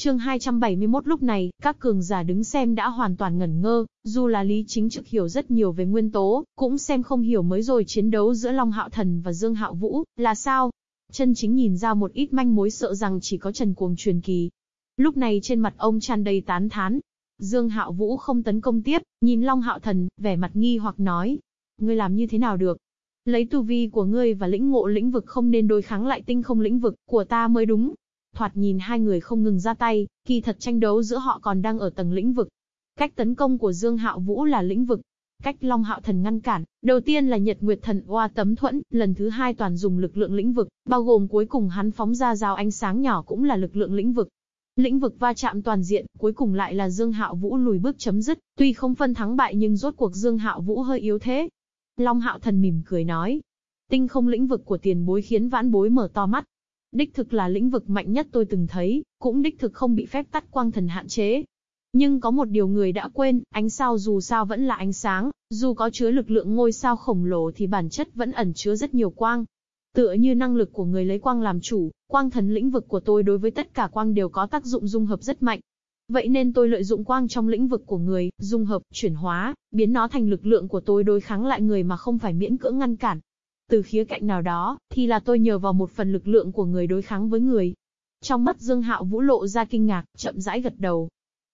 Chương 271 lúc này, các cường giả đứng xem đã hoàn toàn ngẩn ngơ, dù là Lý Chính Trực hiểu rất nhiều về nguyên tố, cũng xem không hiểu mới rồi chiến đấu giữa Long Hạo Thần và Dương Hạo Vũ, là sao? Chân chính nhìn ra một ít manh mối sợ rằng chỉ có Trần Cuồng truyền kỳ. Lúc này trên mặt ông tràn đầy tán thán. Dương Hạo Vũ không tấn công tiếp, nhìn Long Hạo Thần, vẻ mặt nghi hoặc nói. Ngươi làm như thế nào được? Lấy tu vi của ngươi và lĩnh ngộ lĩnh vực không nên đối kháng lại tinh không lĩnh vực của ta mới đúng. Thoạt nhìn hai người không ngừng ra tay, kỳ thật tranh đấu giữa họ còn đang ở tầng lĩnh vực. Cách tấn công của Dương Hạo Vũ là lĩnh vực, cách Long Hạo Thần ngăn cản, đầu tiên là Nhật Nguyệt Thần Oa tấm thuẫn, lần thứ hai toàn dùng lực lượng lĩnh vực, bao gồm cuối cùng hắn phóng ra dao ánh sáng nhỏ cũng là lực lượng lĩnh vực. Lĩnh vực va chạm toàn diện, cuối cùng lại là Dương Hạo Vũ lùi bước chấm dứt, tuy không phân thắng bại nhưng rốt cuộc Dương Hạo Vũ hơi yếu thế. Long Hạo Thần mỉm cười nói, tinh không lĩnh vực của tiền bối khiến vãn bối mở to mắt. Đích thực là lĩnh vực mạnh nhất tôi từng thấy, cũng đích thực không bị phép tắt quang thần hạn chế, nhưng có một điều người đã quên, ánh sao dù sao vẫn là ánh sáng, dù có chứa lực lượng ngôi sao khổng lồ thì bản chất vẫn ẩn chứa rất nhiều quang. Tựa như năng lực của người lấy quang làm chủ, quang thần lĩnh vực của tôi đối với tất cả quang đều có tác dụng dung hợp rất mạnh. Vậy nên tôi lợi dụng quang trong lĩnh vực của người, dung hợp, chuyển hóa, biến nó thành lực lượng của tôi đối kháng lại người mà không phải miễn cưỡng ngăn cản. Từ khía cạnh nào đó, thì là tôi nhờ vào một phần lực lượng của người đối kháng với người. Trong mắt Dương Hạo Vũ lộ ra kinh ngạc, chậm rãi gật đầu,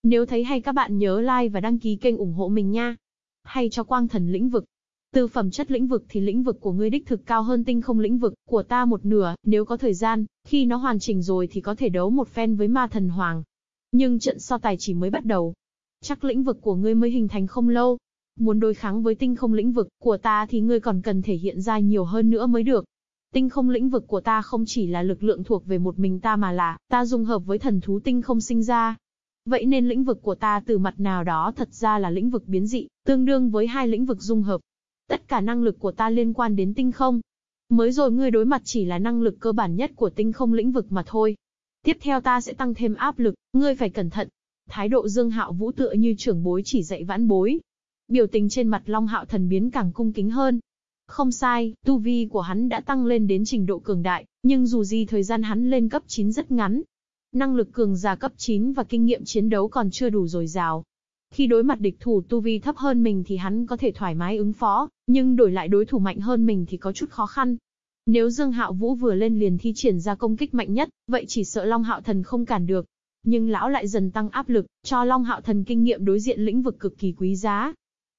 nếu thấy hay các bạn nhớ like và đăng ký kênh ủng hộ mình nha. Hay cho quang thần lĩnh vực. Từ phẩm chất lĩnh vực thì lĩnh vực của ngươi đích thực cao hơn tinh không lĩnh vực của ta một nửa, nếu có thời gian, khi nó hoàn chỉnh rồi thì có thể đấu một phen với ma thần hoàng. Nhưng trận so tài chỉ mới bắt đầu. Chắc lĩnh vực của ngươi mới hình thành không lâu. Muốn đối kháng với tinh không lĩnh vực của ta thì ngươi còn cần thể hiện ra nhiều hơn nữa mới được. Tinh không lĩnh vực của ta không chỉ là lực lượng thuộc về một mình ta mà là, ta dung hợp với thần thú tinh không sinh ra, Vậy nên lĩnh vực của ta từ mặt nào đó thật ra là lĩnh vực biến dị, tương đương với hai lĩnh vực dung hợp. Tất cả năng lực của ta liên quan đến tinh không. Mới rồi ngươi đối mặt chỉ là năng lực cơ bản nhất của tinh không lĩnh vực mà thôi. Tiếp theo ta sẽ tăng thêm áp lực, ngươi phải cẩn thận. Thái độ Dương Hạo Vũ tựa như trưởng bối chỉ dạy vãn bối. Biểu tình trên mặt Long Hạo thần biến càng cung kính hơn. Không sai, tu vi của hắn đã tăng lên đến trình độ cường đại, nhưng dù gì thời gian hắn lên cấp 9 rất ngắn, Năng lực cường giả cấp 9 và kinh nghiệm chiến đấu còn chưa đủ dồi dào. Khi đối mặt địch thủ tu vi thấp hơn mình thì hắn có thể thoải mái ứng phó, nhưng đổi lại đối thủ mạnh hơn mình thì có chút khó khăn. Nếu Dương Hạo Vũ vừa lên liền thi triển ra công kích mạnh nhất, vậy chỉ sợ Long Hạo Thần không cản được. Nhưng lão lại dần tăng áp lực, cho Long Hạo Thần kinh nghiệm đối diện lĩnh vực cực kỳ quý giá.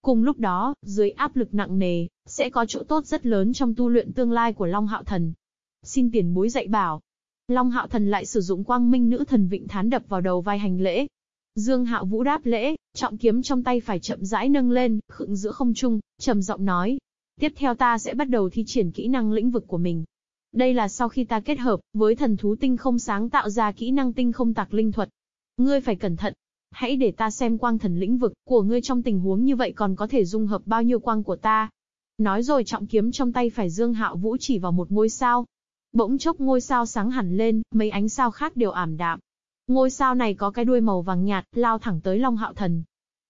Cùng lúc đó, dưới áp lực nặng nề, sẽ có chỗ tốt rất lớn trong tu luyện tương lai của Long Hạo Thần. Xin tiền bối dạy bảo, Long Hạo Thần lại sử dụng quang minh nữ thần vịnh thán đập vào đầu vai hành lễ. Dương Hạo Vũ đáp lễ, trọng kiếm trong tay phải chậm rãi nâng lên, khựng giữa không trung, trầm giọng nói. Tiếp theo ta sẽ bắt đầu thi triển kỹ năng lĩnh vực của mình. Đây là sau khi ta kết hợp với thần thú tinh không sáng tạo ra kỹ năng tinh không tạc linh thuật. Ngươi phải cẩn thận. Hãy để ta xem quang thần lĩnh vực của ngươi trong tình huống như vậy còn có thể dung hợp bao nhiêu quang của ta. Nói rồi trọng kiếm trong tay phải Dương Hạo Vũ chỉ vào một ngôi sao, Bỗng chốc ngôi sao sáng hẳn lên, mấy ánh sao khác đều ảm đạm. Ngôi sao này có cái đuôi màu vàng nhạt, lao thẳng tới Long Hạo Thần.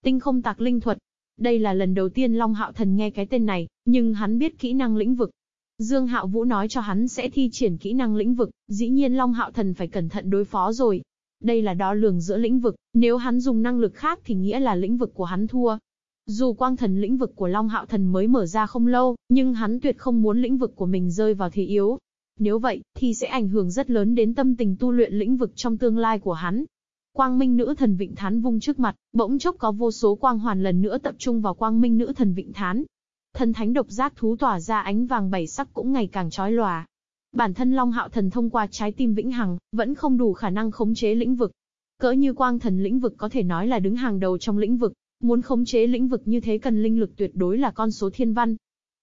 Tinh không tạc linh thuật. Đây là lần đầu tiên Long Hạo Thần nghe cái tên này, nhưng hắn biết kỹ năng lĩnh vực. Dương Hạo Vũ nói cho hắn sẽ thi triển kỹ năng lĩnh vực, dĩ nhiên Long Hạo Thần phải cẩn thận đối phó rồi. Đây là đo lường giữa lĩnh vực, nếu hắn dùng năng lực khác thì nghĩa là lĩnh vực của hắn thua. Dù quang thần lĩnh vực của Long Hạo Thần mới mở ra không lâu, nhưng hắn tuyệt không muốn lĩnh vực của mình rơi vào thế yếu, nếu vậy, thì sẽ ảnh hưởng rất lớn đến tâm tình tu luyện lĩnh vực trong tương lai của hắn. Quang Minh Nữ Thần Vịnh Thán vung trước mặt, bỗng chốc có vô số quang hoàn lần nữa tập trung vào Quang Minh Nữ Thần Vịnh Thán. Thần thánh độc giác thú tỏa ra ánh vàng bảy sắc cũng ngày càng chói lòa. Bản thân Long Hạo Thần thông qua trái tim vĩnh hằng, vẫn không đủ khả năng khống chế lĩnh vực. Cỡ như quang thần lĩnh vực có thể nói là đứng hàng đầu trong lĩnh vực, muốn khống chế lĩnh vực như thế cần linh lực tuyệt đối là con số thiên văn.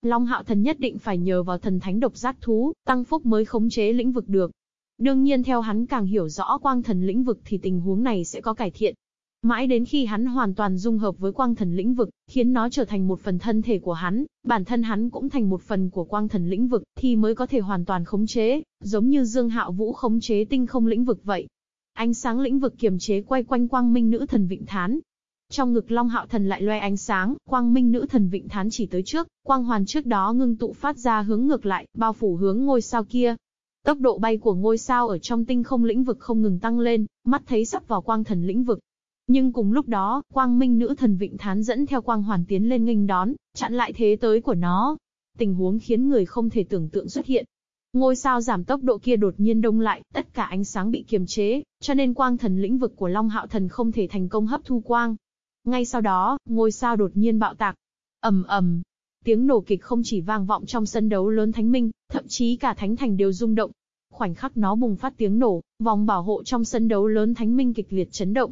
Long Hạo Thần nhất định phải nhờ vào thần thánh độc giác thú, tăng phúc mới khống chế lĩnh vực được. Đương nhiên theo hắn càng hiểu rõ quang thần lĩnh vực thì tình huống này sẽ có cải thiện. Mãi đến khi hắn hoàn toàn dung hợp với quang thần lĩnh vực, khiến nó trở thành một phần thân thể của hắn, bản thân hắn cũng thành một phần của quang thần lĩnh vực, thì mới có thể hoàn toàn khống chế, giống như Dương Hạo Vũ khống chế tinh không lĩnh vực vậy. Ánh sáng lĩnh vực kiềm chế quay quanh quang minh nữ thần vịnh thán, trong ngực Long Hạo Thần lại loe ánh sáng, quang minh nữ thần vịnh thán chỉ tới trước, quang hoàn trước đó ngưng tụ phát ra hướng ngược lại, bao phủ hướng ngôi sao kia. Tốc độ bay của ngôi sao ở trong tinh không lĩnh vực không ngừng tăng lên, mắt thấy sắp vào quang thần lĩnh vực. Nhưng cùng lúc đó, quang minh nữ thần Vịnh Thán dẫn theo quang hoàn tiến lên nghênh đón, chặn lại thế tới của nó. Tình huống khiến người không thể tưởng tượng xuất hiện. Ngôi sao giảm tốc độ kia đột nhiên đông lại, tất cả ánh sáng bị kiềm chế, cho nên quang thần lĩnh vực của Long Hạo Thần không thể thành công hấp thu quang. Ngay sau đó, ngôi sao đột nhiên bạo tạc. ầm ầm, tiếng nổ kịch không chỉ vang vọng trong sân đấu lớn thánh minh, thậm chí cả thánh thành đều rung động. Khoảnh khắc nó bùng phát tiếng nổ, vòng bảo hộ trong sân đấu lớn thánh minh kịch liệt chấn động.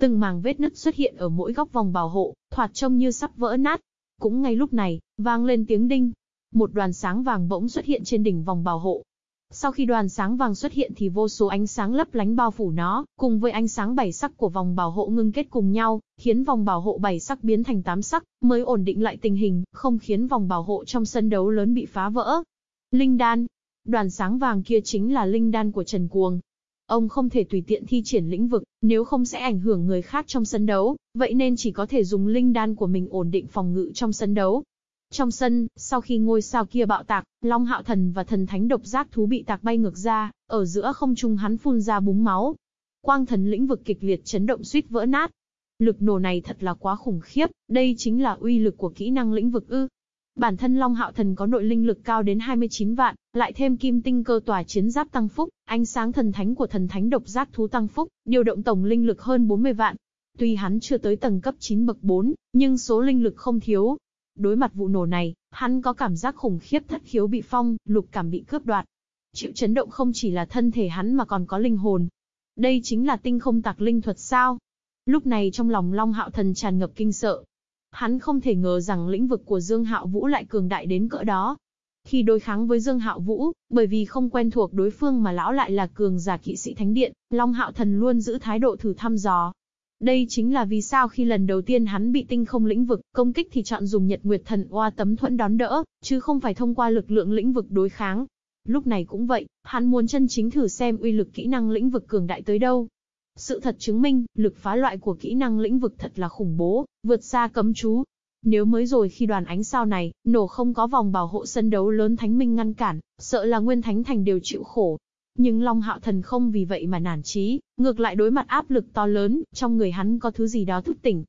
Từng màng vết nứt xuất hiện ở mỗi góc vòng bảo hộ, thoạt trông như sắp vỡ nát. Cũng ngay lúc này, vang lên tiếng đinh, một đoàn sáng vàng bỗng xuất hiện trên đỉnh vòng bảo hộ. Sau khi đoàn sáng vàng xuất hiện thì vô số ánh sáng lấp lánh bao phủ nó, cùng với ánh sáng bảy sắc của vòng bảo hộ ngưng kết cùng nhau, khiến vòng bảo hộ bảy sắc biến thành tám sắc, mới ổn định lại tình hình, không khiến vòng bảo hộ trong sân đấu lớn bị phá vỡ. Linh đan. Đoàn sáng vàng kia chính là linh đan của Trần Cuồng. Ông không thể tùy tiện thi triển lĩnh vực, nếu không sẽ ảnh hưởng người khác trong sân đấu, vậy nên chỉ có thể dùng linh đan của mình ổn định phòng ngự trong sân đấu, trong sân, sau khi ngôi sao kia bạo tạc, Long Hạo Thần và thần thánh độc giác thú bị tạc bay ngược ra, ở giữa không trung hắn phun ra búng máu. Quang thần lĩnh vực kịch liệt chấn động suýt vỡ nát. Lực nổ này thật là quá khủng khiếp, đây chính là uy lực của kỹ năng lĩnh vực ư. Bản thân Long Hạo Thần có nội linh lực cao đến 29 vạn, lại thêm kim tinh cơ tòa chiến giáp tăng phúc, ánh sáng thần thánh của thần thánh độc giác thú tăng phúc, điều động tổng linh lực hơn 40 vạn. Tuy hắn chưa tới tầng cấp 9 bậc 4, nhưng số linh lực không thiếu, Đối mặt vụ nổ này, hắn có cảm giác khủng khiếp thất khiếu bị phong, lục cảm bị cướp đoạt. Chịu chấn động không chỉ là thân thể hắn mà còn có linh hồn. Đây chính là tinh không tạc linh thuật sao? Lúc này trong lòng Long Hạo Thần tràn ngập kinh sợ. Hắn không thể ngờ rằng lĩnh vực của Dương Hạo Vũ lại cường đại đến cỡ đó. Khi đối kháng với Dương Hạo Vũ, bởi vì không quen thuộc đối phương mà lão lại là cường giả kỵ sĩ thánh điện, Long Hạo Thần luôn giữ thái độ thử thăm dò, đây chính là vì sao khi lần đầu tiên hắn bị tinh không lĩnh vực công kích thì chọn dùng Nhật Nguyệt Thần Oa tấm thuẫn đón đỡ, chứ không phải thông qua lực lượng lĩnh vực đối kháng. Lúc này cũng vậy, hắn muốn chân chính thử xem uy lực kỹ năng lĩnh vực cường đại tới đâu. Sự thật chứng minh, lực phá loại của kỹ năng lĩnh vực thật là khủng bố, vượt xa cấm chú. Nếu mới rồi khi đoàn ánh sao này, nổ không có vòng bảo hộ sân đấu lớn thánh minh ngăn cản, sợ là nguyên thánh thành đều chịu khổ, nhưng Long Hạo Thần không vì vậy mà nản chí, ngược lại đối mặt áp lực to lớn, trong người hắn có thứ gì đó thức tỉnh.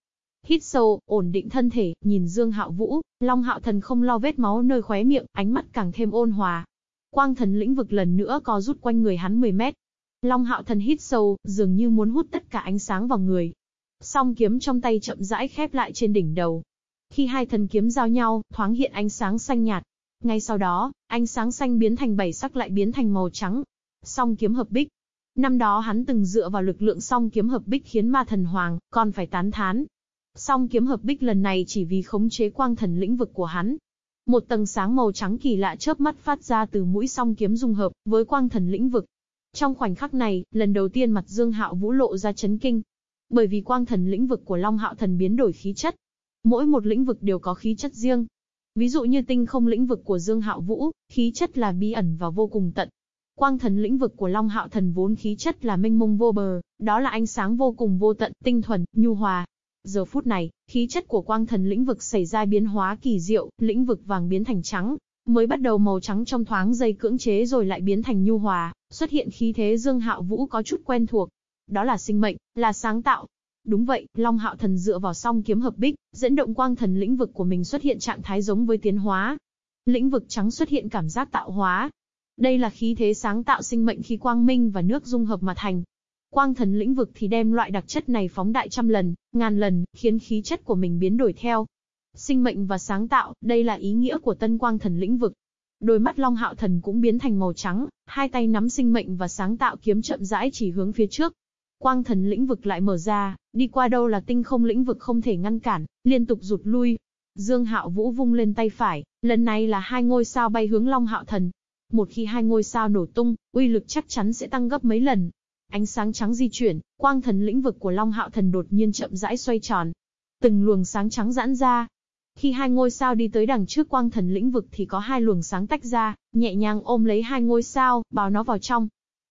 Hít sâu, ổn định thân thể, nhìn Dương Hạo Vũ, Long Hạo Thần không lo vết máu nơi khóe miệng, ánh mắt càng thêm ôn hòa. Quang thần lĩnh vực lần nữa có rút quanh người hắn 10 mét. Long Hạo Thần hít sâu, dường như muốn hút tất cả ánh sáng vào người. Song kiếm trong tay chậm rãi khép lại trên đỉnh đầu. Khi hai thần kiếm giao nhau, thoáng hiện ánh sáng xanh nhạt. Ngay sau đó, ánh sáng xanh biến thành bảy sắc lại biến thành màu trắng, Song kiếm hợp bích. Năm đó hắn từng dựa vào lực lượng song kiếm hợp bích khiến ma thần hoàng, còn phải tán thán. Song kiếm hợp bích lần này chỉ vì khống chế quang thần lĩnh vực của hắn. Một tầng sáng màu trắng kỳ lạ chớp mắt phát ra từ mũi song kiếm dung hợp với quang thần lĩnh vực. Trong khoảnh khắc này, lần đầu tiên mặt Dương Hạo Vũ lộ ra chấn kinh. Bởi vì quang thần lĩnh vực của Long Hạo Thần biến đổi khí chất. Mỗi một lĩnh vực đều có khí chất riêng. Ví dụ như tinh không lĩnh vực của Dương Hạo Vũ, khí chất là bí ẩn và vô cùng tận. Quang thần lĩnh vực của Long Hạo Thần vốn khí chất là minh mông vô bờ, đó là ánh sáng vô cùng vô tận, tinh thuần, nhu hòa. Giờ phút này, khí chất của quang thần lĩnh vực xảy ra biến hóa kỳ diệu, lĩnh vực vàng biến thành trắng, mới bắt đầu màu trắng trong thoáng dây cưỡng chế rồi lại biến thành nhu hòa, xuất hiện khí thế Dương Hạo Vũ có chút quen thuộc. Đó là sinh mệnh, là sáng tạo. Đúng vậy, Long Hạo Thần dựa vào song kiếm hợp bích, dẫn động quang thần lĩnh vực của mình xuất hiện trạng thái giống với tiến hóa. Lĩnh vực trắng xuất hiện cảm giác tạo hóa, đây là khí thế sáng tạo sinh mệnh khi quang minh và nước dung hợp mà thành. Quang thần lĩnh vực thì đem loại đặc chất này phóng đại trăm lần, ngàn lần, khiến khí chất của mình biến đổi theo. Sinh mệnh và sáng tạo, đây là ý nghĩa của tân quang thần lĩnh vực. Đôi mắt Long Hạo Thần cũng biến thành màu trắng, hai tay nắm sinh mệnh và sáng tạo kiếm chậm rãi chỉ hướng phía trước. Quang thần lĩnh vực lại mở ra, đi qua đâu là tinh không lĩnh vực không thể ngăn cản, liên tục rụt lui. Dương Hạo Vũ vung lên tay phải, lần này là hai ngôi sao bay hướng Long Hạo Thần, một khi hai ngôi sao nổ tung, uy lực chắc chắn sẽ tăng gấp mấy lần. Ánh sáng trắng di chuyển, quang thần lĩnh vực của Long Hạo Thần đột nhiên chậm rãi xoay tròn. Từng luồng sáng trắng giãn ra. Khi hai ngôi sao đi tới đằng trước quang thần lĩnh vực thì có hai luồng sáng tách ra, nhẹ nhàng ôm lấy hai ngôi sao, bào nó vào trong.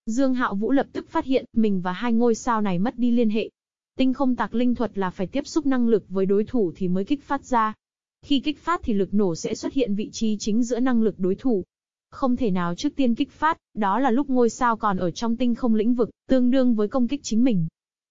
Dương Hạo Vũ lập tức phát hiện, mình và hai ngôi sao này mất đi liên hệ. Tinh không tạc linh thuật là phải tiếp xúc năng lực với đối thủ thì mới kích phát ra. Khi kích phát thì lực nổ sẽ xuất hiện vị trí chính giữa năng lực đối thủ, Không thể nào trước tiên kích phát, đó là lúc ngôi sao còn ở trong tinh không lĩnh vực, tương đương với công kích chính mình.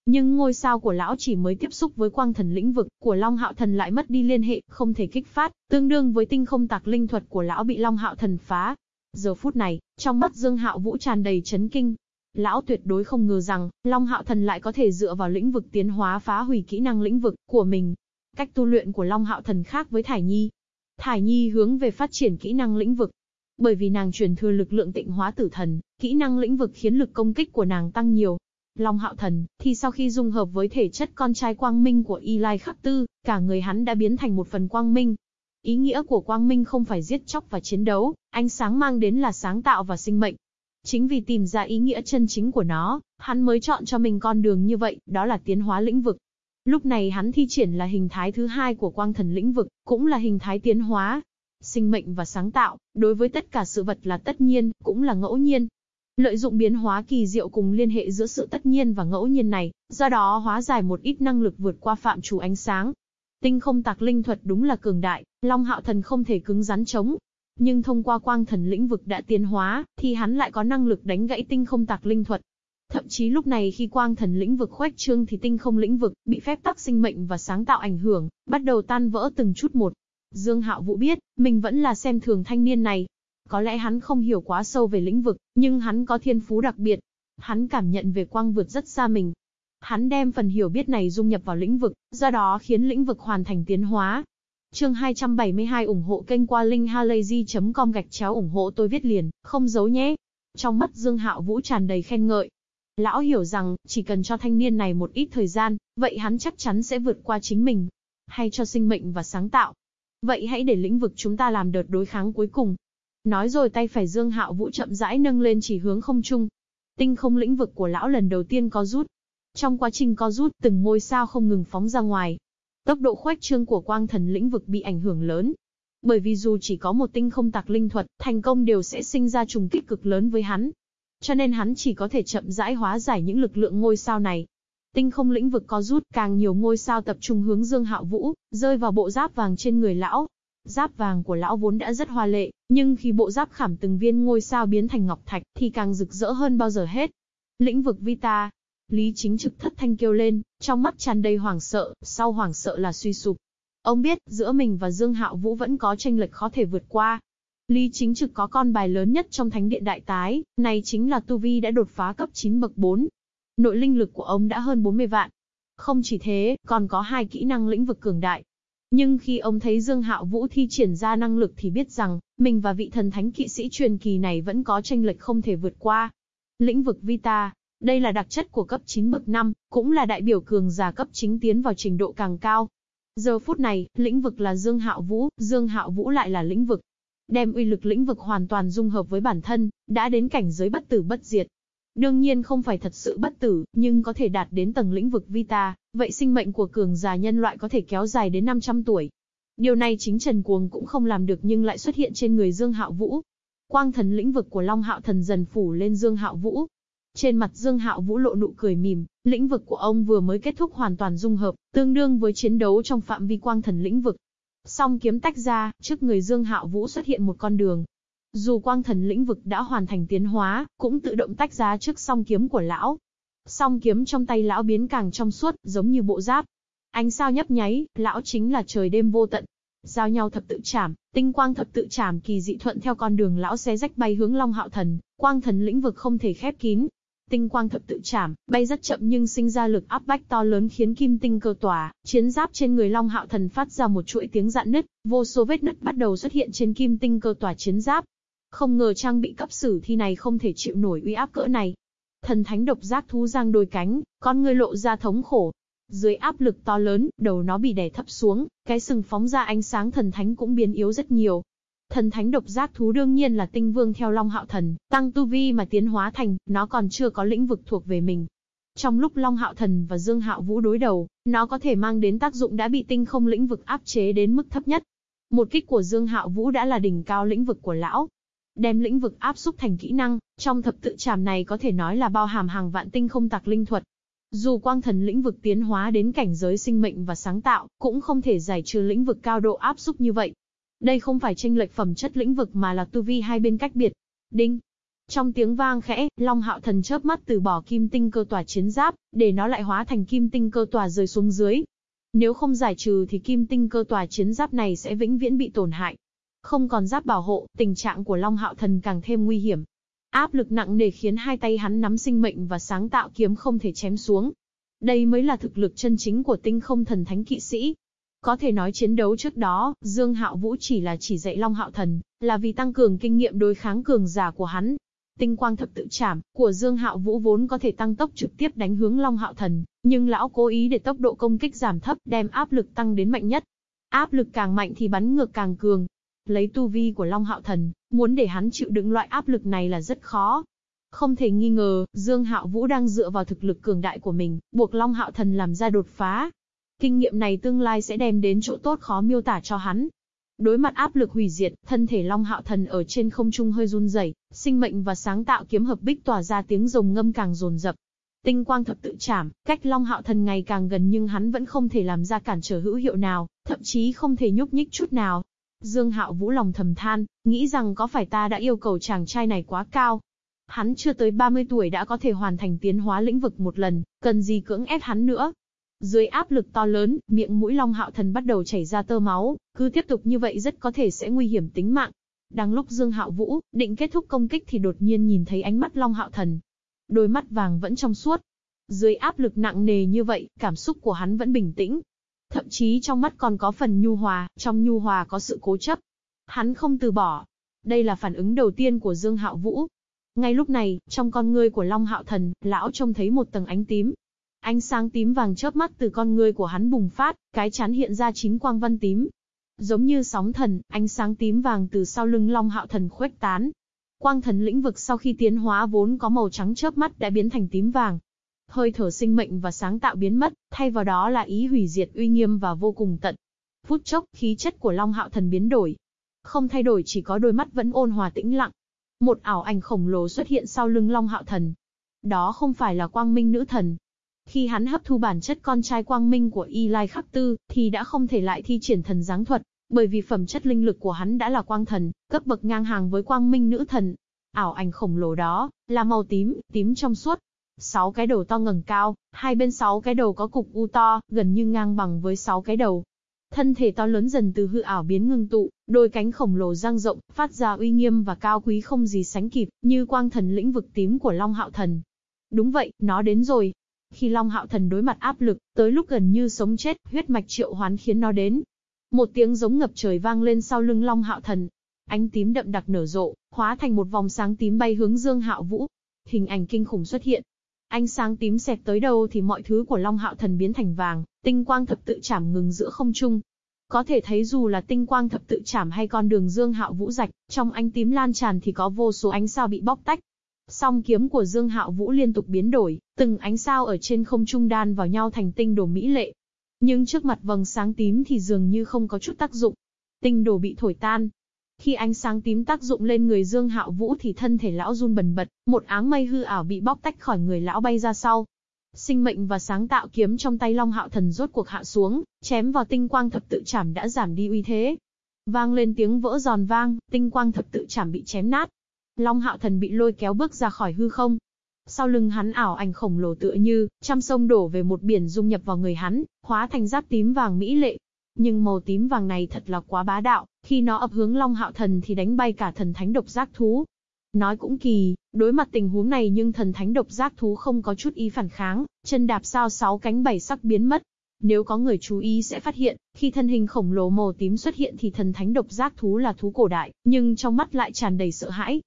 Nhưng ngôi sao của lão chỉ mới tiếp xúc với quang thần lĩnh vực, của Long Hạo Thần lại mất đi liên hệ, không thể kích phát, tương đương với tinh không tạc linh thuật của lão bị Long Hạo Thần phá. Giờ phút này, trong mắt Dương Hạo Vũ tràn đầy chấn kinh. Lão tuyệt đối không ngờ rằng, Long Hạo Thần lại có thể dựa vào lĩnh vực tiến hóa phá hủy kỹ năng lĩnh vực của mình. Cách tu luyện của Long Hạo Thần khác với Thải Nhi. Thải Nhi hướng về phát triển kỹ năng lĩnh vực, bởi vì nàng truyền thừa lực lượng tịnh hóa tử thần, kỹ năng lĩnh vực khiến lực công kích của nàng tăng nhiều. Long Hạo Thần, thì sau khi dung hợp với thể chất con trai quang minh của Y Lai Khắc Tư, cả người hắn đã biến thành một phần quang minh. Ý nghĩa của quang minh không phải giết chóc và chiến đấu, ánh sáng mang đến là sáng tạo và sinh mệnh. Chính vì tìm ra ý nghĩa chân chính của nó, hắn mới chọn cho mình con đường như vậy, đó là tiến hóa lĩnh vực. Lúc này hắn thi triển là hình thái thứ hai của quang thần lĩnh vực, cũng là hình thái tiến hóa. Sinh mệnh và sáng tạo, đối với tất cả sự vật là tất nhiên, cũng là ngẫu nhiên. Lợi dụng biến hóa kỳ diệu cùng liên hệ giữa sự tất nhiên và ngẫu nhiên này, do đó hóa giải một ít năng lực vượt qua phạm chủ ánh sáng. Tinh không tạc linh thuật đúng là cường đại, Long Hạo Thần không thể cứng rắn chống. Nhưng thông qua quang thần lĩnh vực đã tiến hóa, thì hắn lại có năng lực đánh gãy tinh không tạc linh thuật. Thậm chí lúc này khi quang thần lĩnh vực khuếch trương thì tinh không lĩnh vực bị phép tắc sinh mệnh và sáng tạo ảnh hưởng, bắt đầu tan vỡ từng chút một. Dương Hạo Vũ biết, mình vẫn là xem thường thanh niên này. Có lẽ hắn không hiểu quá sâu về lĩnh vực, nhưng hắn có thiên phú đặc biệt. Hắn cảm nhận về quang vượt rất xa mình. Hắn đem phần hiểu biết này dung nhập vào lĩnh vực, do đó khiến lĩnh vực hoàn thành tiến hóa. Chương 272 ủng hộ kênh qua linkhalazy.com gạch chéo ủng hộ tôi viết liền, không giấu nhé. Trong mắt Dương Hạo Vũ tràn đầy khen ngợi. Lão hiểu rằng, chỉ cần cho thanh niên này một ít thời gian, vậy hắn chắc chắn sẽ vượt qua chính mình. Hay cho sinh mệnh và sáng tạo, Vậy hãy để lĩnh vực chúng ta làm đợt đối kháng cuối cùng. Nói rồi tay phải Dương Hạo Vũ chậm rãi nâng lên chỉ hướng không trung. Tinh không lĩnh vực của lão lần đầu tiên có rút. Trong quá trình có rút, từng ngôi sao không ngừng phóng ra ngoài. Tốc độ khoét trương của quang thần lĩnh vực bị ảnh hưởng lớn. Bởi vì dù chỉ có một tinh không tạc linh thuật, thành công đều sẽ sinh ra trùng kích cực lớn với hắn. Cho nên hắn chỉ có thể chậm rãi hóa giải những lực lượng ngôi sao này, Tinh không lĩnh vực có rút, càng nhiều ngôi sao tập trung hướng Dương Hạo Vũ, rơi vào bộ giáp vàng trên người lão. Giáp vàng của lão vốn đã rất hoa lệ, nhưng khi bộ giáp khảm từng viên ngôi sao biến thành ngọc thạch thì càng rực rỡ hơn bao giờ hết. Lĩnh vực Vita. Lý chính trực thất thanh kêu lên, trong mắt tràn đầy hoảng sợ, sau hoảng sợ là suy sụp. Ông biết, giữa mình và Dương Hạo Vũ vẫn có tranh lệch khó thể vượt qua. Lý chính trực có con bài lớn nhất trong thánh điện đại tái, này chính là Tu Vi đã đột phá cấp 9 bậc 4, Nội linh lực của ông đã hơn 40 vạn. Không chỉ thế, còn có hai kỹ năng lĩnh vực cường đại. Nhưng khi ông thấy Dương Hạo Vũ thi triển ra năng lực thì biết rằng, mình và vị thần thánh kỵ sĩ truyền kỳ này vẫn có tranh lệch không thể vượt qua. Lĩnh vực Vita, đây là đặc chất của cấp 9 bậc 5, cũng là đại biểu cường giả cấp chính tiến vào trình độ càng cao. Giờ phút này, lĩnh vực là Dương Hạo Vũ, Dương Hạo Vũ lại là lĩnh vực. Đem uy lực lĩnh vực hoàn toàn dung hợp với bản thân, đã đến cảnh giới bất tử bất diệt. Đương nhiên không phải thật sự bất tử, nhưng có thể đạt đến tầng lĩnh vực Vita, vậy sinh mệnh của cường già nhân loại có thể kéo dài đến 500 tuổi. Điều này chính Trần Cuồng cũng không làm được nhưng lại xuất hiện trên người Dương Hạo Vũ. Quang thần lĩnh vực của Long Hạo Thần dần phủ lên Dương Hạo Vũ. Trên mặt Dương Hạo Vũ lộ nụ cười mỉm, lĩnh vực của ông vừa mới kết thúc hoàn toàn dung hợp, tương đương với chiến đấu trong phạm vi quang thần lĩnh vực. Song kiếm tách ra, trước người Dương Hạo Vũ xuất hiện một con đường, dù quang thần lĩnh vực đã hoàn thành tiến hóa, cũng tự động tách ra trước song kiếm của lão. Song kiếm trong tay lão biến càng trong suốt, giống như bộ giáp. Ánh sao nhấp nháy, lão chính là trời đêm vô tận. Giao nhau thập tự chảm, tinh quang thập tự chảm kỳ dị thuận theo con đường lão xé rách bay hướng Long Hạo Thần, quang thần lĩnh vực không thể khép kín. Tinh quang thập tự chảm, bay rất chậm nhưng sinh ra lực áp bách to lớn khiến kim tinh cơ tỏa, chiến giáp trên người Long Hạo Thần phát ra một chuỗi tiếng dạn nứt, vô số vết nứt bắt đầu xuất hiện trên kim tinh cơ tỏa chiến giáp, không ngờ trang bị cấp sử thi này không thể chịu nổi uy áp cỡ này. Thần thánh độc giác thú giang đôi cánh, con người lộ ra thống khổ. Dưới áp lực to lớn, đầu nó bị đè thấp xuống, cái sừng phóng ra ánh sáng thần thánh cũng biến yếu rất nhiều. Thần thánh độc giác thú đương nhiên là tinh vương theo Long Hạo Thần, tăng tu vi mà tiến hóa thành, nó còn chưa có lĩnh vực thuộc về mình. Trong lúc Long Hạo Thần và Dương Hạo Vũ đối đầu, nó có thể mang đến tác dụng đã bị tinh không lĩnh vực áp chế đến mức thấp nhất. Một kích của Dương Hạo Vũ đã là đỉnh cao lĩnh vực của lão, đem lĩnh vực áp xúc thành kỹ năng, trong thập tự trảm này có thể nói là bao hàm hàng vạn tinh không tạc linh thuật. Dù quang thần lĩnh vực tiến hóa đến cảnh giới sinh mệnh và sáng tạo, cũng không thể giải trừ lĩnh vực cao độ áp xúc như vậy. Đây không phải tranh lệch phẩm chất lĩnh vực mà là tu vi hai bên cách biệt. Đinh. Trong tiếng vang khẽ, Long Hạo Thần chớp mắt từ bỏ kim tinh cơ tòa chiến giáp, để nó lại hóa thành kim tinh cơ tòa rơi xuống dưới. Nếu không giải trừ thì kim tinh cơ tòa chiến giáp này sẽ vĩnh viễn bị tổn hại. Không còn giáp bảo hộ, tình trạng của Long Hạo Thần càng thêm nguy hiểm. Áp lực nặng nề khiến hai tay hắn nắm sinh mệnh và sáng tạo kiếm không thể chém xuống. Đây mới là thực lực chân chính của tinh không thần thánh kỵ sĩ. Có thể nói chiến đấu trước đó, Dương Hạo Vũ chỉ là chỉ dạy Long Hạo Thần, là vì tăng cường kinh nghiệm đối kháng cường giả của hắn. Tinh quang thập tự chảm của Dương Hạo Vũ vốn có thể tăng tốc trực tiếp đánh hướng Long Hạo Thần, nhưng lão cố ý để tốc độ công kích giảm thấp, đem áp lực tăng đến mạnh nhất. Áp lực càng mạnh thì bắn ngược càng cường. Lấy tu vi của Long Hạo Thần, muốn để hắn chịu đựng loại áp lực này là rất khó. Không thể nghi ngờ, Dương Hạo Vũ đang dựa vào thực lực cường đại của mình, buộc Long Hạo Thần làm ra đột phá. Kinh nghiệm này tương lai sẽ đem đến chỗ tốt khó miêu tả cho hắn. Đối mặt áp lực hủy diệt, thân thể Long Hạo Thần ở trên không trung hơi run rẩy, sinh mệnh và sáng tạo kiếm hợp bích tỏa ra tiếng rồng ngâm càng rồn rập. Tinh quang thập tự chảm, cách Long Hạo Thần ngày càng gần nhưng hắn vẫn không thể làm ra cản trở hữu hiệu nào, thậm chí không thể nhúc nhích chút nào. Dương Hạo Vũ lòng thầm than, nghĩ rằng có phải ta đã yêu cầu chàng trai này quá cao. Hắn chưa tới 30 tuổi đã có thể hoàn thành tiến hóa lĩnh vực một lần, cần gì cưỡng ép hắn nữa. Dưới áp lực to lớn, miệng mũi Long Hạo Thần bắt đầu chảy ra tơ máu, cứ tiếp tục như vậy rất có thể sẽ nguy hiểm tính mạng. Đang lúc Dương Hạo Vũ định kết thúc công kích thì đột nhiên nhìn thấy ánh mắt Long Hạo Thần. Đôi mắt vàng vẫn trong suốt. Dưới áp lực nặng nề như vậy, cảm xúc của hắn vẫn bình tĩnh. Thậm chí trong mắt còn có phần nhu hòa, trong nhu hòa có sự cố chấp. Hắn không từ bỏ. Đây là phản ứng đầu tiên của Dương Hạo Vũ. Ngay lúc này, trong con ngươi của Long Hạo Thần, lão trông thấy một tầng ánh tím, Ánh sáng tím vàng chớp mắt từ con ngươi của hắn bùng phát, cái chán hiện ra chín quang văn tím. Giống như sóng thần, ánh sáng tím vàng từ sau lưng Long Hạo Thần khuếch tán. Quang thần lĩnh vực sau khi tiến hóa vốn có màu trắng chớp mắt đã biến thành tím vàng. Hơi thở sinh mệnh và sáng tạo biến mất, thay vào đó là ý hủy diệt uy nghiêm và vô cùng tận. Phút chốc, khí chất của Long Hạo Thần biến đổi. Không thay đổi chỉ có đôi mắt vẫn ôn hòa tĩnh lặng. Một ảo ảnh khổng lồ xuất hiện sau lưng Long Hạo Thần. Đó không phải là quang minh nữ thần, khi hắn hấp thu bản chất con trai quang minh của Y Lai Khắc Tư, thì đã không thể lại thi triển thần giáng thuật, bởi vì phẩm chất linh lực của hắn đã là quang thần, cấp bậc ngang hàng với quang minh nữ thần. Ảo ảnh khổng lồ đó, là màu tím, tím trong suốt. Sáu cái đầu to ngẩng cao, hai bên sáu cái đầu có cục u to, gần như ngang bằng với sáu cái đầu. Thân thể to lớn dần từ hư ảo biến ngưng tụ, đôi cánh khổng lồ dang rộng, phát ra uy nghiêm và cao quý không gì sánh kịp, như quang thần lĩnh vực tím của Long Hạo Thần. Đúng vậy, nó đến rồi, khi Long Hạo Thần đối mặt áp lực, tới lúc gần như sống chết, huyết mạch triệu hoán khiến nó đến. Một tiếng giống ngập trời vang lên sau lưng Long Hạo Thần. Ánh tím đậm đặc nở rộ, hóa thành một vòng sáng tím bay hướng Dương Hạo Vũ. Hình ảnh kinh khủng xuất hiện. Ánh sáng tím xẹt tới đâu thì mọi thứ của Long Hạo Thần biến thành vàng, tinh quang thập tự chảm ngừng giữa không trung. Có thể thấy dù là tinh quang thập tự chảm hay con đường Dương Hạo Vũ rạch, trong ánh tím lan tràn thì có vô số ánh sao bị bóc tách, Song kiếm của Dương Hạo Vũ liên tục biến đổi, từng ánh sao ở trên không trung đan vào nhau thành tinh đồ mỹ lệ. Nhưng trước mặt vầng sáng tím thì dường như không có chút tác dụng. Tinh đồ bị thổi tan. Khi ánh sáng tím tác dụng lên người Dương Hạo Vũ thì thân thể lão run bần bật, một áng mây hư ảo bị bóc tách khỏi người lão bay ra sau. Sinh mệnh và sáng tạo kiếm trong tay Long Hạo Thần rốt cuộc hạ xuống, chém vào tinh quang thập tự chảm đã giảm đi uy thế. Vang lên tiếng vỡ giòn vang, tinh quang thập tự chảm bị chém nát, Long Hạo Thần bị lôi kéo bước ra khỏi hư không. Sau lưng hắn ảo ảnh khổng lồ tựa như, trăm sông đổ về một biển dung nhập vào người hắn, hóa thành giáp tím vàng mỹ lệ. Nhưng màu tím vàng này thật là quá bá đạo, khi nó ập hướng Long Hạo Thần thì đánh bay cả thần thánh độc giác thú. Nói cũng kỳ, đối mặt tình huống này nhưng thần thánh độc giác thú không có chút ý phản kháng, chân đạp sao sáu cánh bảy sắc biến mất. Nếu có người chú ý sẽ phát hiện, khi thân hình khổng lồ màu tím xuất hiện thì thần thánh độc giác thú là thú cổ đại, nhưng trong mắt lại tràn đầy sợ hãi,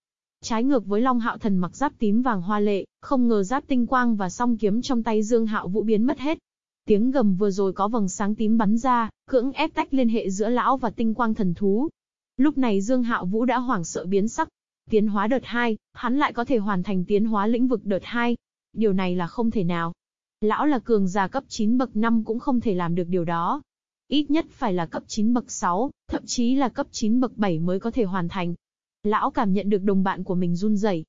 Trái ngược với Long Hạo Thần mặc giáp tím vàng hoa lệ, không ngờ giáp tinh quang và song kiếm trong tay Dương Hạo Vũ biến mất hết. Tiếng gầm vừa rồi có vầng sáng tím bắn ra, cưỡng ép tách liên hệ giữa lão và tinh quang thần thú. Lúc này Dương Hạo Vũ đã hoảng sợ biến sắc. Tiến hóa đợt 2, hắn lại có thể hoàn thành tiến hóa lĩnh vực đợt 2. Điều này là không thể nào. Lão là cường giả cấp 9 bậc 5 cũng không thể làm được điều đó. Ít nhất phải là cấp 9 bậc 6, thậm chí là cấp 9 bậc 7 mới có thể hoàn thành. Lão cảm nhận được đồng bạn của mình run rẩy.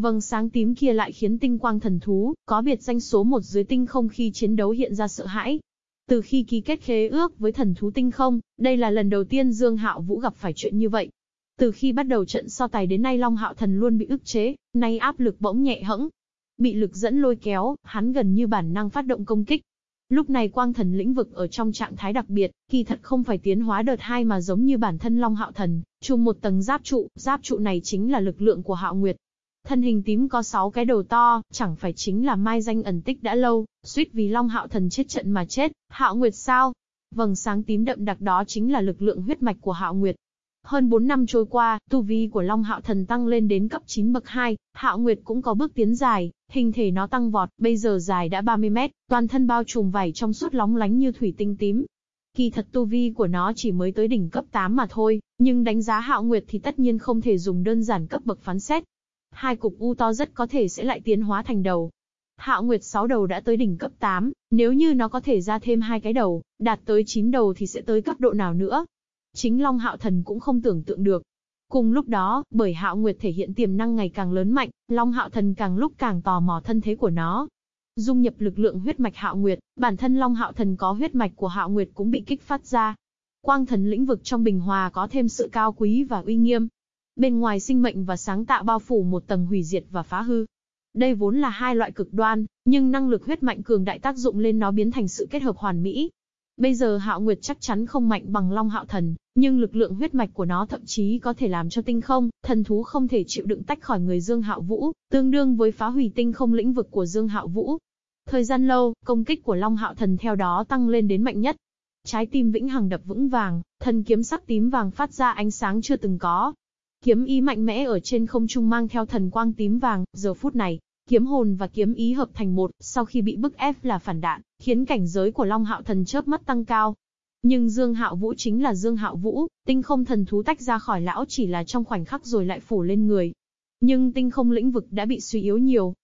Vâng sáng tím kia lại khiến tinh quang thần thú, có biệt danh số một dưới tinh không khi chiến đấu hiện ra sợ hãi. Từ khi ký kết khế ước với thần thú tinh không, đây là lần đầu tiên Dương Hạo Vũ gặp phải chuyện như vậy. Từ khi bắt đầu trận so tài đến nay Long Hạo Thần luôn bị ức chế, nay áp lực bỗng nhẹ hẫng. Bị lực dẫn lôi kéo, hắn gần như bản năng phát động công kích. Lúc này quang thần lĩnh vực ở trong trạng thái đặc biệt, kỳ thật không phải tiến hóa đợt 2 mà giống như bản thân Long Hạo Thần, chung một tầng giáp trụ, giáp trụ này chính là lực lượng của Hạo Nguyệt. Thân hình tím có 6 cái đầu to, chẳng phải chính là mai danh ẩn tích đã lâu, suýt vì Long Hạo Thần chết trận mà chết, Hạo Nguyệt sao? Vầng sáng tím đậm đặc đó chính là lực lượng huyết mạch của Hạo Nguyệt. Hơn 4 năm trôi qua, tu vi của Long Hạo Thần tăng lên đến cấp 9 bậc 2, Hạo Nguyệt cũng có bước tiến dài, hình thể nó tăng vọt, bây giờ dài đã 30 mét, toàn thân bao trùm vảy trong suốt lóng lánh như thủy tinh tím. Kỳ thật tu vi của nó chỉ mới tới đỉnh cấp 8 mà thôi, nhưng đánh giá Hạo Nguyệt thì tất nhiên không thể dùng đơn giản cấp bậc phán xét. Hai cục u to rất có thể sẽ lại tiến hóa thành đầu. Hạo Nguyệt 6 đầu đã tới đỉnh cấp 8, nếu như nó có thể ra thêm hai cái đầu, đạt tới 9 đầu thì sẽ tới cấp độ nào nữa? Chính Long Hạo Thần cũng không tưởng tượng được. Cùng lúc đó, bởi Hạo Nguyệt thể hiện tiềm năng ngày càng lớn mạnh, Long Hạo Thần càng lúc càng tò mò thân thế của nó. Dung nhập lực lượng huyết mạch Hạo Nguyệt, bản thân Long Hạo Thần có huyết mạch của Hạo Nguyệt cũng bị kích phát ra. Quang thần lĩnh vực trong bình hòa có thêm sự cao quý và uy nghiêm. Bên ngoài sinh mệnh và sáng tạo bao phủ một tầng hủy diệt và phá hư. Đây vốn là hai loại cực đoan, nhưng năng lực huyết mạnh cường đại tác dụng lên nó biến thành sự kết hợp hoàn mỹ, Bây giờ Hạo Nguyệt chắc chắn không mạnh bằng Long Hạo Thần, nhưng lực lượng huyết mạch của nó thậm chí có thể làm cho tinh không, thần thú không thể chịu đựng tách khỏi người Dương Hạo Vũ, tương đương với phá hủy tinh không lĩnh vực của Dương Hạo Vũ. Thời gian lâu, công kích của Long Hạo Thần theo đó tăng lên đến mạnh nhất. Trái tim vĩnh hằng đập vững vàng, thần kiếm sắc tím vàng phát ra ánh sáng chưa từng có. Kiếm ý mạnh mẽ ở trên không trung mang theo thần quang tím vàng, giờ phút này, Kiếm hồn và kiếm ý hợp thành một, sau khi bị bức ép là phản đạn, khiến cảnh giới của Long Hạo Thần chớp mắt tăng cao. Nhưng Dương Hạo Vũ chính là Dương Hạo Vũ, tinh không thần thú tách ra khỏi lão chỉ là trong khoảnh khắc rồi lại phủ lên người. Nhưng tinh không lĩnh vực đã bị suy yếu nhiều.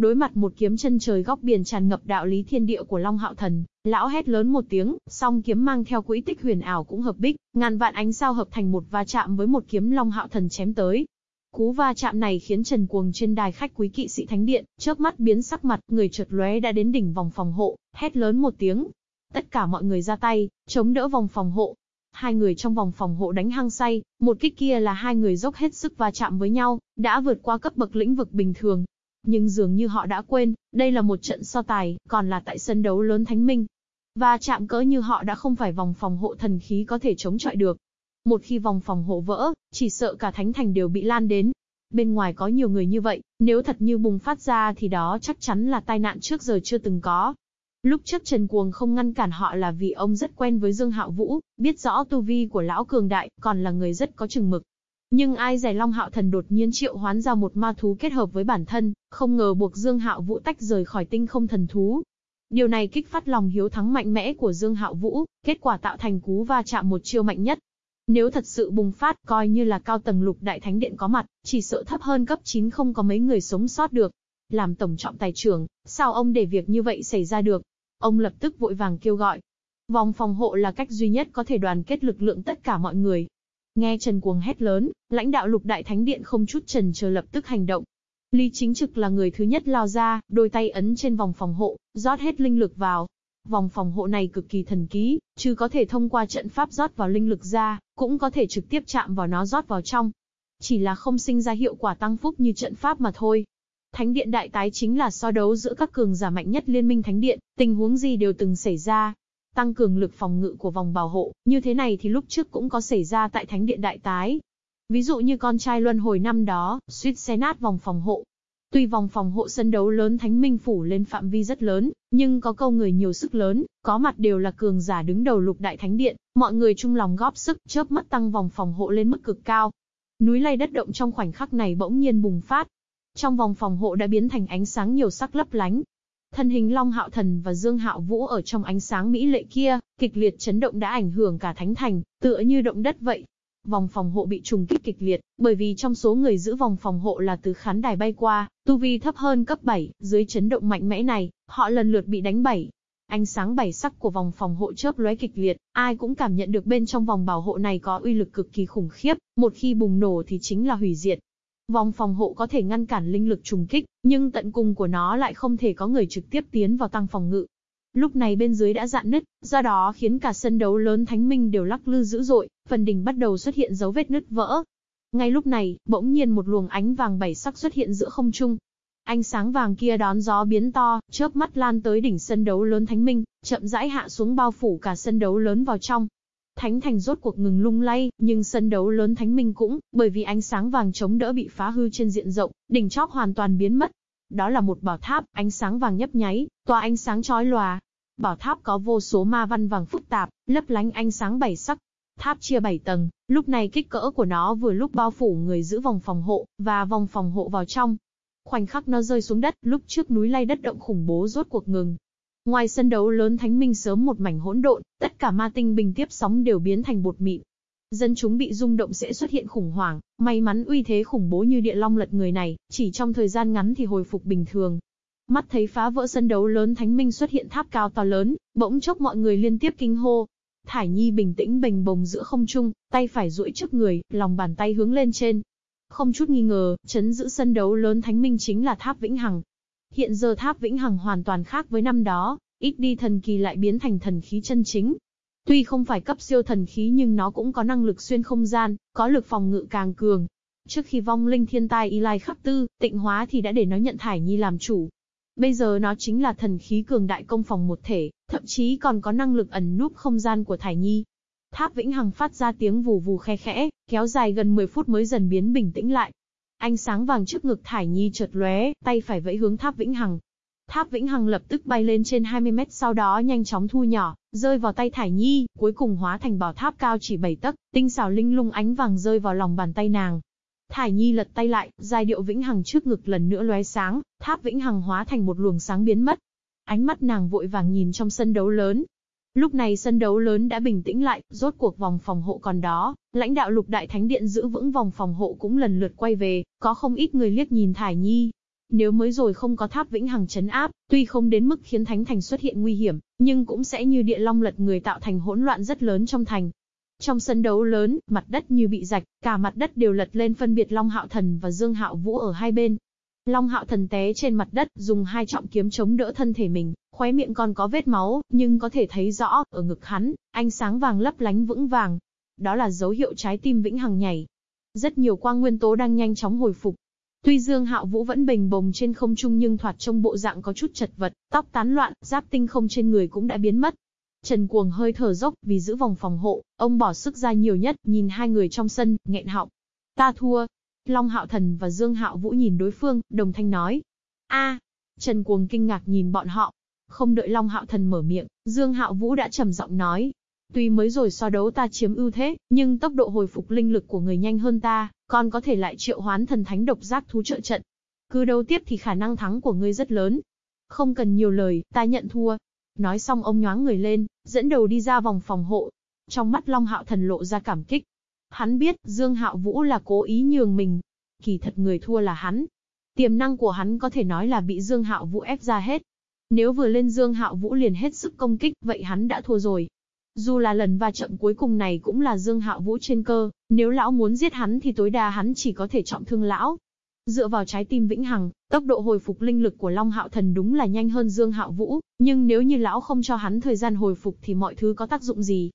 Đối mặt một kiếm chân trời góc biển tràn ngập đạo lý thiên địa của Long Hạo Thần, lão hét lớn một tiếng, song kiếm mang theo quỹ tích huyền ảo cũng hợp bích, ngàn vạn ánh sao hợp thành một va chạm với một kiếm Long Hạo Thần chém tới, Cú va chạm này khiến Trần Cuồng trên đài khách quý kỵ sĩ thánh điện, chớp mắt biến sắc mặt, người chợt lóe đã đến đỉnh vòng phòng hộ, hét lớn một tiếng. Tất cả mọi người ra tay, chống đỡ vòng phòng hộ. Hai người trong vòng phòng hộ đánh hăng say, một kích kia là hai người dốc hết sức va chạm với nhau, đã vượt qua cấp bậc lĩnh vực bình thường. Nhưng dường như họ đã quên, đây là một trận so tài, còn là tại sân đấu lớn Thánh Minh. và chạm cỡ như họ đã không phải vòng phòng hộ thần khí có thể chống chọi được, một khi vòng phòng hộ vỡ, chỉ sợ cả thánh thành đều bị lan đến. Bên ngoài có nhiều người như vậy, nếu thật như bùng phát ra thì đó chắc chắn là tai nạn trước giờ chưa từng có. Lúc trước Trần Cuồng không ngăn cản họ là vì ông rất quen với Dương Hạo Vũ, biết rõ tu vi của lão cường đại, còn là người rất có chừng mực. Nhưng ai giải Long Hạo Thần đột nhiên triệu hoán ra một ma thú kết hợp với bản thân, không ngờ buộc Dương Hạo Vũ tách rời khỏi tinh không thần thú. Điều này kích phát lòng hiếu thắng mạnh mẽ của Dương Hạo Vũ, kết quả tạo thành cú va chạm một chiêu mạnh nhất. Nếu thật sự bùng phát, coi như là cao tầng lục đại thánh điện có mặt, chỉ sợ thấp hơn cấp 9 không có mấy người sống sót được. Làm tổng trọng tài trưởng, sao ông để việc như vậy xảy ra được? Ông lập tức vội vàng kêu gọi. Vòng phòng hộ là cách duy nhất có thể đoàn kết lực lượng tất cả mọi người. Nghe Trần Cuồng hét lớn, lãnh đạo lục đại thánh điện không chút trần chờ lập tức hành động. Lý Chính Trực là người thứ nhất lao ra, đôi tay ấn trên vòng phòng hộ, rót hết linh lực vào, Vòng phòng hộ này cực kỳ thần ký, chứ có thể thông qua trận pháp rót vào linh lực ra, cũng có thể trực tiếp chạm vào nó rót vào trong. Chỉ là không sinh ra hiệu quả tăng phúc như trận pháp mà thôi. Thánh điện đại tái chính là so đấu giữa các cường giả mạnh nhất liên minh thánh điện, tình huống gì đều từng xảy ra. Tăng cường lực phòng ngự của vòng bảo hộ, như thế này thì lúc trước cũng có xảy ra tại thánh điện đại tái. Ví dụ như con trai luân hồi năm đó, suýt xé nát vòng phòng hộ, Tuy vòng phòng hộ sân đấu lớn Thánh Minh phủ lên phạm vi rất lớn, nhưng có câu người nhiều sức lớn, có mặt đều là cường giả đứng đầu lục đại thánh điện, mọi người chung lòng góp sức, chớp mắt tăng vòng phòng hộ lên mức cực cao. Núi lay đất động trong khoảnh khắc này bỗng nhiên bùng phát. Trong vòng phòng hộ đã biến thành ánh sáng nhiều sắc lấp lánh. Thân hình Long Hạo Thần và Dương Hạo Vũ ở trong ánh sáng mỹ lệ kia, kịch liệt chấn động đã ảnh hưởng cả thánh thành, tựa như động đất vậy, Vòng phòng hộ bị trùng kích kịch liệt, bởi vì trong số người giữ vòng phòng hộ là từ khán đài bay qua, tu vi thấp hơn cấp 7, dưới chấn động mạnh mẽ này, họ lần lượt bị đánh bảy. Ánh sáng bảy sắc của vòng phòng hộ chớp lóe kịch liệt, ai cũng cảm nhận được bên trong vòng bảo hộ này có uy lực cực kỳ khủng khiếp, một khi bùng nổ thì chính là hủy diệt. Vòng phòng hộ có thể ngăn cản linh lực trùng kích, nhưng tận cùng của nó lại không thể có người trực tiếp tiến vào tăng phòng ngự. Lúc này bên dưới đã dạn nứt, do đó khiến cả sân đấu lớn thánh minh đều lắc lư dữ dội, phần đỉnh bắt đầu xuất hiện dấu vết nứt vỡ. Ngay lúc này, bỗng nhiên một luồng ánh vàng bảy sắc xuất hiện giữa không trung. Ánh sáng vàng kia đón gió biến to, chớp mắt lan tới đỉnh sân đấu lớn thánh minh, chậm rãi hạ xuống bao phủ cả sân đấu lớn vào trong. Thánh thành rốt cuộc ngừng lung lay, nhưng sân đấu lớn thánh minh cũng, bởi vì ánh sáng vàng chống đỡ bị phá hư trên diện rộng, đỉnh chóp hoàn toàn biến mất. Đó là một bảo tháp, ánh sáng vàng nhấp nháy, tỏa ánh sáng chói lòa. Bảo tháp có vô số ma văn vàng phức tạp, lấp lánh ánh sáng bảy sắc. Tháp chia bảy tầng, lúc này kích cỡ của nó vừa lúc bao phủ người giữ vòng phòng hộ, và vòng phòng hộ vào trong. Khoảnh khắc nó rơi xuống đất, lúc trước núi lay đất động khủng bố rốt cuộc ngừng, Ngoài sân đấu lớn Thánh Minh sớm một mảnh hỗn độn, tất cả ma tinh bình tiếp sóng đều biến thành bột mịn. Dân chúng bị rung động sẽ xuất hiện khủng hoảng, may mắn uy thế khủng bố như địa long lật người này, chỉ trong thời gian ngắn thì hồi phục bình thường. Mắt thấy phá vỡ sân đấu lớn Thánh Minh xuất hiện tháp cao to lớn, bỗng chốc mọi người liên tiếp kinh hô. Thải Nhi bình tĩnh bình bồng giữa không trung, tay phải duỗi trước người, lòng bàn tay hướng lên trên. Không chút nghi ngờ, chấn giữ sân đấu lớn Thánh Minh chính là tháp Vĩnh Hằng, Hiện giờ tháp Vĩnh Hằng hoàn toàn khác với năm đó, ít đi thần kỳ lại biến thành thần khí chân chính. Tuy không phải cấp siêu thần khí nhưng nó cũng có năng lực xuyên không gian, có lực phòng ngự càng cường. Trước khi vong linh thiên tai y lai khắp tư, tịnh hóa thì đã để nó nhận Thải Nhi làm chủ. Bây giờ nó chính là thần khí cường đại công phòng một thể, thậm chí còn có năng lực ẩn núp không gian của Thải Nhi. Tháp Vĩnh Hằng phát ra tiếng vù vù khe khẽ, kéo dài gần 10 phút mới dần biến bình tĩnh lại. Ánh sáng vàng trước ngực Thải Nhi chợt lóe, tay phải vẫy hướng tháp Vĩnh Hằng. Tháp Vĩnh Hằng lập tức bay lên trên 20 mét sau đó nhanh chóng thu nhỏ, rơi vào tay Thải Nhi, cuối cùng hóa thành bảo tháp cao chỉ 7 tấc, tinh xảo linh lung ánh vàng rơi vào lòng bàn tay nàng. Thải Nhi lật tay lại, giai điệu Vĩnh Hằng trước ngực lần nữa lóe sáng, tháp Vĩnh Hằng hóa thành một luồng sáng biến mất. Ánh mắt nàng vội vàng nhìn trong sân đấu lớn, Lúc này sân đấu lớn đã bình tĩnh lại, rốt cuộc vòng phòng hộ còn đó, lãnh đạo lục đại thánh điện giữ vững vòng phòng hộ cũng lần lượt quay về, có không ít người liếc nhìn Thải Nhi. Nếu mới rồi không có tháp vĩnh hằng chấn áp, tuy không đến mức khiến thánh thành xuất hiện nguy hiểm, nhưng cũng sẽ như địa long lật người tạo thành hỗn loạn rất lớn trong thành. Trong sân đấu lớn, mặt đất như bị rạch, cả mặt đất đều lật lên phân biệt Long Hạo Thần và Dương Hạo Vũ ở hai bên, Long hạo thần té trên mặt đất, dùng hai trọng kiếm chống đỡ thân thể mình, khóe miệng còn có vết máu, nhưng có thể thấy rõ, ở ngực hắn, ánh sáng vàng lấp lánh vững vàng. Đó là dấu hiệu trái tim vĩnh hằng nhảy. Rất nhiều quang nguyên tố đang nhanh chóng hồi phục. Tuy Dương Hạo Vũ vẫn bình bồng trên không trung nhưng thoạt trông bộ dạng có chút chật vật, tóc tán loạn, giáp tinh không trên người cũng đã biến mất. Trần Cuồng hơi thở dốc, vì giữ vòng phòng hộ, ông bỏ sức ra nhiều nhất, nhìn hai người trong sân, nghẹn họng. Ta thua, Long Hạo Thần và Dương Hạo Vũ nhìn đối phương, đồng thanh nói. a Trần Cuồng kinh ngạc nhìn bọn họ. Không đợi Long Hạo Thần mở miệng, Dương Hạo Vũ đã trầm giọng nói. Tuy mới rồi so đấu ta chiếm ưu thế, nhưng tốc độ hồi phục linh lực của người nhanh hơn ta, còn có thể lại triệu hoán thần thánh độc giác thú trợ trận. Cứ đấu tiếp thì khả năng thắng của ngươi rất lớn. Không cần nhiều lời, ta nhận thua. Nói xong ông nhoáng người lên, dẫn đầu đi ra vòng phòng hộ. Trong mắt Long Hạo Thần lộ ra cảm kích, Hắn biết, Dương Hạo Vũ là cố ý nhường mình. Kỳ thật người thua là hắn. Tiềm năng của hắn có thể nói là bị Dương Hạo Vũ ép ra hết. Nếu vừa lên Dương Hạo Vũ liền hết sức công kích, vậy hắn đã thua rồi. Dù là lần va chậm cuối cùng này cũng là Dương Hạo Vũ trên cơ, nếu lão muốn giết hắn thì tối đa hắn chỉ có thể trọng thương lão. Dựa vào trái tim vĩnh hằng, tốc độ hồi phục linh lực của Long Hạo Thần đúng là nhanh hơn Dương Hạo Vũ, nhưng nếu như lão không cho hắn thời gian hồi phục thì mọi thứ có tác dụng gì?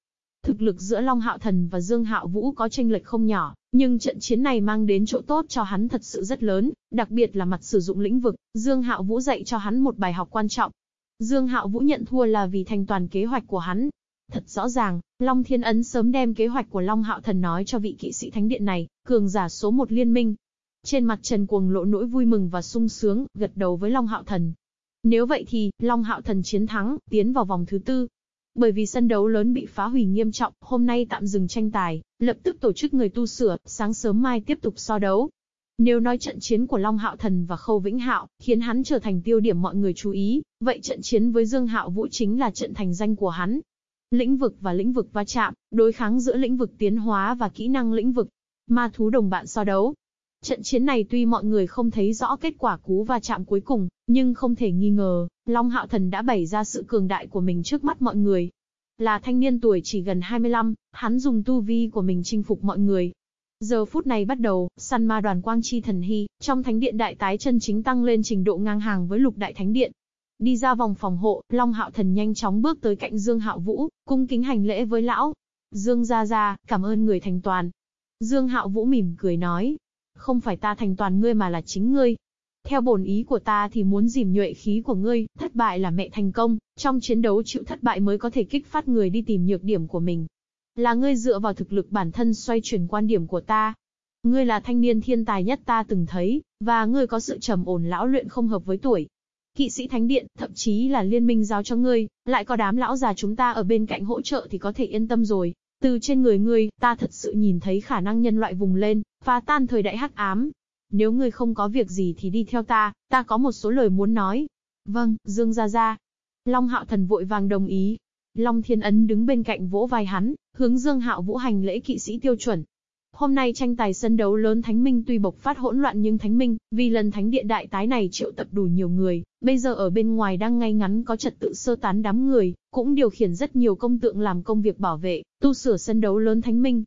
Thực lực giữa Long Hạo Thần và Dương Hạo Vũ có tranh lệch không nhỏ, nhưng trận chiến này mang đến chỗ tốt cho hắn thật sự rất lớn, đặc biệt là mặt sử dụng lĩnh vực, Dương Hạo Vũ dạy cho hắn một bài học quan trọng. Dương Hạo Vũ nhận thua là vì thành toàn kế hoạch của hắn. Thật rõ ràng, Long Thiên Ấn sớm đem kế hoạch của Long Hạo Thần nói cho vị kỵ sĩ thánh điện này, cường giả số một liên minh. Trên mặt Trần Cuồng lộ nỗi vui mừng và sung sướng, gật đầu với Long Hạo Thần. Nếu vậy thì, Long Hạo Thần chiến thắng, tiến vào vòng thứ tư, bởi vì sân đấu lớn bị phá hủy nghiêm trọng, hôm nay tạm dừng tranh tài, lập tức tổ chức người tu sửa, sáng sớm mai tiếp tục so đấu. Nếu nói trận chiến của Long Hạo Thần và Khâu Vĩnh Hạo khiến hắn trở thành tiêu điểm mọi người chú ý, vậy trận chiến với Dương Hạo Vũ chính là trận thành danh của hắn. Lĩnh vực và lĩnh vực va chạm, đối kháng giữa lĩnh vực tiến hóa và kỹ năng lĩnh vực. Ma thú đồng bạn so đấu, Trận chiến này tuy mọi người không thấy rõ kết quả cú va chạm cuối cùng, nhưng không thể nghi ngờ, Long Hạo Thần đã bày ra sự cường đại của mình trước mắt mọi người. Là thanh niên tuổi chỉ gần 25, hắn dùng tu vi của mình chinh phục mọi người. Giờ phút này bắt đầu, săn ma đoàn quang chi thần hy, trong thánh điện đại tái chân chính tăng lên trình độ ngang hàng với lục đại thánh điện. Đi ra vòng phòng hộ, Long Hạo Thần nhanh chóng bước tới cạnh Dương Hạo Vũ, cung kính hành lễ với lão. Dương gia gia, cảm ơn người thành toàn. Dương Hạo Vũ mỉm cười nói, không phải ta thành toàn ngươi mà là chính ngươi. Theo bổn ý của ta thì muốn dìm nhuệ khí của ngươi, thất bại là mẹ thành công, trong chiến đấu chịu thất bại mới có thể kích phát người đi tìm nhược điểm của mình. Là ngươi dựa vào thực lực bản thân xoay chuyển quan điểm của ta. Ngươi là thanh niên thiên tài nhất ta từng thấy, và ngươi có sự trầm ổn lão luyện không hợp với tuổi. Kỵ sĩ thánh điện, thậm chí là liên minh giao cho ngươi, lại có đám lão già chúng ta ở bên cạnh hỗ trợ thì có thể yên tâm rồi. Từ trên người ngươi, ta thật sự nhìn thấy khả năng nhân loại vùng lên, phá tan thời đại hắc ám. Nếu ngươi không có việc gì thì đi theo ta, ta có một số lời muốn nói. Vâng, Dương Gia Gia. Long Hạo Thần vội vàng đồng ý. Long Thiên Ấn đứng bên cạnh vỗ vai hắn, hướng Dương Hạo Vũ hành lễ kỵ sĩ tiêu chuẩn. Hôm nay tranh tài sân đấu lớn Thánh Minh tuy bộc phát hỗn loạn nhưng Thánh Minh, vì lần Thánh Điện đại tái này triệu tập đủ nhiều người, bây giờ ở bên ngoài đang ngay ngắn có trật tự sơ tán đám người, cũng điều khiển rất nhiều công tượng làm công việc bảo vệ, tu sửa sân đấu lớn Thánh Minh.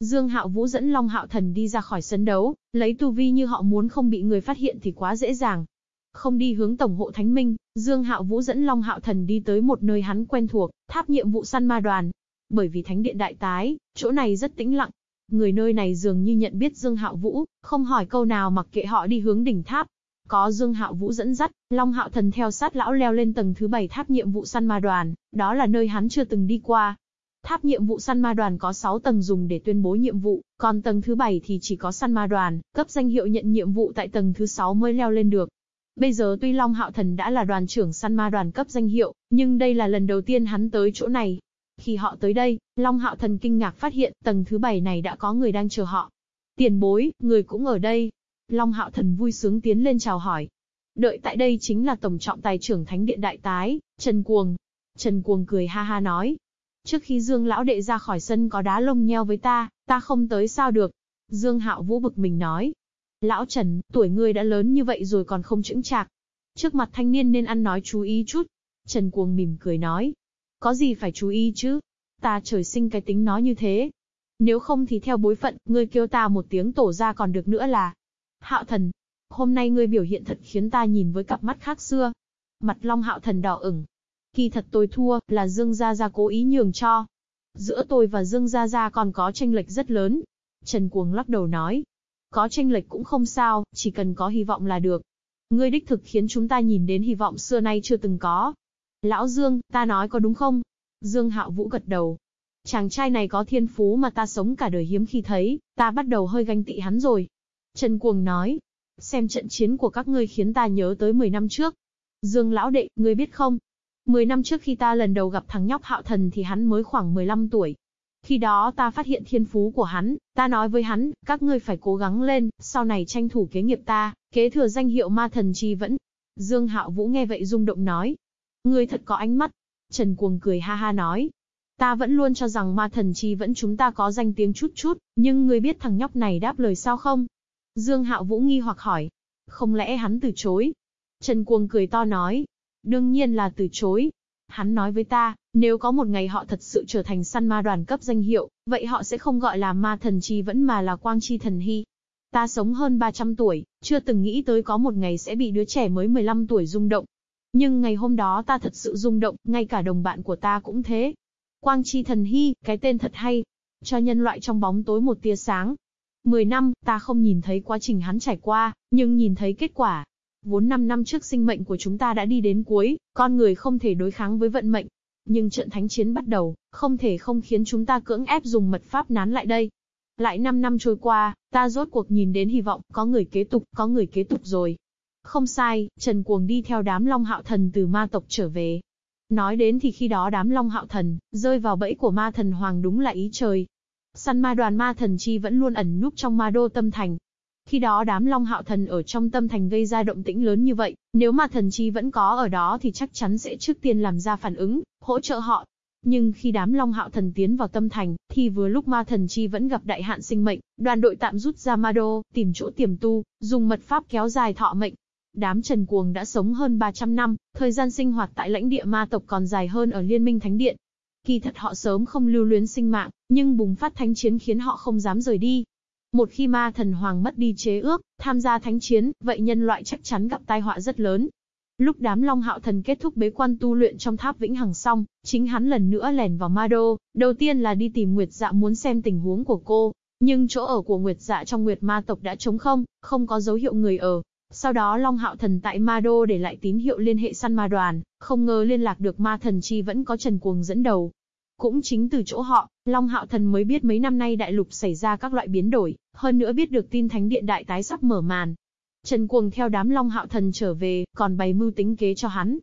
Dương Hạo Vũ dẫn Long Hạo Thần đi ra khỏi sân đấu, lấy tu vi như họ muốn không bị người phát hiện thì quá dễ dàng. Không đi hướng tổng hộ Thánh Minh, Dương Hạo Vũ dẫn Long Hạo Thần đi tới một nơi hắn quen thuộc, tháp nhiệm vụ săn ma đoàn. Bởi vì Thánh Điện đại tái, chỗ này rất tĩnh lặng, Người nơi này dường như nhận biết Dương Hạo Vũ, không hỏi câu nào mặc kệ họ đi hướng đỉnh tháp. Có Dương Hạo Vũ dẫn dắt, Long Hạo Thần theo sát lão leo lên tầng thứ 7 tháp nhiệm vụ săn ma đoàn, đó là nơi hắn chưa từng đi qua. Tháp nhiệm vụ săn ma đoàn có 6 tầng dùng để tuyên bố nhiệm vụ, còn tầng thứ 7 thì chỉ có săn ma đoàn, cấp danh hiệu nhận nhiệm vụ tại tầng thứ 6 mới leo lên được. Bây giờ tuy Long Hạo Thần đã là đoàn trưởng săn ma đoàn cấp danh hiệu, nhưng đây là lần đầu tiên hắn tới chỗ này, khi họ tới đây, Long Hạo Thần kinh ngạc phát hiện, tầng thứ bảy này đã có người đang chờ họ. Tiền bối, người cũng ở đây. Long Hạo Thần vui sướng tiến lên chào hỏi. Đợi tại đây chính là Tổng trọng tài trưởng Thánh Điện Đại Tái, Trần Cuồng. Trần Cuồng cười ha ha nói. Trước khi Dương Lão Đệ ra khỏi sân có đá lông nheo với ta, ta không tới sao được. Dương Hạo Vũ bực mình nói. Lão Trần, tuổi ngươi đã lớn như vậy rồi còn không chững chạc. Trước mặt thanh niên nên ăn nói chú ý chút. Trần Cuồng mỉm cười nói. Có gì phải chú ý chứ? Ta trời sinh cái tính nó như thế. Nếu không thì theo bối phận, ngươi kêu ta một tiếng tổ ra còn được nữa là. Hạo thần, hôm nay ngươi biểu hiện thật khiến ta nhìn với cặp mắt khác xưa. Mặt Long Hạo thần đỏ ửng. Kỳ thật tôi thua, là Dương Gia Gia cố ý nhường cho. Giữa tôi và Dương Gia Gia còn có tranh lệch rất lớn. Trần Cuồng lắc đầu nói. Có tranh lệch cũng không sao, chỉ cần có hy vọng là được. Ngươi đích thực khiến chúng ta nhìn đến hy vọng xưa nay chưa từng có. Lão Dương, ta nói có đúng không? Dương Hạo Vũ gật đầu. Chàng trai này có thiên phú mà ta sống cả đời hiếm khi thấy, ta bắt đầu hơi ganh tị hắn rồi. Trần Cuồng nói, xem trận chiến của các ngươi khiến ta nhớ tới 10 năm trước. Dương Lão Đệ, ngươi biết không? 10 năm trước khi ta lần đầu gặp thằng nhóc Hạo Thần thì hắn mới khoảng 15 tuổi. Khi đó ta phát hiện thiên phú của hắn, ta nói với hắn, các ngươi phải cố gắng lên, sau này tranh thủ kế nghiệp ta, kế thừa danh hiệu ma thần chi vẫn. Dương Hạo Vũ nghe vậy rung động nói, Ngươi thật có ánh mắt. Trần Cuồng cười ha ha nói. Ta vẫn luôn cho rằng ma thần chi vẫn chúng ta có danh tiếng chút chút, nhưng ngươi biết thằng nhóc này đáp lời sao không? Dương Hạo Vũ nghi hoặc hỏi. Không lẽ hắn từ chối? Trần Cuồng cười to nói. Đương nhiên là từ chối. Hắn nói với ta, nếu có một ngày họ thật sự trở thành săn ma đoàn cấp danh hiệu, vậy họ sẽ không gọi là ma thần chi vẫn mà là quang chi thần hy. Ta sống hơn 300 tuổi, chưa từng nghĩ tới có một ngày sẽ bị đứa trẻ mới 15 tuổi rung động. Nhưng ngày hôm đó ta thật sự rung động, ngay cả đồng bạn của ta cũng thế. Quang Chi Thần Hy, cái tên thật hay. Cho nhân loại trong bóng tối một tia sáng. Mười năm, ta không nhìn thấy quá trình hắn trải qua, nhưng nhìn thấy kết quả. Vốn năm năm trước sinh mệnh của chúng ta đã đi đến cuối, con người không thể đối kháng với vận mệnh. Nhưng trận thánh chiến bắt đầu, không thể không khiến chúng ta cưỡng ép dùng mật pháp nán lại đây. Lại năm năm trôi qua, ta rốt cuộc nhìn đến hy vọng, có người kế tục, có người kế tục rồi. Không sai, Trần Cuồng đi theo đám Long Hạo Thần từ ma tộc trở về. Nói đến thì khi đó đám Long Hạo Thần, rơi vào bẫy của ma thần Hoàng đúng là ý trời. Săn ma đoàn ma thần chi vẫn luôn ẩn núp trong ma đô tâm thành. Khi đó đám Long Hạo Thần ở trong tâm thành gây ra động tĩnh lớn như vậy, nếu ma thần chi vẫn có ở đó thì chắc chắn sẽ trước tiên làm ra phản ứng, hỗ trợ họ. Nhưng khi đám Long Hạo Thần tiến vào tâm thành, thì vừa lúc ma thần chi vẫn gặp đại hạn sinh mệnh, đoàn đội tạm rút ra ma đô, tìm chỗ tiềm tu, dùng mật pháp kéo dài thọ mệnh, Đám Trần Cuồng đã sống hơn 300 năm, thời gian sinh hoạt tại lãnh địa ma tộc còn dài hơn ở Liên minh Thánh Điện. Kỳ thật họ sớm không lưu luyến sinh mạng, nhưng bùng phát thánh chiến khiến họ không dám rời đi. Một khi ma thần hoàng mất đi chế ước, tham gia thánh chiến, vậy nhân loại chắc chắn gặp tai họa rất lớn. Lúc đám Long Hạo Thần kết thúc bế quan tu luyện trong tháp Vĩnh Hằng xong, chính hắn lần nữa lèn vào Ma Đô, đầu tiên là đi tìm Nguyệt Dạ muốn xem tình huống của cô, nhưng chỗ ở của Nguyệt Dạ trong Nguyệt Ma tộc đã trống không, không có dấu hiệu người ở. Sau đó Long Hạo Thần tại Ma Đô để lại tín hiệu liên hệ săn ma đoàn, không ngờ liên lạc được ma thần chi vẫn có Trần Cuồng dẫn đầu. Cũng chính từ chỗ họ, Long Hạo Thần mới biết mấy năm nay đại lục xảy ra các loại biến đổi, hơn nữa biết được tin Thánh Điện Đại Tái sắp mở màn, Trần Cuồng theo đám Long Hạo Thần trở về, còn bày mưu tính kế cho hắn.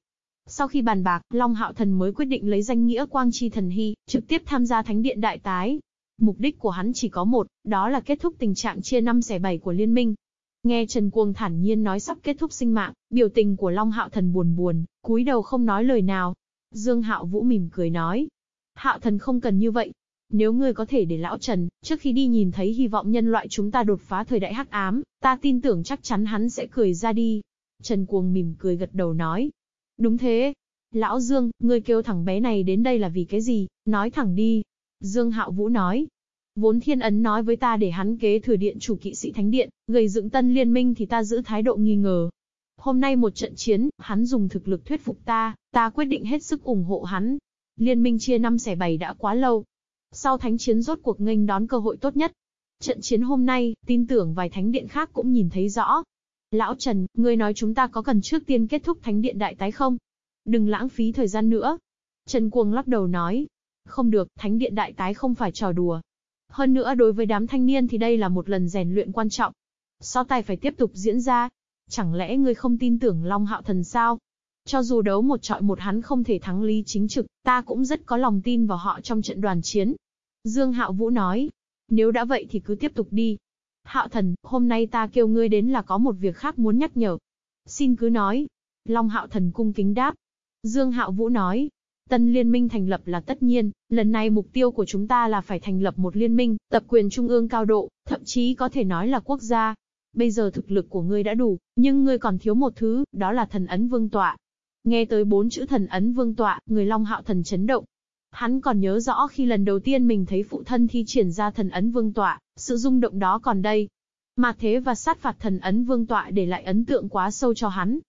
Sau khi bàn bạc, Long Hạo Thần mới quyết định lấy danh nghĩa Quang Chi Thần Hy, trực tiếp tham gia Thánh Điện Đại Tái. Mục đích của hắn chỉ có một, đó là kết thúc tình trạng chia năm xẻ bảy của liên minh. Nghe Trần Cuồng thản nhiên nói sắp kết thúc sinh mạng, biểu tình của Long Hạo Thần buồn buồn, cúi đầu không nói lời nào. Dương Hạo Vũ mỉm cười nói. Hạo Thần không cần như vậy, nếu ngươi có thể để lão Trần, trước khi đi nhìn thấy hy vọng nhân loại chúng ta đột phá thời đại hắc ám, ta tin tưởng chắc chắn hắn sẽ cười ra đi. Trần Cuồng mỉm cười gật đầu nói. Đúng thế. Lão Dương, ngươi kêu thằng bé này đến đây là vì cái gì, nói thẳng đi. Dương Hạo Vũ nói. Vốn thiên ấn nói với ta để hắn kế thừa điện chủ kỵ sĩ thánh điện, gây dựng tân liên minh thì ta giữ thái độ nghi ngờ. Hôm nay một trận chiến, hắn dùng thực lực thuyết phục ta, ta quyết định hết sức ủng hộ hắn. Liên minh chia năm xẻ bảy đã quá lâu, sau thánh chiến rốt cuộc nghênh đón cơ hội tốt nhất. Trận chiến hôm nay, tin tưởng vài thánh điện khác cũng nhìn thấy rõ. Lão Trần, ngươi nói chúng ta có cần trước tiên kết thúc thánh điện đại tái không? Đừng lãng phí thời gian nữa. Trần Cuồng lắc đầu nói. Không được, thánh điện đại tái không phải trò đùa. Hơn nữa đối với đám thanh niên thì đây là một lần rèn luyện quan trọng. So tài phải tiếp tục diễn ra. Chẳng lẽ ngươi không tin tưởng Long Hạo Thần sao? Cho dù đấu một trọi một hắn không thể thắng Lý Chính Trực, ta cũng rất có lòng tin vào họ trong trận đoàn chiến. Dương Hạo Vũ nói, nếu đã vậy thì cứ tiếp tục đi. Hạo Thần, hôm nay ta kêu ngươi đến là có một việc khác muốn nhắc nhở. Xin cứ nói. Long Hạo Thần cung kính đáp. Dương Hạo Vũ nói, Tân liên minh thành lập là tất nhiên, lần này mục tiêu của chúng ta là phải thành lập một liên minh, tập quyền trung ương cao độ, thậm chí có thể nói là quốc gia. Bây giờ thực lực của ngươi đã đủ, nhưng ngươi còn thiếu một thứ, đó là thần ấn vương tọa. Nghe tới bốn chữ thần ấn vương tọa, người Long Hạo thần chấn động. Hắn còn nhớ rõ khi lần đầu tiên mình thấy phụ thân thi triển ra thần ấn vương tọa, sự rung động đó còn đây. Mà thế và sát phạt thần ấn vương tọa để lại ấn tượng quá sâu cho hắn.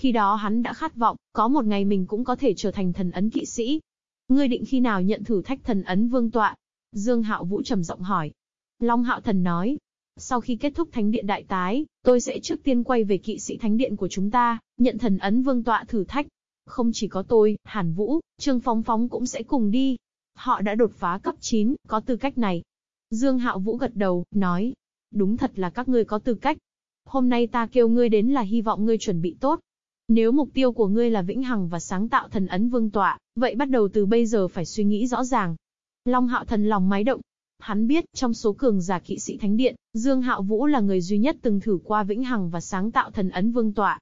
Khi đó hắn đã khát vọng, có một ngày mình cũng có thể trở thành thần ấn kỵ sĩ. Ngươi định khi nào nhận thử thách thần ấn vương tọa? Dương Hạo Vũ trầm giọng hỏi. Long Hạo Thần nói, sau khi kết thúc thánh điện đại tái, tôi sẽ trước tiên quay về kỵ sĩ thánh điện của chúng ta, nhận thần ấn vương tọa thử thách. Không chỉ có tôi, Hàn Vũ, Trương Phóng Phóng cũng sẽ cùng đi. Họ đã đột phá cấp 9, có tư cách này. Dương Hạo Vũ gật đầu, nói. Đúng thật là các ngươi có tư cách. Hôm nay ta kêu ngươi đến là hy vọng ngươi chuẩn bị tốt. Nếu mục tiêu của ngươi là vĩnh hằng và sáng tạo thần ấn vương tọa, vậy bắt đầu từ bây giờ phải suy nghĩ rõ ràng. Long Hạo Thần lòng máy động, Hắn biết, trong số cường giả kỵ sĩ thánh điện, Dương Hạo Vũ là người duy nhất từng thử qua vĩnh hằng và sáng tạo thần ấn vương tọa.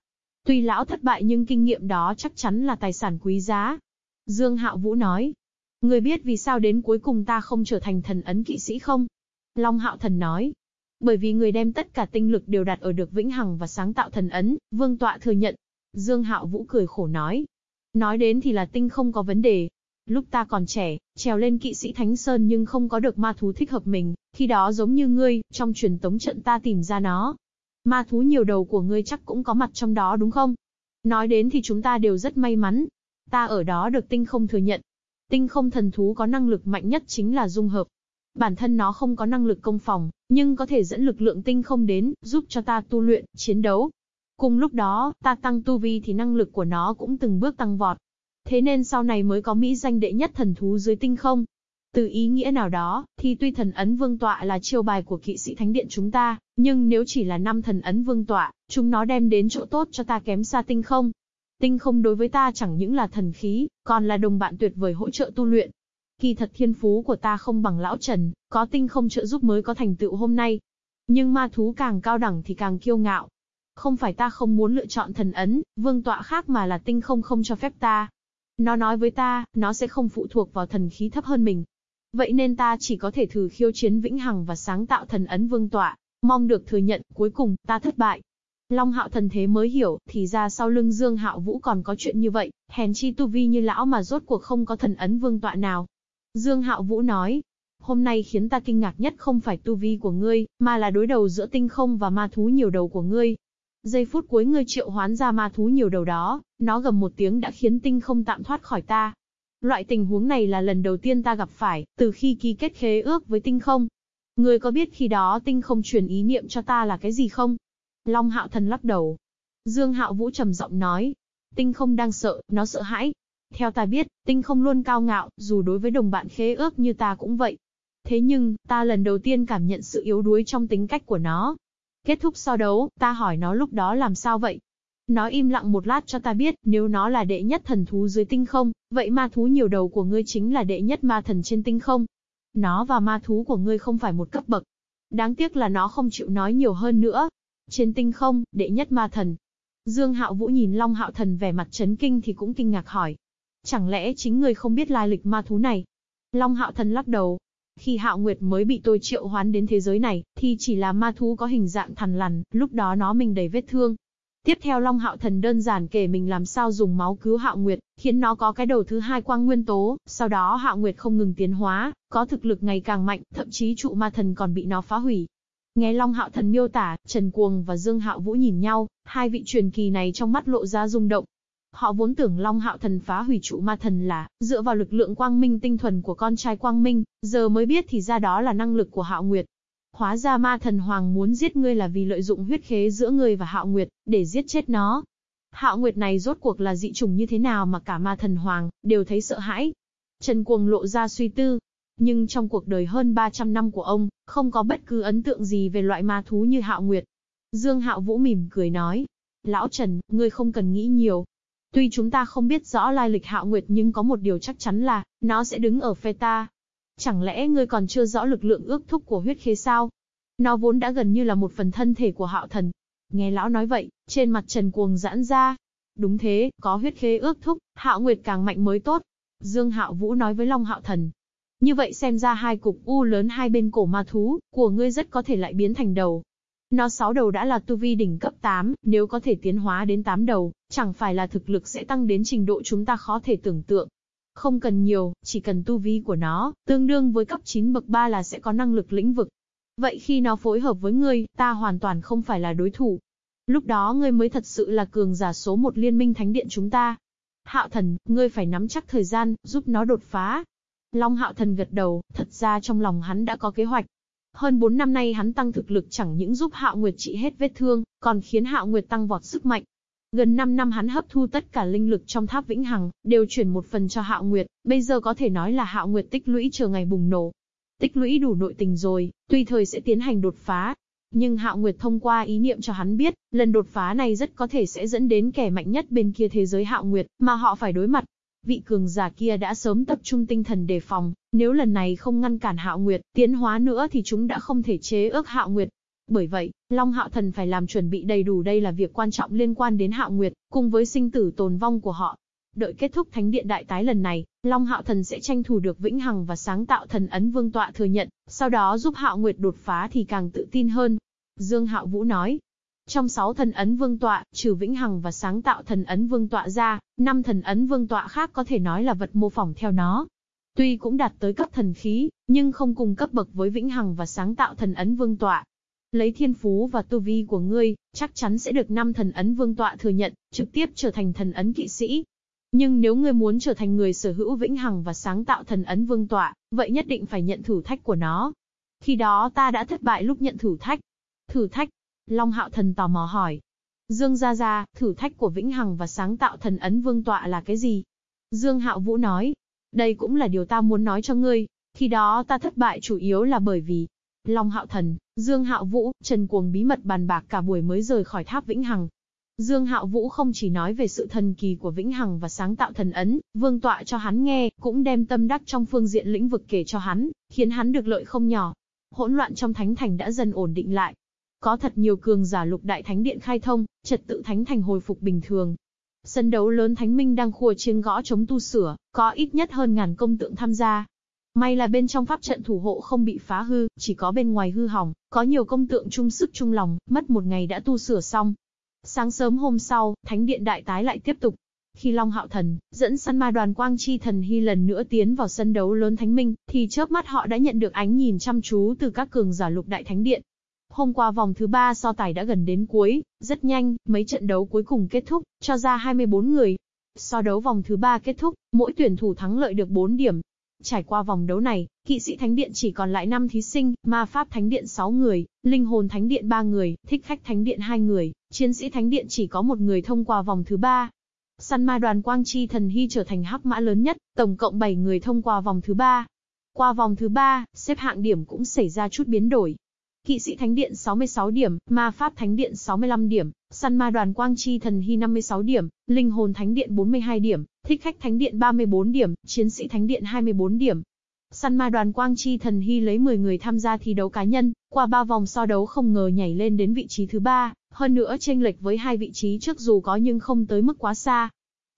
Tuy lão thất bại nhưng kinh nghiệm đó chắc chắn là tài sản quý giá. Dương Hạo Vũ nói, người biết vì sao đến cuối cùng ta không trở thành thần ấn kỵ sĩ không? Long Hạo Thần nói, bởi vì người đem tất cả tinh lực đều đặt ở được vĩnh hằng và sáng tạo thần ấn, vương tọa thừa nhận. Dương Hạo Vũ cười khổ nói, nói đến thì là tinh không có vấn đề, Lúc ta còn trẻ, trèo lên kỵ sĩ Thánh Sơn nhưng không có được ma thú thích hợp mình, khi đó giống như ngươi, trong truyền tống trận ta tìm ra nó. Ma thú nhiều đầu của ngươi chắc cũng có mặt trong đó đúng không? Nói đến thì chúng ta đều rất may mắn. Ta ở đó được tinh không thừa nhận. Tinh không thần thú có năng lực mạnh nhất chính là dung hợp. Bản thân nó không có năng lực công phòng, nhưng có thể dẫn lực lượng tinh không đến, giúp cho ta tu luyện, chiến đấu. Cùng lúc đó, ta tăng tu vi thì năng lực của nó cũng từng bước tăng vọt. Thế nên sau này mới có Mỹ danh đệ nhất thần thú dưới tinh không. Từ ý nghĩa nào đó, thì tuy thần ấn vương tọa là chiêu bài của kỵ sĩ thánh điện chúng ta, nhưng nếu chỉ là năm thần ấn vương tọa, chúng nó đem đến chỗ tốt cho ta kém xa tinh không. Tinh không đối với ta chẳng những là thần khí, còn là đồng bạn tuyệt vời hỗ trợ tu luyện. Kỳ thật thiên phú của ta không bằng lão Trần, có tinh không trợ giúp mới có thành tựu hôm nay. Nhưng ma thú càng cao đẳng thì càng kiêu ngạo. Không phải ta không muốn lựa chọn thần ấn, vương tọa khác mà là tinh không không cho phép ta. Nó nói với ta, nó sẽ không phụ thuộc vào thần khí thấp hơn mình. Vậy nên ta chỉ có thể thử khiêu chiến vĩnh hằng và sáng tạo thần ấn vương tọa, mong được thừa nhận, cuối cùng, ta thất bại. Long hạo thần thế mới hiểu, thì ra sau lưng Dương hạo vũ còn có chuyện như vậy, hèn chi tu vi như lão mà rốt cuộc không có thần ấn vương tọa nào. Dương hạo vũ nói, hôm nay khiến ta kinh ngạc nhất không phải tu vi của ngươi, mà là đối đầu giữa tinh không và ma thú nhiều đầu của ngươi. Giây phút cuối ngươi triệu hoán ra ma thú nhiều đầu đó, nó gầm một tiếng đã khiến tinh không tạm thoát khỏi ta. Loại tình huống này là lần đầu tiên ta gặp phải, từ khi ký kết khế ước với tinh không. Ngươi có biết khi đó tinh không truyền ý niệm cho ta là cái gì không? Long hạo thần lắc đầu. Dương hạo vũ trầm giọng nói. Tinh không đang sợ, nó sợ hãi. Theo ta biết, tinh không luôn cao ngạo, dù đối với đồng bạn khế ước như ta cũng vậy. Thế nhưng, ta lần đầu tiên cảm nhận sự yếu đuối trong tính cách của nó. Kết thúc so đấu, ta hỏi nó lúc đó làm sao vậy? Nó im lặng một lát cho ta biết, nếu nó là đệ nhất thần thú dưới tinh không, vậy ma thú nhiều đầu của ngươi chính là đệ nhất ma thần trên tinh không. Nó và ma thú của ngươi không phải một cấp bậc. Đáng tiếc là nó không chịu nói nhiều hơn nữa. Trên tinh không, đệ nhất ma thần. Dương Hạo Vũ nhìn Long Hạo Thần vẻ mặt chấn kinh thì cũng kinh ngạc hỏi. Chẳng lẽ chính ngươi không biết lai lịch ma thú này? Long Hạo Thần lắc đầu, khi Hạo Nguyệt mới bị tôi triệu hoán đến thế giới này, thì chỉ là ma thú có hình dạng thằn lằn, lúc đó nó mình đầy vết thương. Tiếp theo Long Hạo Thần đơn giản kể mình làm sao dùng máu cứu Hạo Nguyệt, khiến nó có cái đầu thứ hai quang nguyên tố, sau đó Hạo Nguyệt không ngừng tiến hóa, có thực lực ngày càng mạnh, thậm chí trụ ma thần còn bị nó phá hủy. Nghe Long Hạo Thần miêu tả, Trần Cuồng và Dương Hạo Vũ nhìn nhau, hai vị truyền kỳ này trong mắt lộ ra rung động, Họ vốn tưởng Long Hạo Thần phá hủy trụ ma thần là dựa vào lực lượng quang minh tinh thuần của con trai quang minh, giờ mới biết thì ra đó là năng lực của Hạo Nguyệt. Hóa ra ma thần hoàng muốn giết ngươi là vì lợi dụng huyết khế giữa ngươi và Hạo Nguyệt, để giết chết nó. Hạo Nguyệt này rốt cuộc là dị trùng như thế nào mà cả ma thần hoàng, đều thấy sợ hãi. Trần Cuồng lộ ra suy tư. Nhưng trong cuộc đời hơn 300 năm của ông, không có bất cứ ấn tượng gì về loại ma thú như Hạo Nguyệt. Dương Hạo Vũ mỉm cười nói. Lão Trần, ngươi không cần nghĩ nhiều, Tuy chúng ta không biết rõ lai lịch hạo nguyệt nhưng có một điều chắc chắn là, nó sẽ đứng ở phe ta. Chẳng lẽ ngươi còn chưa rõ lực lượng ước thúc của huyết khế sao? Nó vốn đã gần như là một phần thân thể của hạo thần. Nghe lão nói vậy, trên mặt Trần Cuồng giãn ra. Đúng thế, có huyết khế ước thúc, hạo nguyệt càng mạnh mới tốt. Dương Hạo Vũ nói với Long Hạo Thần. Như vậy xem ra hai cục u lớn hai bên cổ ma thú, của ngươi rất có thể lại biến thành đầu, nó sáu đầu đã là tu vi đỉnh cấp 8, nếu có thể tiến hóa đến 8 đầu, chẳng phải là thực lực sẽ tăng đến trình độ chúng ta khó thể tưởng tượng. Không cần nhiều, chỉ cần tu vi của nó, tương đương với cấp 9 bậc 3 là sẽ có năng lực lĩnh vực. Vậy khi nó phối hợp với ngươi, ta hoàn toàn không phải là đối thủ. Lúc đó ngươi mới thật sự là cường giả số một liên minh thánh điện chúng ta. Hạo thần, ngươi phải nắm chắc thời gian, giúp nó đột phá. Long hạo thần gật đầu, thật ra trong lòng hắn đã có kế hoạch, hơn 4 năm nay hắn tăng thực lực chẳng những giúp Hạo Nguyệt trị hết vết thương, còn khiến Hạo Nguyệt tăng vọt sức mạnh. Gần 5 năm hắn hấp thu tất cả linh lực trong tháp vĩnh hằng, đều chuyển một phần cho Hạo Nguyệt, bây giờ có thể nói là Hạo Nguyệt tích lũy chờ ngày bùng nổ. Tích lũy đủ nội tình rồi, tùy thời sẽ tiến hành đột phá. Nhưng Hạo Nguyệt thông qua ý niệm cho hắn biết, lần đột phá này rất có thể sẽ dẫn đến kẻ mạnh nhất bên kia thế giới Hạo Nguyệt, mà họ phải đối mặt vị cường giả kia đã sớm tập trung tinh thần đề phòng, nếu lần này không ngăn cản Hạo Nguyệt tiến hóa nữa thì chúng đã không thể chế ước Hạo Nguyệt. Bởi vậy, Long Hạo Thần phải làm chuẩn bị đầy đủ đây là việc quan trọng liên quan đến Hạo Nguyệt, cùng với sinh tử tồn vong của họ. Đợi kết thúc Thánh Điện Đại Tái lần này, Long Hạo Thần sẽ tranh thủ được Vĩnh Hằng và sáng tạo thần ấn Vương Tọa thừa nhận, sau đó giúp Hạo Nguyệt đột phá thì càng tự tin hơn. Dương Hạo Vũ nói, trong 6 thần ấn vương tọa, trừ vĩnh hằng và sáng tạo thần ấn vương tọa ra, năm thần ấn vương tọa khác có thể nói là vật mô phỏng theo nó. Tuy cũng đạt tới cấp thần khí, nhưng không cùng cấp bậc với vĩnh hằng và sáng tạo thần ấn vương tọa. Lấy thiên phú và tu vi của ngươi, chắc chắn sẽ được năm thần ấn vương tọa thừa nhận, trực tiếp trở thành thần ấn kỵ sĩ. Nhưng nếu ngươi muốn trở thành người sở hữu vĩnh hằng và sáng tạo thần ấn vương tọa, vậy nhất định phải nhận thử thách của nó. Khi đó ta đã thất bại lúc nhận thử thách. Thử thách, Long Hạo Thần tò mò hỏi. Dương Gia Gia, thử thách của Vĩnh Hằng và sáng tạo thần ấn vương tọa là cái gì? Dương Hạo Vũ nói. Đây cũng là điều ta muốn nói cho ngươi. Khi đó ta thất bại chủ yếu là bởi vì Long Hạo Thần, Dương Hạo Vũ, Trần Cuồng bí mật bàn bạc cả buổi mới rời khỏi tháp Vĩnh Hằng. Dương Hạo Vũ không chỉ nói về sự thần kỳ của Vĩnh Hằng và sáng tạo thần ấn, vương tọa cho hắn nghe, cũng đem tâm đắc trong phương diện lĩnh vực kể cho hắn, khiến hắn được lợi không nhỏ. Hỗn loạn trong thánh thành đã dần ổn định lại, có thật nhiều cường giả lục đại thánh điện khai thông, trật tự thánh thành hồi phục bình thường. Sân đấu lớn thánh minh đang khua chiêng gõ chống tu sửa, có ít nhất hơn ngàn công tượng tham gia. May là bên trong pháp trận thủ hộ không bị phá hư, chỉ có bên ngoài hư hỏng, có nhiều công tượng chung sức chung lòng, mất một ngày đã tu sửa xong. Sáng sớm hôm sau, thánh điện đại tái lại tiếp tục. Khi Long Hạo Thần, dẫn săn ma đoàn Quang Chi Thần Hy lần nữa tiến vào sân đấu lớn Thánh Minh, thì chớp mắt họ đã nhận được ánh nhìn chăm chú từ các cường giả lục đại thánh điện. Hôm qua vòng thứ 3 so tài đã gần đến cuối, rất nhanh, mấy trận đấu cuối cùng kết thúc, cho ra 24 người. So đấu vòng thứ 3 kết thúc, mỗi tuyển thủ thắng lợi được 4 điểm. Trải qua vòng đấu này, kỵ sĩ thánh điện chỉ còn lại 5 thí sinh, ma pháp thánh điện 6 người, linh hồn thánh điện 3 người, thích khách thánh điện 2 người, chiến sĩ thánh điện chỉ có một người thông qua vòng thứ 3. Săn ma đoàn Quang Chi Thần Hy trở thành hắc mã lớn nhất, tổng cộng 7 người thông qua vòng thứ 3. Qua vòng thứ 3, xếp hạng điểm cũng xảy ra chút biến đổi. Kỵ sĩ Thánh Điện 66 điểm, Ma Pháp Thánh Điện 65 điểm, Săn Ma Đoàn Quang Chi Thần Hy 56 điểm, Linh Hồn Thánh Điện 42 điểm, Thích Khách Thánh Điện 34 điểm, Chiến sĩ Thánh Điện 24 điểm. Săn Ma Đoàn Quang Chi Thần Hy lấy 10 người tham gia thi đấu cá nhân, qua 3 vòng so đấu không ngờ nhảy lên đến vị trí thứ 3, hơn nữa chênh lệch với hai vị trí trước dù có nhưng không tới mức quá xa.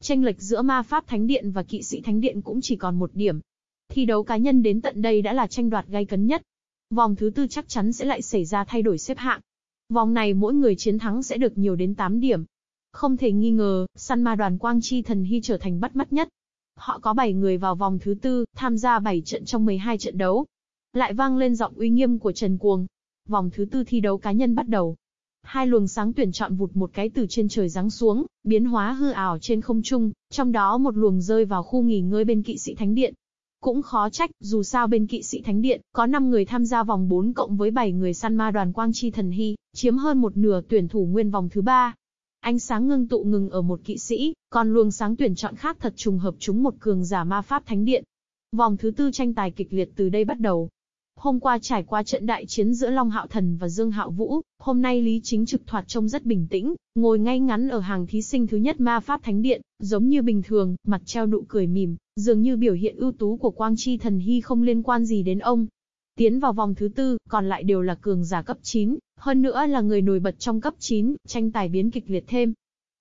Chênh lệch giữa Ma Pháp Thánh Điện và Kỵ sĩ Thánh Điện cũng chỉ còn một điểm, Thi đấu cá nhân đến tận đây đã là tranh đoạt gay cấn nhất. Vòng thứ tư chắc chắn sẽ lại xảy ra thay đổi xếp hạng. Vòng này mỗi người chiến thắng sẽ được nhiều đến 8 điểm. Không thể nghi ngờ, săn ma đoàn Quang Chi Thần Hy trở thành bắt mắt nhất. Họ có 7 người vào vòng thứ tư, tham gia 7 trận trong 12 trận đấu. Lại vang lên giọng uy nghiêm của Trần Cuồng. Vòng thứ tư thi đấu cá nhân bắt đầu. Hai luồng sáng tuyển chọn vụt một cái từ trên trời giáng xuống, biến hóa hư ảo trên không trung, trong đó một luồng rơi vào khu nghỉ ngơi bên kỵ sĩ thánh điện, cũng khó trách, dù sao bên kỵ sĩ thánh điện, có 5 người tham gia vòng 4 cộng với 7 người săn ma đoàn quang chi thần hy, chiếm hơn một nửa tuyển thủ nguyên vòng thứ 3. Ánh sáng ngưng tụ ngừng ở một kỵ sĩ, còn luồng sáng tuyển chọn khác thật trùng hợp chúng một cường giả ma pháp thánh điện. Vòng thứ tư tranh tài kịch liệt từ đây bắt đầu. Hôm qua trải qua trận đại chiến giữa Long Hạo Thần và Dương Hạo Vũ, hôm nay Lý Chính trực thoạt trông rất bình tĩnh, ngồi ngay ngắn ở hàng thí sinh thứ nhất ma pháp thánh điện, giống như bình thường, mặt treo nụ cười mỉm, dường như biểu hiện ưu tú của Quang Chi Thần Hy không liên quan gì đến ông. Tiến vào vòng thứ tư, còn lại đều là cường giả cấp 9, hơn nữa là người nổi bật trong cấp 9, tranh tài biến kịch liệt thêm.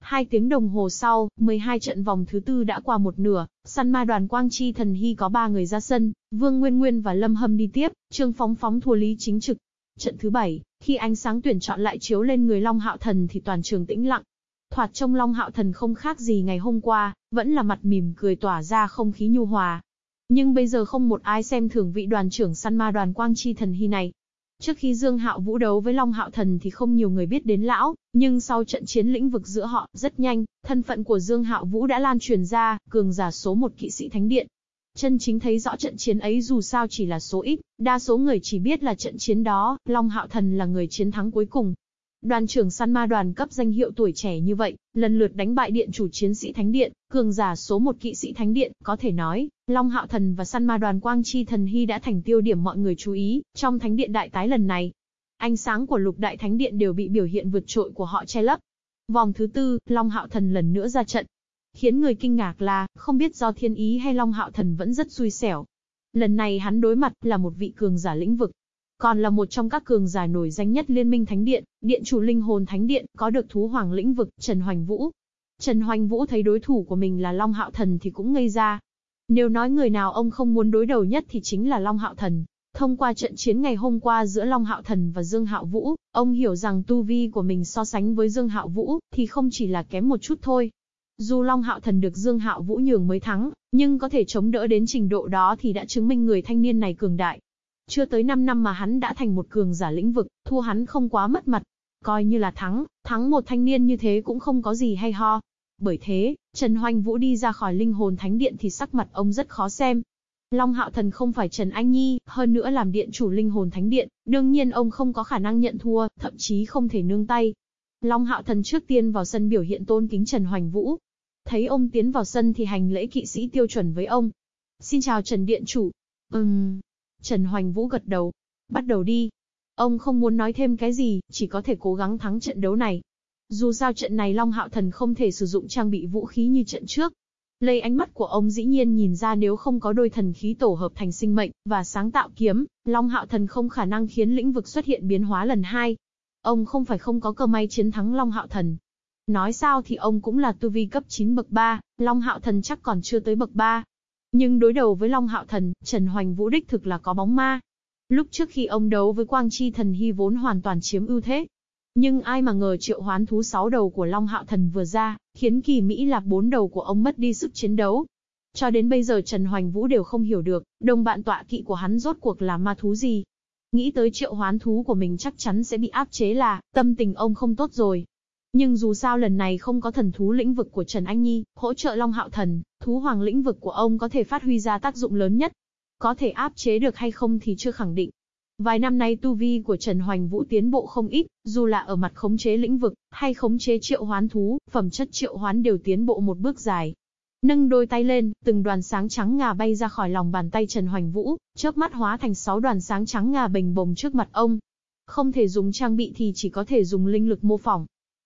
Hai tiếng đồng hồ sau, 12 trận vòng thứ tư đã qua một nửa, săn ma đoàn Quang Chi Thần Hy có 3 người ra sân, Vương Nguyên Nguyên và Lâm Hâm đi tiếp, Trương Phóng Phóng thua Lý Chính Trực. Trận thứ 7, khi ánh sáng tuyển chọn lại chiếu lên người Long Hạo Thần thì toàn trường tĩnh lặng. Thoạt trông Long Hạo Thần không khác gì ngày hôm qua, vẫn là mặt mỉm cười tỏa ra không khí nhu hòa. Nhưng bây giờ không một ai xem thường vị đoàn trưởng săn ma đoàn Quang Chi Thần Hy này. Trước khi Dương Hạo Vũ đấu với Long Hạo Thần thì không nhiều người biết đến lão, nhưng sau trận chiến lĩnh vực giữa họ, rất nhanh, thân phận của Dương Hạo Vũ đã lan truyền ra, cường giả số một kỵ sĩ thánh điện. Chân chính thấy rõ trận chiến ấy dù sao chỉ là số ít, đa số người chỉ biết là trận chiến đó, Long Hạo Thần là người chiến thắng cuối cùng. Đoàn trưởng săn ma đoàn cấp danh hiệu tuổi trẻ như vậy, lần lượt đánh bại điện chủ chiến sĩ thánh điện, cường giả số một kỵ sĩ thánh điện, có thể nói, Long Hạo Thần và săn ma đoàn Quang Chi Thần Hy đã thành tiêu điểm mọi người chú ý, trong thánh điện đại tái lần này. Ánh sáng của lục đại thánh điện đều bị biểu hiện vượt trội của họ che lấp. Vòng thứ tư, Long Hạo Thần lần nữa ra trận. Khiến người kinh ngạc là, không biết do thiên ý hay Long Hạo Thần vẫn rất xui xẻo. Lần này hắn đối mặt là một vị cường giả lĩnh vực, còn là một trong các cường giả nổi danh nhất Liên minh Thánh Điện, Điện chủ Linh Hồn Thánh Điện, có được thú hoàng lĩnh vực, Trần Hoành Vũ. Trần Hoành Vũ thấy đối thủ của mình là Long Hạo Thần thì cũng ngây ra. Nếu nói người nào ông không muốn đối đầu nhất thì chính là Long Hạo Thần. Thông qua trận chiến ngày hôm qua giữa Long Hạo Thần và Dương Hạo Vũ, ông hiểu rằng tu vi của mình so sánh với Dương Hạo Vũ thì không chỉ là kém một chút thôi. Dù Long Hạo Thần được Dương Hạo Vũ nhường mới thắng, nhưng có thể chống đỡ đến trình độ đó thì đã chứng minh người thanh niên này cường đại. Chưa tới 5 năm mà hắn đã thành một cường giả lĩnh vực, thua hắn không quá mất mặt. Coi như là thắng, thắng một thanh niên như thế cũng không có gì hay ho. Bởi thế, Trần Hoành Vũ đi ra khỏi linh hồn thánh điện thì sắc mặt ông rất khó xem. Long Hạo Thần không phải Trần Anh Nhi, hơn nữa làm điện chủ linh hồn thánh điện, đương nhiên ông không có khả năng nhận thua, thậm chí không thể nương tay. Long Hạo Thần trước tiên vào sân biểu hiện tôn kính Trần Hoành Vũ. Thấy ông tiến vào sân thì hành lễ kỵ sĩ tiêu chuẩn với ông. Xin chào Trần Điện Chủ. Ừm, Trần Hoành Vũ gật đầu. Bắt đầu đi. Ông không muốn nói thêm cái gì, chỉ có thể cố gắng thắng trận đấu này. Dù sao trận này Long Hạo Thần không thể sử dụng trang bị vũ khí như trận trước. Lấy ánh mắt của ông dĩ nhiên nhìn ra nếu không có đôi thần khí tổ hợp thành sinh mệnh và sáng tạo kiếm, Long Hạo Thần không khả năng khiến lĩnh vực xuất hiện biến hóa lần hai. Ông không phải không có cơ may chiến thắng Long Hạo Thần. Nói sao thì ông cũng là tu vi cấp 9 bậc 3, Long Hạo Thần chắc còn chưa tới bậc 3. Nhưng đối đầu với Long Hạo Thần, Trần Hoành Vũ đích thực là có bóng ma. Lúc trước khi ông đấu với Quang Chi Thần Hy vốn hoàn toàn chiếm ưu thế. Nhưng ai mà ngờ triệu hoán thú sáu đầu của Long Hạo Thần vừa ra, khiến kỳ Mỹ lạc bốn đầu của ông mất đi sức chiến đấu. Cho đến bây giờ Trần Hoành Vũ đều không hiểu được, đồng bạn tọa kỵ của hắn rốt cuộc là ma thú gì. Nghĩ tới triệu hoán thú của mình chắc chắn sẽ bị áp chế là, tâm tình ông không tốt rồi. Nhưng dù sao lần này không có thần thú lĩnh vực của Trần Anh Nhi, hỗ trợ Long Hạo Thần, thú hoàng lĩnh vực của ông có thể phát huy ra tác dụng lớn nhất. Có thể áp chế được hay không thì chưa khẳng định. Vài năm nay tu vi của Trần Hoành Vũ tiến bộ không ít, dù là ở mặt khống chế lĩnh vực, hay khống chế triệu hoán thú, phẩm chất triệu hoán đều tiến bộ một bước dài. Nâng đôi tay lên, từng đoàn sáng trắng ngà bay ra khỏi lòng bàn tay Trần Hoành Vũ, chớp mắt hóa thành sáu đoàn sáng trắng ngà bình bồng trước mặt ông. Không thể dùng trang bị thì chỉ có thể dùng linh lực mô phỏng.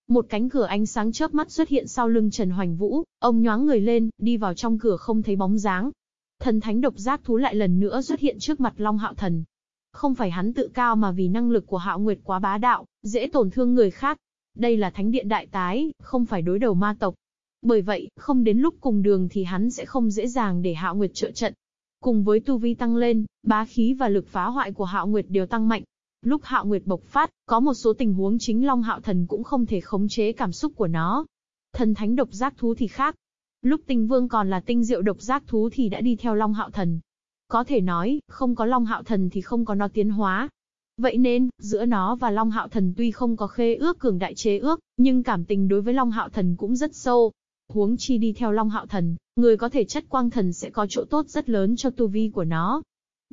Một cánh cửa ánh sáng chớp mắt xuất hiện sau lưng Trần Hoành Vũ, ông nhoáng người lên, đi vào trong cửa không thấy bóng dáng. Thần thánh độc giác thú lại lần nữa xuất hiện trước mặt Long Hạo Thần. Không phải hắn tự cao mà vì năng lực của Hạo Nguyệt quá bá đạo, dễ tổn thương người khác. Đây là thánh điện đại tái, không phải đối đầu ma tộc. Bởi vậy, không đến lúc cùng đường thì hắn sẽ không dễ dàng để Hạo Nguyệt trợ trận. Cùng với tu vi tăng lên, bá khí và lực phá hoại của Hạo Nguyệt đều tăng mạnh. Lúc Hạo Nguyệt bộc phát, có một số tình huống chính Long Hạo Thần cũng không thể khống chế cảm xúc của nó. Thần thánh độc giác thú thì khác. Lúc Tinh Vương còn là tinh diệu độc giác thú thì đã đi theo Long Hạo Thần. Có thể nói, không có Long Hạo Thần thì không có nó tiến hóa. Vậy nên, giữa nó và Long Hạo Thần tuy không có khê ước cường đại chế ước, nhưng cảm tình đối với Long Hạo Thần cũng rất sâu. Huống chi đi theo Long Hạo Thần, người có thể chất quang thần sẽ có chỗ tốt rất lớn cho tu vi của nó.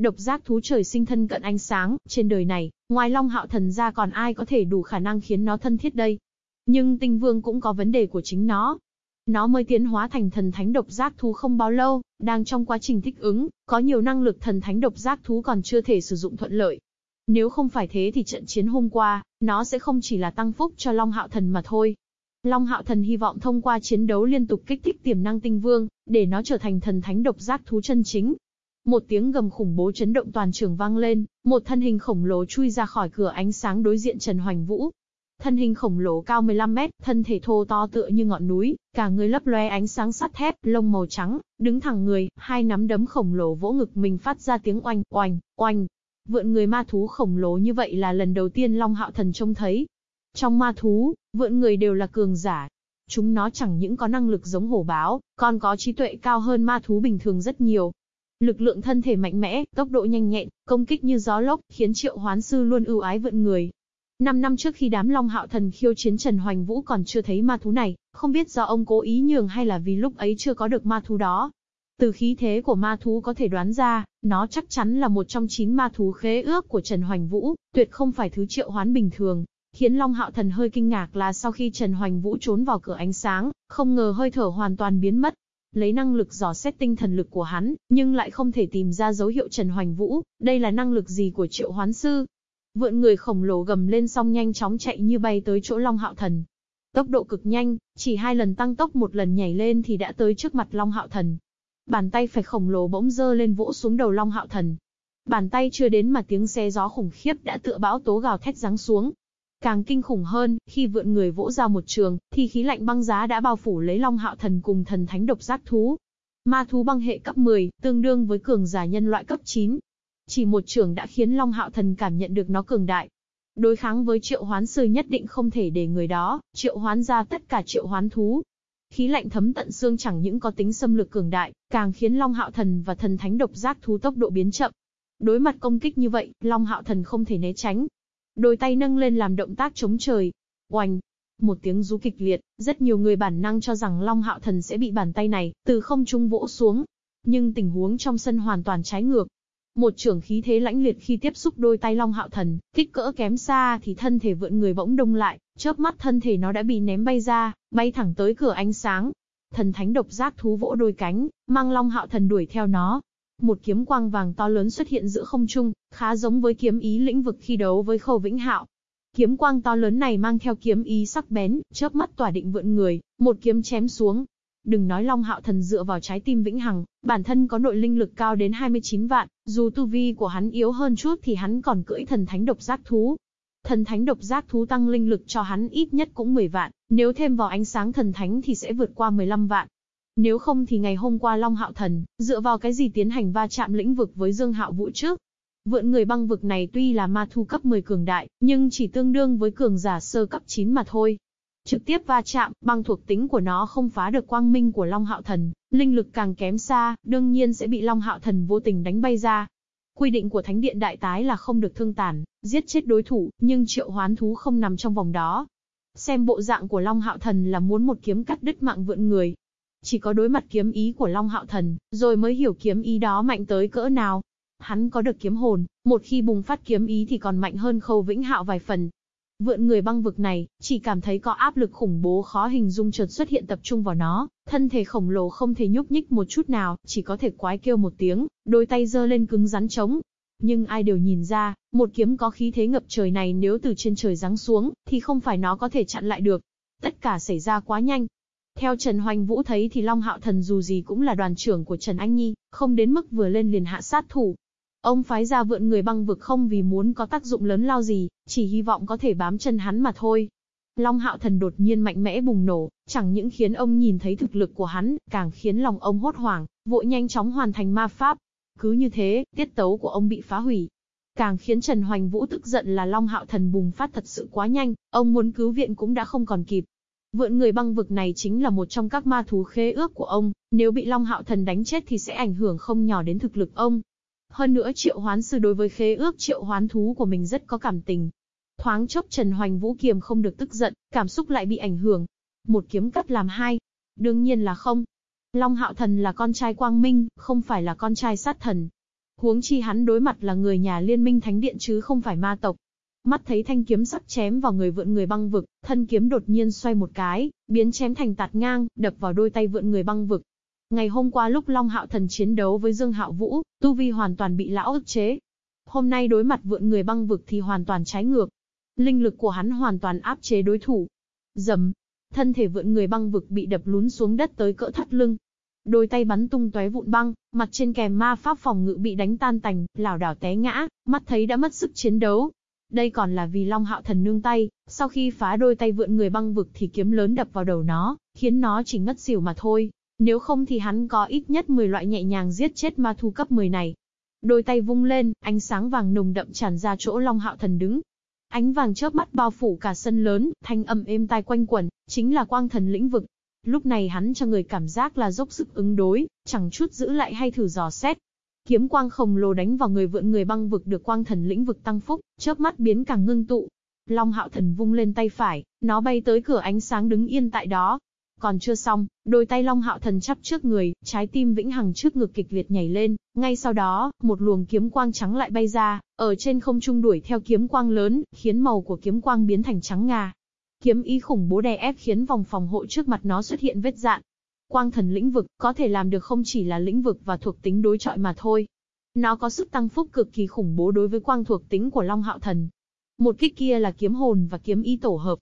Độc giác thú trời sinh thân cận ánh sáng, trên đời này, ngoài Long Hạo Thần ra còn ai có thể đủ khả năng khiến nó thân thiết đây. Nhưng tinh vương cũng có vấn đề của chính nó. Nó mới tiến hóa thành thần thánh độc giác thú không bao lâu, đang trong quá trình thích ứng, có nhiều năng lực thần thánh độc giác thú còn chưa thể sử dụng thuận lợi. Nếu không phải thế thì trận chiến hôm qua, nó sẽ không chỉ là tăng phúc cho Long Hạo Thần mà thôi. Long Hạo Thần hy vọng thông qua chiến đấu liên tục kích thích tiềm năng tinh vương, để nó trở thành thần thánh độc giác thú chân chính. Một tiếng gầm khủng bố chấn động toàn trường vang lên, một thân hình khổng lồ chui ra khỏi cửa ánh sáng đối diện Trần Hoành Vũ. Thân hình khổng lồ cao 15 mét, thân thể thô to tựa như ngọn núi, cả người lấp loe ánh sáng sắt thép, lông màu trắng, đứng thẳng người, hai nắm đấm khổng lồ vỗ ngực mình phát ra tiếng oanh, oanh, oanh. Vượn người ma thú khổng lồ như vậy là lần đầu tiên Long Hạo Thần trông thấy. Trong ma thú, vượn người đều là cường giả. Chúng nó chẳng những có năng lực giống hổ báo, còn có trí tuệ cao hơn ma thú bình thường rất nhiều. Lực lượng thân thể mạnh mẽ, tốc độ nhanh nhẹn, công kích như gió lốc, khiến triệu hoán sư luôn ưu ái vượn người. Năm năm trước khi đám Long Hạo Thần khiêu chiến Trần Hoành Vũ còn chưa thấy ma thú này, không biết do ông cố ý nhường hay là vì lúc ấy chưa có được ma thú đó. Từ khí thế của ma thú có thể đoán ra, nó chắc chắn là một trong chín ma thú khế ước của Trần Hoành Vũ, tuyệt không phải thứ triệu hoán bình thường. Khiến Long Hạo Thần hơi kinh ngạc là sau khi Trần Hoành Vũ trốn vào cửa ánh sáng, không ngờ hơi thở hoàn toàn biến mất. Lấy năng lực dò xét tinh thần lực của hắn, nhưng lại không thể tìm ra dấu hiệu Trần Hoành Vũ, đây là năng lực gì của triệu hoán sư. Vượn người khổng lồ gầm lên xong nhanh chóng chạy như bay tới chỗ Long Hạo Thần. Tốc độ cực nhanh, chỉ hai lần tăng tốc một lần nhảy lên thì đã tới trước mặt Long Hạo Thần. Bàn tay phải khổng lồ bỗng dơ lên vỗ xuống đầu Long Hạo Thần. Bàn tay chưa đến mà tiếng xe gió khủng khiếp đã tựa bão tố gào thét giáng xuống. Càng kinh khủng hơn, khi vượn người vỗ ra một trường, thì khí lạnh băng giá đã bao phủ lấy Long Hạo Thần cùng thần thánh độc giác thú. Ma thú băng hệ cấp 10, tương đương với cường giả nhân loại cấp 9. Chỉ một trường đã khiến Long Hạo Thần cảm nhận được nó cường đại. Đối kháng với triệu hoán sư nhất định không thể để người đó, triệu hoán ra tất cả triệu hoán thú. Khí lạnh thấm tận xương chẳng những có tính xâm lược cường đại, càng khiến Long Hạo Thần và thần thánh độc giác thú tốc độ biến chậm. Đối mặt công kích như vậy, Long Hạo Thần không thể né tránh, Đôi tay nâng lên làm động tác chống trời. Oanh! Một tiếng rú kịch liệt, rất nhiều người bản năng cho rằng Long Hạo Thần sẽ bị bàn tay này, từ không trung vỗ xuống. Nhưng tình huống trong sân hoàn toàn trái ngược. Một trưởng khí thế lãnh liệt khi tiếp xúc đôi tay Long Hạo Thần, kích cỡ kém xa thì thân thể vượn người bỗng đông lại, chớp mắt thân thể nó đã bị ném bay ra, bay thẳng tới cửa ánh sáng. Thần thánh độc giác thú vỗ đôi cánh, mang Long Hạo Thần đuổi theo nó, một kiếm quang vàng to lớn xuất hiện giữa không trung, khá giống với kiếm ý lĩnh vực khi đấu với Khâu Vĩnh Hạo. Kiếm quang to lớn này mang theo kiếm ý sắc bén, chớp mắt tỏa định vượn người, một kiếm chém xuống. Đừng nói Long Hạo Thần dựa vào trái tim vĩnh hằng, bản thân có nội linh lực cao đến 29 vạn, dù tu vi của hắn yếu hơn chút thì hắn còn cưỡi thần thánh độc giác thú. Thần thánh độc giác thú tăng linh lực cho hắn ít nhất cũng 10 vạn, nếu thêm vào ánh sáng thần thánh thì sẽ vượt qua 15 vạn. Nếu không thì ngày hôm qua Long Hạo Thần, dựa vào cái gì tiến hành va chạm lĩnh vực với Dương Hạo Vũ trước? Vượn người băng vực này tuy là ma thu cấp 10 cường đại, nhưng chỉ tương đương với cường giả sơ cấp 9 mà thôi. Trực tiếp va chạm, băng thuộc tính của nó không phá được quang minh của Long Hạo Thần, linh lực càng kém xa, đương nhiên sẽ bị Long Hạo Thần vô tình đánh bay ra. Quy định của Thánh điện Đại Tái là không được thương tàn, giết chết đối thủ, nhưng triệu hoán thú không nằm trong vòng đó. Xem bộ dạng của Long Hạo Thần là muốn một kiếm cắt đứt mạng vượn người. Chỉ có đối mặt kiếm ý của Long Hạo Thần, rồi mới hiểu kiếm ý đó mạnh tới cỡ nào. Hắn có được kiếm hồn, một khi bùng phát kiếm ý thì còn mạnh hơn Khâu Vĩnh Hạo vài phần. Vượn người băng vực này, chỉ cảm thấy có áp lực khủng bố khó hình dung chợt xuất hiện tập trung vào nó, thân thể khổng lồ không thể nhúc nhích một chút nào, chỉ có thể quái kêu một tiếng, đôi tay giơ lên cứng rắn chống. Nhưng ai đều nhìn ra, một kiếm có khí thế ngập trời này nếu từ trên trời giáng xuống, thì không phải nó có thể chặn lại được. Tất cả xảy ra quá nhanh, theo Trần Hoành Vũ thấy thì Long Hạo Thần dù gì cũng là đoàn trưởng của Trần Anh Nhi, không đến mức vừa lên liền hạ sát thủ, Ông phái ra vượn người băng vực không vì muốn có tác dụng lớn lao gì, chỉ hy vọng có thể bám chân hắn mà thôi. Long hạo thần đột nhiên mạnh mẽ bùng nổ, chẳng những khiến ông nhìn thấy thực lực của hắn, càng khiến lòng ông hốt hoảng, vội nhanh chóng hoàn thành ma pháp. Cứ như thế, tiết tấu của ông bị phá hủy. Càng khiến Trần Hoành Vũ tức giận là Long hạo thần bùng phát thật sự quá nhanh, ông muốn cứu viện cũng đã không còn kịp. Vượn người băng vực này chính là một trong các ma thú khế ước của ông, nếu bị Long Hạo Thần đánh chết thì sẽ ảnh hưởng không nhỏ đến thực lực ông. Hơn nữa triệu hoán sư đối với khế ước triệu hoán thú của mình rất có cảm tình. Thoáng chốc Trần Hoành Vũ Kiềm không được tức giận, cảm xúc lại bị ảnh hưởng. Một kiếm cắt làm hai. Đương nhiên là không. Long Hạo Thần là con trai Quang Minh, không phải là con trai sát thần. Huống chi hắn đối mặt là người nhà liên minh thánh điện chứ không phải ma tộc. Mắt thấy thanh kiếm sắc chém vào người vượn người băng vực, thân kiếm đột nhiên xoay một cái, biến chém thành tạt ngang, đập vào đôi tay vượn người băng vực, Ngày hôm qua lúc Long Hạo Thần chiến đấu với Dương Hạo Vũ, Tu Vi hoàn toàn bị lão ức chế. Hôm nay đối mặt vượn người băng vực thì hoàn toàn trái ngược. Linh lực của hắn hoàn toàn áp chế đối thủ. Dầm. Thân thể vượn người băng vực bị đập lún xuống đất tới cỡ thắt lưng. Đôi tay bắn tung tóe vụn băng, mặt trên kèm ma pháp phòng ngự bị đánh tan tành, lảo đảo té ngã, mắt thấy đã mất sức chiến đấu. Đây còn là vì Long Hạo Thần nương tay, sau khi phá đôi tay vượn người băng vực thì kiếm lớn đập vào đầu nó, khiến nó chỉ ngất xỉu mà thôi. Nếu không thì hắn có ít nhất 10 loại nhẹ nhàng giết chết ma thu cấp 10 này. Đôi tay vung lên, ánh sáng vàng nồng đậm tràn ra chỗ Long Hạo Thần đứng. Ánh vàng chớp mắt bao phủ cả sân lớn, thanh âm êm tai quanh quẩn, chính là quang thần lĩnh vực. Lúc này hắn cho người cảm giác là dốc sức ứng đối, chẳng chút giữ lại hay thử dò xét. Kiếm quang khổng lồ đánh vào người vượn người băng vực được quang thần lĩnh vực tăng phúc, chớp mắt biến càng ngưng tụ. Long hạo thần vung lên tay phải, nó bay tới cửa ánh sáng đứng yên tại đó, còn chưa xong, đôi tay Long Hạo Thần chắp trước người, trái tim vĩnh hằng trước ngực kịch liệt nhảy lên, ngay sau đó, một luồng kiếm quang trắng lại bay ra, ở trên không trung đuổi theo kiếm quang lớn, khiến màu của kiếm quang biến thành trắng ngà. Kiếm ý khủng bố đè ép khiến vòng phòng hộ trước mặt nó xuất hiện vết dạn. Quang thần lĩnh vực có thể làm được không chỉ là lĩnh vực và thuộc tính đối chọi mà thôi. Nó có sức tăng phúc cực kỳ khủng bố đối với quang thuộc tính của Long Hạo Thần. Một kích kia là kiếm hồn và kiếm ý tổ hợp,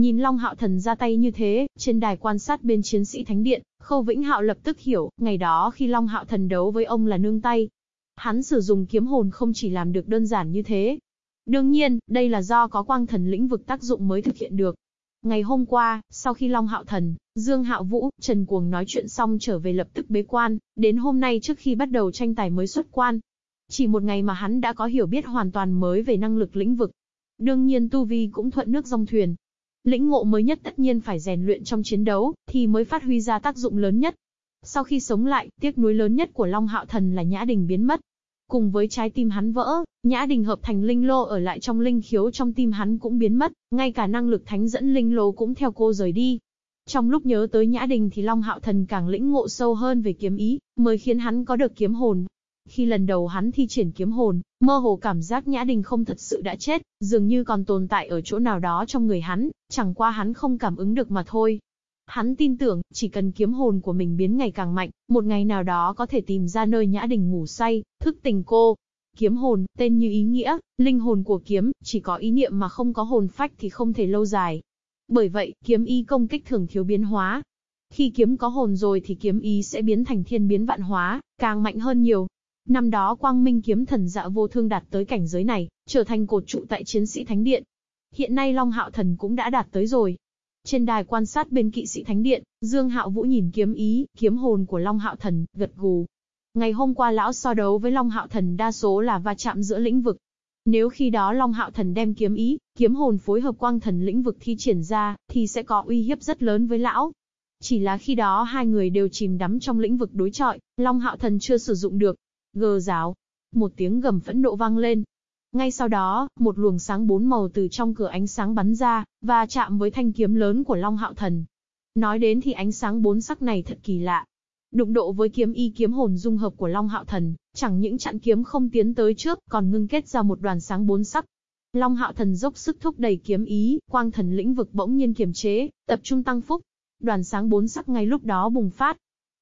Nhìn Long Hạo Thần ra tay như thế, trên đài quan sát bên chiến sĩ Thánh Điện, Khâu Vĩnh Hạo lập tức hiểu, ngày đó khi Long Hạo Thần đấu với ông là nương tay. Hắn sử dụng kiếm hồn không chỉ làm được đơn giản như thế. Đương nhiên, đây là do có quang thần lĩnh vực tác dụng mới thực hiện được. Ngày hôm qua, sau khi Long Hạo Thần, Dương Hạo Vũ, Trần Cuồng nói chuyện xong trở về lập tức bế quan, đến hôm nay trước khi bắt đầu tranh tài mới xuất quan. Chỉ một ngày mà hắn đã có hiểu biết hoàn toàn mới về năng lực lĩnh vực. Đương nhiên Tu Vi cũng thuận nước dòng thuyền, Lĩnh ngộ mới nhất tất nhiên phải rèn luyện trong chiến đấu, thì mới phát huy ra tác dụng lớn nhất. Sau khi sống lại, tiếc nuối lớn nhất của Long Hạo Thần là Nhã Đình biến mất. Cùng với trái tim hắn vỡ, Nhã Đình hợp thành linh lô ở lại trong linh khiếu trong tim hắn cũng biến mất, ngay cả năng lực thánh dẫn linh lô cũng theo cô rời đi. Trong lúc nhớ tới Nhã Đình thì Long Hạo Thần càng lĩnh ngộ sâu hơn về kiếm ý, mới khiến hắn có được kiếm hồn. Khi lần đầu hắn thi triển kiếm hồn, mơ hồ cảm giác Nhã Đình không thật sự đã chết, dường như còn tồn tại ở chỗ nào đó trong người hắn, chẳng qua hắn không cảm ứng được mà thôi. Hắn tin tưởng, chỉ cần kiếm hồn của mình biến ngày càng mạnh, một ngày nào đó có thể tìm ra nơi Nhã Đình ngủ say, thức tình cô. Kiếm hồn, tên như ý nghĩa, linh hồn của kiếm, chỉ có ý niệm mà không có hồn phách thì không thể lâu dài. Bởi vậy, kiếm y công kích thường thiếu biến hóa. Khi kiếm có hồn rồi thì kiếm ý sẽ biến thành thiên biến vạn hóa, càng mạnh hơn nhiều. Năm đó quang minh kiếm thần dạ vô thương đạt tới cảnh giới này, trở thành cột trụ tại chiến sĩ thánh điện. Hiện nay Long Hạo Thần cũng đã đạt tới rồi. Trên đài quan sát bên kỵ sĩ thánh điện, Dương Hạo Vũ nhìn kiếm ý, kiếm hồn của Long Hạo Thần, gật gù. Ngày hôm qua lão so đấu với Long Hạo Thần đa số là va chạm giữa lĩnh vực. Nếu khi đó Long Hạo Thần đem kiếm ý, kiếm hồn phối hợp quang thần lĩnh vực thi triển ra, thì sẽ có uy hiếp rất lớn với lão. Chỉ là khi đó hai người đều chìm đắm trong lĩnh vực đối trọi, Long Hạo Thần chưa sử dụng được, gờ giáo. Một tiếng gầm phẫn nộ vang lên. Ngay sau đó, một luồng sáng bốn màu từ trong cửa ánh sáng bắn ra, và chạm với thanh kiếm lớn của Long Hạo Thần. Nói đến thì ánh sáng bốn sắc này thật kỳ lạ. Đụng độ với kiếm y kiếm hồn dung hợp của Long Hạo Thần, chẳng những chặn kiếm không tiến tới trước, còn ngưng kết ra một đoàn sáng bốn sắc. Long Hạo Thần dốc sức thúc đẩy kiếm ý, quang thần lĩnh vực bỗng nhiên kiềm chế, tập trung tăng phúc. Đoàn sáng bốn sắc ngay lúc đó bùng phát.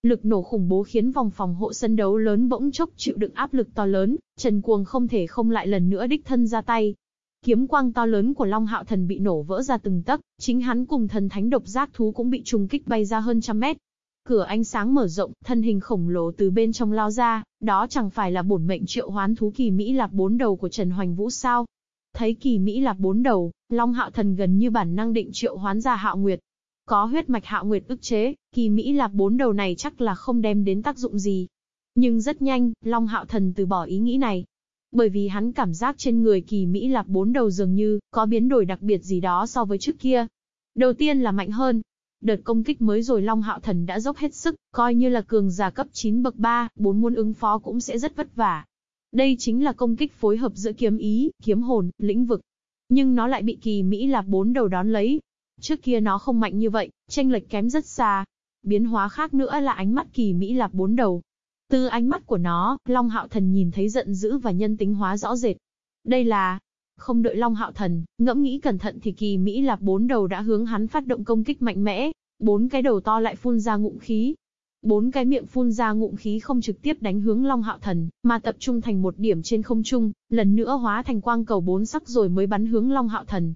Lực nổ khủng bố khiến vòng phòng hộ sân đấu lớn bỗng chốc chịu đựng áp lực to lớn, Trần Cuồng không thể không lại lần nữa đích thân ra tay. Kiếm quang to lớn của Long Hạo Thần bị nổ vỡ ra từng tấc, chính hắn cùng thần thánh độc giác thú cũng bị trùng kích bay ra hơn trăm mét. Cửa ánh sáng mở rộng, thân hình khổng lồ từ bên trong lao ra, đó chẳng phải là bổn mệnh triệu hoán thú kỳ Mỹ Lạp bốn đầu của Trần Hoành Vũ sao? Thấy kỳ Mỹ Lạp bốn đầu, Long Hạo Thần gần như bản năng định triệu hoán ra Hạo Nguyệt. Có huyết mạch Hạo Nguyệt ức chế, kỳ Mỹ Lạp bốn đầu này chắc là không đem đến tác dụng gì. Nhưng rất nhanh, Long Hạo Thần từ bỏ ý nghĩ này. Bởi vì hắn cảm giác trên người kỳ Mỹ Lạp bốn đầu dường như có biến đổi đặc biệt gì đó so với trước kia. Đầu tiên là mạnh hơn, Đợt công kích mới rồi Long Hạo Thần đã dốc hết sức, coi như là cường giả cấp 9 bậc 3, bốn muốn ứng phó cũng sẽ rất vất vả. Đây chính là công kích phối hợp giữa kiếm ý, kiếm hồn, lĩnh vực. Nhưng nó lại bị kỳ Mỹ lạp bốn đầu đón lấy. Trước kia nó không mạnh như vậy, tranh lệch kém rất xa. Biến hóa khác nữa là ánh mắt kỳ Mỹ lạp bốn đầu. Từ ánh mắt của nó, Long Hạo Thần nhìn thấy giận dữ và nhân tính hóa rõ rệt. Đây là, không đợi Long Hạo Thần, ngẫm nghĩ cẩn thận thì kỳ Mỹ Lạp bốn đầu đã hướng hắn phát động công kích mạnh mẽ, bốn cái đầu to lại phun ra ngụm khí. Bốn cái miệng phun ra ngụm khí không trực tiếp đánh hướng Long Hạo Thần, mà tập trung thành một điểm trên không trung, lần nữa hóa thành quang cầu bốn sắc rồi mới bắn hướng Long Hạo Thần.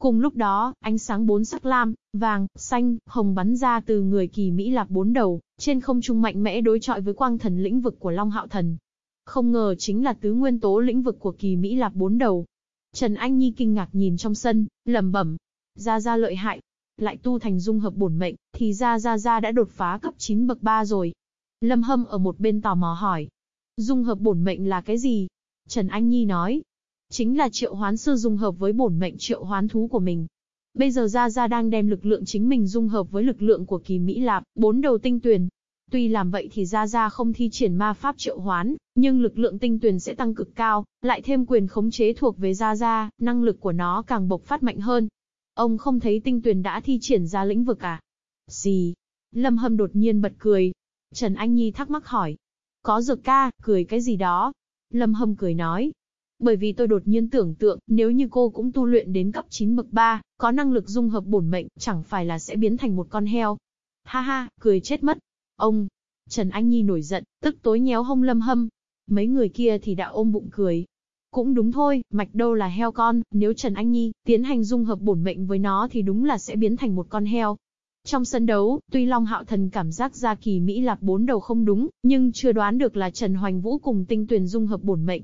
Cùng lúc đó, ánh sáng bốn sắc lam, vàng, xanh, hồng bắn ra từ người kỳ Mỹ Lạp bốn đầu, trên không trung mạnh mẽ đối chọi với quang thần lĩnh vực của Long Hạo Thần. Không ngờ chính là tứ nguyên tố lĩnh vực của kỳ Mỹ Lạp bốn đầu, Trần Anh Nhi kinh ngạc nhìn trong sân, lẩm bẩm. Ra ra lợi hại. Lại tu thành dung hợp bổn mệnh, thì Ra Ra Ra đã đột phá cấp 9 bậc 3 rồi. Lâm Hâm ở một bên tò mò hỏi. Dung hợp bổn mệnh là cái gì? Trần Anh Nhi nói. Chính là triệu hoán sư dung hợp với bổn mệnh triệu hoán thú của mình. Bây giờ Gia Gia đang đem lực lượng chính mình dung hợp với lực lượng của kỳ Mỹ Lạp, bốn đầu tinh tuyền, Tuy làm vậy thì Gia Gia không thi triển ma pháp triệu hoán, nhưng lực lượng tinh tuyền sẽ tăng cực cao, lại thêm quyền khống chế thuộc về Gia Gia, năng lực của nó càng bộc phát mạnh hơn. Ông không thấy tinh tuyền đã thi triển ra lĩnh vực à? Gì? Lâm Hâm đột nhiên bật cười. Trần Anh Nhi thắc mắc hỏi. Có dược ca, cười cái gì đó? Lâm Hâm cười nói. Bởi vì tôi đột nhiên tưởng tượng, nếu như cô cũng tu luyện đến cấp 9 bậc 3, có năng lực dung hợp bổn mệnh, chẳng phải là sẽ biến thành một con heo. Ha ha, cười chết mất. Ông! Trần Anh Nhi nổi giận, tức tối nhéo hông lâm hâm. Mấy người kia thì đã ôm bụng cười. Cũng đúng thôi, mạch đâu là heo con, nếu Trần Anh Nhi tiến hành dung hợp bổn mệnh với nó thì đúng là sẽ biến thành một con heo. Trong sân đấu, tuy Long Hạo Thần cảm giác ra kỳ Mỹ Lạp bốn đầu không đúng, nhưng chưa đoán được là Trần Hoành Vũ cùng tinh tuyển dung hợp bổn mệnh.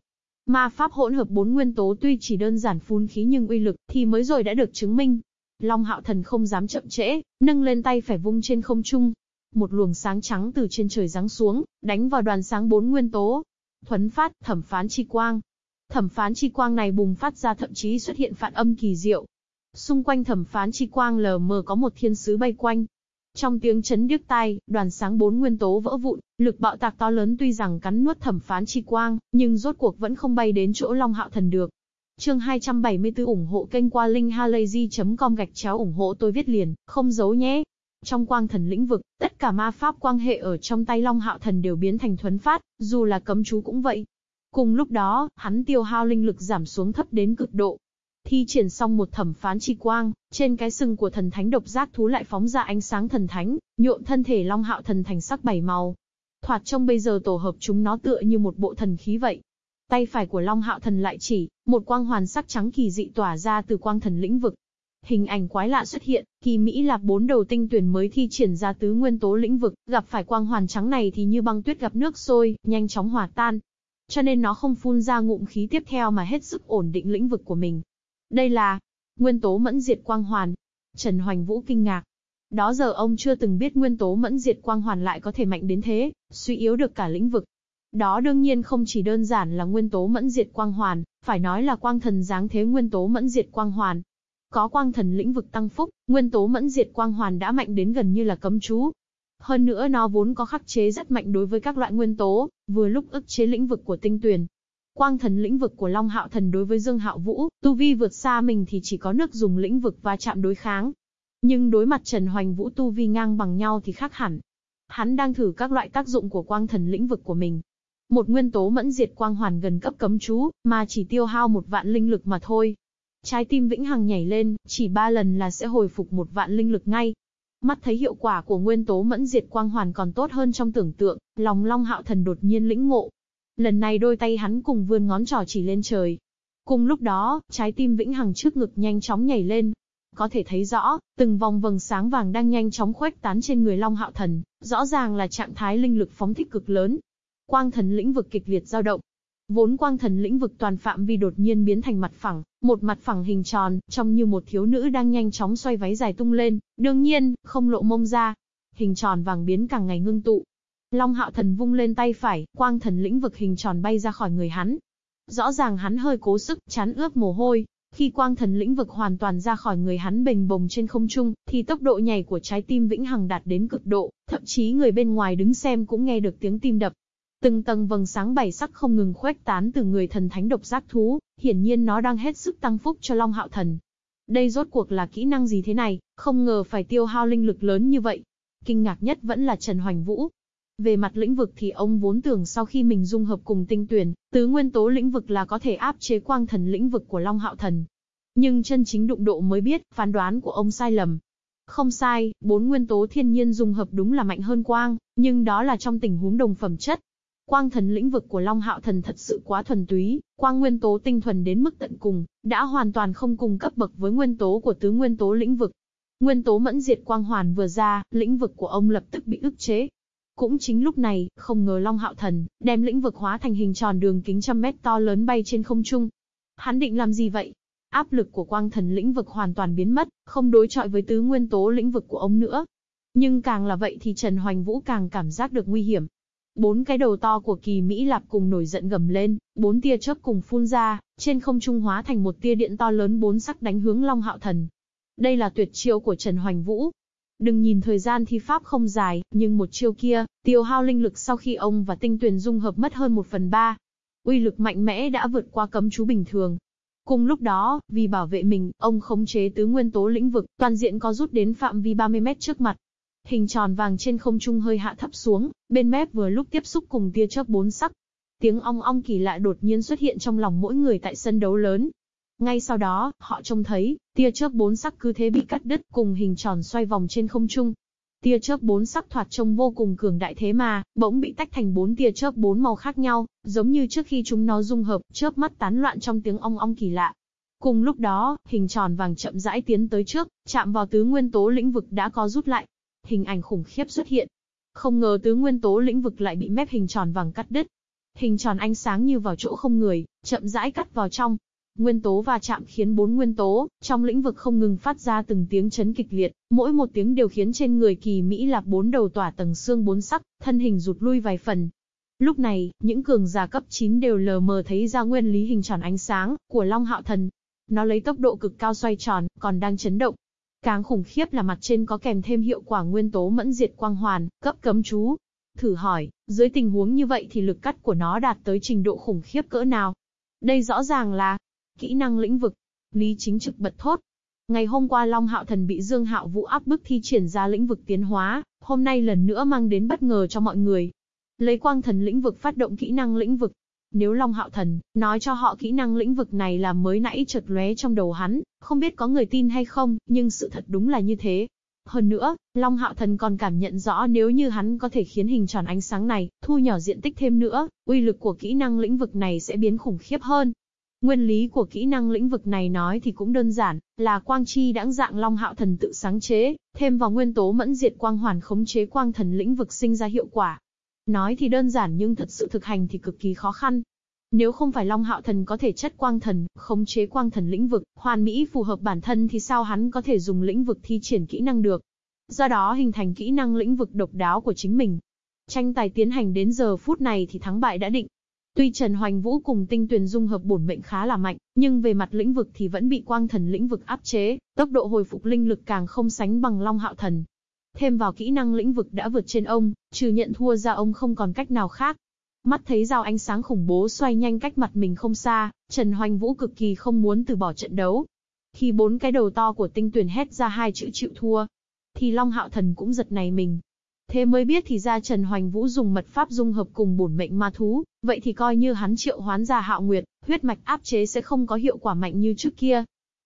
Ma pháp hỗn hợp bốn nguyên tố tuy chỉ đơn giản phun khí nhưng uy lực thì mới rồi đã được chứng minh. Long Hạo Thần không dám chậm trễ, nâng lên tay phải vung trên không trung, một luồng sáng trắng từ trên trời giáng xuống, đánh vào đoàn sáng bốn nguyên tố. Thuấn phát, thẩm phán chi quang. Thẩm phán chi quang này bùng phát ra thậm chí xuất hiện phản âm kỳ diệu. Xung quanh thẩm phán chi quang lờ mờ có một thiên sứ bay quanh. Trong tiếng chấn điếc tai, đoàn sáng bốn nguyên tố vỡ vụn, lực bạo tạc to lớn tuy rằng cắn nuốt thẩm phán chi quang, nhưng rốt cuộc vẫn không bay đến chỗ Long Hạo Thần được. Chương 274 ủng hộ kênh qua linkhalazy.com gạch chéo ủng hộ tôi viết liền, không giấu nhé. Trong quang thần lĩnh vực, tất cả ma pháp quang hệ ở trong tay Long Hạo Thần đều biến thành thuấn phát, dù là cấm chú cũng vậy. Cùng lúc đó, hắn tiêu hao linh lực giảm xuống thấp đến cực độ. Thi triển xong một thẩm phán chi quang, trên cái sừng của thần thánh độc giác thú lại phóng ra ánh sáng thần thánh, nhuộm thân thể Long Hạo Thần thành sắc bảy màu. Thoạt trông bây giờ tổ hợp chúng nó tựa như một bộ thần khí vậy. Tay phải của Long Hạo Thần lại chỉ, một quang hoàn sắc trắng kỳ dị tỏa ra từ quang thần lĩnh vực, Hình ảnh quái lạ xuất hiện, kỳ Mỹ Lạp bốn đầu tinh tuyển mới thi triển ra tứ nguyên tố lĩnh vực, gặp phải quang hoàn trắng này thì như băng tuyết gặp nước sôi, nhanh chóng hòa tan. Cho nên nó không phun ra ngụm khí tiếp theo mà hết sức ổn định lĩnh vực của mình. Đây là nguyên tố mẫn diệt quang hoàn. Trần Hoành Vũ kinh ngạc. Đó giờ ông chưa từng biết nguyên tố mẫn diệt quang hoàn lại có thể mạnh đến thế, suy yếu được cả lĩnh vực. Đó đương nhiên không chỉ đơn giản là nguyên tố mẫn diệt quang hoàn, phải nói là quang thần dáng thế nguyên tố mẫn diệt quang hoàn, có quang thần lĩnh vực tăng phúc, nguyên tố mẫn diệt quang hoàn đã mạnh đến gần như là cấm chú. Hơn nữa nó vốn có khắc chế rất mạnh đối với các loại nguyên tố, vừa lúc ức chế lĩnh vực của tinh tuyền. Quang thần lĩnh vực của Long Hạo Thần đối với Dương Hạo Vũ, tu vi vượt xa mình thì chỉ có nước dùng lĩnh vực va chạm đối kháng. Nhưng đối mặt Trần Hoành Vũ tu vi ngang bằng nhau thì khác hẳn. Hắn đang thử các loại tác dụng của quang thần lĩnh vực của mình. Một nguyên tố mẫn diệt quang hoàn gần cấp cấm chú, mà chỉ tiêu hao một vạn linh lực mà thôi. Trái tim vĩnh hằng nhảy lên, chỉ ba lần là sẽ hồi phục một vạn linh lực ngay. Mắt thấy hiệu quả của nguyên tố mẫn diệt quang hoàn còn tốt hơn trong tưởng tượng, lòng Long Hạo Thần đột nhiên lĩnh ngộ. Lần này đôi tay hắn cùng vươn ngón trỏ chỉ lên trời. Cùng lúc đó, trái tim vĩnh hằng trước ngực nhanh chóng nhảy lên. Có thể thấy rõ, từng vòng vầng sáng vàng đang nhanh chóng khuếch tán trên người Long Hạo Thần, rõ ràng là trạng thái linh lực phóng thích cực lớn. Quang thần lĩnh vực kịch liệt dao động, Vốn quang thần lĩnh vực toàn phạm vi đột nhiên biến thành mặt phẳng, một mặt phẳng hình tròn, trông như một thiếu nữ đang nhanh chóng xoay váy dài tung lên, đương nhiên, không lộ mông ra. Hình tròn vàng biến càng ngày ngưng tụ. Long hạo thần vung lên tay phải, quang thần lĩnh vực hình tròn bay ra khỏi người hắn. Rõ ràng hắn hơi cố sức, chán ướt mồ hôi. Khi quang thần lĩnh vực hoàn toàn ra khỏi người hắn bình bồng trên không trung, thì tốc độ nhảy của trái tim vĩnh hằng đạt đến cực độ, thậm chí người bên ngoài đứng xem cũng nghe được tiếng tim đập. Từng tầng vầng sáng bảy sắc không ngừng khuếch tán từ người thần thánh độc giác thú, hiển nhiên nó đang hết sức tăng phúc cho Long Hạo Thần. Đây rốt cuộc là kỹ năng gì thế này, không ngờ phải tiêu hao linh lực lớn như vậy. Kinh ngạc nhất vẫn là Trần Hoành Vũ. Về mặt lĩnh vực thì ông vốn tưởng sau khi mình dung hợp cùng tinh tuyển, tứ nguyên tố lĩnh vực là có thể áp chế quang thần lĩnh vực của Long Hạo Thần. Nhưng chân chính đụng độ mới biết, phán đoán của ông sai lầm. Không sai, bốn nguyên tố thiên nhiên dung hợp đúng là mạnh hơn quang, nhưng đó là trong tình huống đồng phẩm chất, Quang thần lĩnh vực của Long Hạo Thần thật sự quá thuần túy, quang nguyên tố tinh thuần đến mức tận cùng, đã hoàn toàn không cùng cấp bậc với nguyên tố của tứ nguyên tố lĩnh vực. Nguyên tố mẫn diệt quang hoàn vừa ra, lĩnh vực của ông lập tức bị ức chế. Cũng chính lúc này, không ngờ Long Hạo Thần đem lĩnh vực hóa thành hình tròn đường kính trăm mét to lớn bay trên không trung. Hắn định làm gì vậy? Áp lực của quang thần lĩnh vực hoàn toàn biến mất, không đối chọi với tứ nguyên tố lĩnh vực của ông nữa. Nhưng càng là vậy thì Trần Hoành Vũ càng cảm giác được nguy hiểm. Bốn cái đầu to của kỳ Mỹ Lạp cùng nổi giận gầm lên, bốn tia chớp cùng phun ra, trên không trung hóa thành một tia điện to lớn bốn sắc đánh hướng Long Hạo Thần. Đây là tuyệt chiêu của Trần Hoành Vũ. Đừng nhìn thời gian thi pháp không dài, nhưng một chiêu kia, tiêu hao linh lực sau khi ông và tinh tuyền dung hợp mất hơn một phần ba. Uy lực mạnh mẽ đã vượt qua cấm chú bình thường. Cùng lúc đó, vì bảo vệ mình, ông khống chế tứ nguyên tố lĩnh vực, toàn diện có rút đến phạm vi 30 mét trước mặt. Hình tròn vàng trên không trung hơi hạ thấp xuống, bên mép vừa lúc tiếp xúc cùng tia chớp bốn sắc. Tiếng ong ong kỳ lạ đột nhiên xuất hiện trong lòng mỗi người tại sân đấu lớn. Ngay sau đó, họ trông thấy, tia chớp bốn sắc cứ thế bị cắt đứt cùng hình tròn xoay vòng trên không trung. Tia chớp bốn sắc thoạt trông vô cùng cường đại thế mà, bỗng bị tách thành bốn tia chớp bốn màu khác nhau, giống như trước khi chúng nó dung hợp, chớp mắt tán loạn trong tiếng ong ong kỳ lạ. Cùng lúc đó, hình tròn vàng chậm rãi tiến tới trước, chạm vào tứ nguyên tố lĩnh vực đã có rút lại hình ảnh khủng khiếp xuất hiện. Không ngờ tứ nguyên tố lĩnh vực lại bị mép hình tròn vàng cắt đứt. Hình tròn ánh sáng như vào chỗ không người, chậm rãi cắt vào trong. Nguyên tố va chạm khiến bốn nguyên tố trong lĩnh vực không ngừng phát ra từng tiếng chấn kịch liệt, mỗi một tiếng đều khiến trên người kỳ Mỹ Lạc bốn đầu tỏa tầng xương bốn sắc, thân hình rụt lui vài phần. Lúc này, những cường giả cấp 9 đều lờ mờ thấy ra nguyên lý hình tròn ánh sáng của Long Hạo Thần. Nó lấy tốc độ cực cao xoay tròn, còn đang chấn động, Càng khủng khiếp là mặt trên có kèm thêm hiệu quả nguyên tố mẫn diệt quang hoàn, cấp cấm chú. Thử hỏi, dưới tình huống như vậy thì lực cắt của nó đạt tới trình độ khủng khiếp cỡ nào? Đây rõ ràng là kỹ năng lĩnh vực. Lý chính trực bật thốt. Ngày hôm qua Long Hạo Thần bị Dương Hạo Vũ áp bức thi triển ra lĩnh vực tiến hóa, hôm nay lần nữa mang đến bất ngờ cho mọi người. Lấy quang thần lĩnh vực phát động kỹ năng lĩnh vực, nếu Long Hạo Thần nói cho họ kỹ năng lĩnh vực này là mới nãy chợt lóe trong đầu hắn, không biết có người tin hay không, nhưng sự thật đúng là như thế. Hơn nữa, Long Hạo Thần còn cảm nhận rõ nếu như hắn có thể khiến hình tròn ánh sáng này thu nhỏ diện tích thêm nữa, uy lực của kỹ năng lĩnh vực này sẽ biến khủng khiếp hơn. Nguyên lý của kỹ năng lĩnh vực này nói thì cũng đơn giản, là quang chi đãng dạng Long Hạo Thần tự sáng chế, thêm vào nguyên tố mẫn diệt quang hoàn khống chế quang thần lĩnh vực sinh ra hiệu quả. Nói thì đơn giản nhưng thật sự thực hành thì cực kỳ khó khăn. Nếu không phải Long Hạo Thần có thể chất quang thần, khống chế quang thần lĩnh vực, hoàn mỹ phù hợp bản thân thì sao hắn có thể dùng lĩnh vực thi triển kỹ năng được. Do đó hình thành kỹ năng lĩnh vực độc đáo của chính mình. Tranh tài tiến hành đến giờ phút này thì thắng bại đã định. Tuy Trần Hoành Vũ cùng tinh tuyền dung hợp bổn mệnh khá là mạnh, nhưng về mặt lĩnh vực thì vẫn bị quang thần lĩnh vực áp chế, tốc độ hồi phục linh lực càng không sánh bằng Long Hạo Thần. Thêm vào kỹ năng lĩnh vực đã vượt trên ông, trừ nhận thua ra ông không còn cách nào khác. Mắt thấy dao ánh sáng khủng bố xoay nhanh cách mặt mình không xa, Trần Hoành Vũ cực kỳ không muốn từ bỏ trận đấu. Khi bốn cái đầu to của tinh tuyển hét ra hai chữ chịu thua, thì Long Hạo Thần cũng giật này mình. Thế mới biết thì ra Trần Hoành Vũ dùng mật pháp dung hợp cùng bổn mệnh ma thú, vậy thì coi như hắn triệu hoán ra Hạo Nguyệt, huyết mạch áp chế sẽ không có hiệu quả mạnh như trước kia.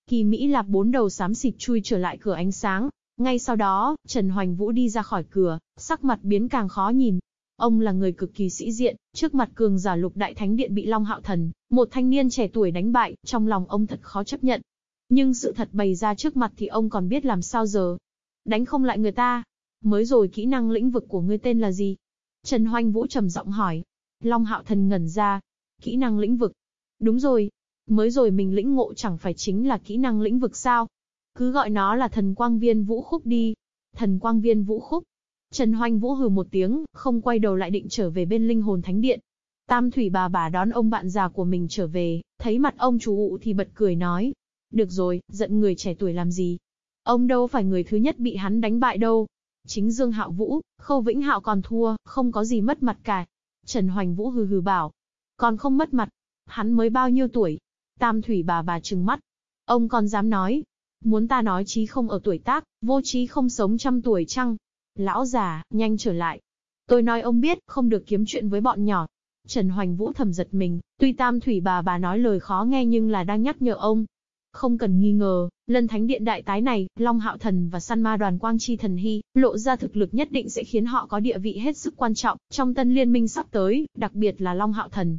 Kỳ Mỹ Lạp bốn đầu xám xịt chui trở lại cửa ánh sáng, ngay sau đó, Trần Hoành Vũ đi ra khỏi cửa, sắc mặt biến càng khó nhìn. Ông là người cực kỳ sĩ diện, trước mặt cường giả lục đại thánh điện bị Long Hạo Thần, một thanh niên trẻ tuổi đánh bại, trong lòng ông thật khó chấp nhận. Nhưng sự thật bày ra trước mặt thì ông còn biết làm sao giờ. Đánh không lại người ta. Mới rồi kỹ năng lĩnh vực của ngươi tên là gì? Trần Hoành Vũ trầm giọng hỏi. Long Hạo Thần ngẩn ra. Kỹ năng lĩnh vực. Đúng rồi. Mới rồi mình lĩnh ngộ chẳng phải chính là kỹ năng lĩnh vực sao? Cứ gọi nó là thần quang viên vũ khúc đi. Thần quang viên vũ khúc. Trần Hoành Vũ hừ một tiếng, không quay đầu lại định trở về bên linh hồn thánh điện. Tam thủy bà bà đón ông bạn già của mình trở về, thấy mặt ông chủ ụ thì bật cười nói. Được rồi, giận người trẻ tuổi làm gì? Ông đâu phải người thứ nhất bị hắn đánh bại đâu. Chính Dương Hạo Vũ, Khâu Vĩnh Hạo còn thua, không có gì mất mặt cả. Trần Hoành Vũ hừ hừ bảo. Còn không mất mặt. Hắn mới bao nhiêu tuổi? Tam thủy bà bà trừng mắt. Ông còn dám nói, Muốn ta nói trí không ở tuổi tác, vô trí không sống trăm tuổi chăng? Lão già, nhanh trở lại. Tôi nói ông biết, không được kiếm chuyện với bọn nhỏ. Trần Hoành Vũ thầm giật mình, tuy tam thủy bà bà nói lời khó nghe nhưng là đang nhắc nhở ông. Không cần nghi ngờ, lần thánh điện đại tái này, Long Hạo Thần và san Ma đoàn Quang Chi Thần Hy, lộ ra thực lực nhất định sẽ khiến họ có địa vị hết sức quan trọng, trong tân liên minh sắp tới, đặc biệt là Long Hạo Thần,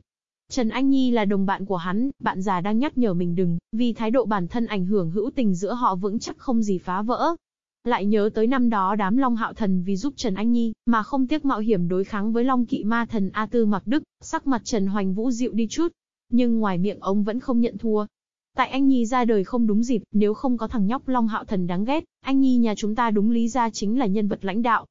Trần Anh Nhi là đồng bạn của hắn, bạn già đang nhắc nhở mình đừng, vì thái độ bản thân ảnh hưởng hữu tình giữa họ vững chắc không gì phá vỡ. Lại nhớ tới năm đó đám Long Hạo Thần vì giúp Trần Anh Nhi, mà không tiếc mạo hiểm đối kháng với Long Kỵ Ma Thần A Tư Mặc Đức, sắc mặt Trần Hoành Vũ dịu đi chút. Nhưng ngoài miệng ông vẫn không nhận thua. Tại anh Nhi ra đời không đúng dịp, nếu không có thằng nhóc Long Hạo Thần đáng ghét, anh Nhi nhà chúng ta đúng lý ra chính là nhân vật lãnh đạo,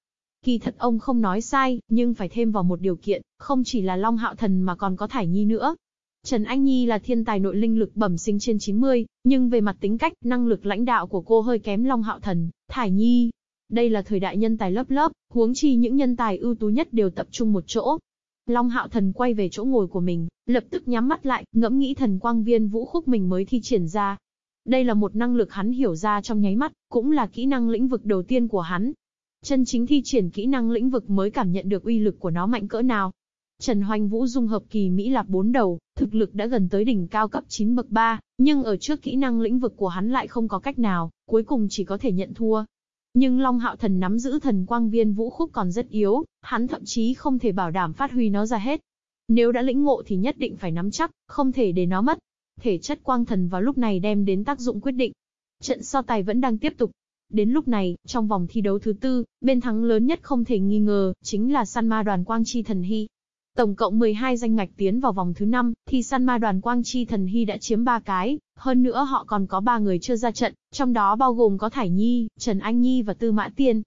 Kỳ thật ông không nói sai, nhưng phải thêm vào một điều kiện, không chỉ là Long Hạo Thần mà còn có Thải Nhi nữa. Trần Anh Nhi là thiên tài nội linh lực bẩm sinh trên 90, nhưng về mặt tính cách, năng lực lãnh đạo của cô hơi kém Long Hạo Thần, Thải Nhi. Đây là thời đại nhân tài lớp lớp, huống chi những nhân tài ưu tú nhất đều tập trung một chỗ. Long Hạo Thần quay về chỗ ngồi của mình, lập tức nhắm mắt lại, ngẫm nghĩ thần quang viên vũ khúc mình mới thi triển ra. Đây là một năng lực hắn hiểu ra trong nháy mắt, cũng là kỹ năng lĩnh vực đầu tiên của hắn, Chân chính thi triển kỹ năng lĩnh vực mới cảm nhận được uy lực của nó mạnh cỡ nào. Trần Hoành Vũ dung hợp kỳ Mỹ Lạp bốn đầu, thực lực đã gần tới đỉnh cao cấp 9 bậc 3, nhưng ở trước kỹ năng lĩnh vực của hắn lại không có cách nào, cuối cùng chỉ có thể nhận thua. Nhưng Long Hạo Thần nắm giữ thần quang viên vũ khúc còn rất yếu, hắn thậm chí không thể bảo đảm phát huy nó ra hết. Nếu đã lĩnh ngộ thì nhất định phải nắm chắc, không thể để nó mất. Thể chất quang thần vào lúc này đem đến tác dụng quyết định. Trận so tài vẫn đang tiếp tục, Đến lúc này, trong vòng thi đấu thứ tư, bên thắng lớn nhất không thể nghi ngờ, chính là săn ma đoàn Quang Chi Thần Hy. Tổng cộng 12 danh ngạch tiến vào vòng thứ 5, thì săn ma đoàn Quang Chi Thần Hy đã chiếm 3 cái, hơn nữa họ còn có 3 người chưa ra trận, trong đó bao gồm có Thải Nhi, Trần Anh Nhi và Tư Mã Tiên.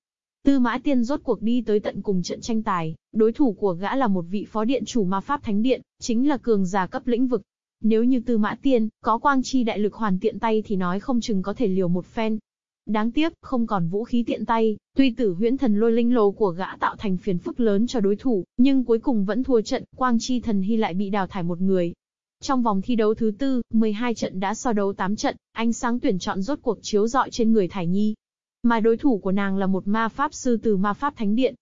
Tư Mã Tiên rốt cuộc đi tới tận cùng trận tranh tài, đối thủ của gã là một vị phó điện chủ ma pháp thánh điện, chính là cường giả cấp lĩnh vực. Nếu như Tư Mã Tiên có quang chi đại lực hoàn tiện tay thì nói không chừng có thể liều một phen, Đáng tiếc, không còn vũ khí tiện tay, tuy tử huyễn thần lôi linh lồ của gã tạo thành phiền phức lớn cho đối thủ, nhưng cuối cùng vẫn thua trận, quang chi thần hy lại bị đào thải một người. Trong vòng thi đấu thứ tư, 12 trận đã so đấu 8 trận, ánh sáng tuyển chọn rốt cuộc chiếu dọi trên người Thải Nhi. Mà đối thủ của nàng là một ma pháp sư từ ma pháp thánh điện.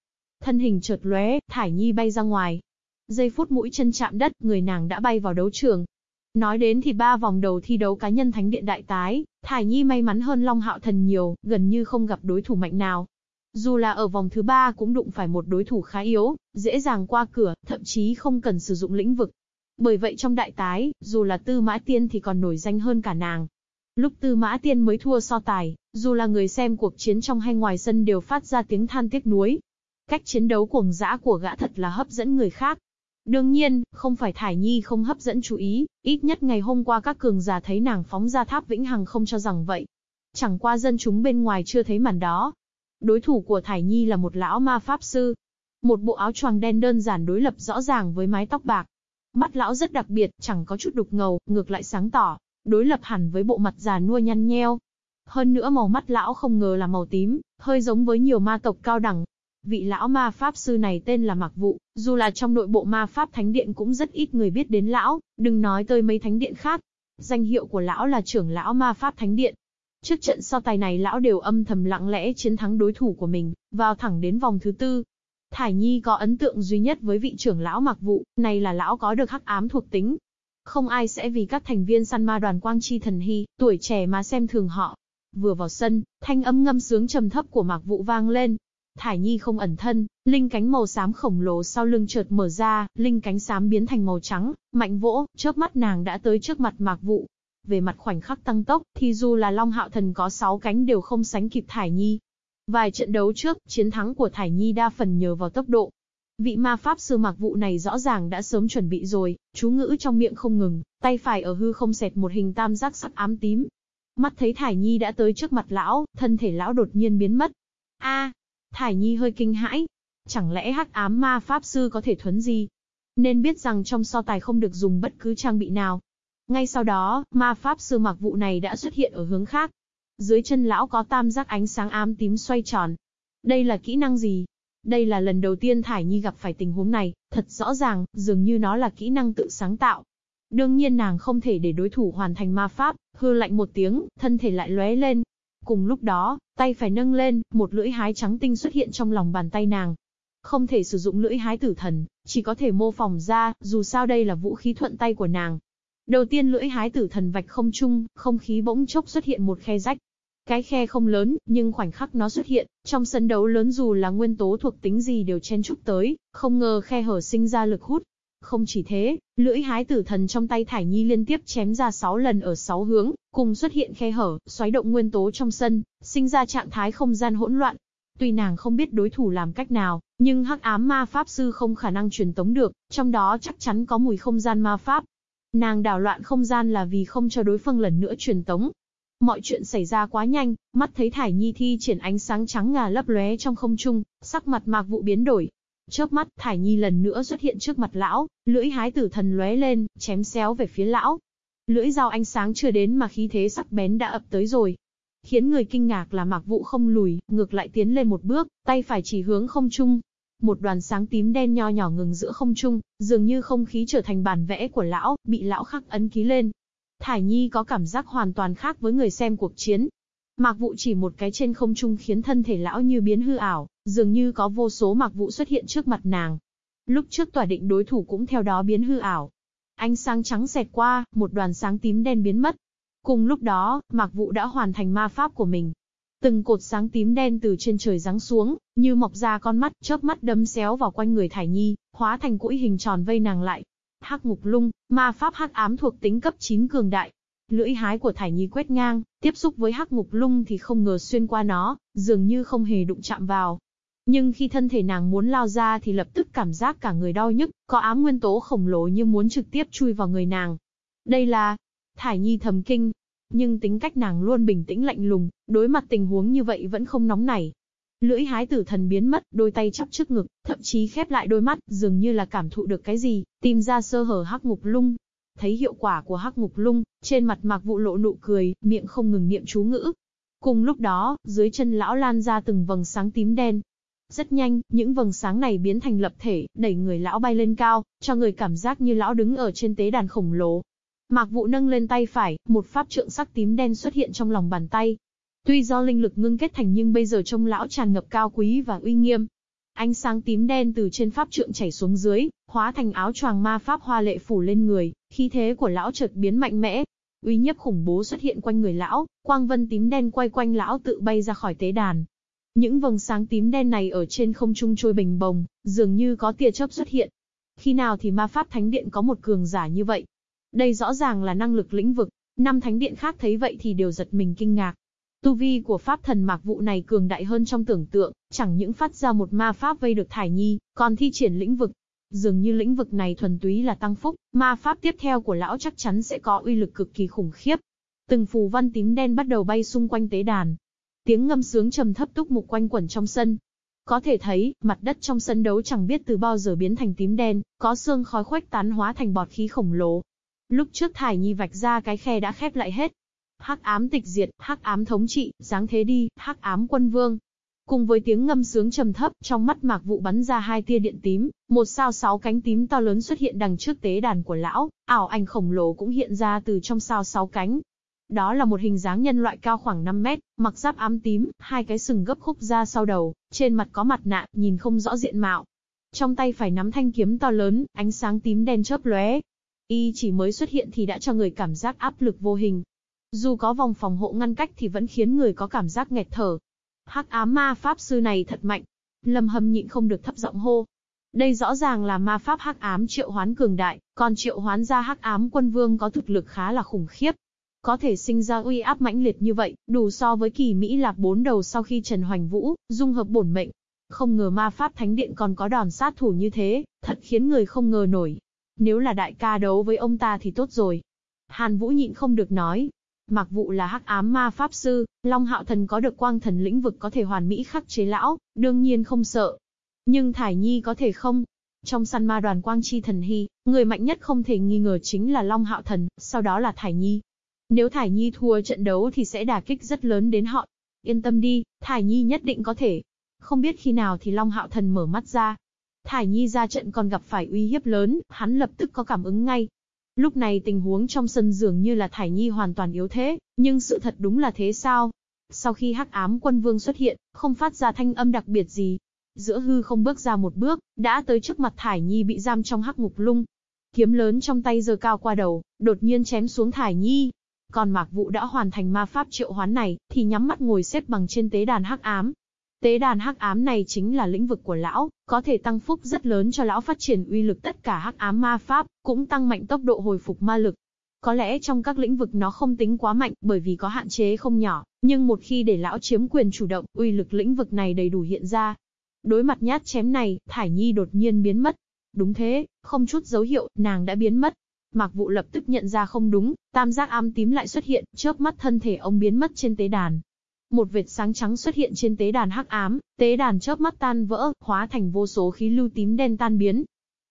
Thân hình chợt lóe, Thải Nhi bay ra ngoài. Giây phút mũi chân chạm đất, người nàng đã bay vào đấu trường, Nói đến thì ba vòng đầu thi đấu cá nhân thánh điện đại tái, Thải Nhi may mắn hơn Long Hạo Thần nhiều, gần như không gặp đối thủ mạnh nào. Dù là ở vòng thứ ba cũng đụng phải một đối thủ khá yếu, dễ dàng qua cửa, thậm chí không cần sử dụng lĩnh vực. Bởi vậy trong đại tái, dù là Tư Mã Tiên thì còn nổi danh hơn cả nàng. Lúc Tư Mã Tiên mới thua so tài, dù là người xem cuộc chiến trong hay ngoài sân đều phát ra tiếng than tiếc nuối. Cách chiến đấu cuồng dã của gã thật là hấp dẫn người khác, Đương nhiên, không phải Thải Nhi không hấp dẫn chú ý, ít nhất ngày hôm qua các cường giả thấy nàng phóng ra tháp vĩnh hằng không cho rằng vậy. Chẳng qua dân chúng bên ngoài chưa thấy màn đó. Đối thủ của Thải Nhi là một lão ma pháp sư. Một bộ áo choàng đen đơn giản đối lập rõ ràng với mái tóc bạc. Mắt lão rất đặc biệt, chẳng có chút đục ngầu, ngược lại sáng tỏ, đối lập hẳn với bộ mặt già nua nhăn nheo. Hơn nữa màu mắt lão không ngờ là màu tím, hơi giống với nhiều ma tộc cao đẳng. Vị lão ma pháp sư này tên là Mạc Vụ, dù là trong nội bộ ma pháp thánh điện cũng rất ít người biết đến lão, đừng nói tới mấy thánh điện khác. Danh hiệu của lão là trưởng lão ma pháp thánh điện. Trước trận so tài này lão đều âm thầm lặng lẽ chiến thắng đối thủ của mình, vào thẳng đến vòng thứ tư. Thải Nhi có ấn tượng duy nhất với vị trưởng lão Mạc Vụ, này là lão có được hắc ám thuộc tính. Không ai sẽ vì các thành viên săn ma đoàn Quang Chi Thần Hy, tuổi trẻ mà xem thường họ. Vừa vào sân, thanh âm ngâm sướng trầm thấp của Mạc Vụ vang lên, Thải Nhi không ẩn thân, linh cánh màu xám khổng lồ sau lưng chợt mở ra, linh cánh xám biến thành màu trắng, mạnh vỗ, chớp mắt nàng đã tới trước mặt Mạc Vụ. Về mặt khoảnh khắc tăng tốc, thì dù là Long Hạo Thần có 6 cánh đều không sánh kịp Thải Nhi. Vài trận đấu trước, chiến thắng của Thải Nhi đa phần nhờ vào tốc độ. Vị ma pháp sư Mạc Vụ này rõ ràng đã sớm chuẩn bị rồi, chú ngữ trong miệng không ngừng, tay phải ở hư không xẹt một hình tam giác sắc ám tím. Mắt thấy Thải Nhi đã tới trước mặt lão, thân thể lão đột nhiên biến mất. A, Thải Nhi hơi kinh hãi. Chẳng lẽ hắc ám ma pháp sư có thể thuấn gì? Nên biết rằng trong so tài không được dùng bất cứ trang bị nào. Ngay sau đó, ma pháp sư mặc vụ này đã xuất hiện ở hướng khác. Dưới chân lão có tam giác ánh sáng ám tím xoay tròn. Đây là kỹ năng gì? Đây là lần đầu tiên Thải Nhi gặp phải tình huống này, thật rõ ràng, dường như nó là kỹ năng tự sáng tạo. Đương nhiên nàng không thể để đối thủ hoàn thành ma pháp, hư lạnh một tiếng, thân thể lại lóe lên, Cùng lúc đó, tay phải nâng lên, một lưỡi hái trắng tinh xuất hiện trong lòng bàn tay nàng. Không thể sử dụng lưỡi hái tử thần, chỉ có thể mô phỏng ra, dù sao đây là vũ khí thuận tay của nàng. Đầu tiên lưỡi hái tử thần vạch không trung, không khí bỗng chốc xuất hiện một khe rách. Cái khe không lớn, nhưng khoảnh khắc nó xuất hiện, trong sân đấu lớn dù là nguyên tố thuộc tính gì đều chen chúc tới, không ngờ khe hở sinh ra lực hút, không chỉ thế, lưỡi hái tử thần trong tay Thải Nhi liên tiếp chém ra 6 lần ở 6 hướng, cùng xuất hiện khe hở, xoáy động nguyên tố trong sân, sinh ra trạng thái không gian hỗn loạn. Tuy nàng không biết đối thủ làm cách nào, nhưng hắc ám ma pháp sư không khả năng truyền tống được, trong đó chắc chắn có mùi không gian ma pháp. Nàng đảo loạn không gian là vì không cho đối phương lần nữa truyền tống. Mọi chuyện xảy ra quá nhanh, mắt thấy Thải Nhi thi triển ánh sáng trắng ngà lấp lóe trong không trung, sắc mặt mạc vụ biến đổi, Chớp mắt, Thải Nhi lần nữa xuất hiện trước mặt lão, lưỡi hái tử thần lóe lên, chém xéo về phía lão. Lưỡi dao ánh sáng chưa đến mà khí thế sắc bén đã ập tới rồi. Khiến người kinh ngạc là Mạc Vũ không lùi, ngược lại tiến lên một bước, tay phải chỉ hướng không trung. Một đoàn sáng tím đen nho nhỏ ngừng giữa không trung, dường như không khí trở thành bản vẽ của lão, bị lão khắc ấn ký lên. Thải Nhi có cảm giác hoàn toàn khác với người xem cuộc chiến, Mạc vụ chỉ một cái trên không trung khiến thân thể lão như biến hư ảo, dường như có vô số mạc vụ xuất hiện trước mặt nàng. Lúc trước tỏa định đối thủ cũng theo đó biến hư ảo. Ánh sáng trắng xẹt qua, một đoàn sáng tím đen biến mất. Cùng lúc đó, mạc vụ đã hoàn thành ma pháp của mình. Từng cột sáng tím đen từ trên trời giáng xuống, như mọc ra con mắt, chớp mắt đâm xéo vào quanh người Thải Nhi, hóa thành cũi hình tròn vây nàng lại. Hắc ngục lung, ma pháp hắc ám thuộc tính cấp 9 cường đại, Lưỡi hái của Thải Nhi quét ngang, tiếp xúc với hắc ngục lung thì không ngờ xuyên qua nó, dường như không hề đụng chạm vào. Nhưng khi thân thể nàng muốn lao ra thì lập tức cảm giác cả người đau nhức, có ám nguyên tố khổng lồ như muốn trực tiếp chui vào người nàng. Đây là... Thải Nhi thầm kinh. Nhưng tính cách nàng luôn bình tĩnh lạnh lùng, đối mặt tình huống như vậy vẫn không nóng nảy. Lưỡi hái tử thần biến mất, đôi tay chắp trước ngực, thậm chí khép lại đôi mắt, dường như là cảm thụ được cái gì, tìm ra sơ hở hắc ngục lung, Thấy hiệu quả của hắc ngục lung, trên mặt mạc vụ lộ nụ cười, miệng không ngừng niệm chú ngữ. Cùng lúc đó, dưới chân lão lan ra từng vầng sáng tím đen. Rất nhanh, những vầng sáng này biến thành lập thể, đẩy người lão bay lên cao, cho người cảm giác như lão đứng ở trên tế đàn khổng lồ. Mạc vụ nâng lên tay phải, một pháp trượng sắc tím đen xuất hiện trong lòng bàn tay. Tuy do linh lực ngưng kết thành nhưng bây giờ trông lão tràn ngập cao quý và uy nghiêm, Ánh sáng tím đen từ trên pháp trượng chảy xuống dưới, hóa thành áo choàng ma pháp hoa lệ phủ lên người, khí thế của lão chợt biến mạnh mẽ. Uy nhiếp khủng bố xuất hiện quanh người lão, quang vân tím đen quay quanh lão tự bay ra khỏi tế đàn. Những vầng sáng tím đen này ở trên không trung trôi bình bồng, dường như có tia chớp xuất hiện. Khi nào thì ma pháp thánh điện có một cường giả như vậy? Đây rõ ràng là năng lực lĩnh vực, năm thánh điện khác thấy vậy thì đều giật mình kinh ngạc. Tu vi của pháp thần mạc vụ này cường đại hơn trong tưởng tượng, chẳng những phát ra một ma pháp vây được Thải Nhi, còn thi triển lĩnh vực. Dường như lĩnh vực này thuần túy là tăng phúc, ma pháp tiếp theo của lão chắc chắn sẽ có uy lực cực kỳ khủng khiếp. Từng phù văn tím đen bắt đầu bay xung quanh tế đàn. Tiếng ngâm sướng trầm thấp túc mục quanh quẩn trong sân. Có thể thấy, mặt đất trong sân đấu chẳng biết từ bao giờ biến thành tím đen, có xương khói khuếch tán hóa thành bọt khí khổng lồ. Lúc trước Thải Nhi vạch ra cái khe đã khép lại hết, hắc ám tịch diệt, hắc ám thống trị, dáng thế đi, hắc ám quân vương. Cùng với tiếng ngâm sướng trầm thấp, trong mắt Mạc Vụ bắn ra hai tia điện tím, một sao sáu cánh tím to lớn xuất hiện đằng trước tế đàn của lão, ảo ảnh khổng lồ cũng hiện ra từ trong sao sáu cánh. Đó là một hình dáng nhân loại cao khoảng 5 mét, mặc giáp ám tím, hai cái sừng gấp khúc ra sau đầu, trên mặt có mặt nạ, nhìn không rõ diện mạo. Trong tay phải nắm thanh kiếm to lớn, ánh sáng tím đen chớp lóe. Y chỉ mới xuất hiện thì đã cho người cảm giác áp lực vô hình. Dù có vòng phòng hộ ngăn cách thì vẫn khiến người có cảm giác nghẹt thở, Hắc ám ma pháp sư này thật mạnh. Lâm Hâm nhịn không được thấp giọng hô. Đây rõ ràng là ma pháp hắc ám triệu hoán cường đại, còn triệu hoán ra hắc ám quân vương có thực lực khá là khủng khiếp. Có thể sinh ra uy áp mãnh liệt như vậy, đủ so với kỳ Mỹ lạc bốn đầu sau khi Trần Hoành Vũ, dung hợp bổn mệnh. Không ngờ ma pháp thánh điện còn có đòn sát thủ như thế, thật khiến người không ngờ nổi. Nếu là đại ca đấu với ông ta thì tốt rồi. Hàn Vũ nhịn không được nói, Mạc Vụ là hắc ám ma pháp sư, Long Hạo Thần có được quang thần lĩnh vực có thể hoàn mỹ khắc chế lão, đương nhiên không sợ. Nhưng Thải Nhi có thể không? Trong săn ma đoàn quang chi thần hy, người mạnh nhất không thể nghi ngờ chính là Long Hạo Thần, sau đó là Thải Nhi. Nếu Thải Nhi thua trận đấu thì sẽ đả kích rất lớn đến họ. Yên tâm đi, Thải Nhi nhất định có thể. Không biết khi nào thì Long Hạo Thần mở mắt ra. Thải Nhi ra trận còn gặp phải uy hiếp lớn, hắn lập tức có cảm ứng ngay, Lúc này tình huống trong sân dường như là Thải Nhi hoàn toàn yếu thế, nhưng sự thật đúng là thế sao? Sau khi hắc ám quân vương xuất hiện, không phát ra thanh âm đặc biệt gì. Giữa hư không bước ra một bước, đã tới trước mặt Thải Nhi bị giam trong hắc ngục lung. Kiếm lớn trong tay giơ cao qua đầu, đột nhiên chém xuống Thải Nhi. Còn Mạc Vụ đã hoàn thành ma pháp triệu hoán này, thì nhắm mắt ngồi xếp bằng trên tế đàn hắc ám, Tế đàn hắc ám này chính là lĩnh vực của lão, có thể tăng phúc rất lớn cho lão phát triển uy lực tất cả hắc ám ma pháp, cũng tăng mạnh tốc độ hồi phục ma lực. Có lẽ trong các lĩnh vực nó không tính quá mạnh bởi vì có hạn chế không nhỏ, nhưng một khi để lão chiếm quyền chủ động, uy lực lĩnh vực này đầy đủ hiện ra. Đối mặt nhát chém này, Thải Nhi đột nhiên biến mất. Đúng thế, không chút dấu hiệu, nàng đã biến mất. Mạc Vụ lập tức nhận ra không đúng, tam giác ám tím lại xuất hiện, chớp mắt thân thể ông biến mất trên tế đàn. Một vệt sáng trắng xuất hiện trên tế đàn hắc ám, tế đàn chớp mắt tan vỡ, hóa thành vô số khí lưu tím đen tan biến.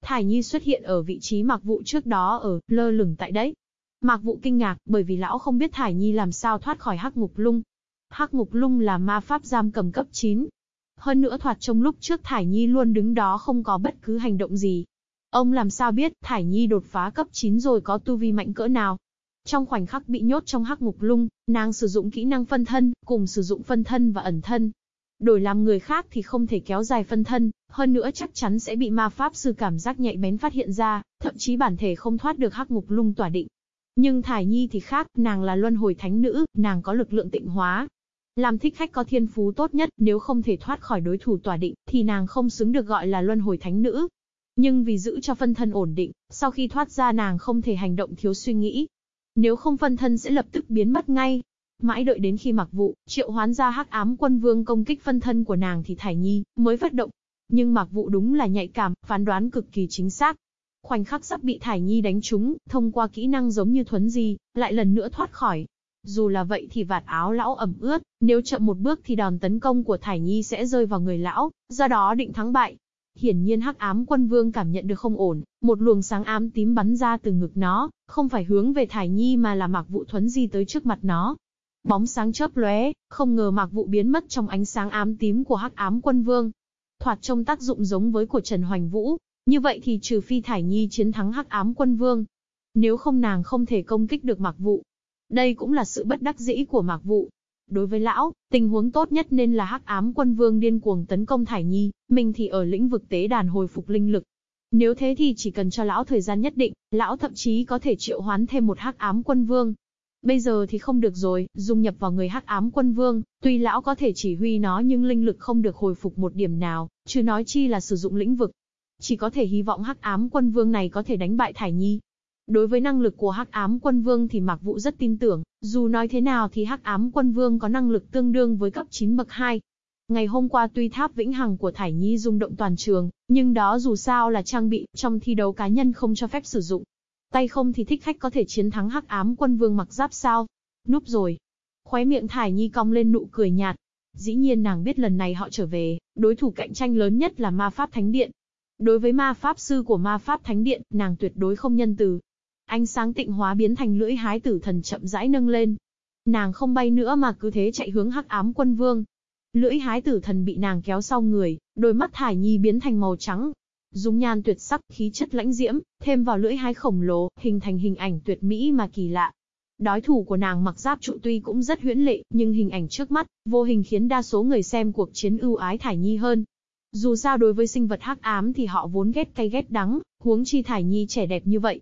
Thải Nhi xuất hiện ở vị trí Mạc Vụ trước đó ở, lơ lửng tại đấy. Mạc Vụ kinh ngạc, bởi vì lão không biết Thải Nhi làm sao thoát khỏi hắc ngục lung. Hắc ngục lung là ma pháp giam cầm cấp 9. Hơn nữa thoạt trong lúc trước Thải Nhi luôn đứng đó không có bất cứ hành động gì. Ông làm sao biết Thải Nhi đột phá cấp 9 rồi có tu vi mạnh cỡ nào? Trong khoảnh khắc bị nhốt trong hắc ngục lung, nàng sử dụng kỹ năng phân thân, cùng sử dụng phân thân và ẩn thân. Đổi làm người khác thì không thể kéo dài phân thân, hơn nữa chắc chắn sẽ bị ma pháp sư cảm giác nhạy bén phát hiện ra, thậm chí bản thể không thoát được hắc ngục lung tỏa định. Nhưng Thải Nhi thì khác, nàng là luân hồi thánh nữ, nàng có lực lượng tịnh hóa. Làm thích khách có thiên phú tốt nhất, nếu không thể thoát khỏi đối thủ tỏa định, thì nàng không xứng được gọi là luân hồi thánh nữ. Nhưng vì giữ cho phân thân ổn định, sau khi thoát ra nàng không thể hành động thiếu suy nghĩ, nếu không phân thân sẽ lập tức biến mất ngay. Mãi đợi đến khi mặc vụ, triệu hoán ra hắc ám quân vương công kích phân thân của nàng thì Thải Nhi mới phát động. Nhưng mặc vụ đúng là nhạy cảm, phán đoán cực kỳ chính xác. Khoảnh khắc sắp bị Thải Nhi đánh trúng, thông qua kỹ năng giống như thuấn di, lại lần nữa thoát khỏi. Dù là vậy thì vạt áo lão ẩm ướt, nếu chậm một bước thì đòn tấn công của Thải Nhi sẽ rơi vào người lão, do đó định thắng bại. Hiển nhiên hắc ám quân vương cảm nhận được không ổn, một luồng sáng ám tím bắn ra từ ngực nó, không phải hướng về Thải Nhi mà là Mạc Vụ thuấn di tới trước mặt nó. Bóng sáng chớp lóe, không ngờ Mạc Vụ biến mất trong ánh sáng ám tím của hắc ám quân vương. Thoạt trông tác dụng giống với của Trần Hoành Vũ, như vậy thì trừ phi Thải Nhi chiến thắng hắc ám quân vương. Nếu không nàng không thể công kích được Mạc Vụ. Đây cũng là sự bất đắc dĩ của Mạc Vụ. Đối với lão, tình huống tốt nhất nên là hắc ám quân vương điên cuồng tấn công Thải Nhi, mình thì ở lĩnh vực tế đàn hồi phục linh lực. Nếu thế thì chỉ cần cho lão thời gian nhất định, lão thậm chí có thể triệu hoán thêm một hắc ám quân vương. Bây giờ thì không được rồi, dung nhập vào người hắc ám quân vương, tuy lão có thể chỉ huy nó nhưng linh lực không được hồi phục một điểm nào, chứ nói chi là sử dụng lĩnh vực. Chỉ có thể hy vọng hắc ám quân vương này có thể đánh bại Thải Nhi. Đối với năng lực của Hắc Ám Quân Vương thì Mạc Vũ rất tin tưởng, dù nói thế nào thì Hắc Ám Quân Vương có năng lực tương đương với cấp 9 bậc 2. Ngày hôm qua tuy tháp vĩnh hằng của Thải Nhi rung động toàn trường, nhưng đó dù sao là trang bị, trong thi đấu cá nhân không cho phép sử dụng. Tay không thì thích khách có thể chiến thắng Hắc Ám Quân Vương mặc giáp sao? Núp rồi. Khóe miệng Thải Nhi cong lên nụ cười nhạt. Dĩ nhiên nàng biết lần này họ trở về, đối thủ cạnh tranh lớn nhất là Ma Pháp Thánh Điện. Đối với ma pháp sư của ma pháp thánh điện, nàng tuyệt đối không nhân từ, Ánh sáng tịnh hóa biến thành lưỡi hái tử thần chậm rãi nâng lên. Nàng không bay nữa mà cứ thế chạy hướng hắc ám quân vương. Lưỡi hái tử thần bị nàng kéo sau người, đôi mắt thải nhi biến thành màu trắng. Dung nhan tuyệt sắc, khí chất lãnh diễm, thêm vào lưỡi hái khổng lồ, hình thành hình ảnh tuyệt mỹ mà kỳ lạ. Đói thủ của nàng mặc giáp trụ tuy cũng rất huyễn lệ, nhưng hình ảnh trước mắt, vô hình khiến đa số người xem cuộc chiến ưu ái Thải Nhi hơn. Dù sao đối với sinh vật hắc ám thì họ vốn ghét cay ghét đắng, huống chi Thải Nhi trẻ đẹp như vậy.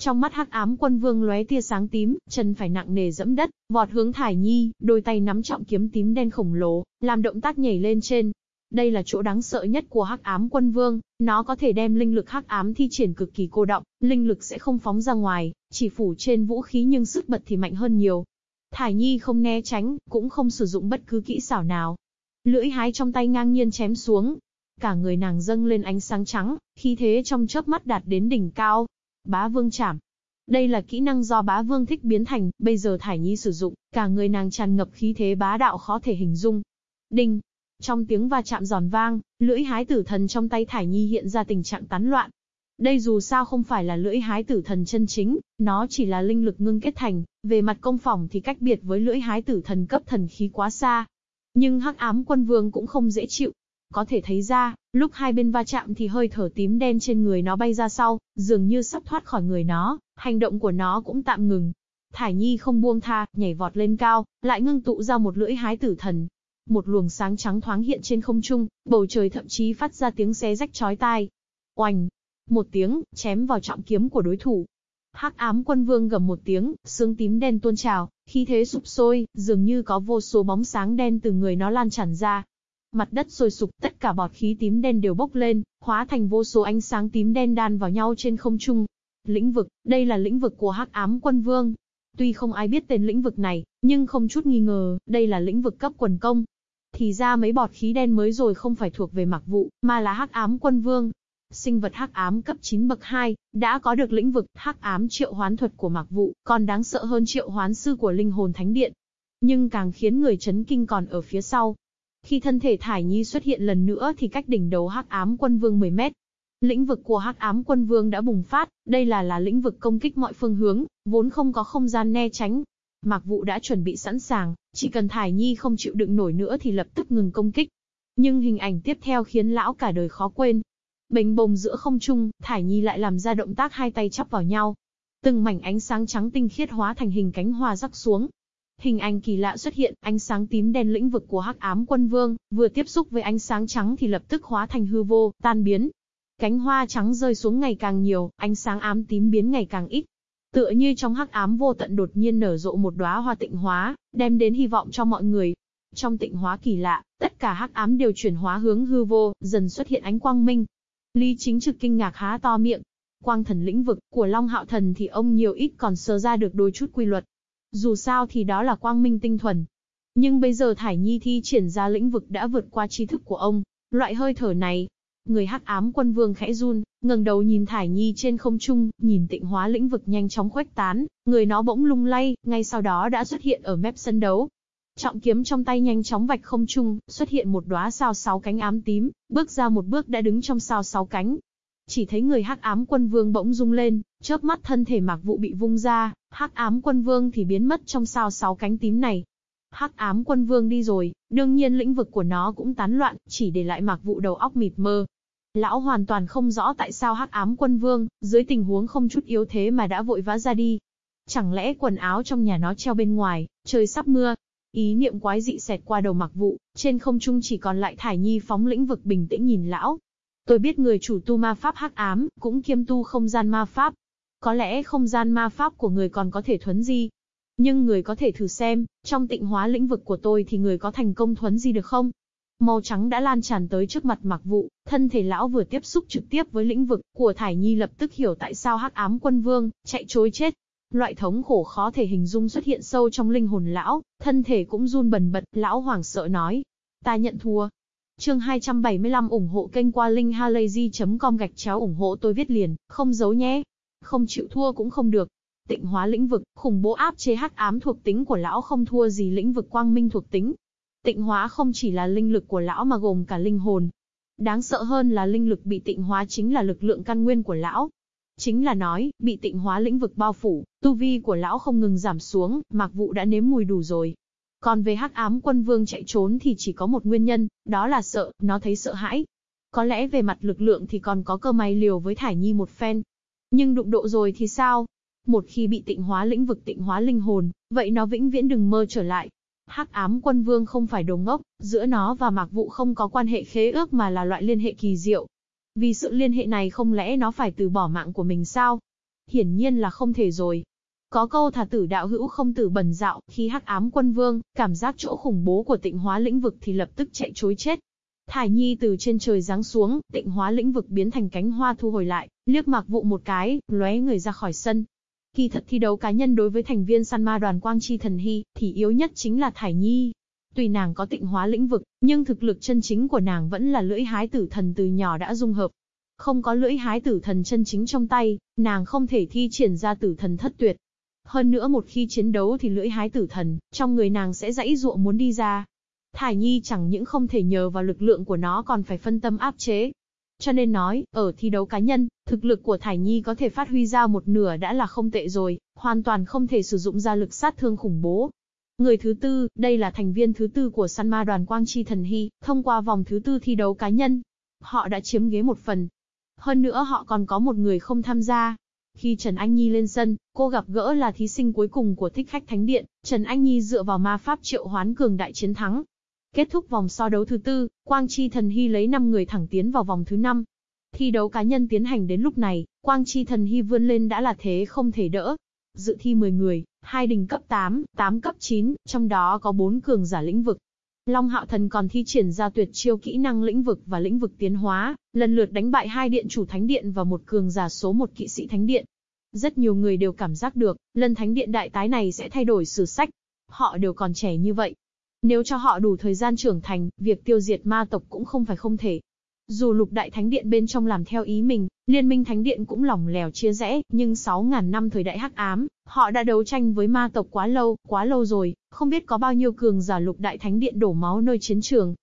Trong mắt hắc ám quân vương lóe tia sáng tím, chân phải nặng nề dẫm đất, vọt hướng Thải Nhi, đôi tay nắm trọng kiếm tím đen khổng lồ, làm động tác nhảy lên trên. Đây là chỗ đáng sợ nhất của hắc ám quân vương, nó có thể đem linh lực hắc ám thi triển cực kỳ cô động, linh lực sẽ không phóng ra ngoài, chỉ phủ trên vũ khí nhưng sức bật thì mạnh hơn nhiều. Thải Nhi không né tránh, cũng không sử dụng bất cứ kỹ xảo nào. Lưỡi hái trong tay ngang nhiên chém xuống. Cả người nàng dâng lên ánh sáng trắng, khi thế trong chớp mắt đạt đến đỉnh cao. Bá vương chảm. Đây là kỹ năng do bá vương thích biến thành, bây giờ Thải Nhi sử dụng, cả người nàng tràn ngập khí thế bá đạo khó thể hình dung. Đinh, trong tiếng va chạm giòn vang, lưỡi hái tử thần trong tay Thải Nhi hiện ra tình trạng tán loạn. Đây dù sao không phải là lưỡi hái tử thần chân chính, nó chỉ là linh lực ngưng kết thành, về mặt công phòng thì cách biệt với lưỡi hái tử thần cấp thần khí quá xa. Nhưng hắc ám quân vương cũng không dễ chịu. Có thể thấy ra, lúc hai bên va chạm thì hơi thở tím đen trên người nó bay ra sau, dường như sắp thoát khỏi người nó, hành động của nó cũng tạm ngừng. Thải Nhi không buông tha, nhảy vọt lên cao, lại ngưng tụ ra một lưỡi hái tử thần, một luồng sáng trắng thoáng hiện trên không trung, bầu trời thậm chí phát ra tiếng xé rách chói tai. Oành! Một tiếng, chém vào trọng kiếm của đối thủ. Hắc ám quân vương gầm một tiếng, xương tím đen tuôn trào, khí thế sụp sôi, dường như có vô số bóng sáng đen từ người nó lan tràn ra. Mặt đất sôi sục, tất cả bọt khí tím đen đều bốc lên, hóa thành vô số ánh sáng tím đen đan vào nhau trên không trung. Lĩnh vực, đây là lĩnh vực của Hắc ám quân vương. Tuy không ai biết tên lĩnh vực này, nhưng không chút nghi ngờ, đây là lĩnh vực cấp quần công, thì ra mấy bọt khí đen mới rồi không phải thuộc về mặc vụ, mà là hắc ám quân vương. Sinh vật hắc ám cấp 9 bậc 2, đã có được lĩnh vực hắc ám triệu hoán thuật của mặc vụ, còn đáng sợ hơn triệu hoán sư của linh hồn thánh điện. Nhưng càng khiến người chấn kinh còn ở phía sau. Khi thân thể Thải Nhi xuất hiện lần nữa thì cách đỉnh đầu hắc ám quân vương 10 mét, Lĩnh vực của Hắc Ám Quân Vương đã bùng phát, đây là là lĩnh vực công kích mọi phương hướng, vốn không có không gian né tránh, Mạc Vụ đã chuẩn bị sẵn sàng, chỉ cần Thải Nhi không chịu đựng nổi nữa thì lập tức ngừng công kích. Nhưng hình ảnh tiếp theo khiến lão cả đời khó quên. Bềnh bồng giữa không trung, Thải Nhi lại làm ra động tác hai tay chắp vào nhau. Từng mảnh ánh sáng trắng tinh khiết hóa thành hình cánh hoa rắc xuống. Hình ảnh kỳ lạ xuất hiện, ánh sáng tím đen lĩnh vực của Hắc Ám Quân Vương, vừa tiếp xúc với ánh sáng trắng thì lập tức hóa thành hư vô, tan biến. Cánh hoa trắng rơi xuống ngày càng nhiều, ánh sáng ám tím biến ngày càng ít, Tựa như trong hắc ám vô tận đột nhiên nở rộ một đóa hoa tịnh hóa, đem đến hy vọng cho mọi người. Trong tịnh hóa kỳ lạ, tất cả hắc ám đều chuyển hóa hướng hư vô, dần xuất hiện ánh quang minh. Lý chính trực kinh ngạc há to miệng. Quang thần lĩnh vực của Long Hạo Thần thì ông nhiều ít còn sơ ra được đôi chút quy luật. Dù sao thì đó là quang minh tinh thuần. Nhưng bây giờ Thải Nhi thi triển ra lĩnh vực đã vượt qua tri thức của ông. Loại hơi thở này, Người hắc ám quân vương khẽ run, ngẩng đầu nhìn Thải Nhi trên không trung, nhìn tịnh hóa lĩnh vực nhanh chóng khuếch tán, người nó bỗng lung lay, ngay sau đó đã xuất hiện ở mép sân đấu. Trọng kiếm trong tay nhanh chóng vạch không trung, xuất hiện một đóa sao sáu cánh ám tím, bước ra một bước đã đứng trong sao sáu cánh. Chỉ thấy người hắc ám quân vương bỗng rung lên, chớp mắt thân thể mạc vụ bị vung ra, hắc ám quân vương thì biến mất trong sao sáu cánh tím này. Hắc ám quân vương đi rồi, đương nhiên lĩnh vực của nó cũng tán loạn, chỉ để lại mạc vụ đầu óc mịt mơ, Lão hoàn toàn không rõ tại sao hắc ám quân vương, dưới tình huống không chút yếu thế mà đã vội vã ra đi. Chẳng lẽ quần áo trong nhà nó treo bên ngoài, trời sắp mưa. Ý niệm quái dị xẹt qua đầu mặc vụ, trên không trung chỉ còn lại thải nhi phóng lĩnh vực bình tĩnh nhìn lão. Tôi biết người chủ tu ma pháp hắc ám, cũng kiêm tu không gian ma pháp. Có lẽ không gian ma pháp của người còn có thể thuấn di. Nhưng người có thể thử xem, trong tịnh hóa lĩnh vực của tôi thì người có thành công thuấn di được không? Màu trắng đã lan tràn tới trước mặt mặc Vụ, thân thể lão vừa tiếp xúc trực tiếp với lĩnh vực của Thải Nhi lập tức hiểu tại sao Hắc Ám Quân Vương chạy chối chết. Loại thống khổ khó thể hình dung xuất hiện sâu trong linh hồn lão, thân thể cũng run bần bật, lão hoảng sợ nói: "Ta nhận thua." Chương 275 ủng hộ kênh qua linkhalazy.com gạch chéo ủng hộ tôi viết liền, không giấu nhé. Không chịu thua cũng không được. Tịnh hóa lĩnh vực, khủng bố áp chế hắc ám thuộc tính của lão không thua gì lĩnh vực quang minh thuộc tính, Tịnh hóa không chỉ là linh lực của lão mà gồm cả linh hồn. Đáng sợ hơn là linh lực bị tịnh hóa chính là lực lượng căn nguyên của lão. Chính là nói, bị tịnh hóa lĩnh vực bao phủ, tu vi của lão không ngừng giảm xuống, mạc vụ đã nếm mùi đủ rồi. Còn về hắc ám quân vương chạy trốn thì chỉ có một nguyên nhân, đó là sợ, nó thấy sợ hãi. Có lẽ về mặt lực lượng thì còn có cơ may liều với Thải Nhi một phen. Nhưng đụng độ rồi thì sao? Một khi bị tịnh hóa lĩnh vực tịnh hóa linh hồn, vậy nó vĩnh viễn đừng mơ trở lại. Hắc ám quân vương không phải đồ ngốc, giữa nó và mạc vụ không có quan hệ khế ước mà là loại liên hệ kỳ diệu. Vì sự liên hệ này không lẽ nó phải từ bỏ mạng của mình sao? Hiển nhiên là không thể rồi. Có câu thả tử đạo hữu không tử bẩn dạo, khi hắc ám quân vương, cảm giác chỗ khủng bố của tịnh hóa lĩnh vực thì lập tức chạy chối chết. Thải Nhi từ trên trời giáng xuống, tịnh hóa lĩnh vực biến thành cánh hoa thu hồi lại, liếc mạc vụ một cái, lóe người ra khỏi sân. Kỳ thật thi đấu cá nhân đối với thành viên săn ma đoàn Quang Chi Thần Hy, thì yếu nhất chính là Thải Nhi. Tuy nàng có tịnh hóa lĩnh vực, nhưng thực lực chân chính của nàng vẫn là lưỡi hái tử thần từ nhỏ đã dung hợp. Không có lưỡi hái tử thần chân chính trong tay, nàng không thể thi triển ra tử thần thất tuyệt, hơn nữa một khi chiến đấu thì lưỡi hái tử thần, trong người nàng sẽ dãy ruộng muốn đi ra. Thải Nhi chẳng những không thể nhờ vào lực lượng của nó còn phải phân tâm áp chế. Cho nên nói, ở thi đấu cá nhân, thực lực của Thải Nhi có thể phát huy ra một nửa đã là không tệ rồi, hoàn toàn không thể sử dụng ra lực sát thương khủng bố. Người thứ tư, đây là thành viên thứ tư của săn ma đoàn Quang Chi Thần Hy, thông qua vòng thứ tư thi đấu cá nhân. Họ đã chiếm ghế một phần. Hơn nữa họ còn có một người không tham gia, khi Trần Anh Nhi lên sân, cô gặp gỡ là thí sinh cuối cùng của thích khách thánh điện, Trần Anh Nhi dựa vào ma pháp triệu hoán cường đại chiến thắng. Kết thúc vòng so đấu thứ tư, Quang Chi Thần Hy lấy 5 người thẳng tiến vào vòng thứ 5. Thi đấu cá nhân tiến hành đến lúc này, Quang Chi Thần Hy vươn lên đã là thế không thể đỡ. Dự thi 10 người, hai đỉnh cấp 8, 8 cấp 9, trong đó có 4 cường giả lĩnh vực. Long Hạo Thần còn thi triển ra tuyệt chiêu kỹ năng lĩnh vực và lĩnh vực tiến hóa, lần lượt đánh bại hai điện chủ thánh điện và một cường giả số một kỵ sĩ thánh điện. Rất nhiều người đều cảm giác được, lần thánh điện đại tái này sẽ thay đổi sử sách. Họ đều còn trẻ như vậy. Nếu cho họ đủ thời gian trưởng thành, việc tiêu diệt ma tộc cũng không phải không thể. Dù lục đại thánh điện bên trong làm theo ý mình, liên minh thánh điện cũng lỏng lẻo chia rẽ, nhưng 6.000 năm thời đại hắc ám, họ đã đấu tranh với ma tộc quá lâu, quá lâu rồi, không biết có bao nhiêu cường giả lục đại thánh điện đổ máu nơi chiến trường.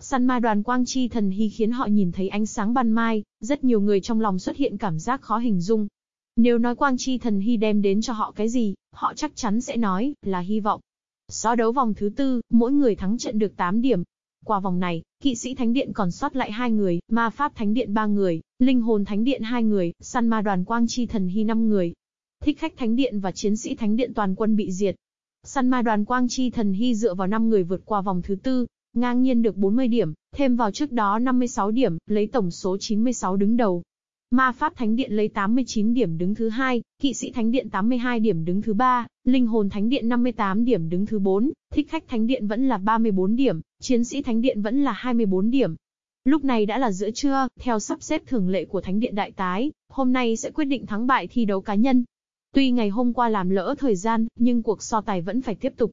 Săn ma đoàn quang chi thần hy khiến họ nhìn thấy ánh sáng ban mai, rất nhiều người trong lòng xuất hiện cảm giác khó hình dung. Nếu nói quang chi thần hy đem đến cho họ cái gì, họ chắc chắn sẽ nói, là hy vọng. So đấu vòng thứ tư, mỗi người thắng trận được 8 điểm, qua vòng này, kỵ sĩ thánh điện còn sót lại hai người, ma pháp thánh điện ba người, linh hồn thánh điện hai người, săn ma đoàn quang chi thần hy năm người. Thích khách thánh điện và chiến sĩ thánh điện toàn quân bị diệt. Săn ma đoàn quang chi thần hy dựa vào 5 người vượt qua vòng thứ tư, ngang nhiên được 40 điểm, thêm vào trước đó 56 điểm, lấy tổng số 96 đứng đầu. Ma Pháp Thánh Điện lấy 89 điểm đứng thứ hai, Kỵ sĩ Thánh Điện 82 điểm đứng thứ ba, Linh hồn Thánh Điện 58 điểm đứng thứ 4, Thích khách Thánh Điện vẫn là 34 điểm, Chiến sĩ Thánh Điện vẫn là 24 điểm. Lúc này đã là giữa trưa, theo sắp xếp thường lệ của Thánh Điện Đại Tái, hôm nay sẽ quyết định thắng bại thi đấu cá nhân. Tuy ngày hôm qua làm lỡ thời gian, nhưng cuộc so tài vẫn phải tiếp tục.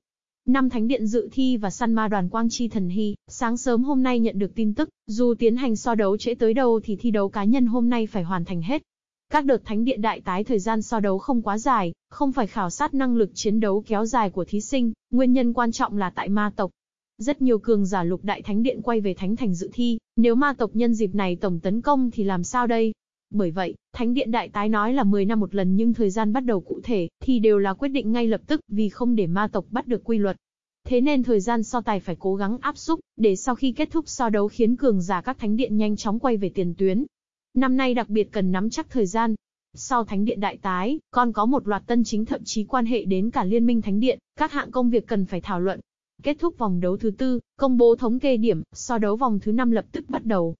Năm thánh điện dự thi và săn ma đoàn Quang Chi Thần Hy, sáng sớm hôm nay nhận được tin tức, dù tiến hành so đấu trễ tới đâu thì thi đấu cá nhân hôm nay phải hoàn thành hết. Các đợt thánh điện đại tái thời gian so đấu không quá dài, không phải khảo sát năng lực chiến đấu kéo dài của thí sinh, nguyên nhân quan trọng là tại ma tộc. Rất nhiều cường giả lục đại thánh điện quay về thánh thành dự thi, nếu ma tộc nhân dịp này tổng tấn công thì làm sao đây? Bởi vậy, Thánh điện đại tái nói là 10 năm một lần nhưng thời gian bắt đầu cụ thể, thì đều là quyết định ngay lập tức vì không để ma tộc bắt được quy luật. Thế nên thời gian so tài phải cố gắng áp xúc, để sau khi kết thúc so đấu khiến cường giả các thánh điện nhanh chóng quay về tiền tuyến. Năm nay đặc biệt cần nắm chắc thời gian. Sau thánh điện đại tái, còn có một loạt tân chính thậm chí quan hệ đến cả liên minh thánh điện, các hạng công việc cần phải thảo luận. Kết thúc vòng đấu thứ tư, công bố thống kê điểm, so đấu vòng thứ năm lập tức bắt đầu.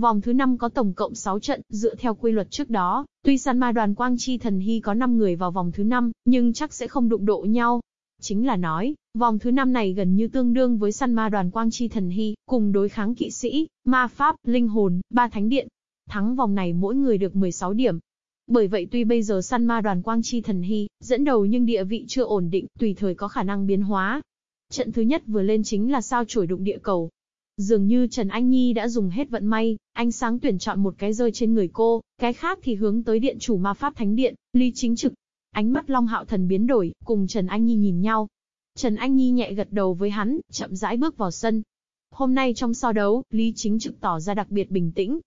Vòng thứ 5 có tổng cộng 6 trận, dựa theo quy luật trước đó, tuy săn ma đoàn Quang Chi Thần Hy có 5 người vào vòng thứ 5, nhưng chắc sẽ không đụng độ nhau. Chính là nói, vòng thứ 5 này gần như tương đương với săn ma đoàn Quang Chi Thần Hy, cùng đối kháng kỵ sĩ, ma pháp, linh hồn, ba thánh điện. Thắng vòng này mỗi người được 16 điểm. Bởi vậy tuy bây giờ săn ma đoàn Quang Chi Thần Hy, dẫn đầu nhưng địa vị chưa ổn định, tùy thời có khả năng biến hóa. Trận thứ nhất vừa lên chính là sao chổi đụng địa cầu, Dường như Trần Anh Nhi đã dùng hết vận may, ánh sáng tuyển chọn một cái rơi trên người cô, cái khác thì hướng tới điện chủ ma pháp thánh điện, ly chính trực. Ánh mắt Long Hạo Thần biến đổi, cùng Trần Anh Nhi nhìn nhau. Trần Anh Nhi nhẹ gật đầu với hắn, chậm rãi bước vào sân. Hôm nay trong so đấu, Lý Chính Trực tỏ ra đặc biệt bình tĩnh.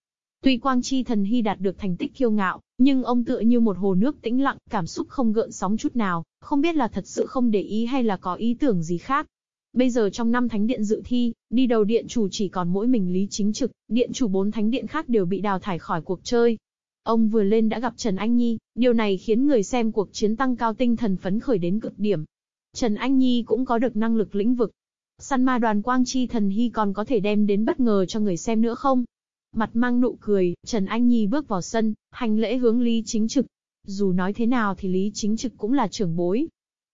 Tuy Quang Chi Thần Hy đạt được thành tích kiêu ngạo, nhưng ông tựa như một hồ nước tĩnh lặng, cảm xúc không gợn sóng chút nào, không biết là thật sự không để ý hay là có ý tưởng gì khác. Bây giờ trong năm thánh điện dự thi, đi đầu điện chủ chỉ còn mỗi mình Lý Chính Trực, điện chủ bốn thánh điện khác đều bị đào thải khỏi cuộc chơi. Ông vừa lên đã gặp Trần Anh Nhi, điều này khiến người xem cuộc chiến tăng cao tinh thần phấn khởi đến cực điểm. Trần Anh Nhi cũng có được năng lực lĩnh vực. Săn ma đoàn quang chi thần hy còn có thể đem đến bất ngờ cho người xem nữa không? Mặt mang nụ cười, Trần Anh Nhi bước vào sân, hành lễ hướng Lý Chính Trực. Dù nói thế nào thì Lý Chính Trực cũng là trưởng bối,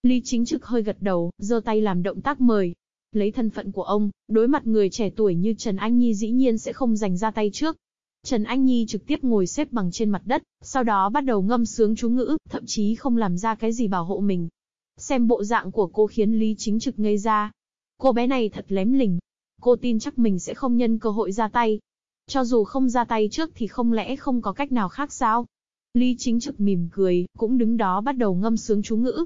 Lý Chính Trực hơi gật đầu, giơ tay làm động tác mời. Lấy thân phận của ông, đối mặt người trẻ tuổi như Trần Anh Nhi dĩ nhiên sẽ không dành ra tay trước. Trần Anh Nhi trực tiếp ngồi xếp bằng trên mặt đất, sau đó bắt đầu ngâm sướng chú ngữ, thậm chí không làm ra cái gì bảo hộ mình. Xem bộ dạng của cô khiến Lý Chính Trực ngây ra. Cô bé này thật lém lỉnh. Cô tin chắc mình sẽ không nhân cơ hội ra tay. Cho dù không ra tay trước thì không lẽ không có cách nào khác sao? Lý Chính Trực mỉm cười, cũng đứng đó bắt đầu ngâm sướng chú ngữ.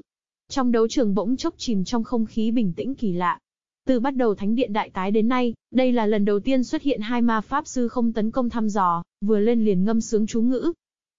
Trong đấu trường bỗng chốc chìm trong không khí bình tĩnh kỳ lạ. Từ bắt đầu Thánh Điện Đại Tái đến nay, đây là lần đầu tiên xuất hiện hai ma pháp sư không tấn công thăm dò, vừa lên liền ngâm sướng chú ngữ.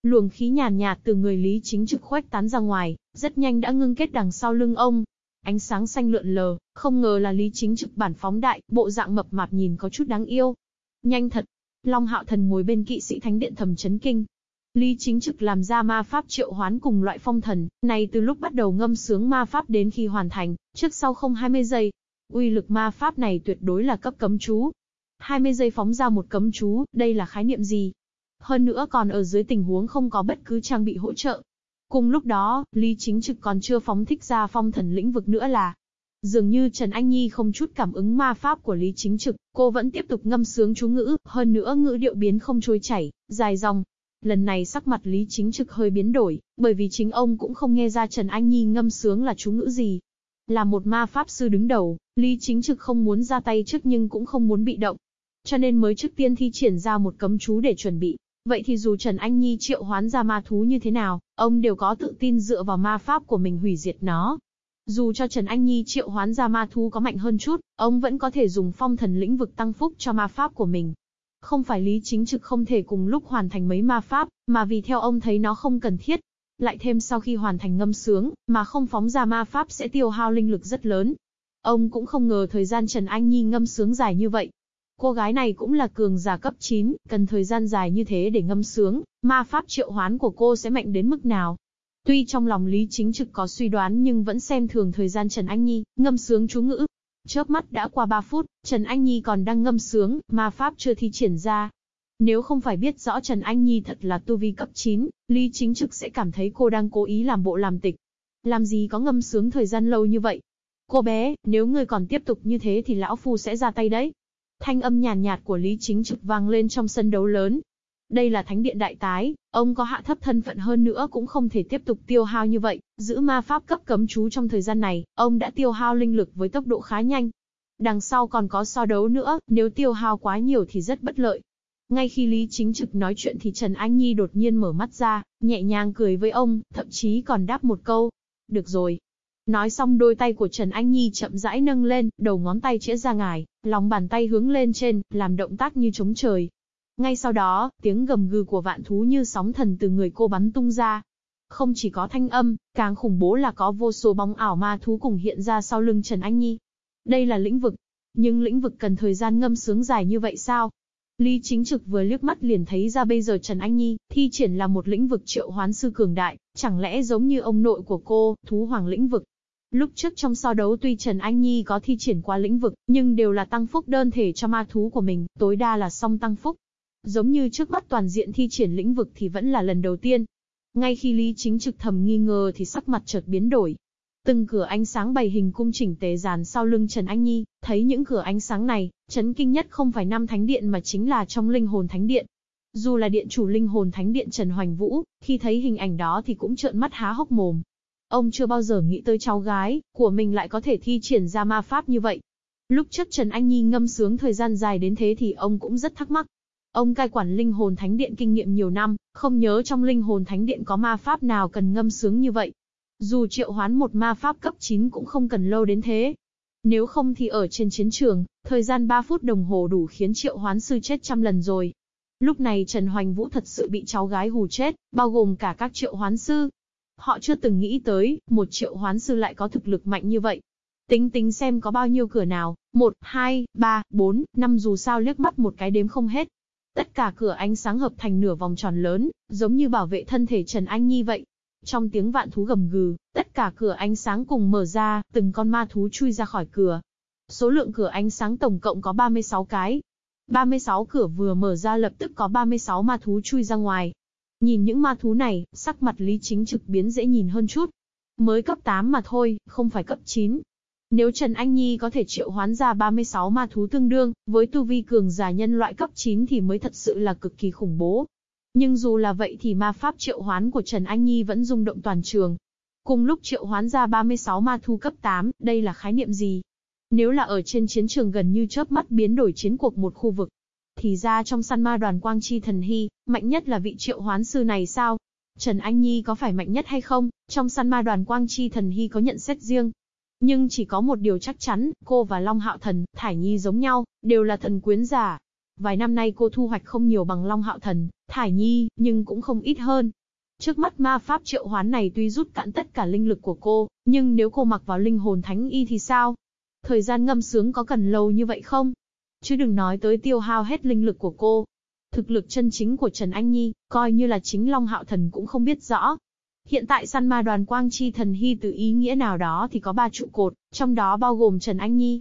Luồng khí nhàn nhạt, từ người Lý Chính Trực khuếch tán ra ngoài, rất nhanh đã ngưng kết đằng sau lưng ông. Ánh sáng xanh lượn lờ, không ngờ là Lý Chính Trực bản phóng đại, bộ dạng mập mạp nhìn có chút đáng yêu. Nhanh thật. Long Hạo Thần ngồi bên kỵ sĩ Thánh Điện thầm chấn kinh, Lý chính trực làm ra ma pháp triệu hoán cùng loại phong thần, này từ lúc bắt đầu ngâm sướng ma pháp đến khi hoàn thành, trước sau không 20 giây. Uy lực ma pháp này tuyệt đối là cấp cấm chú. 20 giây phóng ra một cấm chú, đây là khái niệm gì? Hơn nữa còn ở dưới tình huống không có bất cứ trang bị hỗ trợ. Cùng lúc đó, Lý Chính Trực còn chưa phóng thích ra phong thần lĩnh vực nữa là. Dường như Trần Anh Nhi không chút cảm ứng ma pháp của Lý Chính Trực, cô vẫn tiếp tục ngâm sướng chú ngữ, hơn nữa ngữ điệu biến không trôi chảy, dài dòng, Lần này sắc mặt Lý Chính Trực hơi biến đổi, bởi vì chính ông cũng không nghe ra Trần Anh Nhi ngâm sướng là chú ngữ gì. Là một ma pháp sư đứng đầu, Lý Chính Trực không muốn ra tay trước nhưng cũng không muốn bị động. Cho nên mới trước tiên thi triển ra một cấm chú để chuẩn bị. Vậy thì dù Trần Anh Nhi triệu hoán ra ma thú như thế nào, ông đều có tự tin dựa vào ma pháp của mình hủy diệt nó. Dù cho Trần Anh Nhi triệu hoán ra ma thú có mạnh hơn chút, ông vẫn có thể dùng phong thần lĩnh vực tăng phúc cho ma pháp của mình. Không phải lý chính trực không thể cùng lúc hoàn thành mấy ma pháp, mà vì theo ông thấy nó không cần thiết. Lại thêm sau khi hoàn thành ngâm sướng, mà không phóng ra ma pháp sẽ tiêu hao linh lực rất lớn. Ông cũng không ngờ thời gian Trần Anh Nhi ngâm sướng dài như vậy. Cô gái này cũng là cường giả cấp 9, cần thời gian dài như thế để ngâm sướng, ma pháp triệu hoán của cô sẽ mạnh đến mức nào. Tuy trong lòng Lý Chính Trực có suy đoán nhưng vẫn xem thường thời gian Trần Anh Nhi, ngâm sướng chú ngữ, Chớp mắt đã qua 3 phút, Trần Anh Nhi còn đang ngâm sướng, ma pháp chưa thi triển ra. Nếu không phải biết rõ Trần Anh Nhi thật là tu vi cấp 9, Lý Chính Trực sẽ cảm thấy cô đang cố ý làm bộ làm tịch. Làm gì có ngâm sướng thời gian lâu như vậy? Cô bé, nếu ngươi còn tiếp tục như thế thì lão phu sẽ ra tay đấy. Thanh âm nhàn nhạt của Lý Chính Trực vang lên trong sân đấu lớn, đây là thánh điện đại tái, ông có hạ thấp thân phận hơn nữa cũng không thể tiếp tục tiêu hao như vậy, giữ ma pháp cấp cấm chú trong thời gian này, ông đã tiêu hao linh lực với tốc độ khá nhanh. Đằng sau còn có so đấu nữa, nếu tiêu hao quá nhiều thì rất bất lợi. Ngay khi Lý Chính Trực nói chuyện thì Trần Anh Nhi đột nhiên mở mắt ra, nhẹ nhàng cười với ông, thậm chí còn đáp một câu. Được rồi. Nói xong đôi tay của Trần Anh Nhi chậm rãi nâng lên, đầu ngón tay chĩa ra ngài, lòng bàn tay hướng lên trên, làm động tác như chống trời, ngay sau đó, tiếng gầm gừ của vạn thú như sóng thần từ người cô bắn tung ra. Không chỉ có thanh âm, càng khủng bố là có vô số bóng ảo ma thú cùng hiện ra sau lưng Trần Anh Nhi. Đây là lĩnh vực. Nhưng lĩnh vực cần thời gian ngâm sướng dài như vậy sao? Lý Chính Trực vừa liếc mắt liền thấy ra bây giờ Trần Anh Nhi, thi triển là một lĩnh vực triệu hoán sư cường đại, chẳng lẽ giống như ông nội của cô, thú hoàng lĩnh vực. Lúc trước trong so đấu tuy Trần Anh Nhi có thi triển qua lĩnh vực, nhưng đều là tăng phúc đơn thể cho ma thú của mình, tối đa là song tăng phúc. Giống như trước mắt toàn diện thi triển lĩnh vực thì vẫn là lần đầu tiên. Ngay khi Lý Chính trực thầm nghi ngờ thì sắc mặt chợt biến đổi. Từng cửa ánh sáng bày hình cung chỉnh tề dàn sau lưng Trần Anh Nhi, thấy những cửa ánh sáng này, chấn kinh nhất không phải năm thánh điện mà chính là trong linh hồn thánh điện. Dù là điện chủ linh hồn thánh điện Trần Hoành Vũ, khi thấy hình ảnh đó thì cũng trợn mắt há hốc mồm. Ông chưa bao giờ nghĩ tới cháu gái của mình lại có thể thi triển ra ma pháp như vậy. Lúc trước Trần Anh Nhi ngâm sướng thời gian dài đến thế thì ông cũng rất thắc mắc, Ông cai quản linh hồn thánh điện kinh nghiệm nhiều năm, không nhớ trong linh hồn thánh điện có ma pháp nào cần ngâm sướng như vậy. Dù triệu hoán một ma pháp cấp 9 cũng không cần lâu đến thế. Nếu không thì ở trên chiến trường, thời gian 3 phút đồng hồ đủ khiến triệu hoán sư chết trăm lần rồi. Lúc này Trần Hoành Vũ thật sự bị cháu gái hù chết, bao gồm cả các triệu hoán sư. Họ chưa từng nghĩ tới, một triệu hoán sư lại có thực lực mạnh như vậy. Tính tính xem có bao nhiêu cửa nào, 1, 2, 3, 4, 5 dù sao liếc mắt một cái đếm không hết. Tất cả cửa ánh sáng hợp thành nửa vòng tròn lớn, giống như bảo vệ thân thể Trần Anh Nhi vậy. Trong tiếng vạn thú gầm gừ, tất cả cửa ánh sáng cùng mở ra, từng con ma thú chui ra khỏi cửa. Số lượng cửa ánh sáng tổng cộng có 36 cái. 36 cửa vừa mở ra lập tức có 36 ma thú chui ra ngoài. Nhìn những ma thú này, sắc mặt Lý Chính trực biến dễ nhìn hơn chút. Mới cấp 8 mà thôi, không phải cấp 9. Nếu Trần Anh Nhi có thể triệu hoán ra 36 ma thú tương đương, với tu vi cường giả nhân loại cấp 9 thì mới thật sự là cực kỳ khủng bố. Nhưng dù là vậy thì ma pháp triệu hoán của Trần Anh Nhi vẫn rung động toàn trường. Cùng lúc triệu hoán ra 36 ma thú cấp 8, đây là khái niệm gì? Nếu là ở trên chiến trường gần như chớp mắt biến đổi chiến cuộc một khu vực. Thì ra trong săn ma đoàn Quang Chi Thần Hy, mạnh nhất là vị triệu hoán sư này sao? Trần Anh Nhi có phải mạnh nhất hay không? Trong săn ma đoàn Quang Chi Thần Hy có nhận xét riêng. Nhưng chỉ có một điều chắc chắn, cô và Long Hạo Thần, Thải Nhi giống nhau, đều là thần quyến giả. Vài năm nay cô thu hoạch không nhiều bằng Long Hạo Thần, Thải Nhi, nhưng cũng không ít hơn. Trước mắt ma pháp triệu hoán này tuy rút cạn tất cả linh lực của cô, nhưng nếu cô mặc vào linh hồn thánh y thì sao? Thời gian ngâm sướng có cần lâu như vậy không? Chứ đừng nói tới tiêu hao hết linh lực của cô. Thực lực chân chính của Trần Anh Nhi, coi như là chính Long Hạo Thần cũng không biết rõ. Hiện tại săn ma đoàn Quang Chi Thần Hy từ ý nghĩa nào đó thì có ba trụ cột, trong đó bao gồm Trần Anh Nhi.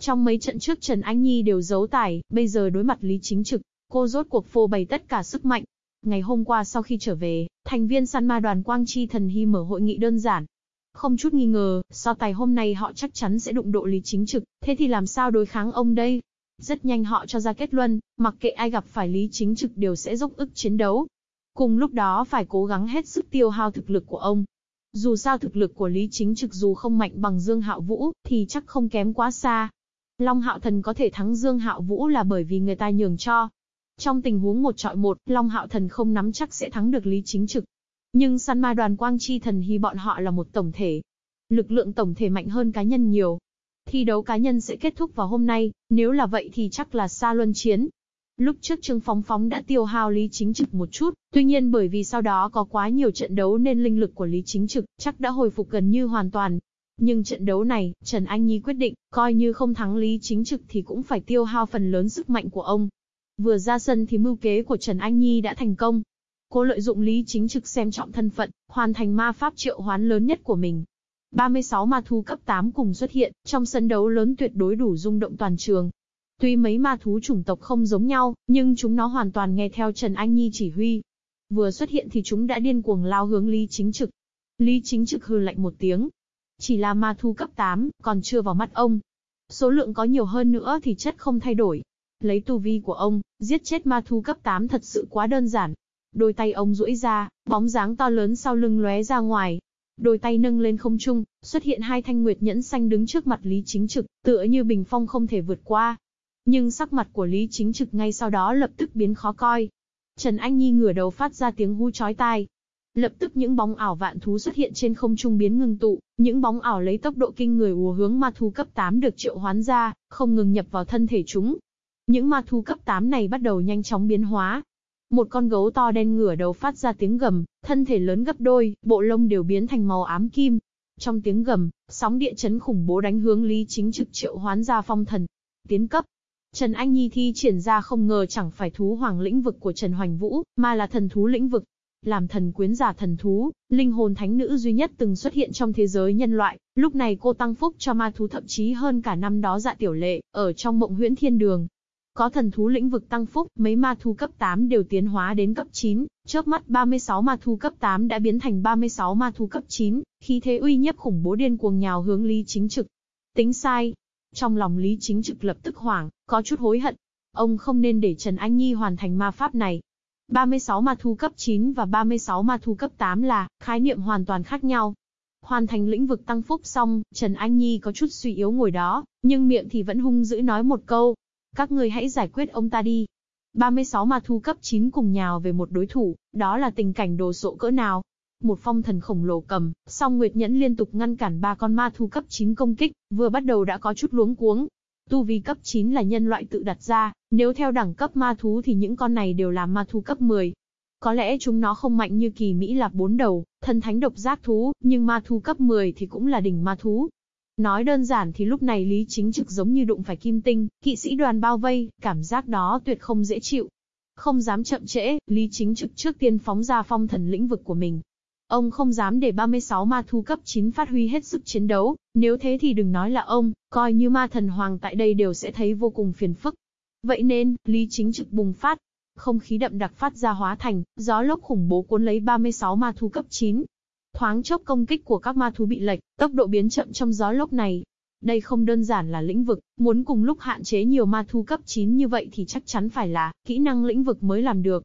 Trong mấy trận trước Trần Anh Nhi đều giấu tài, bây giờ đối mặt Lý Chính Trực, cô rốt cuộc phô bày tất cả sức mạnh. Ngày hôm qua sau khi trở về, thành viên săn ma đoàn Quang Chi Thần Hy mở hội nghị đơn giản, không chút nghi ngờ, so tài hôm nay họ chắc chắn sẽ đụng độ lý chính trực, thế thì làm sao đối kháng ông đây? Rất nhanh họ cho ra kết luận, mặc kệ ai gặp phải lý chính trực đều sẽ dốc ức chiến đấu. Cùng lúc đó phải cố gắng hết sức tiêu hao thực lực của ông. Dù sao thực lực của Lý Chính Trực dù không mạnh bằng Dương Hạo Vũ, thì chắc không kém quá xa. Long Hạo Thần có thể thắng Dương Hạo Vũ là bởi vì người ta nhường cho. Trong tình huống một trọi một, Long Hạo Thần không nắm chắc sẽ thắng được Lý Chính Trực. Nhưng săn ma đoàn quang chi thần hy bọn họ là một tổng thể. Lực lượng tổng thể mạnh hơn cá nhân nhiều. Thi đấu cá nhân sẽ kết thúc vào hôm nay, nếu là vậy thì chắc là xa luân chiến. Lúc trước Trương Phóng Phóng đã tiêu hao Lý Chính Trực một chút, tuy nhiên bởi vì sau đó có quá nhiều trận đấu nên linh lực của Lý Chính Trực chắc đã hồi phục gần như hoàn toàn. Nhưng trận đấu này, Trần Anh Nhi quyết định, coi như không thắng Lý Chính Trực thì cũng phải tiêu hao phần lớn sức mạnh của ông. Vừa ra sân thì mưu kế của Trần Anh Nhi đã thành công. Cô lợi dụng lý chính trực xem trọng thân phận, hoàn thành ma pháp triệu hoán lớn nhất của mình. 36 ma thú cấp 8 cùng xuất hiện, trong sân đấu lớn tuyệt đối đủ rung động toàn trường. Tuy mấy ma thú chủng tộc không giống nhau, nhưng chúng nó hoàn toàn nghe theo Trần Anh Nhi chỉ huy. Vừa xuất hiện thì chúng đã điên cuồng lao hướng Lý Chính Trực. Lý Chính Trực hừ lạnh một tiếng. Chỉ là ma thú cấp 8, còn chưa vào mắt ông. Số lượng có nhiều hơn nữa thì chất không thay đổi. Lấy tu vi của ông, giết chết ma thú cấp 8 thật sự quá đơn giản. Đôi tay ông duỗi ra, bóng dáng to lớn sau lưng lóe ra ngoài. Đôi tay nâng lên không trung, xuất hiện hai thanh nguyệt nhẫn xanh đứng trước mặt Lý Chính Trực, tựa như bình phong không thể vượt qua. Nhưng sắc mặt của Lý Chính Trực ngay sau đó lập tức biến khó coi. Trần Anh Nhi ngửa đầu phát ra tiếng hú chói tai. Lập tức những bóng ảo vạn thú xuất hiện trên không trung biến ngưng tụ, những bóng ảo lấy tốc độ kinh người ùa hướng ma thú cấp 8 được triệu hoán ra, không ngừng nhập vào thân thể chúng. Những ma thú cấp 8 này bắt đầu nhanh chóng biến hóa, một con gấu to đen ngửa đầu phát ra tiếng gầm, thân thể lớn gấp đôi, bộ lông đều biến thành màu ám kim. Trong tiếng gầm, sóng địa chấn khủng bố đánh hướng Lý Chính trực triệu hoán ra phong thần. Tiến cấp. Trần Anh Nhi thi triển ra không ngờ chẳng phải thú hoàng lĩnh vực của Trần Hoành Vũ, mà là thần thú lĩnh vực. Làm thần quyến giả thần thú, linh hồn thánh nữ duy nhất từng xuất hiện trong thế giới nhân loại, lúc này cô tăng phúc cho ma thú thậm chí hơn cả năm đó dạ tiểu lệ, ở trong mộng huyễn thiên đường, có thần thú lĩnh vực tăng phúc, mấy ma thú cấp 8 đều tiến hóa đến cấp 9, chớp mắt 36 ma thú cấp 8 đã biến thành 36 ma thú cấp 9, Khi thế uy nhiếp khủng bố điên cuồng nhào hướng Lý Chính Trực. Tính sai. Trong lòng Lý Chính Trực lập tức hoảng, có chút hối hận. Ông không nên để Trần Anh Nhi hoàn thành ma pháp này. 36 ma thu cấp 9 và 36 ma thu cấp 8 là khái niệm hoàn toàn khác nhau. Hoàn thành lĩnh vực tăng phúc xong, Trần Anh Nhi có chút suy yếu ngồi đó, nhưng miệng thì vẫn hung dữ nói một câu, các người hãy giải quyết ông ta đi. 36 ma thu cấp 9 cùng nhào về một đối thủ, đó là tình cảnh đồ sộ cỡ nào. Một phong thần khổng lồ cầm, song Nguyệt Nhẫn liên tục ngăn cản ba con ma thú cấp 9 công kích, vừa bắt đầu đã có chút luống cuống. Tu vi cấp 9 là nhân loại tự đặt ra, nếu theo đẳng cấp ma thú thì những con này đều là ma thú cấp 10. Có lẽ chúng nó không mạnh như kỳ Mỹ là bốn đầu, thần thánh độc giác thú, nhưng ma thú cấp 10 thì cũng là đỉnh ma thú. Nói đơn giản thì lúc này Lý Chính Trực giống như đụng phải kim tinh, kỵ sĩ đoàn bao vây, cảm giác đó tuyệt không dễ chịu. Không dám chậm trễ, Lý Chính Trực trước tiên phóng ra phong thần lĩnh vực của mình. Ông không dám để 36 ma thú cấp 9 phát huy hết sức chiến đấu, nếu thế thì đừng nói là ông, coi như ma thần hoàng tại đây đều sẽ thấy vô cùng phiền phức. Vậy nên, Lý Chính Trực bùng phát. Không khí đậm đặc phát ra hóa thành, gió lốc khủng bố cuốn lấy 36 ma thú cấp 9. Thoáng chốc công kích của các ma thú bị lệch, tốc độ biến chậm trong gió lốc này. Đây không đơn giản là lĩnh vực, muốn cùng lúc hạn chế nhiều ma thú cấp 9 như vậy thì chắc chắn phải là kỹ năng lĩnh vực mới làm được.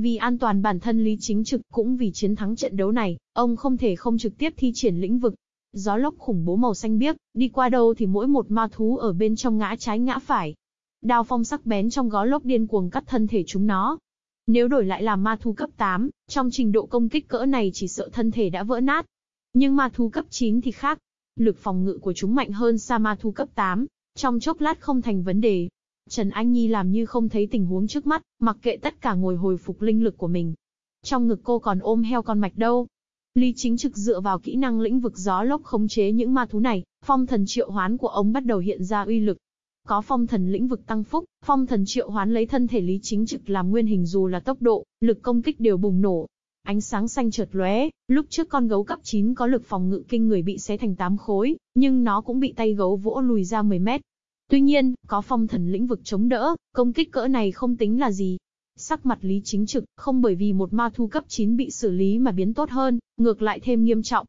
Vì an toàn bản thân Lý Chính Trực cũng vì chiến thắng trận đấu này, ông không thể không trực tiếp thi triển lĩnh vực. Gió lốc khủng bố màu xanh biếc, đi qua đâu thì mỗi một ma thú ở bên trong ngã trái ngã phải. Đao phong sắc bén trong gió lốc điên cuồng cắt thân thể chúng nó. Nếu đổi lại là ma thú cấp 8, trong trình độ công kích cỡ này chỉ sợ thân thể đã vỡ nát. Nhưng ma thú cấp 9 thì khác. Lực phòng ngự của chúng mạnh hơn sa ma thú cấp 8, trong chốc lát không thành vấn đề. Trần Anh Nhi làm như không thấy tình huống trước mắt, mặc kệ tất cả ngồi hồi phục linh lực của mình. Trong ngực cô còn ôm heo con mạch đâu. Lý chính trực dựa vào kỹ năng lĩnh vực gió lốc khống chế những ma thú này, phong thần triệu hoán của ông bắt đầu hiện ra uy lực. Có phong thần lĩnh vực tăng phúc, phong thần triệu hoán lấy thân thể lý chính trực làm nguyên hình dù là tốc độ, lực công kích đều bùng nổ. Ánh sáng xanh chợt lóe, lúc trước con gấu cấp 9 có lực phòng ngự kinh người bị xé thành 8 khối, nhưng nó cũng bị tay gấu vỗ lùi ra 10 mét. Tuy nhiên, có phong thần lĩnh vực chống đỡ, công kích cỡ này không tính là gì. Sắc mặt Lý Chính Trực, không bởi vì một ma thu cấp 9 bị xử lý mà biến tốt hơn, ngược lại thêm nghiêm trọng.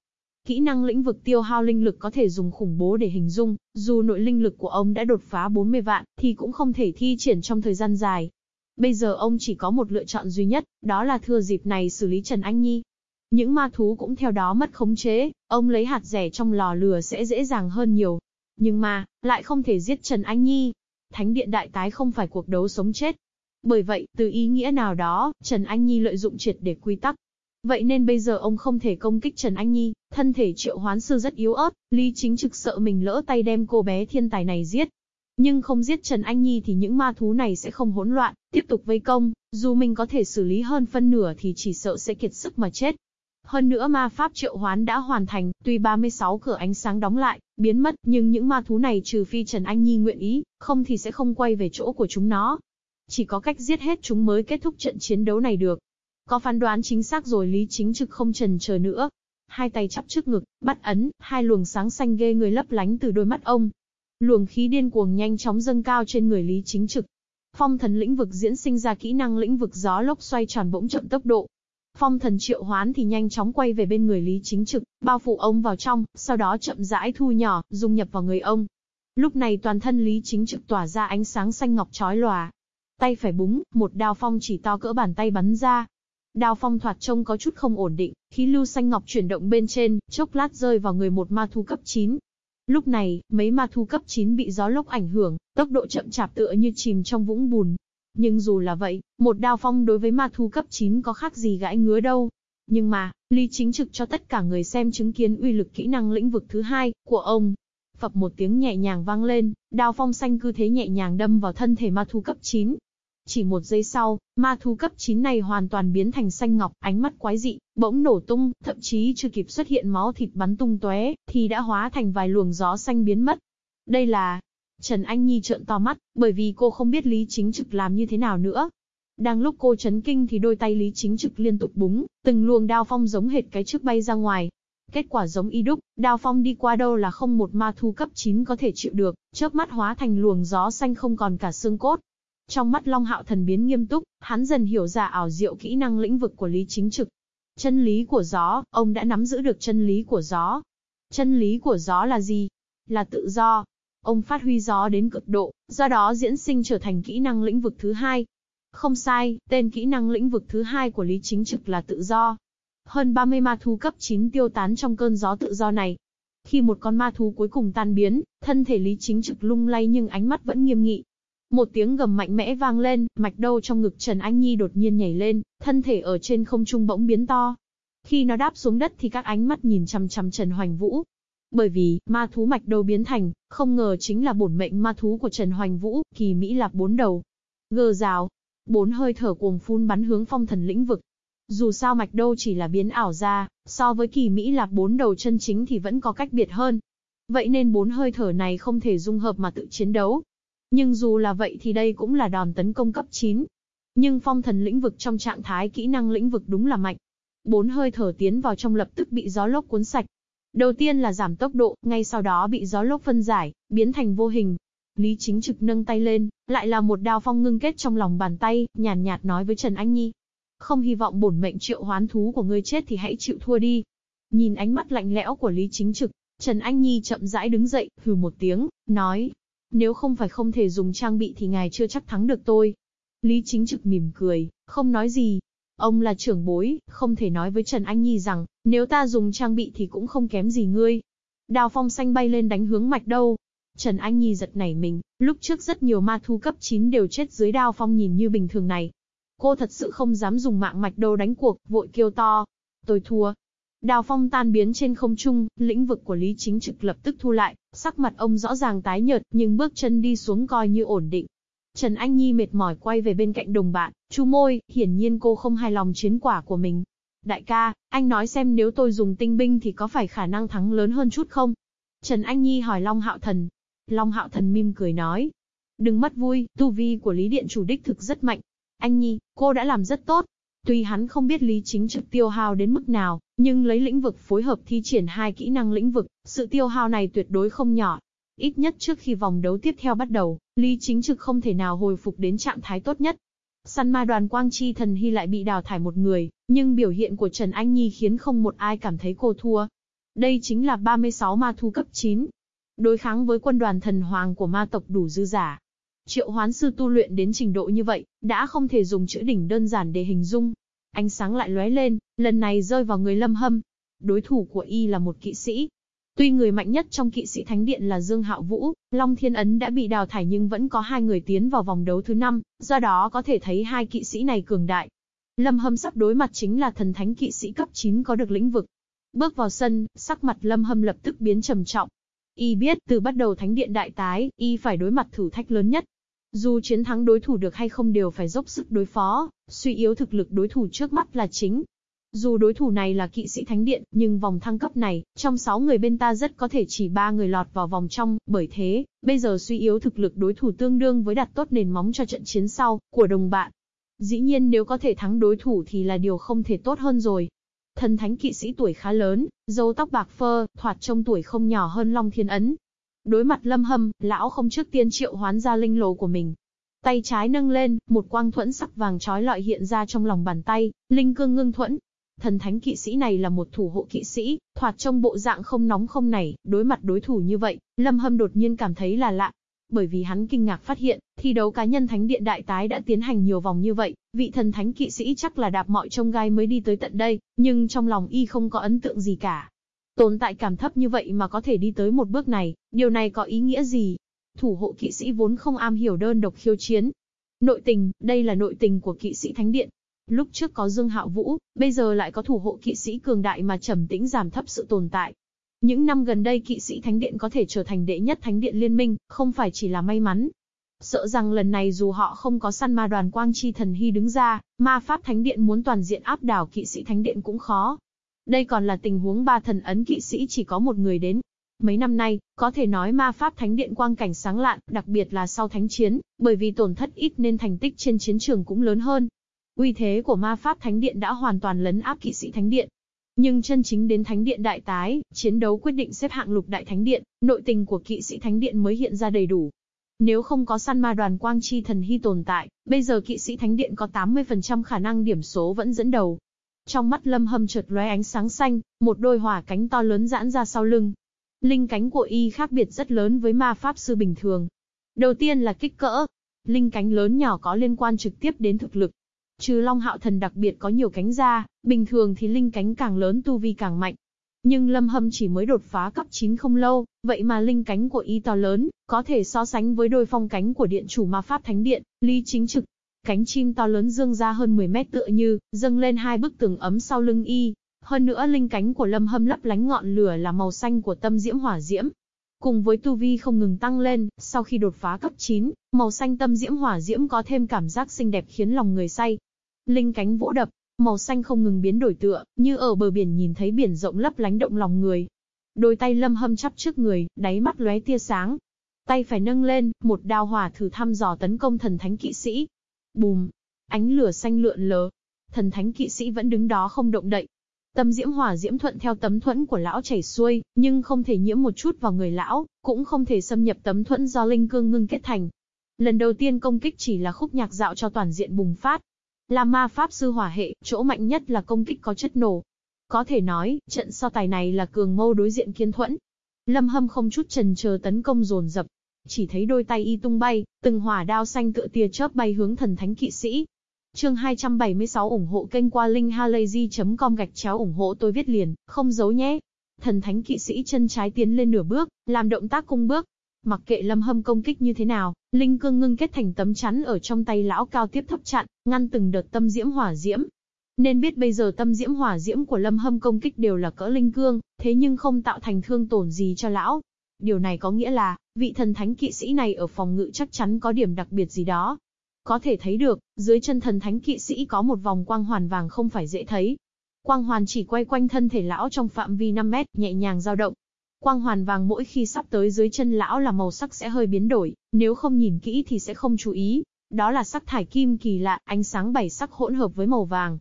Kỹ năng lĩnh vực tiêu hao linh lực có thể dùng khủng bố để hình dung, dù nội linh lực của ông đã đột phá 40 vạn, thì cũng không thể thi triển trong thời gian dài. Bây giờ ông chỉ có một lựa chọn duy nhất, đó là thừa dịp này xử lý Trần Anh Nhi. Những ma thú cũng theo đó mất khống chế, ông lấy hạt rẻ trong lò lửa sẽ dễ dàng hơn nhiều. Nhưng mà, lại không thể giết Trần Anh Nhi. Thánh điện đại tái không phải cuộc đấu sống chết. Bởi vậy, từ ý nghĩa nào đó, Trần Anh Nhi lợi dụng triệt để quy tắc. Vậy nên bây giờ ông không thể công kích Trần Anh Nhi, thân thể triệu hoán sư rất yếu ớt, Lý Chính Trực sợ mình lỡ tay đem cô bé thiên tài này giết. Nhưng không giết Trần Anh Nhi thì những ma thú này sẽ không hỗn loạn, tiếp tục vây công, dù mình có thể xử lý hơn phân nửa thì chỉ sợ sẽ kiệt sức mà chết. Hơn nữa ma pháp triệu hoán đã hoàn thành, tuy 36 cửa ánh sáng đóng lại, biến mất, nhưng những ma thú này trừ phi Trần Anh Nhi nguyện ý, không thì sẽ không quay về chỗ của chúng nó. Chỉ có cách giết hết chúng mới kết thúc trận chiến đấu này được. Có phán đoán chính xác rồi Lý Chính Trực không trần chờ nữa. Hai tay chắp trước ngực, bắt ấn, hai luồng sáng xanh ghê người lấp lánh từ đôi mắt ông. Luồng khí điên cuồng nhanh chóng dâng cao trên người Lý Chính Trực. Phong thần lĩnh vực diễn sinh ra kỹ năng lĩnh vực gió lốc xoay tròn bỗng chậm tốc độ, Phong thần triệu hoán thì nhanh chóng quay về bên người Lý Chính Trực, bao phủ ông vào trong, sau đó chậm rãi thu nhỏ, dung nhập vào người ông. Lúc này toàn thân Lý Chính Trực tỏa ra ánh sáng xanh ngọc chói lòa. Tay phải búng, một đao phong chỉ to cỡ bàn tay bắn ra. Đao phong thoạt trông có chút không ổn định, khí lưu xanh ngọc chuyển động bên trên, chốc lát rơi vào người một ma thu cấp 9. Lúc này, mấy ma thu cấp 9 bị gió lốc ảnh hưởng, tốc độ chậm chạp tựa như chìm trong vũng bùn, nhưng dù là vậy, một đao phong đối với ma thu cấp 9 có khác gì gãi ngứa đâu. Nhưng mà, Lý Chính Trực cho tất cả người xem chứng kiến uy lực kỹ năng lĩnh vực thứ hai của ông. Phập một tiếng nhẹ nhàng vang lên, đao phong xanh cứ thế nhẹ nhàng đâm vào thân thể ma thu cấp 9. Chỉ một giây sau, ma thu cấp 9 này hoàn toàn biến thành xanh ngọc, ánh mắt quái dị, bỗng nổ tung, thậm chí chưa kịp xuất hiện máu thịt bắn tung tóe, thì đã hóa thành vài luồng gió xanh biến mất. Đây là Trần Anh Nhi trợn to mắt, bởi vì cô không biết Lý Chính Trực làm như thế nào nữa. Đang lúc cô chấn kinh thì đôi tay Lý Chính Trực liên tục búng, từng luồng đao phong giống hệt cái trước bay ra ngoài. Kết quả giống y đúc, đao phong đi qua đâu là không một ma thu cấp 9 có thể chịu được, chớp mắt hóa thành luồng gió xanh không còn cả xương cốt. Trong mắt Long Hạo Thần biến nghiêm túc, hắn dần hiểu ra ảo diệu kỹ năng lĩnh vực của Lý Chính Trực. Chân lý của gió, ông đã nắm giữ được chân lý của gió. Chân lý của gió là gì? Là tự do, Ông phát huy gió đến cực độ, do đó diễn sinh trở thành kỹ năng lĩnh vực thứ hai. Không sai, tên kỹ năng lĩnh vực thứ hai của Lý Chính Trực là tự do. Hơn 30 ma thú cấp 9 tiêu tán trong cơn gió tự do này. Khi một con ma thú cuối cùng tan biến, thân thể Lý Chính Trực lung lay nhưng ánh mắt vẫn nghiêm nghị. Một tiếng gầm mạnh mẽ vang lên, mạch đâu trong ngực Trần Anh Nhi đột nhiên nhảy lên, thân thể ở trên không trung bỗng biến to. Khi nó đáp xuống đất thì các ánh mắt nhìn chăm chăm Trần Hoành Vũ, bởi vì, ma thú mạch đầu biến thành, không ngờ chính là bổn mệnh ma thú của Trần Hoành Vũ, kỳ Mỹ Lạp bốn đầu. Gờ rào, bốn hơi thở cuồng phun bắn hướng phong thần lĩnh vực. Dù sao mạch đâu chỉ là biến ảo ra, so với kỳ Mỹ Lạp bốn đầu chân chính thì vẫn có cách biệt hơn. Vậy nên bốn hơi thở này không thể dung hợp mà tự chiến đấu. Nhưng dù là vậy thì đây cũng là đòn tấn công cấp 9. Nhưng phong thần lĩnh vực trong trạng thái kỹ năng lĩnh vực đúng là mạnh. Bốn hơi thở tiến vào trong lập tức bị gió lốc cuốn sạch. Đầu tiên là giảm tốc độ, ngay sau đó bị gió lốc phân giải, biến thành vô hình. Lý chính trực nâng tay lên, lại là một đao phong ngưng kết trong lòng bàn tay, nhàn nhạt, nhạt nói với Trần Anh Nhi. Không hy vọng bổn mệnh triệu hoán thú của ngươi chết thì hãy chịu thua đi. Nhìn ánh mắt lạnh lẽo của Lý chính trực, Trần Anh Nhi chậm rãi đứng dậy, hừ một tiếng, nói. Nếu không phải không thể dùng trang bị thì ngài chưa chắc thắng được tôi. Lý chính trực mỉm cười, không nói gì. Ông là trưởng bối, không thể nói với Trần Anh Nhi rằng, nếu ta dùng trang bị thì cũng không kém gì ngươi. Đào phong xanh bay lên đánh hướng mạch đâu. Trần Anh Nhi giật nảy mình, lúc trước rất nhiều ma thu cấp 9 đều chết dưới đao phong nhìn như bình thường này. Cô thật sự không dám dùng mạng mạch đâu đánh cuộc, vội kêu to. Tôi thua, Đào phong tan biến trên không trung, lĩnh vực của Lý Chính Trực lập tức thu lại, sắc mặt ông rõ ràng tái nhợt, nhưng bước chân đi xuống coi như ổn định. Trần Anh Nhi mệt mỏi quay về bên cạnh đồng bạn, chu môi, hiển nhiên cô không hài lòng chiến quả của mình. Đại ca, anh nói xem nếu tôi dùng tinh binh thì có phải khả năng thắng lớn hơn chút không? Trần Anh Nhi hỏi Long Hạo Thần. Long Hạo Thần mỉm cười nói. Đừng mất vui, tu vi của Lý Điện chủ đích thực rất mạnh. Anh Nhi, cô đã làm rất tốt, Tuy hắn không biết Lý Chính Trực tiêu hao đến mức nào, nhưng lấy lĩnh vực phối hợp thi triển hai kỹ năng lĩnh vực, sự tiêu hao này tuyệt đối không nhỏ. Ít nhất trước khi vòng đấu tiếp theo bắt đầu, Lý Chính Trực không thể nào hồi phục đến trạng thái tốt nhất. Săn ma đoàn Quang Chi Thần Hy lại bị đào thải một người, nhưng biểu hiện của Trần Anh Nhi khiến không một ai cảm thấy cô thua. Đây chính là 36 ma thu cấp 9. Đối kháng với quân đoàn thần hoàng của ma tộc đủ dư giả, Triệu hoán sư tu luyện đến trình độ như vậy, đã không thể dùng chữ đỉnh đơn giản để hình dung. Ánh sáng lại lóe lên, lần này rơi vào người lâm hâm. Đối thủ của y là một kỵ sĩ. Tuy người mạnh nhất trong kỵ sĩ thánh điện là Dương Hạo Vũ, Long Thiên Ấn đã bị đào thải nhưng vẫn có hai người tiến vào vòng đấu thứ năm, do đó có thể thấy hai kỵ sĩ này cường đại. Lâm Hâm sắp đối mặt chính là thần thánh kỵ sĩ cấp 9 có được lĩnh vực. Bước vào sân, sắc mặt Lâm Hâm lập tức biến trầm trọng. Y biết, từ bắt đầu thánh điện đại tái, Y phải đối mặt thử thách lớn nhất, dù chiến thắng đối thủ được hay không đều phải dốc sức đối phó, suy yếu thực lực đối thủ trước mắt là chính. Dù đối thủ này là kỵ sĩ thánh điện, nhưng vòng thăng cấp này, trong 6 người bên ta rất có thể chỉ 3 người lọt vào vòng trong, bởi thế, bây giờ suy yếu thực lực đối thủ tương đương với đặt tốt nền móng cho trận chiến sau, của đồng bạn. Dĩ nhiên nếu có thể thắng đối thủ thì là điều không thể tốt hơn rồi. Thần thánh kỵ sĩ tuổi khá lớn, dâu tóc bạc phơ, thoạt trông tuổi không nhỏ hơn Long Thiên Ấn, Đối mặt lâm hâm, lão không trước tiên triệu hoán ra linh lồ của mình. Tay trái nâng lên, một quang thuẫn sắc vàng trói lọi hiện ra trong lòng bàn tay, linh cương ngưng thuẫn. Thần thánh kỵ sĩ này là một thủ hộ kỵ sĩ, thoạt trong bộ dạng không nóng không nảy, đối mặt đối thủ như vậy, lâm hâm đột nhiên cảm thấy là lạ. Bởi vì hắn kinh ngạc phát hiện, thi đấu cá nhân thánh điện đại tái đã tiến hành nhiều vòng như vậy, vị thần thánh kỵ sĩ chắc là đạp mọi trông gai mới đi tới tận đây, nhưng trong lòng y không có ấn tượng gì cả. Tồn tại cảm thấp như vậy mà có thể đi tới một bước này, điều này có ý nghĩa gì? Thủ hộ kỵ sĩ vốn không am hiểu đơn độc khiêu chiến. Nội tình, đây là nội tình của kỵ sĩ Thánh Điện. Lúc trước có Dương Hạo Vũ, bây giờ lại có thủ hộ kỵ sĩ cường đại mà trầm tĩnh giảm thấp sự tồn tại. Những năm gần đây kỵ sĩ Thánh Điện có thể trở thành đệ nhất Thánh Điện liên minh, không phải chỉ là may mắn. Sợ rằng lần này dù họ không có săn ma đoàn Quang Chi Thần Hy đứng ra, ma Pháp Thánh Điện muốn toàn diện áp đảo kỵ sĩ Thánh Điện cũng khó. Đây còn là tình huống ba thần ấn kỵ sĩ chỉ có một người đến. Mấy năm nay, có thể nói ma pháp thánh điện quang cảnh sáng lạn, đặc biệt là sau thánh chiến, bởi vì tổn thất ít nên thành tích trên chiến trường cũng lớn hơn. Uy thế của ma pháp thánh điện đã hoàn toàn lấn áp kỵ sĩ thánh điện. Nhưng chân chính đến thánh điện đại tái, chiến đấu quyết định xếp hạng lục đại thánh điện, nội tình của kỵ sĩ thánh điện mới hiện ra đầy đủ. Nếu không có săn ma đoàn quang chi thần hy tồn tại, bây giờ kỵ sĩ thánh điện có 80% khả năng điểm số vẫn dẫn đầu. Trong mắt lâm hâm chợt lóe ánh sáng xanh, một đôi hỏa cánh to lớn giãn ra sau lưng. Linh cánh của y khác biệt rất lớn với ma pháp sư bình thường. Đầu tiên là kích cỡ. Linh cánh lớn nhỏ có liên quan trực tiếp đến thực lực. Trừ Long Hạo Thần đặc biệt có nhiều cánh ra, bình thường thì linh cánh càng lớn tu vi càng mạnh. Nhưng Lâm Hâm chỉ mới đột phá cấp 9 không lâu, vậy mà linh cánh của y to lớn, có thể so sánh với đôi phong cánh của điện chủ ma pháp thánh điện, ly chính trực, Cánh chim to lớn dương ra hơn 10 mét tựa như, dâng lên hai bức tường ấm sau lưng y. Hơn nữa linh cánh của lâm hâm lấp lánh ngọn lửa là màu xanh của tâm diễm hỏa diễm. Cùng với tu vi không ngừng tăng lên, sau khi đột phá cấp 9, màu xanh tâm diễm hỏa diễm có thêm cảm giác xinh đẹp khiến lòng người say. Linh cánh vỗ đập, màu xanh không ngừng biến đổi tựa, như ở bờ biển nhìn thấy biển rộng lấp lánh động lòng người. Đôi tay lâm hâm chắp trước người, đáy mắt lóe tia sáng. Tay phải nâng lên, một đao hỏa thử thăm dò tấn công thần thánh kỵ sĩ. Bùm! Ánh lửa xanh lượn lờ. Thần thánh kỵ sĩ vẫn đứng đó không động đậy. Tâm diễm hỏa diễm thuận theo tấm thuẫn của lão chảy xuôi, nhưng không thể nhiễm một chút vào người lão, cũng không thể xâm nhập tấm thuẫn do linh cương ngưng kết thành. Lần đầu tiên công kích chỉ là khúc nhạc dạo cho toàn diện bùng phát. Là ma pháp sư hỏa hệ, chỗ mạnh nhất là công kích có chất nổ. Có thể nói, trận so tài này là cường mâu đối diện kiên thuẫn. Lâm Hâm không chút chần chờ tấn công dồn dập, chỉ thấy đôi tay y tung bay, từng hỏa đao xanh tựa tia chớp bay hướng thần thánh kỵ sĩ. Chương 276 ủng hộ kênh qua linkhalazy.com gạch chéo ủng hộ tôi viết liền, không giấu nhé. Thần thánh kỵ sĩ chân trái tiến lên nửa bước, làm động tác cung bước. Mặc kệ Lâm Hâm công kích như thế nào, linh cương ngưng kết thành tấm chắn ở trong tay lão cao tiếp thấp chặn, ngăn từng đợt tâm diễm hỏa diễm. Nên biết bây giờ tâm diễm hỏa diễm của Lâm Hâm công kích đều là cỡ linh cương, thế nhưng không tạo thành thương tổn gì cho lão. Điều này có nghĩa là, vị thần thánh kỵ sĩ này ở phòng ngự chắc chắn có điểm đặc biệt gì đó. Có thể thấy được, dưới chân thần thánh kỵ sĩ có một vòng quang hoàn vàng không phải dễ thấy. Quang hoàn chỉ quay quanh thân thể lão trong phạm vi 5 mét, nhẹ nhàng dao động. Quang hoàn vàng mỗi khi sắp tới dưới chân lão là màu sắc sẽ hơi biến đổi, nếu không nhìn kỹ thì sẽ không chú ý. Đó là sắc thải kim kỳ lạ, ánh sáng bảy sắc hỗn hợp với màu vàng.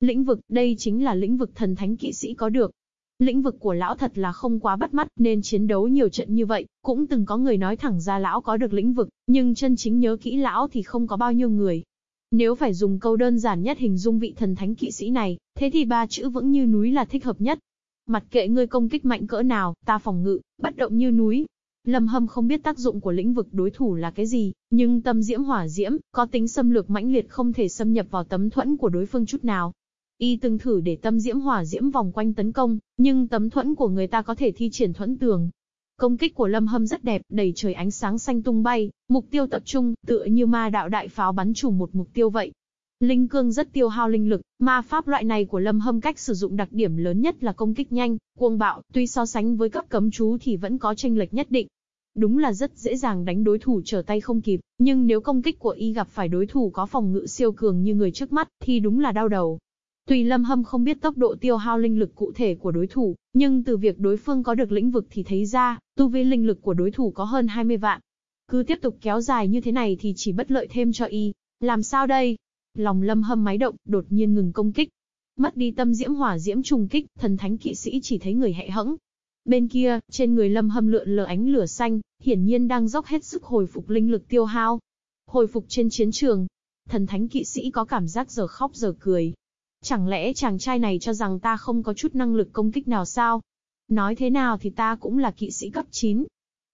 Lĩnh vực, đây chính là lĩnh vực thần thánh kỵ sĩ có được. Lĩnh vực của lão thật là không quá bắt mắt, nên chiến đấu nhiều trận như vậy, cũng từng có người nói thẳng ra lão có được lĩnh vực, nhưng chân chính nhớ kỹ lão thì không có bao nhiêu người. Nếu phải dùng câu đơn giản nhất hình dung vị thần thánh kỵ sĩ này, thế thì ba chữ vững như núi là thích hợp nhất. Mặt kệ ngươi công kích mạnh cỡ nào, ta phòng ngự, bất động như núi. Lâm Hâm không biết tác dụng của lĩnh vực đối thủ là cái gì, nhưng tâm diễm hỏa diễm, có tính xâm lược mãnh liệt không thể xâm nhập vào tấm thuẫn của đối phương chút nào. Y từng thử để tâm diễm hỏa diễm vòng quanh tấn công, nhưng tấm thuẫn của người ta có thể thi triển thuẫn tường. Công kích của Lâm Hâm rất đẹp, đầy trời ánh sáng xanh tung bay, mục tiêu tập trung, tựa như ma đạo đại pháo bắn trùm một mục tiêu vậy. Linh cương rất tiêu hao linh lực, ma pháp loại này của Lâm Hâm cách sử dụng đặc điểm lớn nhất là công kích nhanh, cuồng bạo, tuy so sánh với cấp cấm chú thì vẫn có tranh lệch nhất định. Đúng là rất dễ dàng đánh đối thủ trở tay không kịp, nhưng nếu công kích của y gặp phải đối thủ có phòng ngự siêu cường như người trước mắt, thì đúng là đau đầu. Tùy Lâm Hâm không biết tốc độ tiêu hao linh lực cụ thể của đối thủ, nhưng từ việc đối phương có được lĩnh vực thì thấy ra, tu vi linh lực của đối thủ có hơn 20 vạn. Cứ tiếp tục kéo dài như thế này thì chỉ bất lợi thêm cho y. Làm sao đây? Lòng Lâm Hâm máy động, đột nhiên ngừng công kích. Mất đi tâm diễm hỏa diễm trùng kích, thần thánh kỵ sĩ chỉ thấy người hẹ hẫng. Bên kia, trên người Lâm Hâm lượn lờ ánh lửa xanh, hiển nhiên đang dốc hết sức hồi phục linh lực tiêu hao. Hồi phục trên chiến trường, thần thánh kỵ sĩ có cảm giác giờ khóc giờ cười, Chẳng lẽ chàng trai này cho rằng ta không có chút năng lực công kích nào sao? Nói thế nào thì ta cũng là kỵ sĩ cấp 9.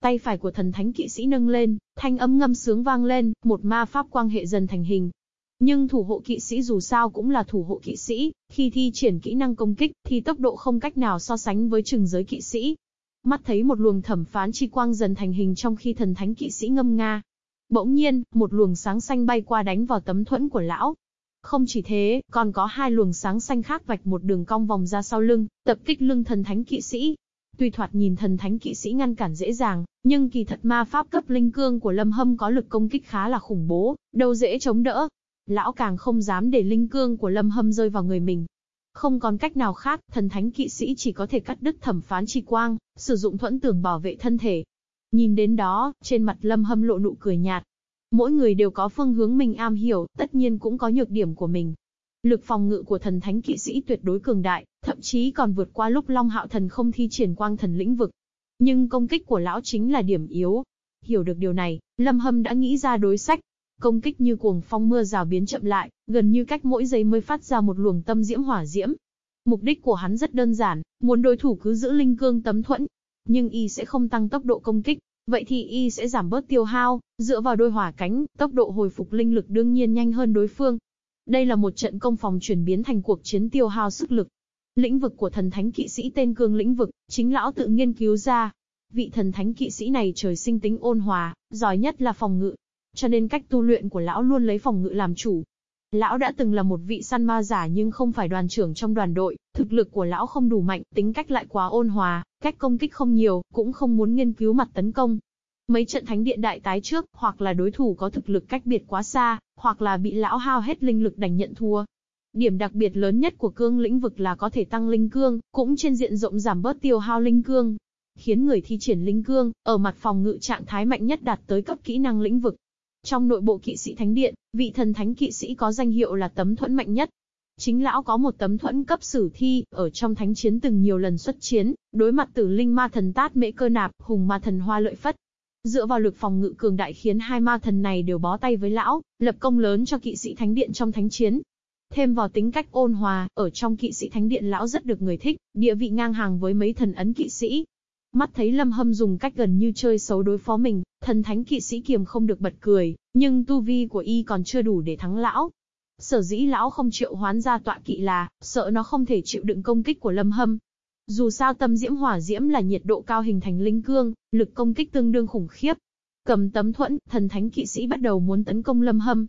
Tay phải của thần thánh kỵ sĩ nâng lên, thanh âm ngâm sướng vang lên, một ma pháp quang hệ dần thành hình. Nhưng thủ hộ kỵ sĩ dù sao cũng là thủ hộ kỵ sĩ, khi thi triển kỹ năng công kích thì tốc độ không cách nào so sánh với trừng giới kỵ sĩ. Mắt thấy một luồng thẩm phán chi quang dần thành hình trong khi thần thánh kỵ sĩ ngâm nga. Bỗng nhiên, một luồng sáng xanh bay qua đánh vào tấm thuẫn của lão, không chỉ thế, còn có hai luồng sáng xanh khác vạch một đường cong vòng ra sau lưng, tập kích lưng thần thánh kỵ sĩ. Tuy thoạt nhìn thần thánh kỵ sĩ ngăn cản dễ dàng, nhưng kỳ thật ma pháp cấp linh cương của Lâm Hâm có lực công kích khá là khủng bố, đâu dễ chống đỡ. Lão càng không dám để linh cương của Lâm Hâm rơi vào người mình. Không còn cách nào khác, thần thánh kỵ sĩ chỉ có thể cắt đứt thẩm phán chi quang, sử dụng thuẫn tường bảo vệ thân thể. Nhìn đến đó, trên mặt Lâm Hâm lộ nụ cười nhạt, Mỗi người đều có phương hướng mình am hiểu, tất nhiên cũng có nhược điểm của mình. Lực phòng ngự của thần thánh kỵ sĩ tuyệt đối cường đại, thậm chí còn vượt qua lúc Long Hạo Thần không thi triển quang thần lĩnh vực. Nhưng công kích của lão chính là điểm yếu. Hiểu được điều này, Lâm Hâm đã nghĩ ra đối sách. Công kích như cuồng phong mưa rào biến chậm lại, gần như cách mỗi giây mới phát ra một luồng tâm diễm hỏa diễm. Mục đích của hắn rất đơn giản, muốn đối thủ cứ giữ linh cương tấm thuẫn. Nhưng y sẽ không tăng tốc độ công kích, Vậy thì y sẽ giảm bớt tiêu hao, dựa vào đôi hỏa cánh, tốc độ hồi phục linh lực đương nhiên nhanh hơn đối phương. Đây là một trận công phòng chuyển biến thành cuộc chiến tiêu hao sức lực. Lĩnh vực của thần thánh kỵ sĩ tên cương lĩnh vực, chính lão tự nghiên cứu ra. Vị thần thánh kỵ sĩ này trời sinh tính ôn hòa, giỏi nhất là phòng ngự. Cho nên cách tu luyện của lão luôn lấy phòng ngự làm chủ. Lão đã từng là một vị săn ma giả nhưng không phải đoàn trưởng trong đoàn đội, thực lực của lão không đủ mạnh, tính cách lại quá ôn hòa, cách công kích không nhiều, cũng không muốn nghiên cứu mặt tấn công. Mấy trận thánh điện đại tái trước, hoặc là đối thủ có thực lực cách biệt quá xa, hoặc là bị lão hao hết linh lực đành nhận thua. Điểm đặc biệt lớn nhất của cương lĩnh vực là có thể tăng linh cương, cũng trên diện rộng giảm bớt tiêu hao linh cương. khiến người thi triển linh cương, ở mặt phòng ngự trạng thái mạnh nhất đạt tới cấp kỹ năng lĩnh vực. Trong nội bộ kỵ sĩ thánh điện, vị thần thánh kỵ sĩ có danh hiệu là tấm thuẫn mạnh nhất. Chính lão có một tấm thuẫn cấp sử thi, ở trong thánh chiến từng nhiều lần xuất chiến, đối mặt tử linh ma thần tát mễ cơ nạp, hùng ma thần hoa lợi phất. Dựa vào lực phòng ngự cường đại khiến hai ma thần này đều bó tay với lão, lập công lớn cho kỵ sĩ thánh điện trong thánh chiến. Thêm vào tính cách ôn hòa, ở trong kỵ sĩ thánh điện lão rất được người thích, địa vị ngang hàng với mấy thần ấn kỵ sĩ. Mắt thấy Lâm Hâm dùng cách gần như chơi xấu đối phó mình, thần thánh kỵ sĩ kiềm không được bật cười, nhưng tu vi của y còn chưa đủ để thắng lão. Sở dĩ lão không chịu hoán ra tọa kỵ là, sợ nó không thể chịu đựng công kích của Lâm Hâm. Dù sao tâm diễm hỏa diễm là nhiệt độ cao hình thành linh cương, lực công kích tương đương khủng khiếp. Cầm tấm thuẫn, thần thánh kỵ sĩ bắt đầu muốn tấn công Lâm Hâm,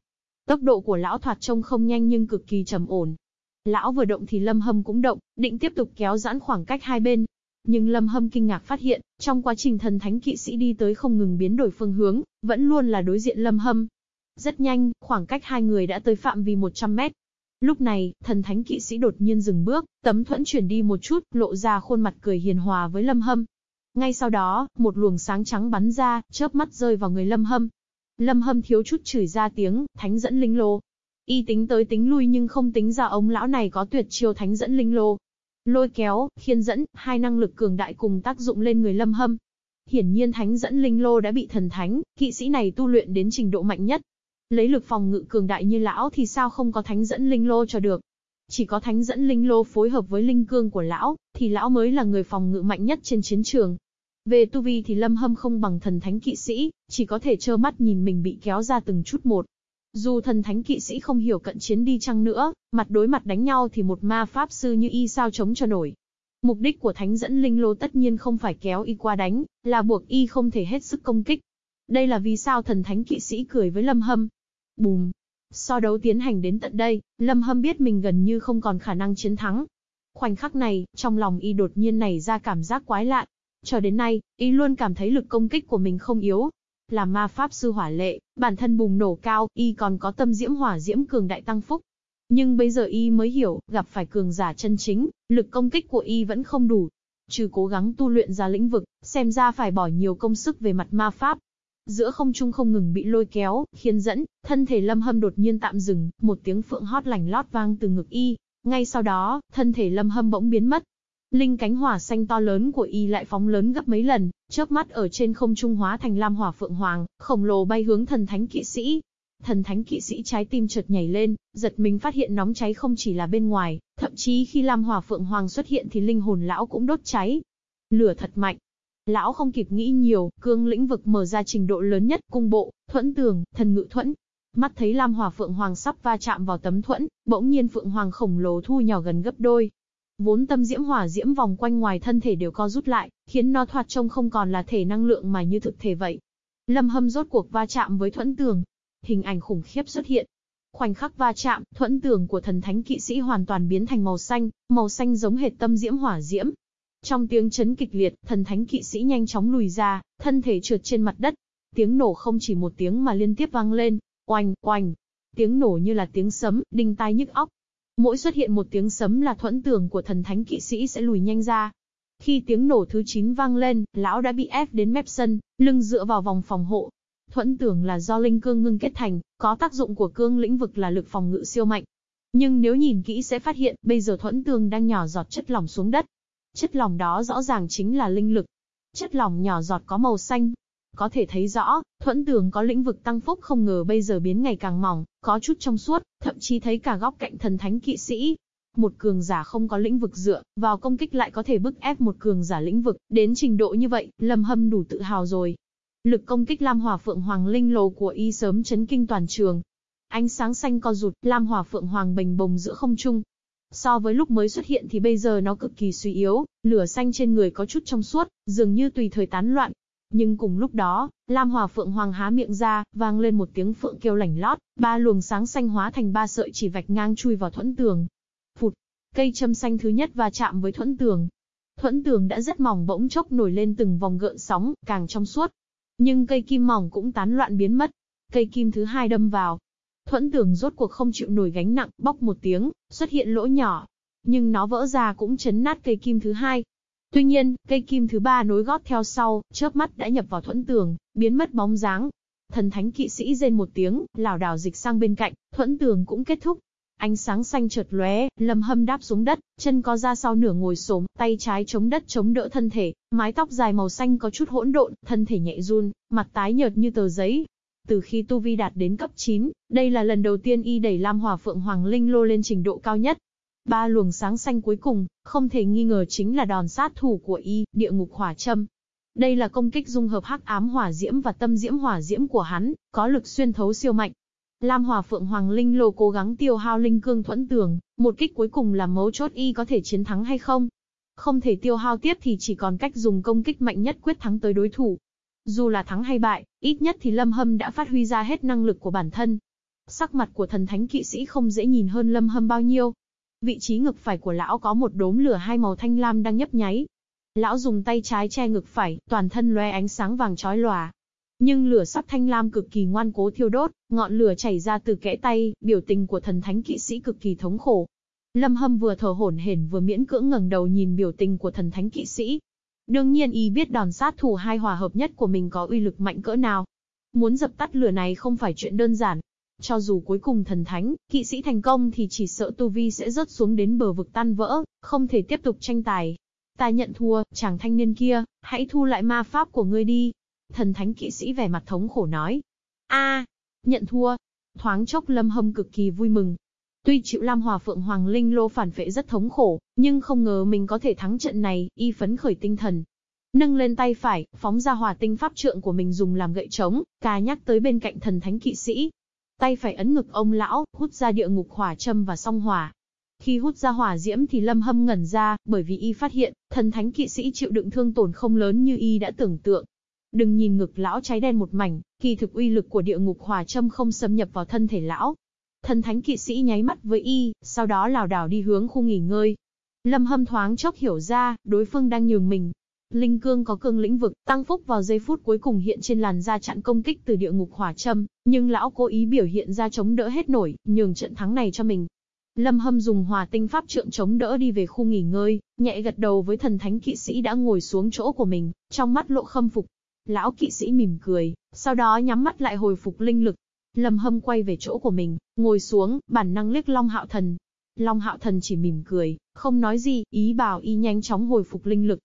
Tốc độ của lão thoạt trông không nhanh nhưng cực kỳ trầm ổn. Lão vừa động thì Lâm Hâm cũng động, định tiếp tục kéo giãn khoảng cách hai bên. Nhưng Lâm Hâm kinh ngạc phát hiện, trong quá trình thần thánh kỵ sĩ đi tới không ngừng biến đổi phương hướng, vẫn luôn là đối diện Lâm Hâm. Rất nhanh, khoảng cách hai người đã tới phạm vi 100 mét. Lúc này, thần thánh kỵ sĩ đột nhiên dừng bước, tấm thuẫn chuyển đi một chút, lộ ra khuôn mặt cười hiền hòa với Lâm Hâm. Ngay sau đó, một luồng sáng trắng bắn ra, chớp mắt rơi vào người Lâm Hâm. Lâm Hâm thiếu chút chửi ra tiếng, thánh dẫn linh lô. Y tính tới tính lui nhưng không tính ra ông lão này có tuyệt chiêu thánh dẫn linh lô. Lôi kéo, khiên dẫn, hai năng lực cường đại cùng tác dụng lên người Lâm Hâm. Hiển nhiên thánh dẫn linh lô đã bị thần thánh, kỵ sĩ này tu luyện đến trình độ mạnh nhất. Lấy lực phòng ngự cường đại như lão thì sao không có thánh dẫn linh lô cho được. Chỉ có thánh dẫn linh lô phối hợp với linh cương của lão, thì lão mới là người phòng ngự mạnh nhất trên chiến trường. Về tu vi thì Lâm Hâm không bằng thần thánh kỵ sĩ, chỉ có thể trơ mắt nhìn mình bị kéo ra từng chút một. Dù thần thánh kỵ sĩ không hiểu cận chiến đi chăng nữa, mặt đối mặt đánh nhau thì một ma pháp sư như y sao chống cho nổi. Mục đích của thánh dẫn linh lô tất nhiên không phải kéo y qua đánh, là buộc y không thể hết sức công kích. Đây là vì sao thần thánh kỵ sĩ cười với Lâm Hâm. Bùm! So đấu tiến hành đến tận đây, Lâm Hâm biết mình gần như không còn khả năng chiến thắng. Khoảnh khắc này, trong lòng y đột nhiên nảy ra cảm giác quái lạ, cho đến nay, y luôn cảm thấy lực công kích của mình không yếu. Là ma pháp sư hỏa lệ, bản thân bùng nổ cao, y còn có tâm diễm hỏa diễm cường đại tăng phúc. Nhưng bây giờ y mới hiểu, gặp phải cường giả chân chính, lực công kích của y vẫn không đủ. Trừ cố gắng tu luyện ra lĩnh vực, xem ra phải bỏ nhiều công sức về mặt ma pháp. Giữa không trung không ngừng bị lôi kéo, khiến dẫn, thân thể lâm hâm đột nhiên tạm dừng, một tiếng phượng hót lành lót vang từ ngực y. Ngay sau đó, thân thể lâm hâm bỗng biến mất, Linh cánh hỏa xanh to lớn của y lại phóng lớn gấp mấy lần, chớp mắt ở trên không trung hóa thành lam hỏa phượng hoàng, khổng lồ bay hướng thần thánh kỵ sĩ. Thần thánh kỵ sĩ trái tim chợt nhảy lên, giật mình phát hiện nóng cháy không chỉ là bên ngoài, thậm chí khi lam hỏa phượng hoàng xuất hiện thì linh hồn lão cũng đốt cháy. Lửa thật mạnh. Lão không kịp nghĩ nhiều, cương lĩnh vực mở ra trình độ lớn nhất, cung bộ, thuẫn tường, thần ngự thuẫn, mắt thấy Lam Hỏa Phượng Hoàng sắp va chạm vào tấm thuẫn, bỗng nhiên Phượng Hoàng khổng lồ thu nhỏ gần gấp đôi, Vốn tâm diễm hỏa diễm vòng quanh ngoài thân thể đều co rút lại, khiến nó thoạt trông không còn là thể năng lượng mà như thực thể vậy. Lâm Hâm rốt cuộc va chạm với thuẫn tường. Hình ảnh khủng khiếp xuất hiện. Khoảnh khắc va chạm, thuẫn tường của thần thánh kỵ sĩ hoàn toàn biến thành màu xanh, màu xanh giống hệt tâm diễm hỏa diễm. Trong tiếng chấn kịch liệt, thần thánh kỵ sĩ nhanh chóng lùi ra, thân thể trượt trên mặt đất. Tiếng nổ không chỉ một tiếng mà liên tiếp vang lên, oanh, oanh. Tiếng nổ như là tiếng sấm, đinh tai nhức óc. Mỗi xuất hiện một tiếng sấm là thuẫn tường của thần thánh kỵ sĩ sẽ lùi nhanh ra. Khi tiếng nổ thứ 9 vang lên, lão đã bị ép đến mép sân, lưng dựa vào vòng phòng hộ. Thuẫn tường là do linh cương ngưng kết thành, có tác dụng của cương lĩnh vực là lực phòng ngự siêu mạnh. Nhưng nếu nhìn kỹ sẽ phát hiện, bây giờ thuẫn tường đang nhỏ giọt chất lỏng xuống đất. Chất lỏng đó rõ ràng chính là linh lực. Chất lỏng nhỏ giọt có màu xanh, có thể thấy rõ, thuẫn tường có lĩnh vực tăng phúc không ngờ bây giờ biến ngày càng mỏng, có chút trong suốt, thậm chí thấy cả góc cạnh thần thánh kỵ sĩ. Một cường giả không có lĩnh vực dựa, vào công kích lại có thể bức ép một cường giả lĩnh vực, đến trình độ như vậy, Lâm Hâm đủ tự hào rồi. Lực công kích Lam Hỏa Phượng Hoàng Linh Lồ của y sớm chấn kinh toàn trường. Ánh sáng xanh co rụt, Lam Hỏa Phượng Hoàng bình bồng giữa không trung, So với lúc mới xuất hiện thì bây giờ nó cực kỳ suy yếu, lửa xanh trên người có chút trong suốt, dường như tùy thời tán loạn, nhưng cùng lúc đó, Lam Hòa Phượng Hoàng há miệng ra, vang lên một tiếng phượng kêu lảnh lót, ba luồng sáng xanh hóa thành ba sợi chỉ vạch ngang chui vào thuẫn tường. Phụt, cây châm xanh thứ nhất va chạm với thuẫn tường. Thuẫn tường đã rất mỏng bỗng chốc nổi lên từng vòng gợn sóng, càng trong suốt. Nhưng cây kim mỏng cũng tán loạn biến mất. Cây kim thứ hai đâm vào. Thuẫn tường rốt cuộc không chịu nổi gánh nặng, bóc một tiếng, xuất hiện lỗ nhỏ. Nhưng nó vỡ ra cũng chấn nát cây kim thứ hai. Tuy nhiên, cây kim thứ ba nối gót theo sau, chớp mắt đã nhập vào thuẫn tường, biến mất bóng dáng. Thần thánh kỵ sĩ rên một tiếng, lảo đảo dịch sang bên cạnh, thuẫn tường cũng kết thúc. Ánh sáng xanh chợt lóe, Lâm Hâm đáp xuống đất, chân có ra sau nửa ngồi xổm, tay trái chống đất chống đỡ thân thể, mái tóc dài màu xanh có chút hỗn độn, thân thể nhẹ run, mặt tái nhợt như tờ giấy. Từ khi tu vi đạt đến cấp 9, đây là lần đầu tiên y đẩy Lam Hỏa Phượng Hoàng Linh Lô lên trình độ cao nhất. Ba luồng sáng xanh cuối cùng, không thể nghi ngờ chính là đòn sát thủ của y, địa ngục hỏa châm. Đây là công kích dung hợp hắc ám hỏa diễm và tâm diễm hỏa diễm của hắn, có lực xuyên thấu siêu mạnh. Lam Hỏa Phượng Hoàng Linh Lô cố gắng tiêu hao linh cương thuẫn tường, một kích cuối cùng là mấu chốt y có thể chiến thắng hay không. Không thể tiêu hao tiếp thì chỉ còn cách dùng công kích mạnh nhất quyết thắng tới đối thủ. Dù là thắng hay bại, ít nhất thì Lâm Hâm đã phát huy ra hết năng lực của bản thân. Sắc mặt của thần thánh kỵ sĩ không dễ nhìn hơn Lâm Hâm bao nhiêu. Vị trí ngực phải của lão có một đốm lửa hai màu thanh lam đang nhấp nháy. Lão dùng tay trái che ngực phải, toàn thân lóe ánh sáng vàng chói lòa, nhưng lửa sắp thanh lam cực kỳ ngoan cố thiêu đốt, ngọn lửa chảy ra từ kẽ tay, biểu tình của thần thánh kỵ sĩ cực kỳ thống khổ. Lâm Hâm vừa thở hổn hển vừa miễn cưỡng ngẩng đầu nhìn biểu tình của thần thánh kỵ sĩ. Đương nhiên y biết đòn sát thủ hai hòa hợp nhất của mình có uy lực mạnh cỡ nào. Muốn dập tắt lửa này không phải chuyện đơn giản. Cho dù cuối cùng thần thánh, kỵ sĩ thành công thì chỉ sợ tu vi sẽ rớt xuống đến bờ vực tan vỡ, không thể tiếp tục tranh tài. Ta nhận thua, chàng thanh niên kia, hãy thu lại ma pháp của ngươi đi. Thần thánh kỵ sĩ vẻ mặt thống khổ nói. a nhận thua. Thoáng chốc lâm hâm cực kỳ vui mừng. Tuy chịu Lam Hòa Phượng Hoàng Linh Lô phản phệ rất thống khổ, nhưng không ngờ mình có thể thắng trận này, y phấn khởi tinh thần. Nâng lên tay phải, phóng ra hỏa tinh pháp trượng của mình dùng làm gậy trống, ca nhắc tới bên cạnh thần thánh kỵ sĩ. Tay phải ấn ngực ông lão, hút ra địa ngục hỏa châm và song hỏa, khi hút ra hỏa diễm thì Lâm Hâm ngẩn ra, bởi vì y phát hiện, thần thánh kỵ sĩ chịu đựng thương tổn không lớn như y đã tưởng tượng. Đừng nhìn ngực lão cháy đen một mảnh, kỳ thực uy lực của địa ngục hỏa châm không xâm nhập vào thân thể lão. Thần thánh kỵ sĩ nháy mắt với y, sau đó lảo đảo đi hướng khu nghỉ ngơi. Lâm hâm thoáng chốc hiểu ra, đối phương đang nhường mình. Linh cương có cương lĩnh vực, tăng phúc vào giây phút cuối cùng hiện trên làn da chặn công kích từ địa ngục hỏa châm, nhưng lão cố ý biểu hiện ra chống đỡ hết nổi, nhường trận thắng này cho mình. Lâm Hâm dùng hòa tinh pháp trượng chống đỡ đi về khu nghỉ ngơi, nhẹ gật đầu với thần thánh kỵ sĩ đã ngồi xuống chỗ của mình, trong mắt lộ khâm phục. Lão kỵ sĩ mỉm cười, sau đó nhắm mắt lại hồi phục linh lực. Lâm Hâm quay về chỗ của mình, ngồi xuống, bản năng liếc Long Hạo Thần. Long Hạo Thần chỉ mỉm cười, không nói gì, ý bảo y nhanh chóng hồi phục linh lực.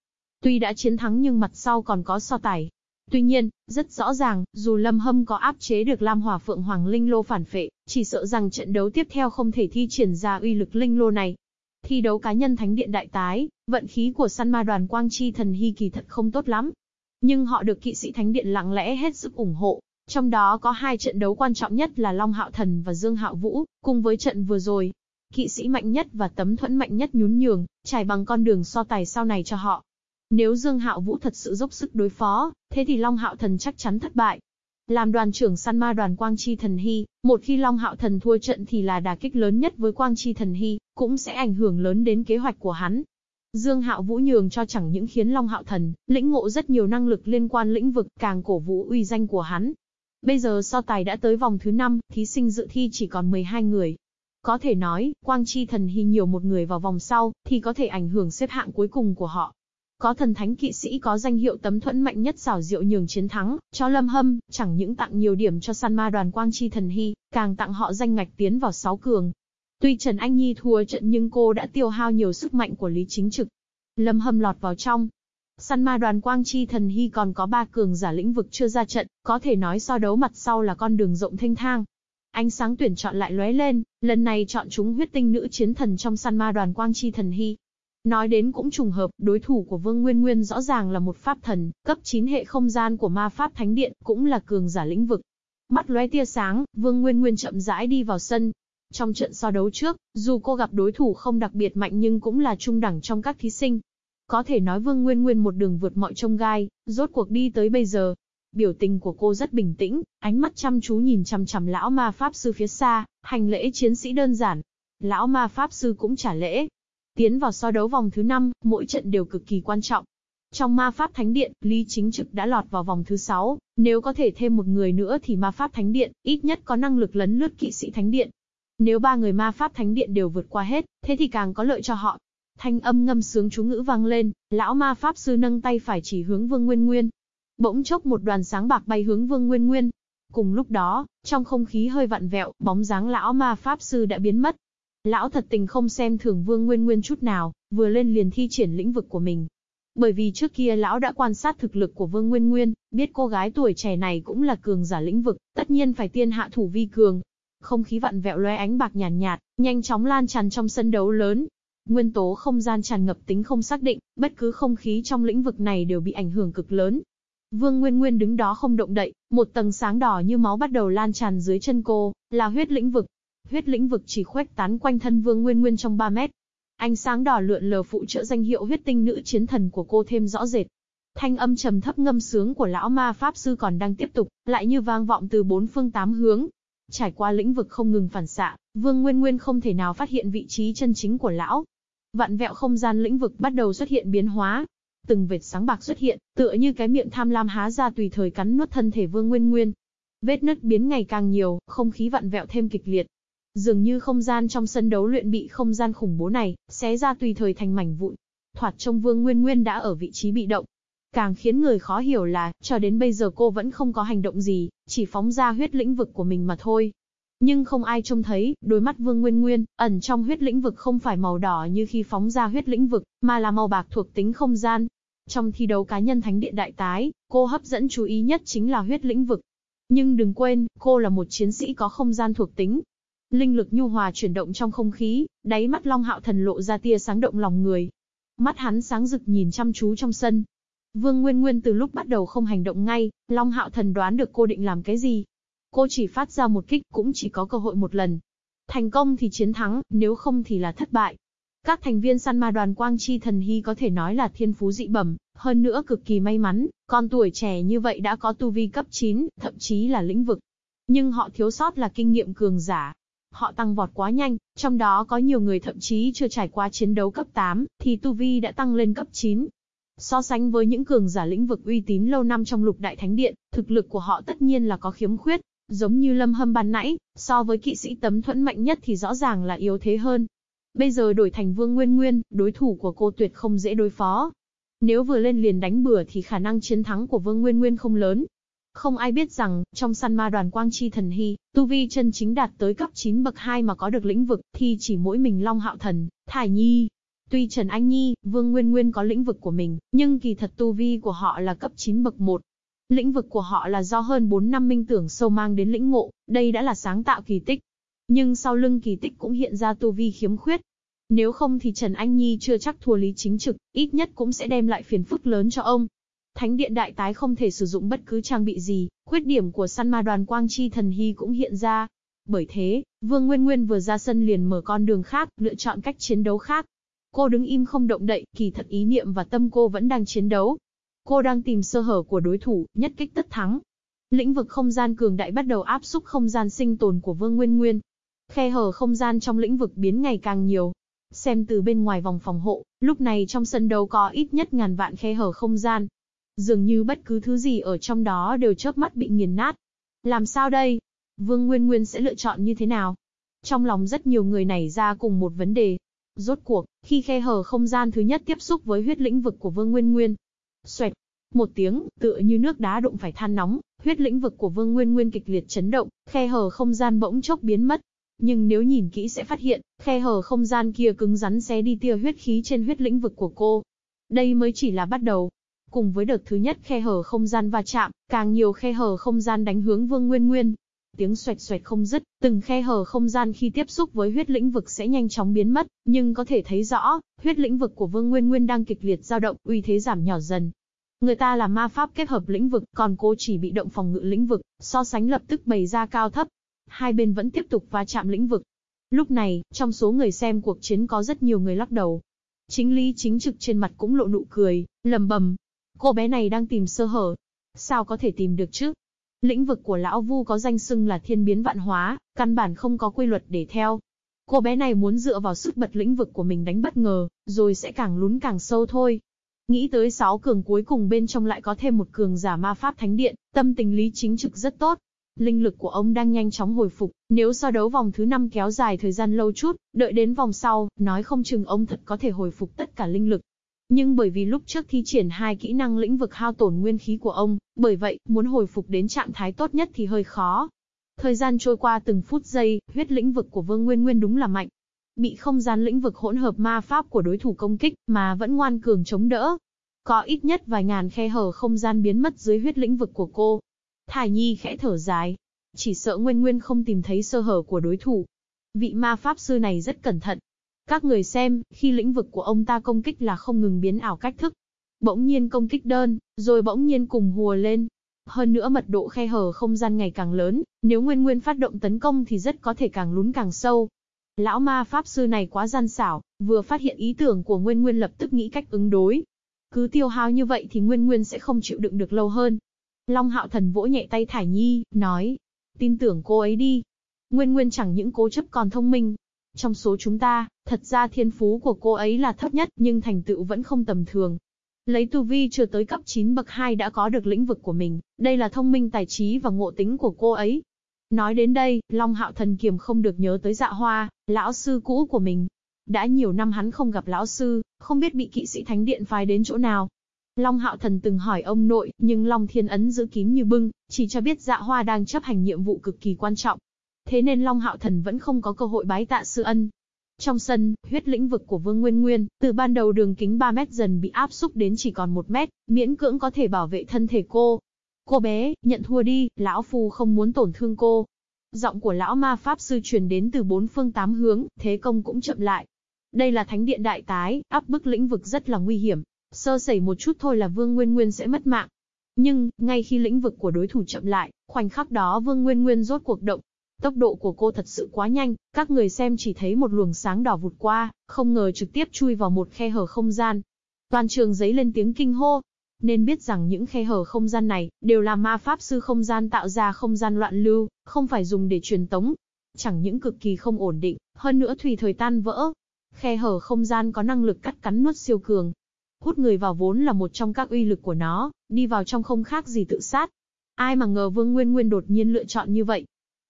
Tuy đã chiến thắng nhưng mặt sau còn có so tài. Tuy nhiên, rất rõ ràng, dù Lâm Hâm có áp chế được Lam Hỏa Phượng Hoàng Linh Lô phản phệ, chỉ sợ rằng trận đấu tiếp theo không thể thi triển ra uy lực Linh Lô này. Thi đấu cá nhân Thánh Điện Đại Tái, vận khí của săn ma đoàn Quang Chi Thần Hy kỳ thật không tốt lắm, nhưng họ được kỵ sĩ thánh điện lặng lẽ hết sức ủng hộ. Trong đó có hai trận đấu quan trọng nhất là Long Hạo Thần và Dương Hạo Vũ, cùng với trận vừa rồi. Kỵ sĩ mạnh nhất và tấm thuẫn mạnh nhất nhún nhường, trải bằng con đường so tài sau này cho họ. Nếu Dương Hạo Vũ thật sự dốc sức đối phó, thế thì Long Hạo Thần chắc chắn thất bại. Làm đoàn trưởng săn ma đoàn Quang Chi Thần Hy, một khi Long Hạo Thần thua trận thì là đả kích lớn nhất với Quang Chi Thần Hy, cũng sẽ ảnh hưởng lớn đến kế hoạch của hắn. Dương Hạo Vũ nhường cho chẳng những khiến Long Hạo Thần lĩnh ngộ rất nhiều năng lực liên quan lĩnh vực, càng cổ vũ uy danh của hắn. Bây giờ so tài đã tới vòng thứ 5, thí sinh dự thi chỉ còn 12 người. Có thể nói, Quang Chi Thần Hy nhiều một người vào vòng sau, thì có thể ảnh hưởng xếp hạng cuối cùng của họ. Có thần thánh kỵ sĩ có danh hiệu tấm thuẫn mạnh nhất xảo diệu nhường chiến thắng, cho Lâm Hâm, chẳng những tặng nhiều điểm cho săn ma đoàn Quang Chi Thần Hy, càng tặng họ danh ngạch tiến vào 6 cường, Tuy Trần Anh Nhi thua trận nhưng cô đã tiêu hao nhiều sức mạnh của Lý Chính Trực. Lâm Hâm lọt vào trong. Săn ma đoàn Quang Chi Thần Hy còn có ba cường giả lĩnh vực chưa ra trận, có thể nói so đấu mặt sau là con đường rộng thanh thang. Ánh sáng tuyển chọn lại lóe lên, lần này chọn chúng huyết tinh nữ chiến thần trong săn ma đoàn Quang Chi Thần Hy. Nói đến cũng trùng hợp, đối thủ của Vương Nguyên Nguyên rõ ràng là một pháp thần, cấp 9 hệ không gian của ma pháp thánh điện, cũng là cường giả lĩnh vực. Mắt lóe tia sáng, Vương Nguyên Nguyên chậm rãi đi vào sân, trong trận so đấu trước, dù cô gặp đối thủ không đặc biệt mạnh nhưng cũng là trung đẳng trong các thí sinh. Có thể nói Vương Nguyên Nguyên một đường vượt mọi trông gai, rốt cuộc đi tới bây giờ. Biểu tình của cô rất bình tĩnh, ánh mắt chăm chú nhìn chằm chằm lão ma pháp sư phía xa, hành lễ chiến sĩ đơn giản. Lão ma pháp sư cũng trả lễ. Tiến vào so đấu vòng thứ 5, mỗi trận đều cực kỳ quan trọng. Trong ma pháp thánh điện, Lý Chính Trực đã lọt vào vòng thứ 6, nếu có thể thêm một người nữa thì ma pháp thánh điện, ít nhất có năng lực lấn lướt kỵ sĩ thánh điện, nếu ba người ma pháp thánh điện đều vượt qua hết, thế thì càng có lợi cho họ. Thanh âm ngâm sướng chú ngữ vang lên, lão ma pháp sư nâng tay phải chỉ hướng Vương Nguyên Nguyên. Bỗng chốc một đoàn sáng bạc bay hướng Vương Nguyên Nguyên. Cùng lúc đó, trong không khí hơi vặn vẹo, bóng dáng lão ma pháp sư đã biến mất. Lão thật tình không xem thường Vương Nguyên Nguyên chút nào, vừa lên liền thi triển lĩnh vực của mình. Bởi vì trước kia lão đã quan sát thực lực của Vương Nguyên Nguyên, biết cô gái tuổi trẻ này cũng là cường giả lĩnh vực, tất nhiên phải tiên hạ thủ vi cường. Không khí vặn vẹo lóe ánh bạc nhàn nhạt, nhạt, nhanh chóng lan tràn trong sân đấu lớn. Nguyên tố không gian tràn ngập tính không xác định, bất cứ không khí trong lĩnh vực này đều bị ảnh hưởng cực lớn. Vương Nguyên Nguyên đứng đó không động đậy, một tầng sáng đỏ như máu bắt đầu lan tràn dưới chân cô, là huyết lĩnh vực. Huyết lĩnh vực chỉ khoét tán quanh thân Vương Nguyên Nguyên trong 3 mét, Ánh sáng đỏ lượn lờ phụ trợ danh hiệu huyết tinh nữ chiến thần của cô thêm rõ rệt. Thanh âm trầm thấp ngâm sướng của lão ma pháp sư còn đang tiếp tục, lại như vang vọng từ bốn phương tám hướng. Trải qua lĩnh vực không ngừng phản xạ, Vương Nguyên Nguyên không thể nào phát hiện vị trí chân chính của lão. Vạn vẹo không gian lĩnh vực bắt đầu xuất hiện biến hóa. Từng vệt sáng bạc xuất hiện, tựa như cái miệng tham lam há ra tùy thời cắn nuốt thân thể Vương Nguyên Nguyên. Vết nứt biến ngày càng nhiều, không khí vặn vẹo thêm kịch liệt, Dường như không gian trong sân đấu luyện bị không gian khủng bố này, xé ra tùy thời thành mảnh vụn. Thoạt trông Vương Nguyên Nguyên đã ở vị trí bị động. Càng khiến người khó hiểu là, cho đến bây giờ cô vẫn không có hành động gì, chỉ phóng ra huyết lĩnh vực của mình mà thôi. Nhưng không ai trông thấy, đôi mắt Vương Nguyên Nguyên, ẩn trong huyết lĩnh vực không phải màu đỏ như khi phóng ra huyết lĩnh vực, mà là màu bạc thuộc tính không gian. Trong thi đấu cá nhân Thánh Điện Đại Tái, cô hấp dẫn chú ý nhất chính là huyết lĩnh vực. Nhưng đừng quên, cô là một chiến sĩ có không gian thuộc tính, Linh lực nhu hòa chuyển động trong không khí, đáy mắt Long Hạo Thần lộ ra tia sáng động lòng người. Mắt hắn sáng rực nhìn chăm chú trong sân. Vương Nguyên Nguyên từ lúc bắt đầu không hành động ngay, Long Hạo Thần đoán được cô định làm cái gì. Cô chỉ phát ra một kích cũng chỉ có cơ hội một lần. Thành công thì chiến thắng, nếu không thì là thất bại. Các thành viên săn ma đoàn Quang Chi Thần Hy có thể nói là thiên phú dị bẩm, hơn nữa cực kỳ may mắn, con tuổi trẻ như vậy đã có tu vi cấp 9, thậm chí là lĩnh vực. Nhưng họ thiếu sót là kinh nghiệm cường giả, Họ tăng vọt quá nhanh, trong đó có nhiều người thậm chí chưa trải qua chiến đấu cấp 8, thì tu vi đã tăng lên cấp 9. So sánh với những cường giả lĩnh vực uy tín lâu năm trong lục đại thánh điện, thực lực của họ tất nhiên là có khiếm khuyết, giống như lâm hâm ban nãy, so với kỵ sĩ tấm thuẫn mạnh nhất thì rõ ràng là yếu thế hơn. Bây giờ đổi thành vương nguyên nguyên, đối thủ của cô tuyệt không dễ đối phó. Nếu vừa lên liền đánh bừa thì khả năng chiến thắng của vương nguyên nguyên không lớn, không ai biết rằng, trong săn ma đoàn quang chi thần hy, tu vi chân chính đạt tới cấp 9 bậc 2 mà có được lĩnh vực, thì chỉ mỗi mình Long Hạo Thần, Thải Nhi. Tuy Trần Anh Nhi, Vương Nguyên Nguyên có lĩnh vực của mình, nhưng kỳ thật tu vi của họ là cấp 9 bậc 1. Lĩnh vực của họ là do hơn 4 năm minh tưởng sâu mang đến lĩnh ngộ, đây đã là sáng tạo kỳ tích. Nhưng sau lưng kỳ tích cũng hiện ra tu vi khiếm khuyết. Nếu không thì Trần Anh Nhi chưa chắc thua lý chính trực, ít nhất cũng sẽ đem lại phiền phức lớn cho ông. Thánh điện đại tái không thể sử dụng bất cứ trang bị gì, khuyết điểm của săn ma đoàn quang chi thần hy cũng hiện ra. Bởi thế, Vương Nguyên Nguyên vừa ra sân liền mở con đường khác, lựa chọn cách chiến đấu khác. Cô đứng im không động đậy, kỳ thật ý niệm và tâm cô vẫn đang chiến đấu. Cô đang tìm sơ hở của đối thủ, nhất kích tất thắng. Lĩnh vực không gian cường đại bắt đầu áp xúc không gian sinh tồn của Vương Nguyên Nguyên. Khe hở không gian trong lĩnh vực biến ngày càng nhiều. Xem từ bên ngoài vòng phòng hộ, lúc này trong sân đấu có ít nhất ngàn vạn khe hở không gian, Dường như bất cứ thứ gì ở trong đó đều chớp mắt bị nghiền nát. Làm sao đây? Vương Nguyên Nguyên sẽ lựa chọn như thế nào? Trong lòng rất nhiều người này ra cùng một vấn đề. Rốt cuộc, khi khe hở không gian thứ nhất tiếp xúc với huyết lĩnh vực của Vương Nguyên Nguyên. Xoẹt. Một tiếng, tựa như nước đá đụng phải than nóng, huyết lĩnh vực của Vương Nguyên Nguyên kịch liệt chấn động, khe hở không gian bỗng chốc biến mất. Nhưng nếu nhìn kỹ sẽ phát hiện, khe hở không gian kia cứng rắn xé đi tia huyết khí trên huyết lĩnh vực của cô. Đây mới chỉ là bắt đầu, Cùng với đợt thứ nhất khe hở không gian va chạm, càng nhiều khe hở không gian đánh hướng Vương Nguyên Nguyên. Tiếng xoẹt xoẹt không dứt, từng khe hở không gian khi tiếp xúc với huyết lĩnh vực sẽ nhanh chóng biến mất, nhưng có thể thấy rõ, huyết lĩnh vực của Vương Nguyên Nguyên đang kịch liệt dao động, uy thế giảm nhỏ dần. Người ta là ma pháp kết hợp lĩnh vực, còn cô chỉ bị động phòng ngự lĩnh vực, so sánh lập tức bày ra cao thấp. Hai bên vẫn tiếp tục va chạm lĩnh vực. Lúc này, trong số người xem cuộc chiến có rất nhiều người lắc đầu. Chính lý chính trực trên mặt cũng lộ nụ cười, lầm bầm, Cô bé này đang tìm sơ hở. Sao có thể tìm được chứ? Lĩnh vực của lão Vu có danh xưng là thiên biến vạn hóa, căn bản không có quy luật để theo. Cô bé này muốn dựa vào sức bật lĩnh vực của mình đánh bất ngờ, rồi sẽ càng lún càng sâu thôi. Nghĩ tới sáu cường cuối cùng bên trong lại có thêm một cường giả ma pháp thánh điện, tâm tình lý chính trực rất tốt. linh lực của ông đang nhanh chóng hồi phục, nếu so đấu vòng thứ 5 kéo dài thời gian lâu chút, đợi đến vòng sau, nói không chừng ông thật có thể hồi phục tất cả linh lực. Nhưng bởi vì lúc trước thi triển hai kỹ năng lĩnh vực hao tổn nguyên khí của ông, bởi vậy, muốn hồi phục đến trạng thái tốt nhất thì hơi khó. Thời gian trôi qua từng phút giây, huyết lĩnh vực của Vương Nguyên Nguyên đúng là mạnh. Bị không gian lĩnh vực hỗn hợp ma pháp của đối thủ công kích, mà vẫn ngoan cường chống đỡ. Có ít nhất vài ngàn khe hở không gian biến mất dưới huyết lĩnh vực của cô. Thải Nhi khẽ thở dài. Chỉ sợ Nguyên Nguyên không tìm thấy sơ hở của đối thủ. Vị ma pháp sư này rất cẩn thận, các người xem, khi lĩnh vực của ông ta công kích là không ngừng biến ảo cách thức. Bỗng nhiên công kích đơn, rồi bỗng nhiên cùng hùa lên. Hơn nữa mật độ khe hở không gian ngày càng lớn, nếu Nguyên Nguyên phát động tấn công thì rất có thể càng lún càng sâu. Lão ma pháp sư này quá gian xảo, vừa phát hiện ý tưởng của Nguyên Nguyên lập tức nghĩ cách ứng đối. Cứ tiêu hao như vậy thì Nguyên Nguyên sẽ không chịu đựng được lâu hơn. Long Hạo Thần vỗ nhẹ tay Thải Nhi, nói, tin tưởng cô ấy đi. Nguyên Nguyên chẳng những cố chấp còn thông minh, trong số chúng ta, thật ra thiên phú của cô ấy là thấp nhất nhưng thành tựu vẫn không tầm thường. Lấy tu vi chưa tới cấp 9 bậc 2 đã có được lĩnh vực của mình, đây là thông minh tài trí và ngộ tính của cô ấy. Nói đến đây, Long Hạo Thần kiềm không được nhớ tới dạ hoa, lão sư cũ của mình. Đã nhiều năm hắn không gặp lão sư, không biết bị kỵ sĩ thánh điện phái đến chỗ nào. Long Hạo Thần từng hỏi ông nội, nhưng Long Thiên Ấn giữ kín như bưng, chỉ cho biết dạ hoa đang chấp hành nhiệm vụ cực kỳ quan trọng, Thế nên Long Hạo Thần vẫn không có cơ hội bái tạ sư ân. Trong sân, huyết lĩnh vực của Vương Nguyên Nguyên, từ ban đầu đường kính 3 mét dần bị áp xúc đến chỉ còn 1 mét, miễn cưỡng có thể bảo vệ thân thể cô. Cô bé, nhận thua đi, lão phu không muốn tổn thương cô. Giọng của lão ma pháp sư truyền đến từ bốn phương tám hướng, thế công cũng chậm lại. Đây là thánh điện đại tái, áp bức lĩnh vực rất là nguy hiểm. Sơ sẩy một chút thôi là Vương Nguyên Nguyên sẽ mất mạng. Nhưng, ngay khi lĩnh vực của đối thủ chậm lại, khoảnh khắc đó Vương Nguyên Nguyên rốt cuộc động, Tốc độ của cô thật sự quá nhanh, các người xem chỉ thấy một luồng sáng đỏ vụt qua, không ngờ trực tiếp chui vào một khe hở không gian. Toàn trường giấy lên tiếng kinh hô. Nên biết rằng những khe hở không gian này, đều là ma pháp sư không gian tạo ra không gian loạn lưu, không phải dùng để truyền tống. Chẳng những cực kỳ không ổn định, hơn nữa tùy thời tan vỡ. Khe hở không gian có năng lực cắt cắn nuốt siêu cường. Hút người vào vốn là một trong các uy lực của nó, đi vào trong không khác gì tự sát. Ai mà ngờ Vương Nguyên Nguyên đột nhiên lựa chọn như vậy,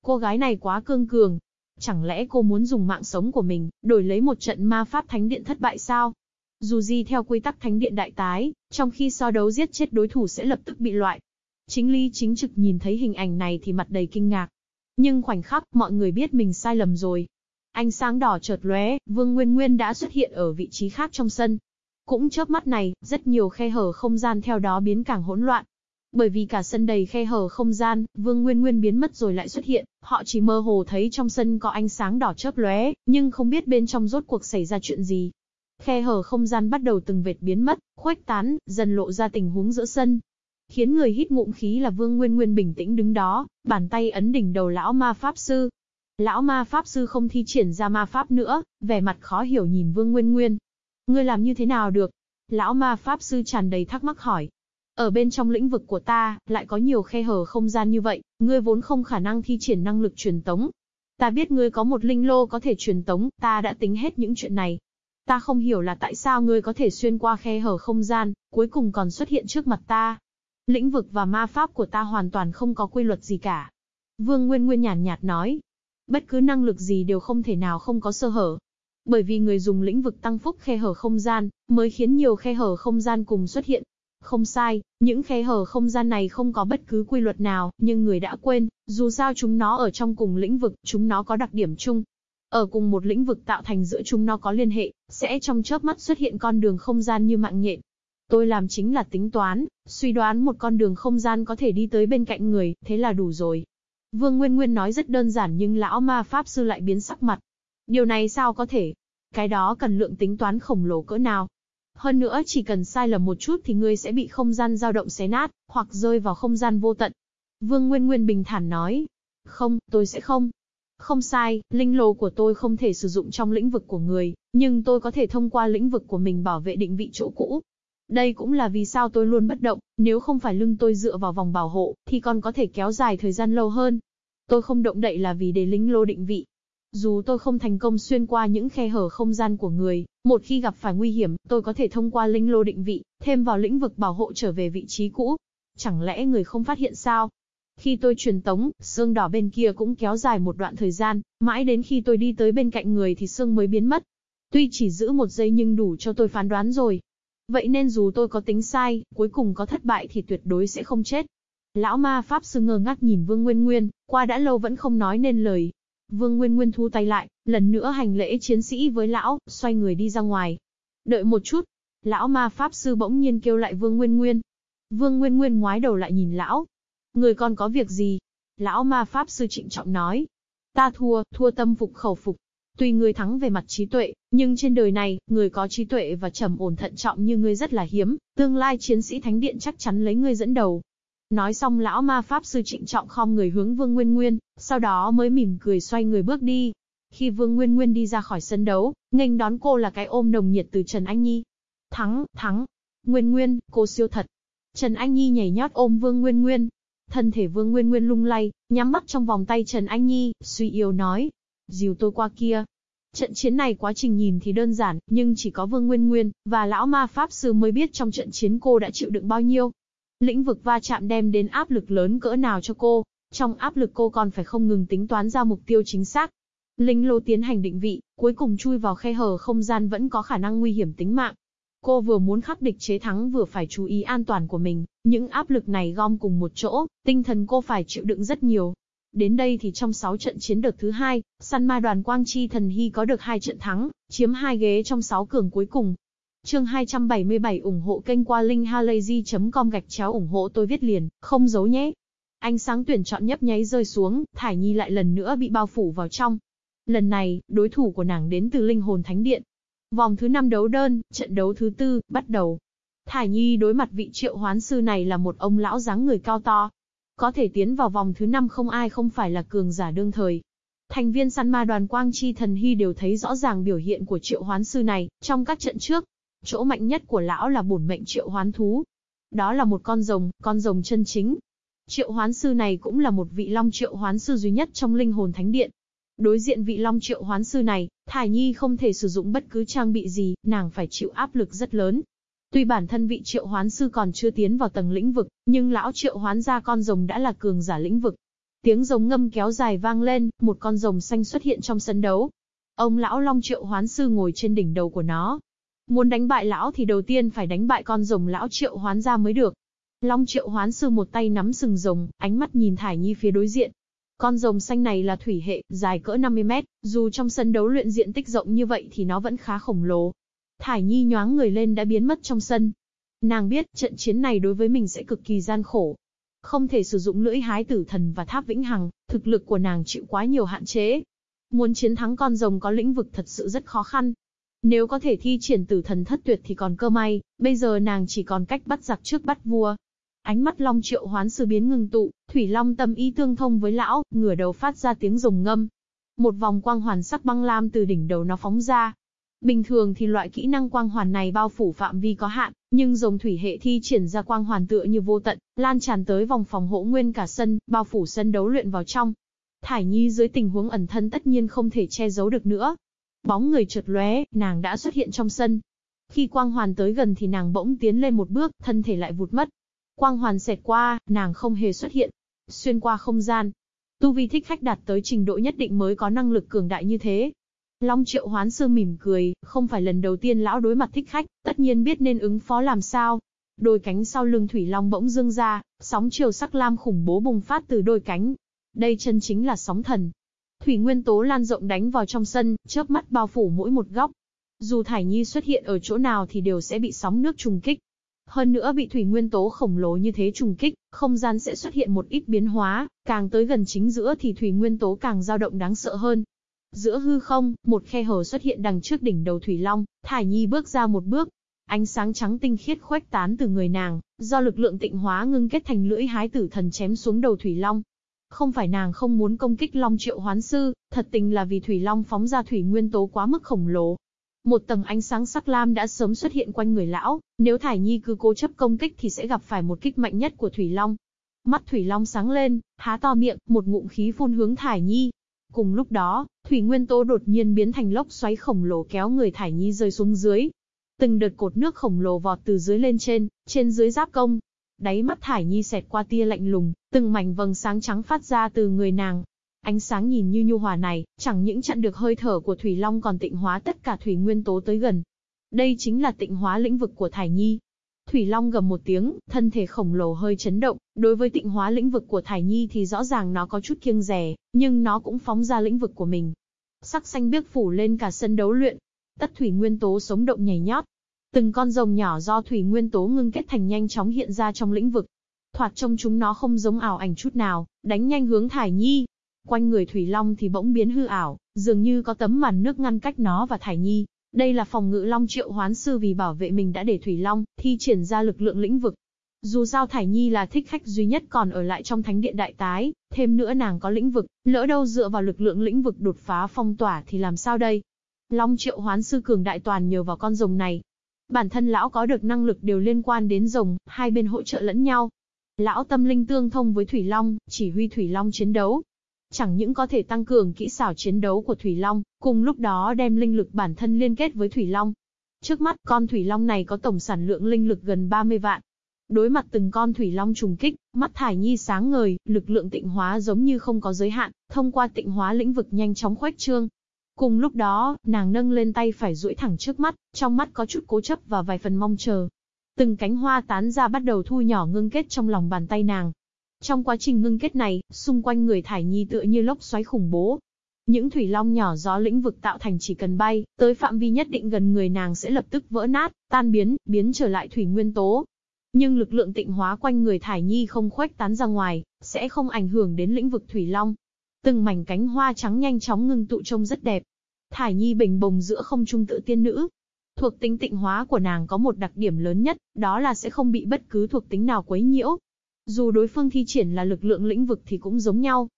Cô gái này quá cương cường. Chẳng lẽ cô muốn dùng mạng sống của mình, đổi lấy một trận ma pháp thánh điện thất bại sao? Dù gì theo quy tắc thánh điện đại tái, trong khi so đấu giết chết đối thủ sẽ lập tức bị loại. Chính lý chính trực nhìn thấy hình ảnh này thì mặt đầy kinh ngạc. Nhưng khoảnh khắc mọi người biết mình sai lầm rồi. Ánh sáng đỏ chợt lóe, Vương Nguyên Nguyên đã xuất hiện ở vị trí khác trong sân. Cũng chớp mắt này, rất nhiều khe hở không gian theo đó biến càng hỗn loạn. Bởi vì cả sân đầy khe hở không gian, Vương Nguyên Nguyên biến mất rồi lại xuất hiện, họ chỉ mơ hồ thấy trong sân có ánh sáng đỏ chớp lóe, nhưng không biết bên trong rốt cuộc xảy ra chuyện gì. Khe hở không gian bắt đầu từng vệt biến mất, khuếch tán, dần lộ ra tình huống giữa sân. Khiến người hít ngụm khí là Vương Nguyên Nguyên bình tĩnh đứng đó, bàn tay ấn đỉnh đầu lão ma pháp sư. Lão ma pháp sư không thi triển ra ma pháp nữa, vẻ mặt khó hiểu nhìn Vương Nguyên Nguyên. Ngươi làm như thế nào được? Lão ma pháp sư tràn đầy thắc mắc hỏi. Ở bên trong lĩnh vực của ta, lại có nhiều khe hở không gian như vậy, ngươi vốn không khả năng thi triển năng lực truyền tống. Ta biết ngươi có một linh lô có thể truyền tống, ta đã tính hết những chuyện này. Ta không hiểu là tại sao ngươi có thể xuyên qua khe hở không gian, cuối cùng còn xuất hiện trước mặt ta. Lĩnh vực và ma pháp của ta hoàn toàn không có quy luật gì cả. Vương Nguyên Nguyên nhàn nhạt nói. Bất cứ năng lực gì đều không thể nào không có sơ hở. Bởi vì người dùng lĩnh vực tăng phúc khe hở không gian, mới khiến nhiều khe hở không gian cùng xuất hiện, không sai, những khe hở không gian này không có bất cứ quy luật nào, nhưng người đã quên, dù sao chúng nó ở trong cùng lĩnh vực, chúng nó có đặc điểm chung. Ở cùng một lĩnh vực tạo thành giữa chúng nó có liên hệ, sẽ trong chớp mắt xuất hiện con đường không gian như mạng nhện. Tôi làm chính là tính toán, suy đoán một con đường không gian có thể đi tới bên cạnh người, thế là đủ rồi. Vương Nguyên Nguyên nói rất đơn giản nhưng lão ma pháp sư lại biến sắc mặt. Điều này sao có thể? Cái đó cần lượng tính toán khổng lồ cỡ nào? Hơn nữa chỉ cần sai lầm một chút thì ngươi sẽ bị không gian dao động xé nát, hoặc rơi vào không gian vô tận. Vương Nguyên Nguyên bình thản nói. Không, tôi sẽ không. Không sai, linh lô của tôi không thể sử dụng trong lĩnh vực của người, nhưng tôi có thể thông qua lĩnh vực của mình bảo vệ định vị chỗ cũ. Đây cũng là vì sao tôi luôn bất động, nếu không phải lưng tôi dựa vào vòng bảo hộ, thì còn có thể kéo dài thời gian lâu hơn. Tôi không động đậy là vì để linh lô định vị, dù tôi không thành công xuyên qua những khe hở không gian của người, một khi gặp phải nguy hiểm, tôi có thể thông qua linh lô định vị, thêm vào lĩnh vực bảo hộ trở về vị trí cũ. Chẳng lẽ người không phát hiện sao? Khi tôi truyền tống, xương đỏ bên kia cũng kéo dài một đoạn thời gian, mãi đến khi tôi đi tới bên cạnh người thì xương mới biến mất. Tuy chỉ giữ một giây nhưng đủ cho tôi phán đoán rồi. Vậy nên dù tôi có tính sai, cuối cùng có thất bại thì tuyệt đối sẽ không chết. Lão ma pháp sư ngơ ngác nhìn Vương Nguyên Nguyên, qua đã lâu vẫn không nói nên lời. Vương Nguyên Nguyên thu tay lại, lần nữa hành lễ chiến sĩ với lão, xoay người đi ra ngoài. Đợi một chút, lão ma pháp sư bỗng nhiên kêu lại Vương Nguyên Nguyên. Vương Nguyên Nguyên ngoái đầu lại nhìn lão. Người còn có việc gì? Lão ma pháp sư trịnh trọng nói. Ta thua, thua tâm phục khẩu phục. Tuy người thắng về mặt trí tuệ, nhưng trên đời này, người có trí tuệ và trầm ổn thận trọng như ngươi rất là hiếm, tương lai chiến sĩ thánh điện chắc chắn lấy ngươi dẫn đầu. Nói xong lão ma pháp sư trịnh trọng khom người hướng Vương Nguyên Nguyên, sau đó mới mỉm cười xoay người bước đi. Khi Vương Nguyên Nguyên đi ra khỏi sân đấu, nghênh đón cô là cái ôm nồng nhiệt từ Trần Anh Nhi. Thắng, thắng. Nguyên Nguyên, cô siêu thật. Trần Anh Nhi nhảy nhót ôm Vương Nguyên Nguyên. Thân thể Vương Nguyên Nguyên lung lay, nhắm mắt trong vòng tay Trần Anh Nhi, suy yếu nói. Dìu tôi qua kia. Trận chiến này quá trình nhìn thì đơn giản, nhưng chỉ có Vương Nguyên Nguyên, và lão ma Pháp Sư mới biết trong trận chiến cô đã chịu đựng bao nhiêu. Lĩnh vực va chạm đem đến áp lực lớn cỡ nào cho cô, trong áp lực cô còn phải không ngừng tính toán ra mục tiêu chính xác. Linh lô tiến hành định vị, cuối cùng chui vào khe hở không gian vẫn có khả năng nguy hiểm tính mạng. Cô vừa muốn khắc địch chế thắng vừa phải chú ý an toàn của mình, những áp lực này gom cùng một chỗ, tinh thần cô phải chịu đựng rất nhiều. Đến đây thì trong 6 trận chiến đợt thứ hai, săn ma đoàn Quang Chi Thần Hy có được hai trận thắng, chiếm hai ghế trong 6 cường cuối cùng. Chương 277 ủng hộ kênh qua linkhalazy.com gạch chéo ủng hộ tôi viết liền, không giấu nhé. Ánh sáng tuyển chọn nhấp nháy rơi xuống, Thải Nhi lại lần nữa bị bao phủ vào trong. Lần này, đối thủ của nàng đến từ linh hồn thánh điện. Vòng thứ 5 đấu đơn, trận đấu thứ tư, bắt đầu. Thải Nhi đối mặt vị triệu hoán sư này là một ông lão dáng người cao to. Có thể tiến vào vòng thứ 5 không ai không phải là cường giả đương thời. Thành viên săn ma đoàn Quang Chi Thần Hy đều thấy rõ ràng biểu hiện của triệu hoán sư này, trong các trận trước. Chỗ mạnh nhất của lão là bổn mệnh triệu hoán thú. Đó là một con rồng, con rồng chân chính. Triệu hoán sư này cũng là một vị long triệu hoán sư duy nhất trong linh hồn thánh điện. Đối diện vị long triệu hoán sư này, Thải Nhi không thể sử dụng bất cứ trang bị gì, nàng phải chịu áp lực rất lớn. Tuy bản thân vị triệu hoán sư còn chưa tiến vào tầng lĩnh vực, nhưng lão triệu hoán ra con rồng đã là cường giả lĩnh vực. Tiếng rồng ngâm kéo dài vang lên, một con rồng xanh xuất hiện trong sân đấu. Ông lão long triệu hoán sư ngồi trên đỉnh đầu của nó. Muốn đánh bại lão thì đầu tiên phải đánh bại con rồng lão triệu hoán ra mới được. Long triệu hoán sư một tay nắm sừng rồng, ánh mắt nhìn Thải Nhi phía đối diện, con rồng xanh này là thủy hệ, dài cỡ 50 mét, dù trong sân đấu luyện diện tích rộng như vậy thì nó vẫn khá khổng lồ. Thải Nhi nhoáng người lên đã biến mất trong sân. Nàng biết, trận chiến này đối với mình sẽ cực kỳ gian khổ. Không thể sử dụng lưỡi hái tử thần và tháp vĩnh hằng, thực lực của nàng chịu quá nhiều hạn chế. Muốn chiến thắng con rồng có lĩnh vực thật sự rất khó khăn. Nếu có thể thi triển tử thần thất tuyệt thì còn cơ may, bây giờ nàng chỉ còn cách bắt giặc trước bắt vua. Ánh mắt Long Triệu Hoán sư biến ngừng tụ, Thủy Long tâm ý tương thông với lão, ngửa đầu phát ra tiếng rồng ngâm. Một vòng quang hoàn sắc băng lam từ đỉnh đầu nó phóng ra. Bình thường thì loại kỹ năng quang hoàn này bao phủ phạm vi có hạn, nhưng rồng thủy hệ thi triển ra quang hoàn tựa như vô tận, lan tràn tới vòng phòng hộ nguyên cả sân, bao phủ sân đấu luyện vào trong. Thải Nhi dưới tình huống ẩn thân tất nhiên không thể che giấu được nữa. Bóng người chợt lóe, nàng đã xuất hiện trong sân. Khi quang hoàn tới gần thì nàng bỗng tiến lên một bước, thân thể lại vụt mất, Quang hoàn xẹt qua, nàng không hề xuất hiện. Xuyên qua không gian. Tu vi thích khách đạt tới trình độ nhất định mới có năng lực cường đại như thế. Long triệu hoán sư mỉm cười, không phải lần đầu tiên lão đối mặt thích khách, tất nhiên biết nên ứng phó làm sao. Đôi cánh sau lưng thủy long bỗng dương ra, sóng chiều sắc lam khủng bố bùng phát từ đôi cánh. Đây chân chính là sóng thần. Thủy nguyên tố lan rộng đánh vào trong sân, chớp mắt bao phủ mỗi một góc. Dù Thải Nhi xuất hiện ở chỗ nào thì đều sẽ bị sóng nước trùng kích. Hơn nữa bị thủy nguyên tố khổng lồ như thế trùng kích, không gian sẽ xuất hiện một ít biến hóa, càng tới gần chính giữa thì thủy nguyên tố càng dao động đáng sợ hơn. Giữa hư không, một khe hở xuất hiện đằng trước đỉnh đầu thủy long, Thải Nhi bước ra một bước. Ánh sáng trắng tinh khiết khuếch tán từ người nàng, do lực lượng tịnh hóa ngưng kết thành lưỡi hái tử thần chém xuống đầu thủy long. Không phải nàng không muốn công kích long triệu hoán sư, thật tình là vì thủy long phóng ra thủy nguyên tố quá mức khổng lồ, một tầng ánh sáng sắc lam đã sớm xuất hiện quanh người lão, nếu Thải Nhi cứ cố chấp công kích thì sẽ gặp phải một kích mạnh nhất của Thủy Long. Mắt Thủy Long sáng lên, há to miệng, một ngụm khí phun hướng Thải Nhi. Cùng lúc đó, Thủy Nguyên Tố đột nhiên biến thành lốc xoáy khổng lồ kéo người Thải Nhi rơi xuống dưới. Từng đợt cột nước khổng lồ vọt từ dưới lên trên, trên dưới giáp công. Đáy mắt Thải Nhi xẹt qua tia lạnh lùng, từng mảnh vầng sáng trắng phát ra từ người nàng. Ánh sáng nhìn như nhu hòa này, chẳng những chặn được hơi thở của Thủy Long còn tịnh hóa tất cả thủy nguyên tố tới gần. Đây chính là tịnh hóa lĩnh vực của Thải Nhi. Thủy Long gầm một tiếng, thân thể khổng lồ hơi chấn động, đối với tịnh hóa lĩnh vực của Thải Nhi thì rõ ràng nó có chút kiêng dè, nhưng nó cũng phóng ra lĩnh vực của mình. Sắc xanh biếc phủ lên cả sân đấu luyện. Tất thủy nguyên tố sống động nhảy nhót, Từng con rồng nhỏ do thủy nguyên tố ngưng kết thành nhanh chóng hiện ra trong lĩnh vực. Thoạt trông chúng nó không giống ảo ảnh chút nào, đánh nhanh hướng Thải Nhi. Quanh người Thủy Long thì bỗng biến hư ảo, dường như có tấm màn nước ngăn cách nó và Thải Nhi. Đây là phòng ngự Long Triệu Hoán Sư vì bảo vệ mình đã để Thủy Long thi triển ra lực lượng lĩnh vực. Dù sao Thải Nhi là thích khách duy nhất còn ở lại trong thánh điện đại tái, thêm nữa nàng có lĩnh vực, lỡ đâu dựa vào lực lượng lĩnh vực đột phá phong tỏa thì làm sao đây? Long Triệu Hoán Sư cường đại toàn nhờ vào con rồng này, Bản thân lão có được năng lực đều liên quan đến rồng, hai bên hỗ trợ lẫn nhau. Lão tâm linh tương thông với Thủy Long, chỉ huy Thủy Long chiến đấu. Chẳng những có thể tăng cường kỹ xảo chiến đấu của Thủy Long, cùng lúc đó đem linh lực bản thân liên kết với Thủy Long. Trước mắt, con Thủy Long này có tổng sản lượng linh lực gần 30 vạn. Đối mặt từng con Thủy Long trùng kích, mắt Thải Nhi sáng ngời, lực lượng tịnh hóa giống như không có giới hạn, thông qua tịnh hóa lĩnh vực nhanh chóng khuếch trương, Cùng lúc đó, nàng nâng lên tay phải duỗi thẳng trước mắt, trong mắt có chút cố chấp và vài phần mong chờ. Từng cánh hoa tán ra bắt đầu thu nhỏ ngưng kết trong lòng bàn tay nàng. Trong quá trình ngưng kết này, xung quanh người Thải Nhi tựa như lốc xoáy khủng bố. Những thủy long nhỏ gió lĩnh vực tạo thành chỉ cần bay, tới phạm vi nhất định gần người nàng sẽ lập tức vỡ nát, tan biến, biến trở lại thủy nguyên tố. Nhưng lực lượng tịnh hóa quanh người Thải Nhi không khuếch tán ra ngoài, sẽ không ảnh hưởng đến lĩnh vực thủy long. Từng mảnh cánh hoa trắng nhanh chóng ngưng tụ trông rất đẹp. Thải Nhi bình bồng giữa không trung tự tiên nữ. Thuộc tính tịnh hóa của nàng có một đặc điểm lớn nhất, đó là sẽ không bị bất cứ thuộc tính nào quấy nhiễu. Dù đối phương thi triển là lực lượng lĩnh vực thì cũng giống nhau.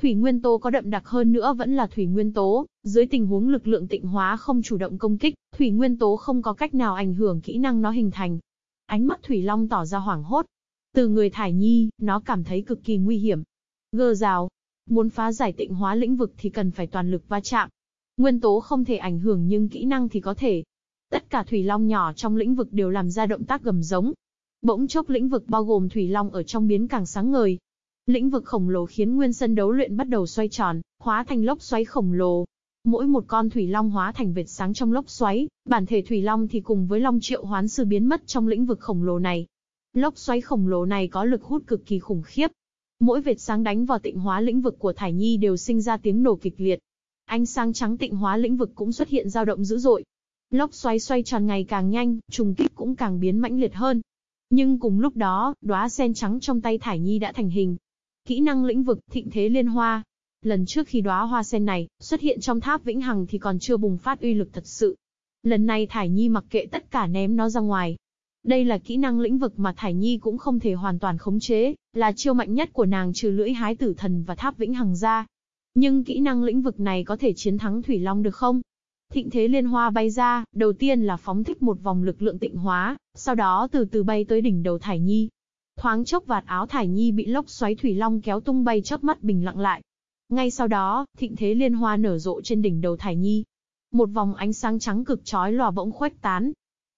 Thủy nguyên tố có đậm đặc hơn nữa vẫn là thủy nguyên tố, dưới tình huống lực lượng tịnh hóa không chủ động công kích, thủy nguyên tố không có cách nào ảnh hưởng kỹ năng nó hình thành. Ánh mắt Thủy Long tỏ ra hoảng hốt. Từ người Thải Nhi, nó cảm thấy cực kỳ nguy hiểm. Gơ rào, Muốn phá giải tịnh hóa lĩnh vực thì cần phải toàn lực va chạm. Nguyên tố không thể ảnh hưởng nhưng kỹ năng thì có thể. Tất cả thủy long nhỏ trong lĩnh vực đều làm ra động tác gầm giống. Bỗng chốc lĩnh vực bao gồm thủy long ở trong biến càng sáng ngời. Lĩnh vực khổng lồ khiến nguyên sân đấu luyện bắt đầu xoay tròn, hóa thành lốc xoáy khổng lồ. Mỗi một con thủy long hóa thành vệt sáng trong lốc xoáy, bản thể thủy long thì cùng với long triệu hoán sư biến mất trong lĩnh vực khổng lồ này. Lốc xoáy khổng lồ này có lực hút cực kỳ khủng khiếp, Mỗi vệt sáng đánh vào tịnh hóa lĩnh vực của Thải Nhi đều sinh ra tiếng nổ kịch liệt. Ánh sáng trắng tịnh hóa lĩnh vực cũng xuất hiện dao động dữ dội. Lốc xoáy xoay tròn ngày càng nhanh, trùng kích cũng càng biến mãnh liệt hơn. Nhưng cùng lúc đó, đóa sen trắng trong tay Thải Nhi đã thành hình. Kỹ năng lĩnh vực, thịnh thế liên hoa. Lần trước khi đóa hoa sen này xuất hiện trong tháp vĩnh hằng thì còn chưa bùng phát uy lực thật sự. Lần này Thải Nhi mặc kệ tất cả ném nó ra ngoài, đây là kỹ năng lĩnh vực mà Thải Nhi cũng không thể hoàn toàn khống chế, là chiêu mạnh nhất của nàng trừ lưỡi hái tử thần và tháp vĩnh hằng ra. Nhưng kỹ năng lĩnh vực này có thể chiến thắng Thủy Long được không? Thịnh thế liên hoa bay ra, đầu tiên là phóng thích một vòng lực lượng tịnh hóa, sau đó từ từ bay tới đỉnh đầu Thải Nhi. Thoáng chốc vạt áo Thải Nhi bị lốc xoáy Thủy Long kéo tung bay chớp mắt bình lặng lại. Ngay sau đó, thịnh thế liên hoa nở rộ trên đỉnh đầu Thải Nhi. Một vòng ánh sáng trắng cực chói lòa bỗng khuếch tán,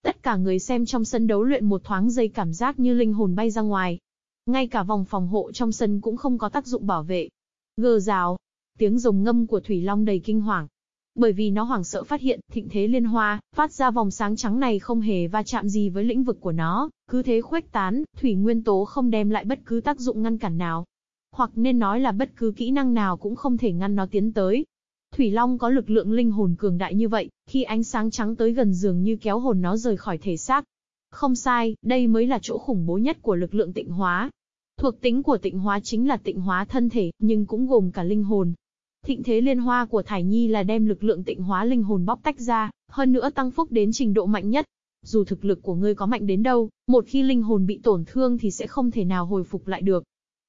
Tất cả người xem trong sân đấu luyện một thoáng giây cảm giác như linh hồn bay ra ngoài. Ngay cả vòng phòng hộ trong sân cũng không có tác dụng bảo vệ. Gờ rào. Tiếng rồng ngâm của Thủy Long đầy kinh hoàng. Bởi vì nó hoảng sợ phát hiện, thịnh thế liên hoa, phát ra vòng sáng trắng này không hề va chạm gì với lĩnh vực của nó, cứ thế khuếch tán, thủy nguyên tố không đem lại bất cứ tác dụng ngăn cản nào. Hoặc nên nói là bất cứ kỹ năng nào cũng không thể ngăn nó tiến tới. Thủy Long có lực lượng linh hồn cường đại như vậy, khi ánh sáng trắng tới gần dường như kéo hồn nó rời khỏi thể xác. Không sai, đây mới là chỗ khủng bố nhất của lực lượng tịnh hóa. Thuộc tính của tịnh hóa chính là tịnh hóa thân thể, nhưng cũng gồm cả linh hồn. Thịnh thế liên hoa của Thải Nhi là đem lực lượng tịnh hóa linh hồn bóc tách ra, hơn nữa tăng phúc đến trình độ mạnh nhất. Dù thực lực của ngươi có mạnh đến đâu, một khi linh hồn bị tổn thương thì sẽ không thể nào hồi phục lại được.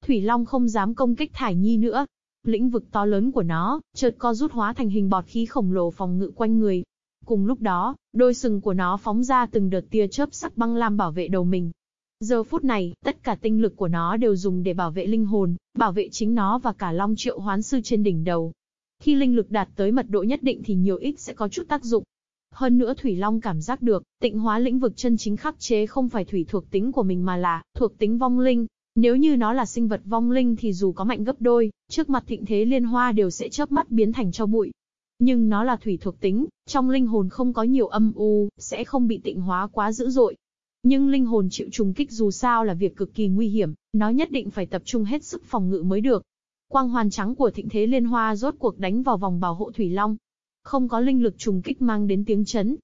Thủy Long không dám công kích Thải Nhi nữa, Lĩnh vực to lớn của nó, chợt co rút hóa thành hình bọt khí khổng lồ phòng ngự quanh người. Cùng lúc đó, đôi sừng của nó phóng ra từng đợt tia chớp sắc băng lam bảo vệ đầu mình. Giờ phút này, tất cả tinh lực của nó đều dùng để bảo vệ linh hồn, bảo vệ chính nó và cả long triệu hoán sư trên đỉnh đầu. Khi linh lực đạt tới mật độ nhất định thì nhiều ít sẽ có chút tác dụng. Hơn nữa Thủy Long cảm giác được, tịnh hóa lĩnh vực chân chính khắc chế không phải thủy thuộc tính của mình mà là thuộc tính vong linh. Nếu như nó là sinh vật vong linh thì dù có mạnh gấp đôi, trước mặt thịnh thế liên hoa đều sẽ chớp mắt biến thành cho bụi. Nhưng nó là thủy thuộc tính, trong linh hồn không có nhiều âm u, sẽ không bị tịnh hóa quá dữ dội. Nhưng linh hồn chịu trùng kích dù sao là việc cực kỳ nguy hiểm, nó nhất định phải tập trung hết sức phòng ngự mới được. Quang hoàn trắng của thịnh thế liên hoa rốt cuộc đánh vào vòng bảo hộ Thủy Long. Không có linh lực trùng kích mang đến tiếng chấn.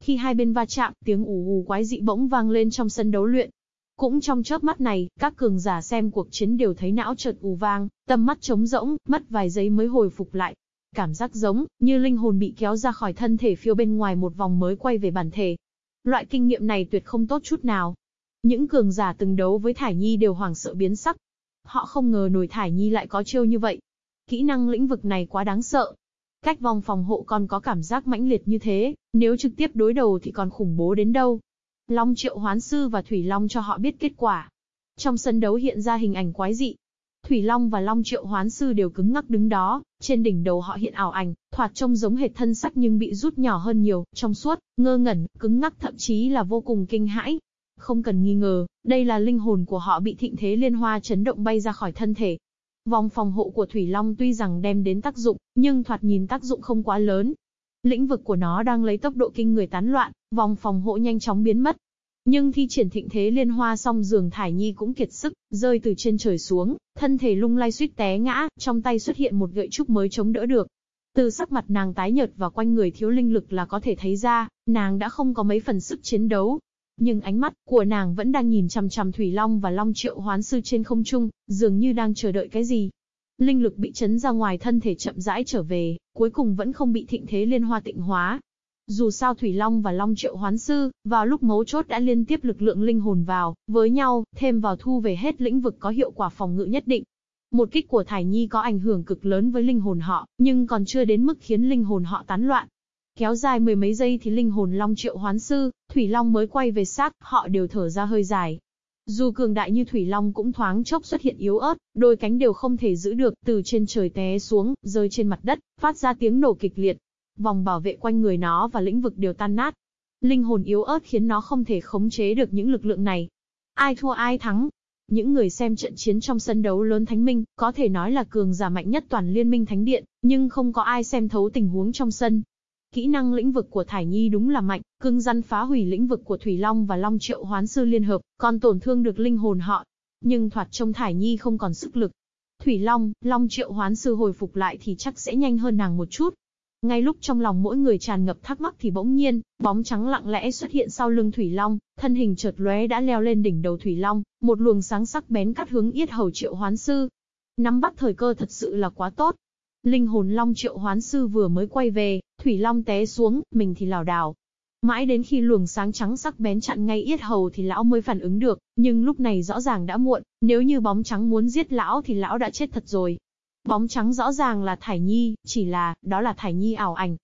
Khi hai bên va chạm, tiếng ù ù quái dị bỗng vang lên trong sân đấu luyện. Cũng trong chớp mắt này, các cường giả xem cuộc chiến đều thấy não chợt ù vang, tâm mắt trống rỗng, mất vài giây mới hồi phục lại. Cảm giác giống, như linh hồn bị kéo ra khỏi thân thể phiêu bên ngoài một vòng mới quay về bản thể. Loại kinh nghiệm này tuyệt không tốt chút nào. Những cường giả từng đấu với Thải Nhi đều hoảng sợ biến sắc. Họ không ngờ nổi Thải Nhi lại có chiêu như vậy. Kỹ năng lĩnh vực này quá đáng sợ. Cách vòng phòng hộ còn có cảm giác mãnh liệt như thế, nếu trực tiếp đối đầu thì còn khủng bố đến đâu. Long triệu hoán sư và Thủy Long cho họ biết kết quả. Trong sân đấu hiện ra hình ảnh quái dị. Thủy Long và Long triệu hoán sư đều cứng ngắc đứng đó, trên đỉnh đầu họ hiện ảo ảnh, thoạt trông giống hệt thân sắc nhưng bị rút nhỏ hơn nhiều, trong suốt, ngơ ngẩn, cứng ngắc thậm chí là vô cùng kinh hãi. Không cần nghi ngờ, đây là linh hồn của họ bị thịnh thế liên hoa chấn động bay ra khỏi thân thể. Vòng phòng hộ của Thủy Long tuy rằng đem đến tác dụng, nhưng thoạt nhìn tác dụng không quá lớn. Lĩnh vực của nó đang lấy tốc độ kinh người tán loạn, vòng phòng hộ nhanh chóng biến mất. Nhưng thi triển thịnh thế liên hoa xong giường Thải Nhi cũng kiệt sức, rơi từ trên trời xuống, thân thể lung lay suýt té ngã, trong tay xuất hiện một gậy trúc mới chống đỡ được. Từ sắc mặt nàng tái nhợt và quanh người thiếu linh lực là có thể thấy ra, nàng đã không có mấy phần sức chiến đấu, nhưng ánh mắt của nàng vẫn đang nhìn chằm chằm Thủy Long và Long Triệu Hoán Sư trên không trung, dường như đang chờ đợi cái gì. Linh lực bị chấn ra ngoài thân thể chậm rãi trở về, cuối cùng vẫn không bị thịnh thế liên hoa tịnh hóa. Dù sao Thủy Long và Long Triệu Hoán Sư, vào lúc mấu chốt đã liên tiếp lực lượng linh hồn vào, với nhau, thêm vào thu về hết lĩnh vực có hiệu quả phòng ngự nhất định. Một kích của Thải Nhi có ảnh hưởng cực lớn với linh hồn họ, nhưng còn chưa đến mức khiến linh hồn họ tán loạn, Kéo dài mười mấy giây thì linh hồn Long Triệu Hoán Sư, Thủy Long mới quay về xác, họ đều thở ra hơi dài. Dù cường đại như Thủy Long cũng thoáng chốc xuất hiện yếu ớt, đôi cánh đều không thể giữ được, từ trên trời té xuống, rơi trên mặt đất, phát ra tiếng nổ kịch liệt. Vòng bảo vệ quanh người nó và lĩnh vực đều tan nát. Linh hồn yếu ớt khiến nó không thể khống chế được những lực lượng này. Ai thua ai thắng, những người xem trận chiến trong sân đấu lớn Thánh Minh, có thể nói là cường giả mạnh nhất toàn liên minh Thánh Điện, nhưng không có ai xem thấu tình huống trong sân. Kỹ năng lĩnh vực của Thải Nhi đúng là mạnh, cưng răn phá hủy lĩnh vực của Thủy Long và Long Triệu Hoán Sư liên hợp, còn tổn thương được linh hồn họ. Nhưng thoạt trông Thải Nhi không còn sức lực. Thủy Long, Long Triệu Hoán Sư hồi phục lại thì chắc sẽ nhanh hơn nàng một chút. Ngay lúc trong lòng mỗi người tràn ngập thắc mắc thì bỗng nhiên, bóng trắng lặng lẽ xuất hiện sau lưng Thủy Long, thân hình chợt lóe đã leo lên đỉnh đầu Thủy Long, một luồng sáng sắc bén cắt hướng yết hầu Triệu Hoán Sư. Nắm bắt thời cơ thật sự là quá tốt, Linh hồn long triệu hoán sư vừa mới quay về, thủy long té xuống, mình thì lảo đảo. Mãi đến khi luồng sáng trắng sắc bén chặn ngay yết hầu thì lão mới phản ứng được, nhưng lúc này rõ ràng đã muộn, nếu như bóng trắng muốn giết lão thì lão đã chết thật rồi. Bóng trắng rõ ràng là Thải Nhi, chỉ là, đó là Thải Nhi ảo ảnh.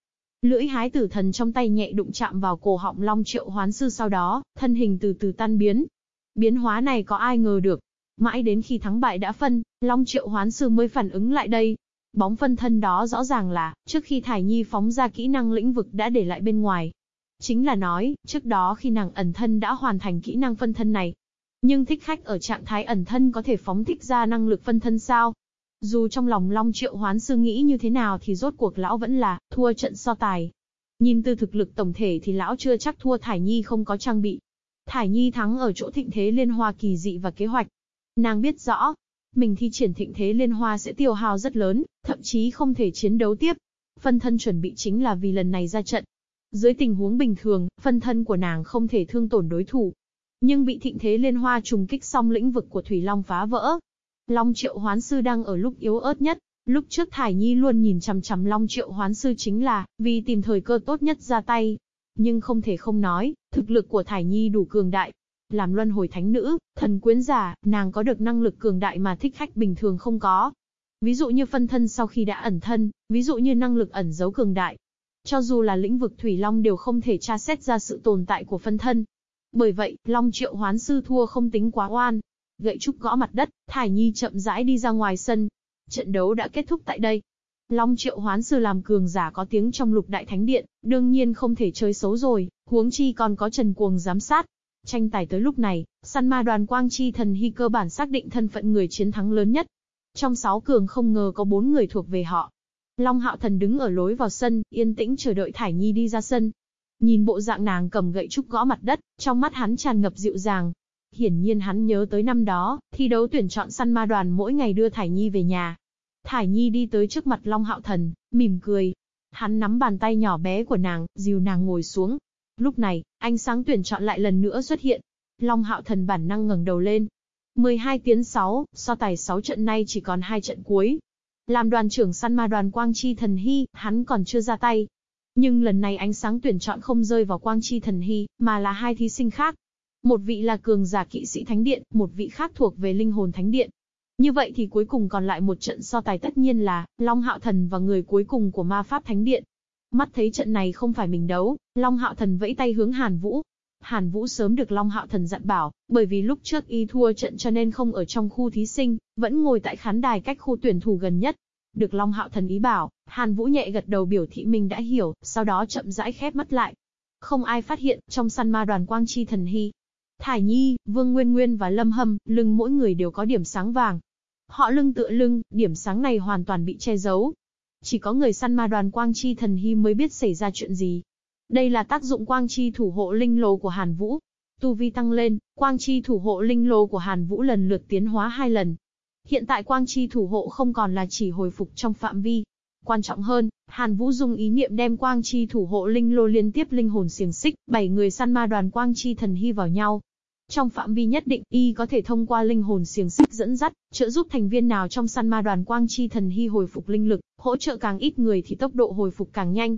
Lưỡi hái tử thần trong tay nhẹ đụng chạm vào cổ họng long triệu hoán sư sau đó, thân hình từ từ tan biến. Biến hóa này có ai ngờ được. Mãi đến khi thắng bại đã phân, long triệu hoán sư mới phản ứng lại đây, Bóng phân thân đó rõ ràng là, trước khi Thải Nhi phóng ra kỹ năng lĩnh vực đã để lại bên ngoài. Chính là nói, trước đó khi nàng ẩn thân đã hoàn thành kỹ năng phân thân này. Nhưng thích khách ở trạng thái ẩn thân có thể phóng thích ra năng lực phân thân sao? Dù trong lòng Long Triệu Hoán Sư nghĩ như thế nào thì rốt cuộc lão vẫn là, thua trận so tài. Nhìn từ thực lực tổng thể thì lão chưa chắc thua Thải Nhi không có trang bị. Thải Nhi thắng ở chỗ thịnh thế liên hoa kỳ dị và kế hoạch. Nàng biết rõ, mình thi triển thịnh thế liên hoa sẽ tiêu hao rất lớn, thậm chí không thể chiến đấu tiếp. Phân thân chuẩn bị chính là vì lần này ra trận. Dưới tình huống bình thường, phân thân của nàng không thể thương tổn đối thủ. Nhưng bị thịnh thế liên hoa trùng kích xong lĩnh vực của Thủy Long phá vỡ. Long triệu hoán sư đang ở lúc yếu ớt nhất. Lúc trước Thải Nhi luôn nhìn chằm chằm Long triệu hoán sư chính là, vì tìm thời cơ tốt nhất ra tay. Nhưng không thể không nói, thực lực của Thải Nhi đủ cường đại, làm luân hồi thánh nữ, thần quyến giả, nàng có được năng lực cường đại mà thích khách bình thường không có. Ví dụ như phân thân sau khi đã ẩn thân, ví dụ như năng lực ẩn giấu cường đại. Cho dù là lĩnh vực Thủy Long đều không thể tra xét ra sự tồn tại của phân thân. Bởi vậy, Long triệu hoán sư thua không tính quá oan. Gậy trúc gõ mặt đất, Thải Nhi chậm rãi đi ra ngoài sân. Trận đấu đã kết thúc tại đây. Long triệu hoán sư làm cường giả có tiếng trong lục đại thánh điện, đương nhiên không thể chơi xấu rồi, huống chi còn có Trần Cuồng giám sát. Tranh tài tới lúc này, săn ma đoàn Quang Chi thần hy cơ bản xác định thân phận người chiến thắng lớn nhất. Trong sáu cường không ngờ có bốn người thuộc về họ. Long hạo thần đứng ở lối vào sân, yên tĩnh chờ đợi Thải Nhi đi ra sân. Nhìn bộ dạng nàng cầm gậy trúc gõ mặt đất, trong mắt hắn tràn ngập dịu dàng. Hiển nhiên hắn nhớ tới năm đó, thi đấu tuyển chọn săn ma đoàn mỗi ngày đưa Thải Nhi về nhà, Thải Nhi đi tới trước mặt Long Hạo Thần, mỉm cười. Hắn nắm bàn tay nhỏ bé của nàng, dìu nàng ngồi xuống. Lúc này, ánh sáng tuyển chọn lại lần nữa xuất hiện. Long Hạo Thần bản năng ngẩng đầu lên. 12 tiến 6, so tài 6 trận nay chỉ còn 2 trận cuối. Làm đoàn trưởng săn ma đoàn Quang Chi Thần Hy, hắn còn chưa ra tay. Nhưng lần này ánh sáng tuyển chọn không rơi vào Quang Chi Thần Hy, mà là hai thí sinh khác. Một vị là cường giả kỵ sĩ Thánh Điện, một vị khác thuộc về linh hồn Thánh Điện. Như vậy thì cuối cùng còn lại một trận so tài tất nhiên là Long Hạo Thần và người cuối cùng của Ma Pháp Thánh Điện. Mắt thấy trận này không phải mình đấu, Long Hạo Thần vẫy tay hướng Hàn Vũ. Hàn Vũ sớm được Long Hạo Thần dặn bảo, bởi vì lúc trước y thua trận cho nên không ở trong khu thí sinh, vẫn ngồi tại khán đài cách khu tuyển thủ gần nhất. Được Long Hạo Thần ý bảo, Hàn Vũ nhẹ gật đầu biểu thị mình đã hiểu, sau đó chậm rãi khép mắt lại. Không ai phát hiện, trong săn ma đoàn Quang Chi Thần Hy, Thải Nhi, Vương Nguyên Nguyên và Lâm Hâm, lưng mỗi người đều có điểm sáng vàng. Họ lưng tựa lưng, điểm sáng này hoàn toàn bị che giấu. Chỉ có người săn ma đoàn Quang Chi Thần Hy mới biết xảy ra chuyện gì. Đây là tác dụng Quang Chi thủ hộ linh lô của Hàn Vũ. Tu vi tăng lên, Quang Chi thủ hộ linh lô của Hàn Vũ lần lượt tiến hóa hai lần. Hiện tại Quang Chi thủ hộ không còn là chỉ hồi phục trong phạm vi. Quan trọng hơn, Hàn Vũ dùng ý niệm đem Quang Chi thủ hộ linh lô liên tiếp linh hồn xiềng xích, bảy người săn ma đoàn Quang Chi thần hy vào nhau, trong phạm vi nhất định, y có thể thông qua linh hồn xiềng xích dẫn dắt, trợ giúp thành viên nào trong săn ma đoàn quang chi thần hy hồi phục linh lực, hỗ trợ càng ít người thì tốc độ hồi phục càng nhanh.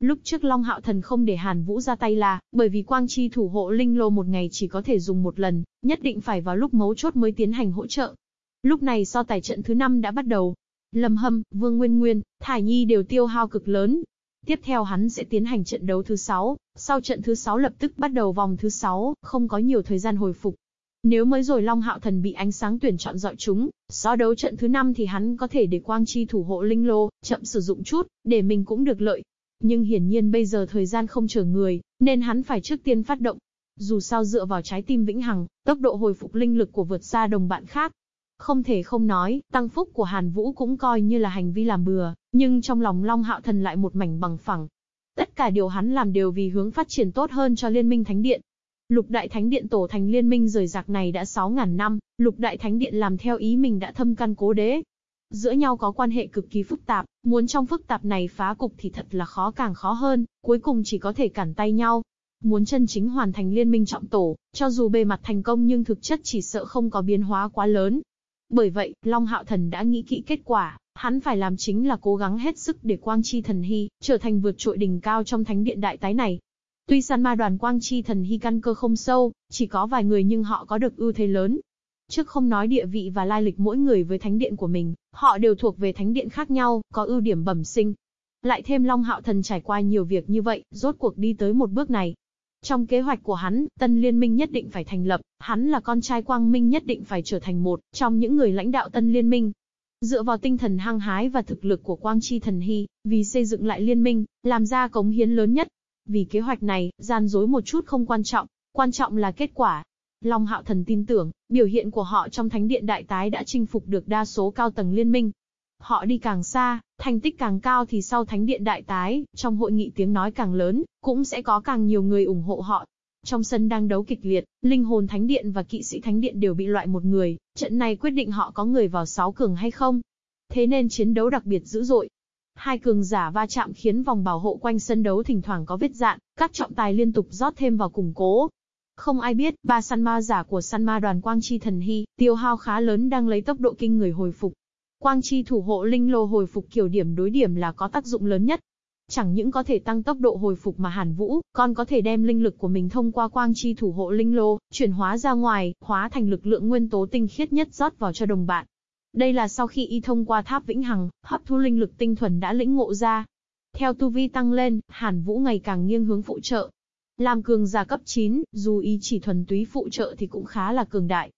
Lúc trước Long Hạo Thần không để Hàn Vũ ra tay là, bởi vì quang chi thủ hộ linh lô một ngày chỉ có thể dùng một lần, nhất định phải vào lúc mấu chốt mới tiến hành hỗ trợ. Lúc này so tài trận thứ 5 đã bắt đầu. Lâm Hâm, Vương Nguyên Nguyên, Thải Nhi đều tiêu hao cực lớn, Tiếp theo hắn sẽ tiến hành trận đấu thứ 6, sau trận thứ 6 lập tức bắt đầu vòng thứ 6, không có nhiều thời gian hồi phục. Nếu mới rồi Long Hạo Thần bị ánh sáng tuyển chọn dọi chúng, so đấu trận thứ 5 thì hắn có thể để Quang Chi thủ hộ linh lô, chậm sử dụng chút, để mình cũng được lợi. Nhưng hiển nhiên bây giờ thời gian không chờ người, nên hắn phải trước tiên phát động. Dù sao dựa vào trái tim vĩnh hằng, tốc độ hồi phục linh lực của vượt xa đồng bạn khác, không thể không nói, tăng phúc của Hàn Vũ cũng coi như là hành vi làm bừa, nhưng trong lòng Long Hạo Thần lại một mảnh bằng phẳng. Tất cả điều hắn làm đều vì hướng phát triển tốt hơn cho Liên minh Thánh Điện. Lục Đại Thánh Điện tổ thành liên minh rời rạc này đã 6.000 năm, Lục Đại Thánh Điện làm theo ý mình đã thâm căn cố đế. Giữa nhau có quan hệ cực kỳ phức tạp, muốn trong phức tạp này phá cục thì thật là khó càng khó hơn, cuối cùng chỉ có thể cản tay nhau. Muốn chân chính hoàn thành liên minh trọng tổ, cho dù bề mặt thành công nhưng thực chất chỉ sợ không có biến hóa quá lớn, bởi vậy, Long Hạo Thần đã nghĩ kỹ kết quả, hắn phải làm chính là cố gắng hết sức để Quang Chi Thần Hy trở thành vượt trội đỉnh cao trong thánh điện đại tái này. Tuy săn ma đoàn Quang Chi Thần Hy căn cơ không sâu, chỉ có vài người nhưng họ có được ưu thế lớn. Trước không nói địa vị và lai lịch mỗi người với thánh điện của mình, họ đều thuộc về thánh điện khác nhau, có ưu điểm bẩm sinh. Lại thêm Long Hạo Thần trải qua nhiều việc như vậy, rốt cuộc đi tới một bước này, trong kế hoạch của hắn, tân liên minh nhất định phải thành lập, hắn là con trai quang minh nhất định phải trở thành một trong những người lãnh đạo tân liên minh. Dựa vào tinh thần hăng hái và thực lực của quang chi thần hy, vì xây dựng lại liên minh, làm ra cống hiến lớn nhất. Vì kế hoạch này, gian dối một chút không quan trọng, quan trọng là kết quả. Long hạo thần tin tưởng, biểu hiện của họ trong thánh điện đại tái đã chinh phục được đa số cao tầng liên minh. Họ đi càng xa, thành tích càng cao thì sau thánh điện đại tái, trong hội nghị tiếng nói càng lớn, cũng sẽ có càng nhiều người ủng hộ họ. Trong sân đang đấu kịch liệt, linh hồn thánh điện và kỵ sĩ thánh điện đều bị loại một người, trận này quyết định họ có người vào sáu cường hay không. Thế nên chiến đấu đặc biệt dữ dội. Hai cường giả va chạm khiến vòng bảo hộ quanh sân đấu thỉnh thoảng có vết dạn, các trọng tài liên tục rót thêm vào củng cố, không ai biết, ba săn ma giả của săn ma đoàn Quang Chi Thần Hy, tiêu hao khá lớn đang lấy tốc độ kinh người hồi phục. Quang chi thủ hộ linh lô hồi phục kiểu điểm đối điểm là có tác dụng lớn nhất. Chẳng những có thể tăng tốc độ hồi phục mà Hàn Vũ, còn có thể đem linh lực của mình thông qua quang chi thủ hộ linh lô, chuyển hóa ra ngoài, hóa thành lực lượng nguyên tố tinh khiết nhất rót vào cho đồng bạn. Đây là sau khi y thông qua tháp vĩnh hằng, hấp thu linh lực tinh thuần đã lĩnh ngộ ra. Theo tu vi tăng lên, Hàn Vũ ngày càng nghiêng hướng phụ trợ. Làm cường giả cấp 9, dù Y chỉ thuần túy phụ trợ thì cũng khá là cường đại.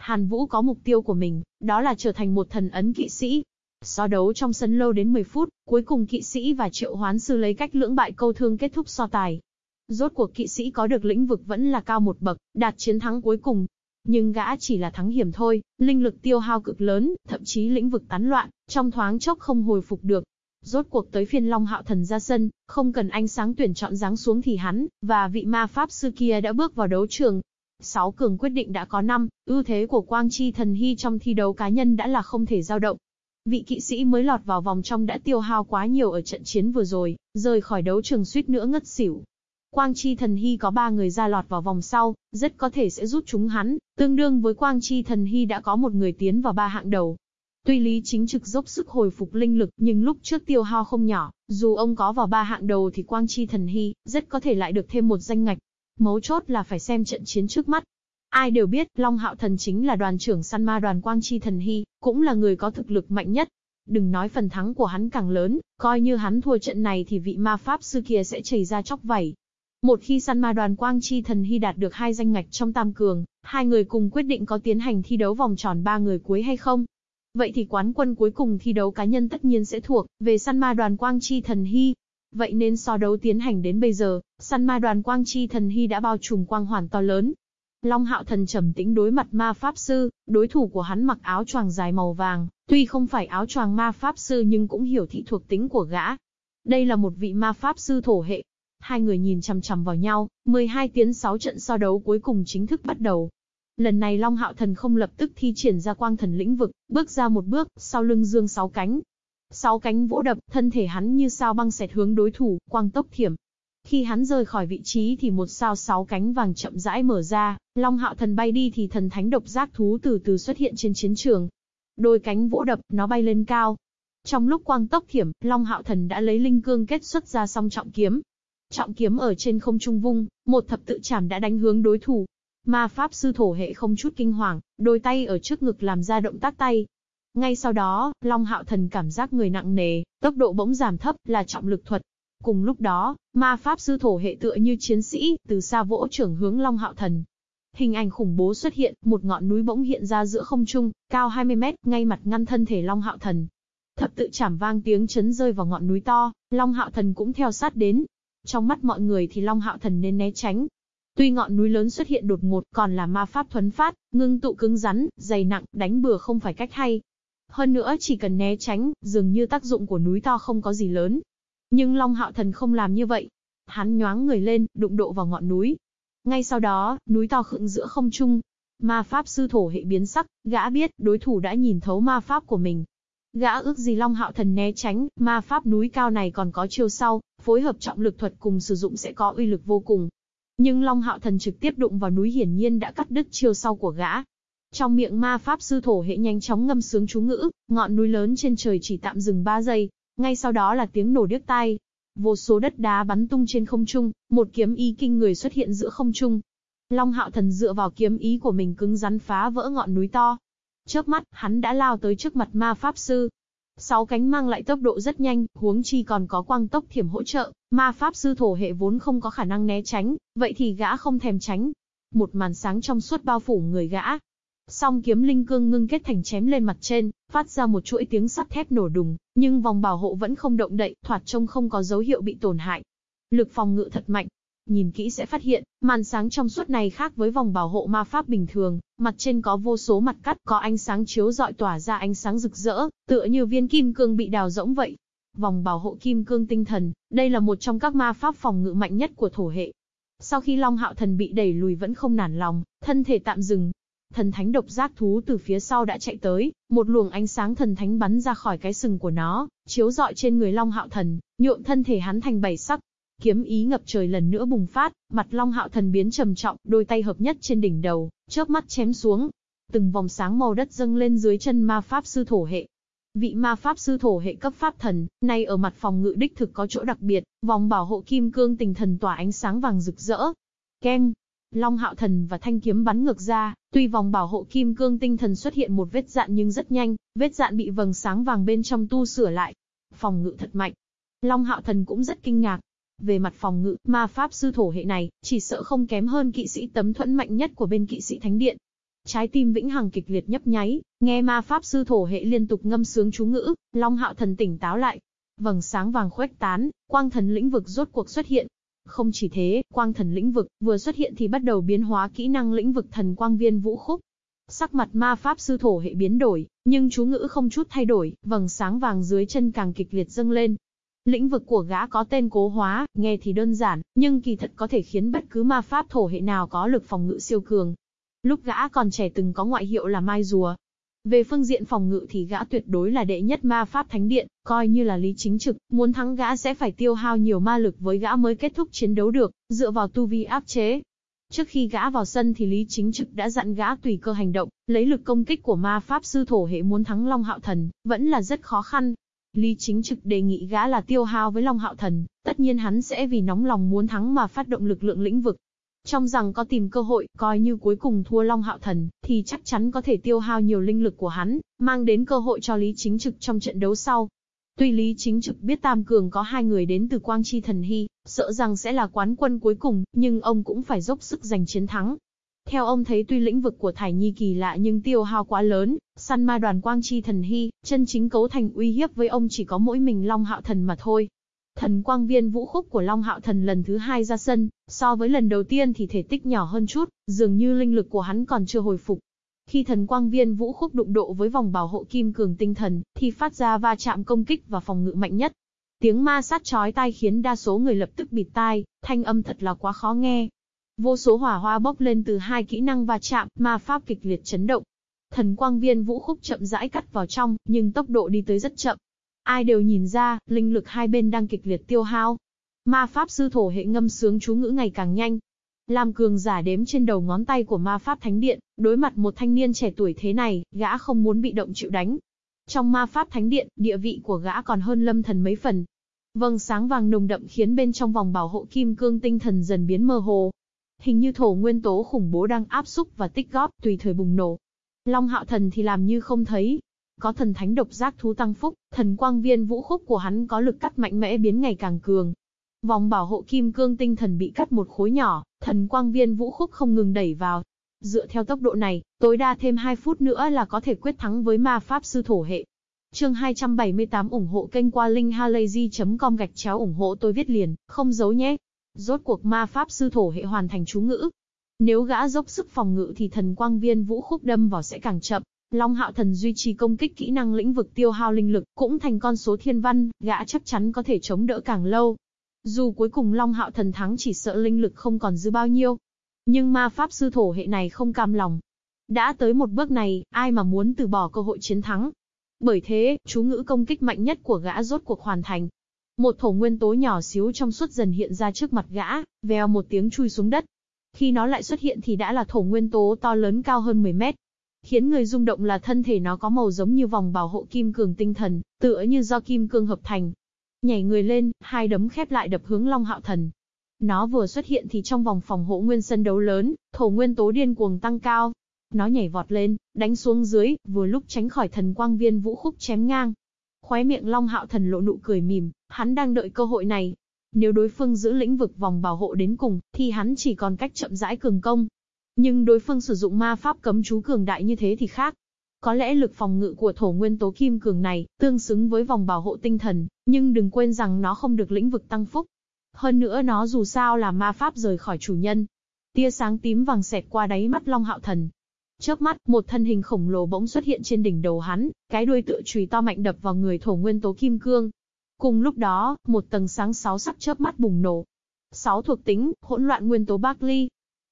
Hàn Vũ có mục tiêu của mình, đó là trở thành một thần ấn kỵ sĩ. So đấu trong sân lâu đến 10 phút, cuối cùng kỵ sĩ và triệu hoán sư lấy cách lưỡng bại câu thương kết thúc so tài. Rốt cuộc kỵ sĩ có được lĩnh vực vẫn là cao một bậc, đạt chiến thắng cuối cùng. Nhưng gã chỉ là thắng hiểm thôi, linh lực tiêu hao cực lớn, thậm chí lĩnh vực tán loạn, trong thoáng chốc không hồi phục được. Rốt cuộc tới phiên Long Hạo Thần ra sân, không cần ánh sáng tuyển chọn dáng xuống thì hắn, và vị ma pháp sư kia đã bước vào đấu trường. Sáu cường quyết định đã có năm, ưu thế của Quang Chi Thần Hy trong thi đấu cá nhân đã là không thể dao động. Vị kỵ sĩ mới lọt vào vòng trong đã tiêu hao quá nhiều ở trận chiến vừa rồi, rời khỏi đấu trường suýt nữa ngất xỉu. Quang Chi Thần Hy có ba người ra lọt vào vòng sau, rất có thể sẽ rút chúng hắn, tương đương với Quang Chi Thần Hy đã có một người tiến vào ba hạng đầu. Tuy Lý Chính Trực dốc sức hồi phục linh lực, nhưng lúc trước tiêu hao không nhỏ, dù ông có vào ba hạng đầu thì Quang Chi Thần Hy, rất có thể lại được thêm một danh ngạch. Mấu chốt là phải xem trận chiến trước mắt. Ai đều biết, Long Hạo Thần chính là đoàn trưởng săn ma đoàn Quang Chi Thần Hy, cũng là người có thực lực mạnh nhất. Đừng nói phần thắng của hắn càng lớn, coi như hắn thua trận này thì vị ma pháp sư kia sẽ chảy ra chóc vảy. Một khi săn ma đoàn Quang Chi Thần Hy đạt được hai danh ngạch trong tam cường, hai người cùng quyết định có tiến hành thi đấu vòng tròn ba người cuối hay không. Vậy thì quán quân cuối cùng thi đấu cá nhân tất nhiên sẽ thuộc về săn ma đoàn Quang Chi Thần Hy. Vậy nên so đấu tiến hành đến bây giờ, săn ma đoàn Quang Chi Thần Hy đã bao trùm quang hoàn to lớn. Long Hạo Thần trầm tĩnh đối mặt ma pháp sư, đối thủ của hắn mặc áo choàng dài màu vàng, tuy không phải áo choàng ma pháp sư nhưng cũng hiểu thị thuộc tính của gã. Đây là một vị ma pháp sư thổ hệ, Hai người nhìn chằm chằm vào nhau, 12 tiếng 6 trận so đấu cuối cùng chính thức bắt đầu. Lần này Long Hạo Thần không lập tức thi triển ra quang thần lĩnh vực, bước ra một bước, sau lưng dương sáu cánh. Sáu cánh vỗ đập, thân thể hắn như sao băng xẹt hướng đối thủ, quang tốc thiểm. Khi hắn rời khỏi vị trí thì một sao sáu cánh vàng chậm rãi mở ra, Long Hạo Thần bay đi thì thần thánh độc giác thú từ từ xuất hiện trên chiến trường. Đôi cánh vỗ đập, nó bay lên cao. Trong lúc quang tốc thiểm, Long Hạo Thần đã lấy linh cương kết xuất ra song trọng kiếm, Trọng kiếm ở trên không trung vung, một thập tự chảm đã đánh hướng đối thủ. Ma pháp sư thổ hệ không chút kinh hoàng, đôi tay ở trước ngực làm ra động tác tay. Ngay sau đó, Long Hạo Thần cảm giác người nặng nề, tốc độ bỗng giảm thấp là trọng lực thuật. Cùng lúc đó, ma pháp sư thổ hệ tựa như chiến sĩ, từ xa vỗ trưởng hướng Long Hạo Thần. Hình ảnh khủng bố xuất hiện, một ngọn núi bỗng hiện ra giữa không trung, cao 20 mét, ngay mặt ngăn thân thể Long Hạo Thần. Thập tự chảm vang tiếng chấn rơi vào ngọn núi to, Long Hạo Thần cũng theo sát đến, trong mắt mọi người thì Long Hạo Thần nên né tránh. Tuy ngọn núi lớn xuất hiện đột ngột còn là ma pháp thuấn phát, ngưng tụ cứng rắn, dày nặng, đánh bừa không phải cách hay. Hơn nữa chỉ cần né tránh, dường như tác dụng của núi to không có gì lớn. Nhưng Long Hạo Thần không làm như vậy. Hắn nhoáng người lên, đụng độ vào ngọn núi. Ngay sau đó, núi to khựng giữa không trung. Ma pháp sư thổ hệ biến sắc, gã biết đối thủ đã nhìn thấu ma pháp của mình, Gã ước gì Long Hạo Thần né tránh, ma pháp núi cao này còn có chiêu sau, phối hợp trọng lực thuật cùng sử dụng sẽ có uy lực vô cùng. Nhưng Long Hạo Thần trực tiếp đụng vào núi hiển nhiên đã cắt đứt chiêu sau của gã. Trong miệng ma pháp sư thổ hệ nhanh chóng ngâm sướng chú ngữ, ngọn núi lớn trên trời chỉ tạm dừng 3 giây, ngay sau đó là tiếng nổ điếc tai. Vô số đất đá bắn tung trên không trung, một kiếm ý kinh người xuất hiện giữa không trung. Long Hạo Thần dựa vào kiếm ý của mình cứng rắn phá vỡ ngọn núi to, Chớp mắt, hắn đã lao tới trước mặt ma pháp sư. Sáu cánh mang lại tốc độ rất nhanh, huống chi còn có quang tốc thiểm hỗ trợ, ma pháp sư thổ hệ vốn không có khả năng né tránh, vậy thì gã không thèm tránh. Một màn sáng trong suốt bao phủ người gã. Song kiếm linh cương ngưng kết thành chém lên mặt trên, phát ra một chuỗi tiếng sắt thép nổ đùng, nhưng vòng bảo hộ vẫn không động đậy, thoạt trông không có dấu hiệu bị tổn hại. Lực phòng ngự thật mạnh, Nhìn kỹ sẽ phát hiện, màn sáng trong suốt này khác với vòng bảo hộ ma pháp bình thường, mặt trên có vô số mặt cắt, có ánh sáng chiếu rọi tỏa ra ánh sáng rực rỡ, tựa như viên kim cương bị đào rỗng vậy. Vòng bảo hộ kim cương tinh thần, đây là một trong các ma pháp phòng ngự mạnh nhất của thổ hệ. Sau khi Long Hạo Thần bị đẩy lùi vẫn không nản lòng, thân thể tạm dừng. Thần thánh độc giác thú từ phía sau đã chạy tới, một luồng ánh sáng thần thánh bắn ra khỏi cái sừng của nó, chiếu rọi trên người Long Hạo Thần, nhuộm thân thể hắn thành bảy sắc, Kiếm ý ngập trời lần nữa bùng phát, mặt Long Hạo Thần biến trầm trọng, đôi tay hợp nhất trên đỉnh đầu, chớp mắt chém xuống. Từng vòng sáng màu đất dâng lên dưới chân ma pháp sư thổ hệ. Vị ma pháp sư thổ hệ cấp pháp thần, nay ở mặt phòng ngự đích thực có chỗ đặc biệt, vòng bảo hộ kim cương tình thần tỏa ánh sáng vàng rực rỡ. Keng, Long Hạo Thần và thanh kiếm bắn ngược ra, tuy vòng bảo hộ kim cương tinh thần xuất hiện một vết dạn nhưng rất nhanh, vết dạn bị vầng sáng vàng bên trong tu sửa lại. Phòng ngự thật mạnh. Long Hạo Thần cũng rất kinh ngạc, về mặt phòng ngự, ma pháp sư thổ hệ này, chỉ sợ không kém hơn kỵ sĩ tấm thuẫn mạnh nhất của bên kỵ sĩ thánh điện. Trái tim vĩnh hằng kịch liệt nhấp nháy, nghe ma pháp sư thổ hệ liên tục ngâm sướng chú ngữ, Long Hạo Thần tỉnh táo lại. Vầng sáng vàng khuếch tán, quang thần lĩnh vực rốt cuộc xuất hiện. Không chỉ thế, quang thần lĩnh vực vừa xuất hiện thì bắt đầu biến hóa kỹ năng lĩnh vực thần quang viên vũ khúc. Sắc mặt ma pháp sư thổ hệ biến đổi, nhưng chú ngữ không chút thay đổi, vầng sáng vàng dưới chân càng kịch liệt dâng lên, Lĩnh vực của gã có tên cố hóa, nghe thì đơn giản, nhưng kỳ thật có thể khiến bất cứ ma pháp thổ hệ nào có lực phòng ngự siêu cường. Lúc gã còn trẻ từng có ngoại hiệu là Mai Rùa. Về phương diện phòng ngự thì gã tuyệt đối là đệ nhất ma pháp thánh điện, coi như là lý chính trực, muốn thắng gã sẽ phải tiêu hao nhiều ma lực với gã mới kết thúc chiến đấu được, dựa vào tu vi áp chế. Trước khi gã vào sân thì Lý Chính Trực đã dặn gã tùy cơ hành động, lấy lực công kích của ma pháp sư thổ hệ muốn thắng Long Hạo Thần, vẫn là rất khó khăn, Lý Chính Trực đề nghị gã là tiêu hao với Long Hạo Thần, tất nhiên hắn sẽ vì nóng lòng muốn thắng mà phát động lực lượng lĩnh vực. Trong rằng có tìm cơ hội, coi như cuối cùng thua Long Hạo Thần, thì chắc chắn có thể tiêu hao nhiều linh lực của hắn, mang đến cơ hội cho Lý Chính Trực trong trận đấu sau. Tuy Lý Chính Trực biết Tam Cường có hai người đến từ Quang Chi Thần Hy, sợ rằng sẽ là quán quân cuối cùng, nhưng ông cũng phải dốc sức giành chiến thắng, theo ông thấy tuy lĩnh vực của Thải Nhi kỳ lạ nhưng tiêu hao quá lớn, săn ma đoàn quang chi thần hy, chân chính cấu thành uy hiếp với ông chỉ có mỗi mình Long Hạo Thần mà thôi. Thần quang viên vũ khúc của Long Hạo Thần lần thứ hai ra sân, so với lần đầu tiên thì thể tích nhỏ hơn chút, dường như linh lực của hắn còn chưa hồi phục. Khi thần quang viên vũ khúc đụng độ với vòng bảo hộ kim cường tinh thần, thì phát ra va chạm công kích và phòng ngự mạnh nhất. Tiếng ma sát chói tai khiến đa số người lập tức bịt tai, thanh âm thật là quá khó nghe, Vô số hỏa hoa bốc lên từ hai kỹ năng va chạm, ma pháp kịch liệt chấn động. Thần quang viên vũ khúc chậm rãi cắt vào trong, nhưng tốc độ đi tới rất chậm. Ai đều nhìn ra, linh lực hai bên đang kịch liệt tiêu hao. Ma pháp sư thổ hệ ngâm sướng chú ngữ ngày càng nhanh. Lam cường giả đếm trên đầu ngón tay của ma pháp thánh điện, đối mặt một thanh niên trẻ tuổi thế này, gã không muốn bị động chịu đánh. Trong ma pháp thánh điện, địa vị của gã còn hơn lâm thần mấy phần, Vâng sáng vàng nồng đậm khiến bên trong vòng bảo hộ kim cương tinh thần dần biến mơ hồ. Hình như thổ nguyên tố khủng bố đang áp xúc và tích góp tùy thời bùng nổ. Long hạo thần thì làm như không thấy. Có thần thánh độc giác thú tăng phúc, thần quang viên vũ khúc của hắn có lực cắt mạnh mẽ biến ngày càng cường. Vòng bảo hộ kim cương tinh thần bị cắt một khối nhỏ, thần quang viên vũ khúc không ngừng đẩy vào. Dựa theo tốc độ này, tối đa thêm 2 phút nữa là có thể quyết thắng với ma pháp sư thổ hệ. Chương 278 ủng hộ kênh qua linkhalazy.com gạch chéo ủng hộ tôi viết liền, không giấu nhé. Rốt cuộc ma pháp sư thổ hệ hoàn thành chú ngữ. Nếu gã dốc sức phòng ngự thì thần quang viên vũ khúc đâm vào sẽ càng chậm. Long hạo thần duy trì công kích kỹ năng lĩnh vực tiêu hao linh lực, cũng thành con số thiên văn, gã chắc chắn có thể chống đỡ càng lâu. Dù cuối cùng Long hạo thần thắng chỉ sợ linh lực không còn dư bao nhiêu. Nhưng ma pháp sư thổ hệ này không cam lòng. Đã tới một bước này, ai mà muốn từ bỏ cơ hội chiến thắng. Bởi thế, chú ngữ công kích mạnh nhất của gã rốt cuộc hoàn thành. Một thổ nguyên tố nhỏ xíu trong suốt dần hiện ra trước mặt gã, vèo một tiếng chui xuống đất. Khi nó lại xuất hiện thì đã là thổ nguyên tố to lớn cao hơn 10 mét. Khiến người rung động là thân thể nó có màu giống như vòng bảo hộ kim cường tinh thần, tựa như do kim cương hợp thành. Nhảy người lên, hai đấm khép lại đập hướng Long Hạo Thần. Nó vừa xuất hiện thì trong vòng phòng hộ nguyên sân đấu lớn, thổ nguyên tố điên cuồng tăng cao. Nó nhảy vọt lên, đánh xuống dưới, vừa lúc tránh khỏi thần quang viên vũ khúc chém ngang. Khóe miệng Long Hạo Thần lộ nụ cười mỉm, hắn đang đợi cơ hội này. Nếu đối phương giữ lĩnh vực vòng bảo hộ đến cùng, thì hắn chỉ còn cách chậm rãi cường công. Nhưng đối phương sử dụng ma pháp cấm chú cường đại như thế thì khác. Có lẽ lực phòng ngự của thổ nguyên tố kim cường này, tương xứng với vòng bảo hộ tinh thần, nhưng đừng quên rằng nó không được lĩnh vực tăng phúc. Hơn nữa nó dù sao là ma pháp rời khỏi chủ nhân. Tia sáng tím vàng xẹt qua đáy mắt Long Hạo Thần, Chớp mắt, một thân hình khổng lồ bỗng xuất hiện trên đỉnh đầu hắn, cái đuôi tựa chùy to mạnh đập vào người thổ nguyên tố kim cương. Cùng lúc đó, một tầng sáng sáu sắc chớp mắt bùng nổ. Sáu thuộc tính, hỗn loạn nguyên tố Barkley.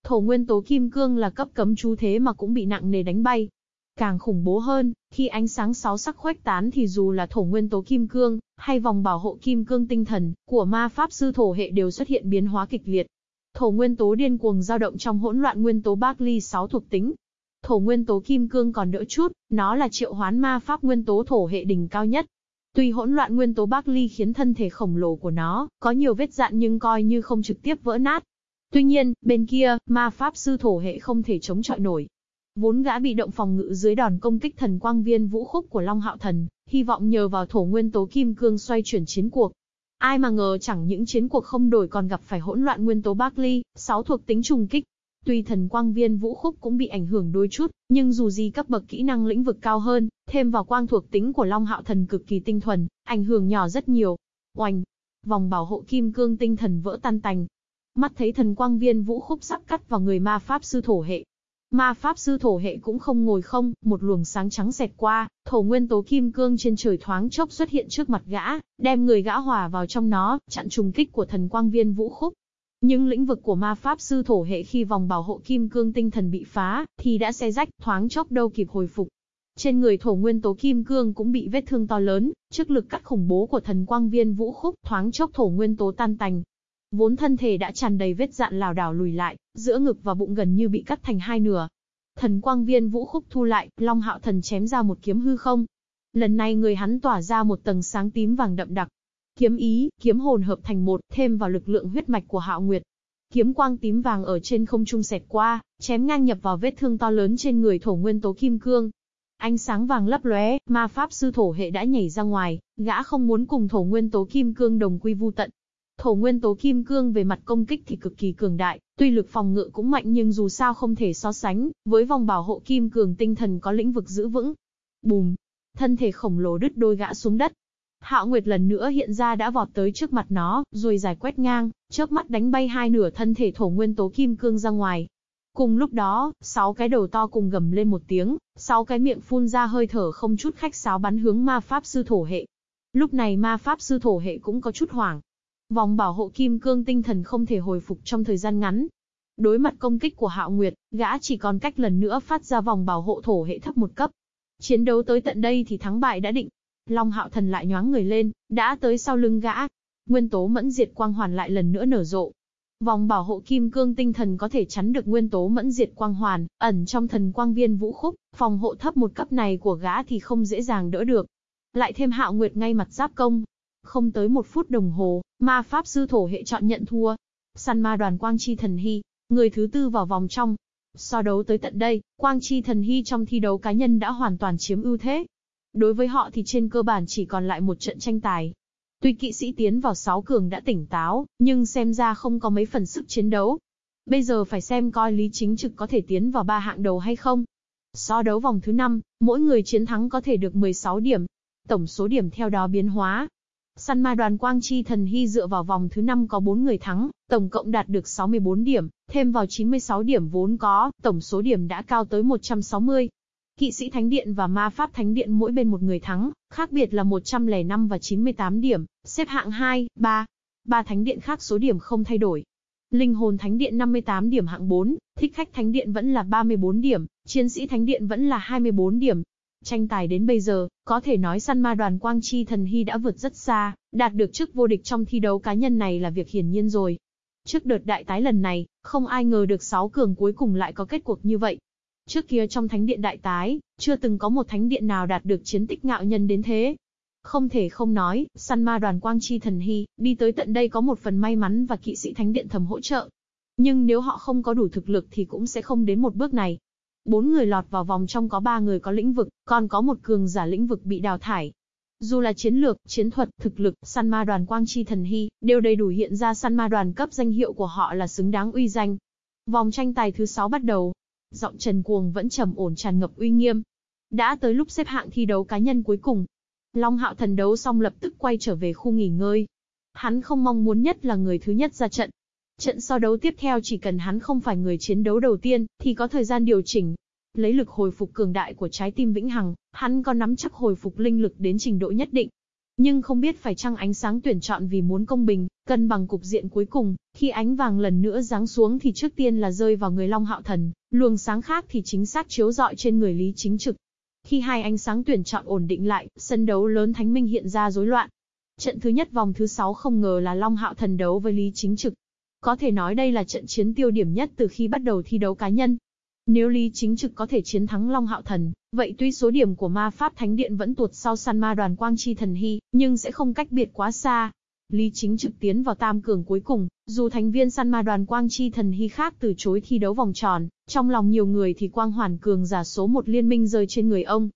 Thổ nguyên tố kim cương là cấp cấm chú thế mà cũng bị nặng nề đánh bay. Càng khủng bố hơn, khi ánh sáng sáu sắc khuếch tán thì dù là thổ nguyên tố kim cương, hay vòng bảo hộ kim cương tinh thần, của ma pháp sư thổ hệ đều xuất hiện biến hóa kịch liệt. Thổ nguyên tố điên cuồng dao động trong hỗn loạn nguyên tố Barkley 6 thuộc tính, Thổ nguyên tố kim cương còn đỡ chút, nó là triệu hoán ma pháp nguyên tố thổ hệ đỉnh cao nhất. Tuy hỗn loạn nguyên tố Bắc Ly khiến thân thể khổng lồ của nó có nhiều vết dạn nhưng coi như không trực tiếp vỡ nát. Tuy nhiên, bên kia, ma pháp sư thổ hệ không thể chống chọi nổi. Vốn gã bị động phòng ngự dưới đòn công kích thần quang viên vũ khúc của Long Hạo Thần, hy vọng nhờ vào thổ nguyên tố kim cương xoay chuyển chiến cuộc. Ai mà ngờ chẳng những chiến cuộc không đổi còn gặp phải hỗn loạn nguyên tố Bắc Ly, sáu thuộc tính trùng kích, Tuy thần quang viên vũ khúc cũng bị ảnh hưởng đôi chút, nhưng dù gì cấp bậc kỹ năng lĩnh vực cao hơn, thêm vào quang thuộc tính của Long Hạo Thần cực kỳ tinh thuần, ảnh hưởng nhỏ rất nhiều. Oanh! Vòng bảo hộ kim cương tinh thần vỡ tan tành. Mắt thấy thần quang viên vũ khúc sắp cắt vào người ma pháp sư thổ hệ, Ma pháp sư thổ hệ cũng không ngồi không, một luồng sáng trắng xẹt qua, thổ nguyên tố kim cương trên trời thoáng chốc xuất hiện trước mặt gã, đem người gã hòa vào trong nó, chặn trùng kích của thần quang viên vũ khúc. Nhưng lĩnh vực của ma pháp sư thổ hệ khi vòng bảo hộ kim cương tinh thần bị phá, thì đã xe rách, thoáng chốc đâu kịp hồi phục. Trên người thổ nguyên tố kim cương cũng bị vết thương to lớn, trước lực cắt khủng bố của thần quang viên vũ khúc, thoáng chốc thổ nguyên tố tan tành, Vốn thân thể đã tràn đầy vết dạn lào đảo lùi lại, giữa ngực và bụng gần như bị cắt thành hai nửa. Thần quang viên vũ khúc thu lại, Long Hạo Thần chém ra một kiếm hư không. Lần này người hắn tỏa ra một tầng sáng tím vàng đậm đặc. Kiếm ý, kiếm hồn hợp thành một, thêm vào lực lượng huyết mạch của Hạo Nguyệt. Kiếm quang tím vàng ở trên không trung xẹt qua, chém ngang nhập vào vết thương to lớn trên người thổ nguyên tố kim cương. Ánh sáng vàng lấp lóe, ma pháp sư thổ hệ đã nhảy ra ngoài, gã không muốn cùng thổ nguyên tố kim cương đồng quy vu tận, Thổ nguyên tố kim cương về mặt công kích thì cực kỳ cường đại, tuy lực phòng ngự cũng mạnh nhưng dù sao không thể so sánh, với vòng bảo hộ kim cường tinh thần có lĩnh vực giữ vững. Bùm! Thân thể khổng lồ đứt đôi gã xuống đất. Hạo Nguyệt lần nữa hiện ra đã vọt tới trước mặt nó, rồi giải quét ngang, chớp mắt đánh bay hai nửa thân thể thổ nguyên tố kim cương ra ngoài. Cùng lúc đó, sáu cái đầu to cùng gầm lên một tiếng, sáu cái miệng phun ra hơi thở không chút khách sáo bắn hướng ma pháp sư thổ hệ. Lúc này ma pháp sư thổ hệ cũng có chút hoảng, Vòng bảo hộ kim cương tinh thần không thể hồi phục trong thời gian ngắn. Đối mặt công kích của Hạo Nguyệt, gã chỉ còn cách lần nữa phát ra vòng bảo hộ thổ hệ thấp một cấp. Chiến đấu tới tận đây thì thắng bại đã định. Long Hạo Thần lại nhoáng người lên, đã tới sau lưng gã. Nguyên tố mẫn diệt quang hoàn lại lần nữa nở rộ. Vòng bảo hộ kim cương tinh thần có thể chắn được nguyên tố mẫn diệt quang hoàn, ẩn trong thần quang viên vũ khúc, phòng hộ thấp một cấp này của gã thì không dễ dàng đỡ được. Lại thêm Hạo Nguyệt ngay mặt giáp công, không tới một phút đồng hồ, ma pháp sư thổ hệ chọn nhận thua. Săn ma đoàn Quang Chi Thần Hy, người thứ tư vào vòng trong. So đấu tới tận đây, Quang Chi Thần Hy trong thi đấu cá nhân đã hoàn toàn chiếm ưu thế. Đối với họ thì trên cơ bản chỉ còn lại một trận tranh tài. Tuy kỵ sĩ tiến vào 6 cường đã tỉnh táo, nhưng xem ra không có mấy phần sức chiến đấu. Bây giờ phải xem coi Lý Chính Trực có thể tiến vào ba hạng đầu hay không. So đấu vòng thứ 5, mỗi người chiến thắng có thể được 16 điểm. Tổng số điểm theo đó biến hóa, Săn ma đoàn Quang Chi Thần Hy dựa vào vòng thứ 5 có 4 người thắng, tổng cộng đạt được 64 điểm, thêm vào 96 điểm vốn có, tổng số điểm đã cao tới 160. Kỵ sĩ Thánh Điện và Ma Pháp Thánh Điện mỗi bên một người thắng, khác biệt là 105 và 98 điểm, xếp hạng 2, 3. Ba Thánh Điện khác số điểm không thay đổi. Linh hồn Thánh Điện 58 điểm hạng 4, Thích Khách Thánh Điện vẫn là 34 điểm, Chiến sĩ Thánh Điện vẫn là 24 điểm, Tranh tài đến bây giờ, có thể nói săn ma đoàn Quang Chi Thần Hy đã vượt rất xa, đạt được chức vô địch trong thi đấu cá nhân này là việc hiển nhiên rồi. Trước đợt đại tái lần này, không ai ngờ được 6 cường cuối cùng lại có kết cuộc như vậy. Trước kia trong thánh điện đại tái, chưa từng có một thánh điện nào đạt được chiến tích ngạo nhân đến thế. Không thể không nói, săn ma đoàn Quang Chi Thần Hy, đi tới tận đây có một phần may mắn và kỵ sĩ thánh điện thầm hỗ trợ. Nhưng nếu họ không có đủ thực lực thì cũng sẽ không đến một bước này. Bốn người lọt vào vòng trong có ba người có lĩnh vực, còn có một cường giả lĩnh vực bị đào thải. Dù là chiến lược, chiến thuật, thực lực, săn ma đoàn Quang Chi Thần Hy, đều đầy đủ hiện ra săn ma đoàn cấp danh hiệu của họ là xứng đáng uy danh. Vòng tranh tài thứ 6 bắt đầu. Giọng Trần Cuồng vẫn trầm ổn tràn ngập uy nghiêm. Đã tới lúc xếp hạng thi đấu cá nhân cuối cùng. Long Hạo thần đấu xong lập tức quay trở về khu nghỉ ngơi. Hắn không mong muốn nhất là người thứ nhất ra trận, Trận so đấu tiếp theo chỉ cần hắn không phải người chiến đấu đầu tiên, thì có thời gian điều chỉnh. Lấy lực hồi phục cường đại của trái tim vĩnh hằng, hắn có nắm chắc hồi phục linh lực đến trình độ nhất định. Nhưng không biết phải chăng ánh sáng tuyển chọn vì muốn công bình, cân bằng cục diện cuối cùng, khi ánh vàng lần nữa giáng xuống thì trước tiên là rơi vào người Long Hạo Thần, luồng sáng khác thì chính xác chiếu rọi trên người Lý Chính Trực. Khi hai ánh sáng tuyển chọn ổn định lại, sân đấu lớn Thánh Minh hiện ra rối loạn. Trận thứ nhất vòng thứ sáu không ngờ là Long Hạo Thần đấu với Lý Chính Trực, có thể nói đây là trận chiến tiêu điểm nhất từ khi bắt đầu thi đấu cá nhân. Nếu Lý Chính Trực có thể chiến thắng Long Hạo Thần, vậy tuy số điểm của ma pháp thánh điện vẫn tuột sau săn ma đoàn Quang Chi Thần Hy, nhưng sẽ không cách biệt quá xa. Lý Chính Trực tiến vào tam cường cuối cùng, dù thành viên săn ma đoàn Quang Chi Thần Hy khác từ chối thi đấu vòng tròn, trong lòng nhiều người thì Quang Hoàn Cường giả số một liên minh rơi trên người ông.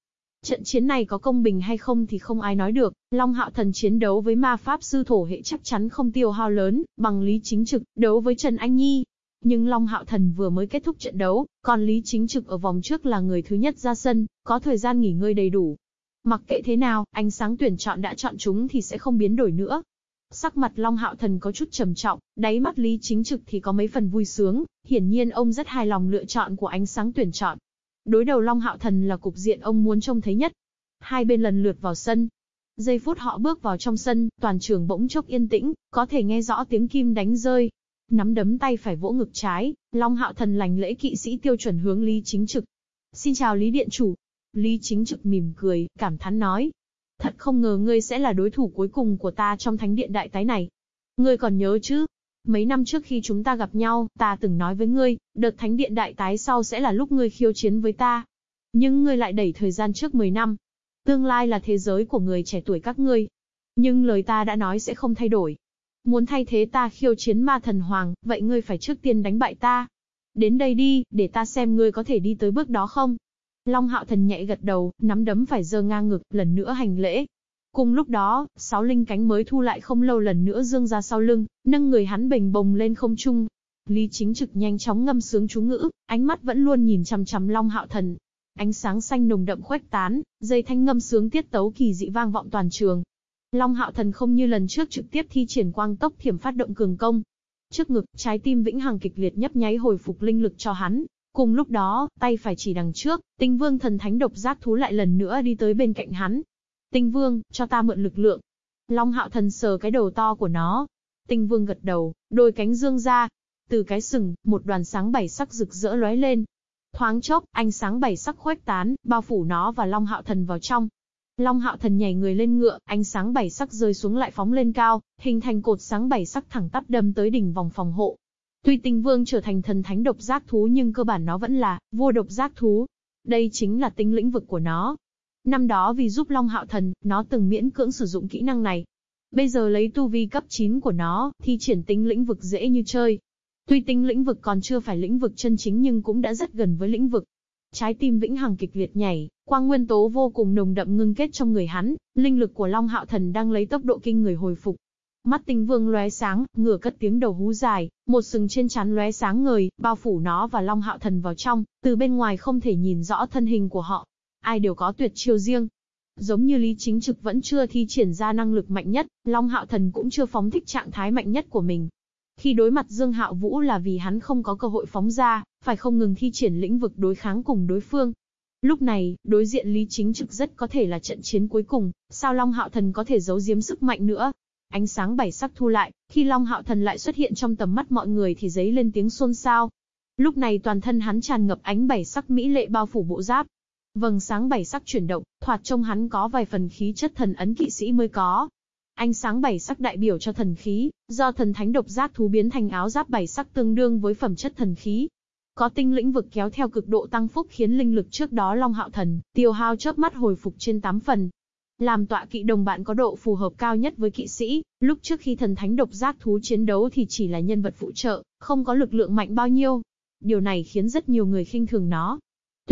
Trận chiến này có công bình hay không thì không ai nói được, Long Hạo Thần chiến đấu với ma pháp sư thổ hệ chắc chắn không tiêu hao lớn, bằng lý chính trực, đấu với Trần Anh Nhi. Nhưng Long Hạo Thần vừa mới kết thúc trận đấu, còn Lý Chính Trực ở vòng trước là người thứ nhất ra sân, có thời gian nghỉ ngơi đầy đủ. Mặc kệ thế nào, ánh sáng tuyển chọn đã chọn chúng thì sẽ không biến đổi nữa. Sắc mặt Long Hạo Thần có chút trầm trọng, đáy mắt Lý Chính Trực thì có mấy phần vui sướng, hiển nhiên ông rất hài lòng lựa chọn của ánh sáng tuyển chọn. Đối đầu Long Hạo Thần là cục diện ông muốn trông thấy nhất. Hai bên lần lượt vào sân. Giây phút họ bước vào trong sân, toàn trường bỗng chốc yên tĩnh, có thể nghe rõ tiếng kim đánh rơi. Nắm đấm tay phải vỗ ngực trái, Long Hạo Thần lành lễ kỵ sĩ tiêu chuẩn hướng Lý Chính Trực. Xin chào Lý Điện Chủ. Lý Chính Trực mỉm cười, cảm thán nói. Thật không ngờ ngươi sẽ là đối thủ cuối cùng của ta trong thánh điện đại tái này. Ngươi còn nhớ chứ, Mấy năm trước khi chúng ta gặp nhau, ta từng nói với ngươi, đợt thánh điện đại tái sau sẽ là lúc ngươi khiêu chiến với ta. Nhưng ngươi lại đẩy thời gian trước 10 năm. Tương lai là thế giới của người trẻ tuổi các ngươi. Nhưng lời ta đã nói sẽ không thay đổi. Muốn thay thế ta khiêu chiến ma thần hoàng, vậy ngươi phải trước tiên đánh bại ta. Đến đây đi, để ta xem ngươi có thể đi tới bước đó không. Long hạo thần nhẹ gật đầu, nắm đấm phải giơ ngang ngực, lần nữa hành lễ. Cùng lúc đó, sáu linh cánh mới thu lại không lâu lần nữa dương ra sau lưng, nâng người hắn bình bồng lên không trung. Lý chính trực nhanh chóng ngâm sướng chú ngữ, ánh mắt vẫn luôn nhìn chằm chằm Long Hạo Thần. Ánh sáng xanh nồng đậm khuếch tán, dây thanh ngâm sướng tiết tấu kỳ dị vang vọng toàn trường. Long Hạo Thần không như lần trước trực tiếp thi triển quang tốc thiểm phát động cường công. Trước ngực, trái tim vĩnh hằng kịch liệt nhấp nháy hồi phục linh lực cho hắn. Cùng lúc đó, tay phải chỉ đằng trước, tinh vương thần thánh độc giác thú lại lần nữa đi tới bên cạnh hắn, Tinh Vương, cho ta mượn lực lượng. Long hạo thần sờ cái đầu to của nó. Tinh Vương gật đầu, đôi cánh dương ra. Từ cái sừng, một đoàn sáng bảy sắc rực rỡ lóe lên. Thoáng chốc, ánh sáng bảy sắc khuếch tán, bao phủ nó và Long hạo thần vào trong. Long hạo thần nhảy người lên ngựa, ánh sáng bảy sắc rơi xuống lại phóng lên cao, hình thành cột sáng bảy sắc thẳng tắp đâm tới đỉnh vòng phòng hộ. Tuy tinh vương trở thành thần thánh độc giác thú nhưng cơ bản nó vẫn là vua độc giác thú. Đây chính là tính lĩnh vực của nó. Năm đó vì giúp Long Hạo Thần, nó từng miễn cưỡng sử dụng kỹ năng này. Bây giờ lấy tu vi cấp 9 của nó, thì triển tính lĩnh vực dễ như chơi. Tuy tính lĩnh vực còn chưa phải lĩnh vực chân chính nhưng cũng đã rất gần với lĩnh vực. Trái tim vĩnh hằng kịch liệt nhảy, quang nguyên tố vô cùng nồng đậm ngưng kết trong người hắn, linh lực của Long Hạo Thần đang lấy tốc độ kinh người hồi phục. Mắt tinh vương lóe sáng, ngửa cất tiếng đầu hú dài, một sừng trên chắn lóe sáng ngời, bao phủ nó và Long Hạo Thần vào trong, từ bên ngoài không thể nhìn rõ thân hình của họ ai đều có tuyệt chiêu riêng. Giống như Lý Chính Trực vẫn chưa thi triển ra năng lực mạnh nhất, Long Hạo Thần cũng chưa phóng thích trạng thái mạnh nhất của mình. Khi đối mặt Dương Hạo Vũ là vì hắn không có cơ hội phóng ra, phải không ngừng thi triển lĩnh vực đối kháng cùng đối phương. Lúc này, đối diện Lý Chính Trực rất có thể là trận chiến cuối cùng, sao Long Hạo Thần có thể giấu giếm sức mạnh nữa. Ánh sáng bảy sắc thu lại, khi Long Hạo Thần lại xuất hiện trong tầm mắt mọi người thì giấy lên tiếng xôn xao. Lúc này toàn thân hắn tràn ngập ánh bảy sắc mỹ lệ bao phủ bộ giáp, Vầng sáng bảy sắc chuyển động, thoạt trông hắn có vài phần khí chất thần ấn kỵ sĩ mới có. Ánh sáng bảy sắc đại biểu cho thần khí, do thần thánh độc giác thú biến thành áo giáp bảy sắc tương đương với phẩm chất thần khí. Có tinh lĩnh vực kéo theo cực độ tăng phúc khiến linh lực trước đó Long Hạo Thần, tiêu hao chớp mắt hồi phục trên 8 phần. Làm tọa kỵ đồng bạn có độ phù hợp cao nhất với kỵ sĩ, lúc trước khi thần thánh độc giác thú chiến đấu thì chỉ là nhân vật phụ trợ, không có lực lượng mạnh bao nhiêu. Điều này khiến rất nhiều người khinh thường nó,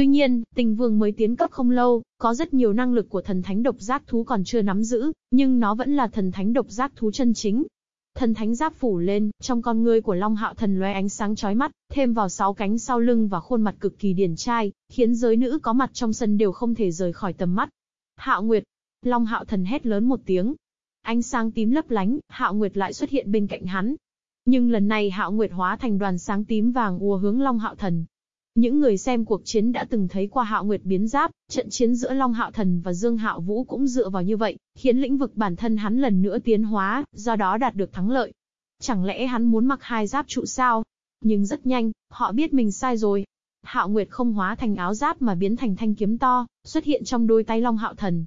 Tuy nhiên, tình vương mới tiến cấp không lâu, có rất nhiều năng lực của thần thánh độc giác thú còn chưa nắm giữ, nhưng nó vẫn là thần thánh độc giác thú chân chính. Thần thánh giáp phủ lên, trong con ngươi của Long Hạo Thần lóe ánh sáng chói mắt, thêm vào sáu cánh sau lưng và khuôn mặt cực kỳ điển trai, khiến giới nữ có mặt trong sân đều không thể rời khỏi tầm mắt. Hạo Nguyệt, Long Hạo Thần hét lớn một tiếng. Ánh sáng tím lấp lánh, Hạo Nguyệt lại xuất hiện bên cạnh hắn. Nhưng lần này Hạo Nguyệt hóa thành đoàn sáng tím vàng ùa hướng Long Hạo Thần, những người xem cuộc chiến đã từng thấy qua Hạo Nguyệt biến giáp, trận chiến giữa Long Hạo Thần và Dương Hạo Vũ cũng dựa vào như vậy, khiến lĩnh vực bản thân hắn lần nữa tiến hóa, do đó đạt được thắng lợi. Chẳng lẽ hắn muốn mặc hai giáp trụ sao? Nhưng rất nhanh, họ biết mình sai rồi. Hạo Nguyệt không hóa thành áo giáp mà biến thành thanh kiếm to, xuất hiện trong đôi tay Long Hạo Thần.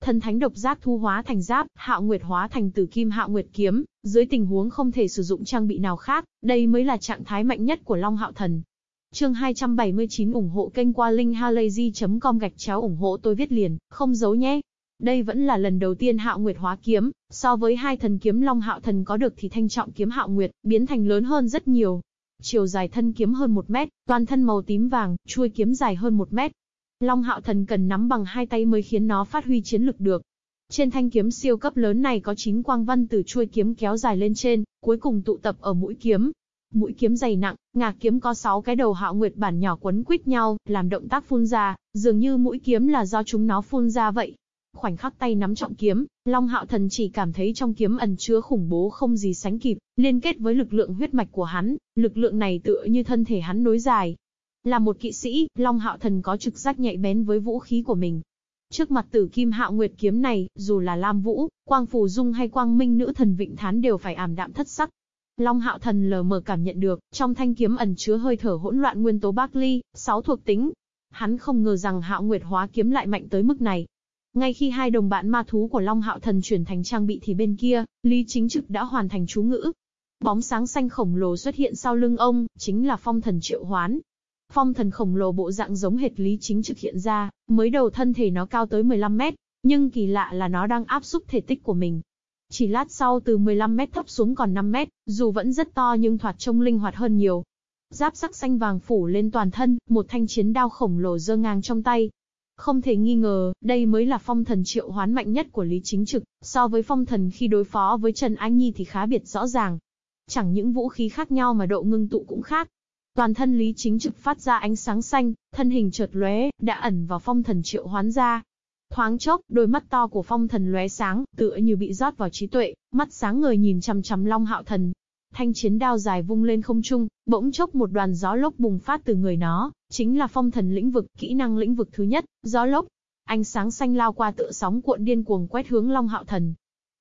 Thần thánh độc giác thu hóa thành giáp, Hạo Nguyệt hóa thành tử kim Hạo Nguyệt kiếm, dưới tình huống không thể sử dụng trang bị nào khác, đây mới là trạng thái mạnh nhất của Long Hạo Thần. Chương 279 ủng hộ kênh qua linkhalazy.com gạch chéo ủng hộ tôi viết liền, không giấu nhé. Đây vẫn là lần đầu tiên Hạo Nguyệt hóa kiếm, so với hai thần kiếm Long Hạo Thần có được thì thanh trọng kiếm Hạo Nguyệt, biến thành lớn hơn rất nhiều. Chiều dài thân kiếm hơn 1 mét, toàn thân màu tím vàng, chuôi kiếm dài hơn 1 mét. Long Hạo Thần cần nắm bằng hai tay mới khiến nó phát huy chiến lực được. Trên thanh kiếm siêu cấp lớn này có 9 quang văn từ chuôi kiếm kéo dài lên trên, cuối cùng tụ tập ở mũi kiếm, mũi kiếm dày nặng, ngạc kiếm có 6 cái đầu hạo nguyệt bản nhỏ quấn quýt nhau, làm động tác phun ra, dường như mũi kiếm là do chúng nó phun ra vậy. Khoảnh khắc tay nắm trọng kiếm, Long Hạo Thần chỉ cảm thấy trong kiếm ẩn chứa khủng bố không gì sánh kịp, liên kết với lực lượng huyết mạch của hắn, lực lượng này tựa như thân thể hắn nối dài. Là một kỵ sĩ, Long Hạo Thần có trực giác nhạy bén với vũ khí của mình, Trước mặt tử kim hạo nguyệt kiếm này, dù là Lam Vũ, Quang Phù Dung hay Quang Minh nữ thần Vịnh Thán đều phải ảm đạm thất sắc. Long hạo thần lờ mờ cảm nhận được, trong thanh kiếm ẩn chứa hơi thở hỗn loạn nguyên tố bác ly, sáu thuộc tính. Hắn không ngờ rằng hạo nguyệt hóa kiếm lại mạnh tới mức này. Ngay khi hai đồng bạn ma thú của Long hạo thần chuyển thành trang bị thì bên kia, Lý Chính Trực đã hoàn thành chú ngữ. Bóng sáng xanh khổng lồ xuất hiện sau lưng ông, chính là phong thần triệu hoán. Phong thần khổng lồ bộ dạng giống hệt lý chính trực hiện ra, mới đầu thân thể nó cao tới 15 mét, nhưng kỳ lạ là nó đang áp xúc thể tích của mình. Chỉ lát sau từ 15 mét thấp xuống còn 5 mét, dù vẫn rất to nhưng thoạt trông linh hoạt hơn nhiều. Giáp sắc xanh vàng phủ lên toàn thân, một thanh chiến đao khổng lồ dơ ngang trong tay. Không thể nghi ngờ, đây mới là phong thần triệu hoán mạnh nhất của Lý Chính Trực, so với phong thần khi đối phó với Trần Anh Nhi thì khá biệt rõ ràng. Chẳng những vũ khí khác nhau mà độ ngưng tụ cũng khác. Toàn thân Lý Chính Trực phát ra ánh sáng xanh, thân hình chợt lóe, đã ẩn vào phong thần triệu hoán ra. Thoáng chốc, đôi mắt to của phong thần lóe sáng, tựa như bị rót vào trí tuệ, mắt sáng ngời nhìn chằm chằm Long Hạo Thần. Thanh chiến đao dài vung lên không trung, bỗng chốc một đoàn gió lốc bùng phát từ người nó, chính là phong thần lĩnh vực, kỹ năng lĩnh vực thứ nhất, gió lốc. Ánh sáng xanh lao qua tựa sóng cuộn điên cuồng quét hướng Long Hạo Thần,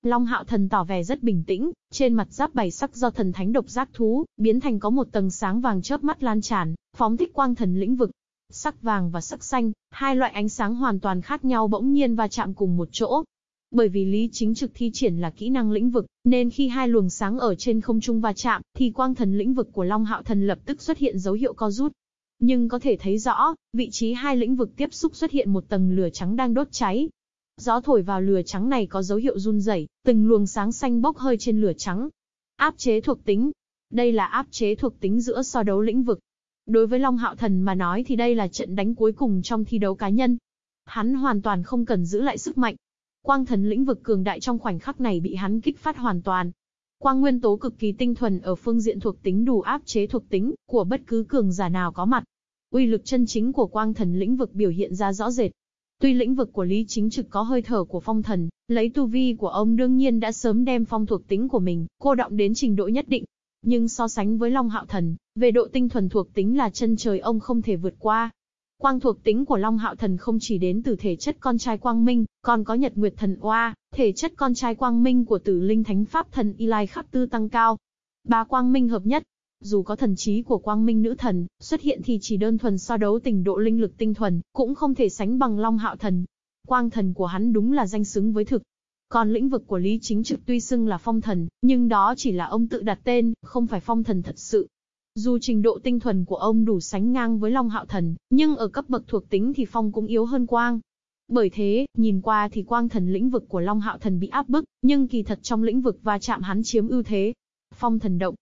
Long Hạo Thần tỏ vẻ rất bình tĩnh, trên mặt giáp bảy sắc do thần thánh độc giác thú, biến thành có một tầng sáng vàng chớp mắt lan tràn, phóng thích quang thần lĩnh vực. Sắc vàng và sắc xanh, hai loại ánh sáng hoàn toàn khác nhau bỗng nhiên va chạm cùng một chỗ. Bởi vì Lý Chính Trực thi triển là kỹ năng lĩnh vực, nên khi hai luồng sáng ở trên không trung va chạm, thì quang thần lĩnh vực của Long Hạo Thần lập tức xuất hiện dấu hiệu co rút. Nhưng có thể thấy rõ, vị trí hai lĩnh vực tiếp xúc xuất hiện một tầng lửa trắng đang đốt cháy, Gió thổi vào lửa trắng này có dấu hiệu run rẩy, từng luồng sáng xanh bốc hơi trên lửa trắng. Áp chế thuộc tính. Đây là áp chế thuộc tính giữa so đấu lĩnh vực. Đối với Long Hạo Thần mà nói thì đây là trận đánh cuối cùng trong thi đấu cá nhân. Hắn hoàn toàn không cần giữ lại sức mạnh. Quang thần lĩnh vực cường đại trong khoảnh khắc này bị hắn kích phát hoàn toàn. Quang nguyên tố cực kỳ tinh thuần ở phương diện thuộc tính đủ áp chế thuộc tính của bất cứ cường giả nào có mặt. Uy lực chân chính của quang thần lĩnh vực biểu hiện ra rõ rệt, Tuy lĩnh vực của Lý Chính Trực có hơi thở của phong thần, lấy tu vi của ông đương nhiên đã sớm đem phong thuộc tính của mình, cô động đến trình độ nhất định. Nhưng so sánh với Long Hạo Thần, về độ tinh thuần thuộc tính là chân trời ông không thể vượt qua. Quang thuộc tính của Long Hạo Thần không chỉ đến từ thể chất con trai Quang Minh, còn có Nhật Nguyệt Thần Oa, thể chất con trai Quang Minh của Tử Linh Thánh Pháp Thần Y Lai Khắc Tư tăng cao. Ba Quang Minh hợp nhất, dù có thần trí của quang minh nữ thần, xuất hiện thì chỉ đơn thuần so đấu tình độ linh lực tinh thuần, cũng không thể sánh bằng long hạo thần. Quang thần của hắn đúng là danh xứng với thực. Còn lĩnh vực của Lý Chính Trực tuy xưng là phong thần, nhưng đó chỉ là ông tự đặt tên, không phải phong thần thật sự. Dù trình độ tinh thuần của ông đủ sánh ngang với Long Hạo Thần, nhưng ở cấp bậc thuộc tính thì phong cũng yếu hơn quang. Bởi thế, nhìn qua thì quang thần lĩnh vực của Long Hạo Thần bị áp bức, nhưng kỳ thật trong lĩnh vực va chạm hắn chiếm ưu thế. Phong thần động,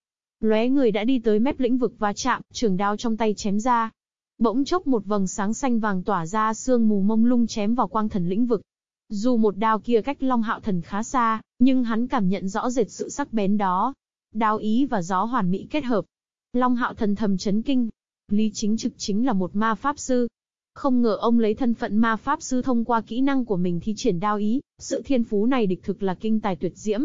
Lóe người đã đi tới mép lĩnh vực va chạm, trường đao trong tay chém ra. Bỗng chốc một vầng sáng xanh vàng tỏa ra sương mù mông lung chém vào quang thần lĩnh vực. Dù một đao kia cách Long Hạo Thần khá xa, nhưng hắn cảm nhận rõ rệt sự sắc bén đó. Đao ý và gió hoàn mỹ kết hợp. Long Hạo Thần thầm chấn kinh. Lý Chính Trực chính là một ma pháp sư. Không ngờ ông lấy thân phận ma pháp sư thông qua kỹ năng của mình thi triển đao ý, sự thiên phú này địch thực là kinh tài tuyệt diễm.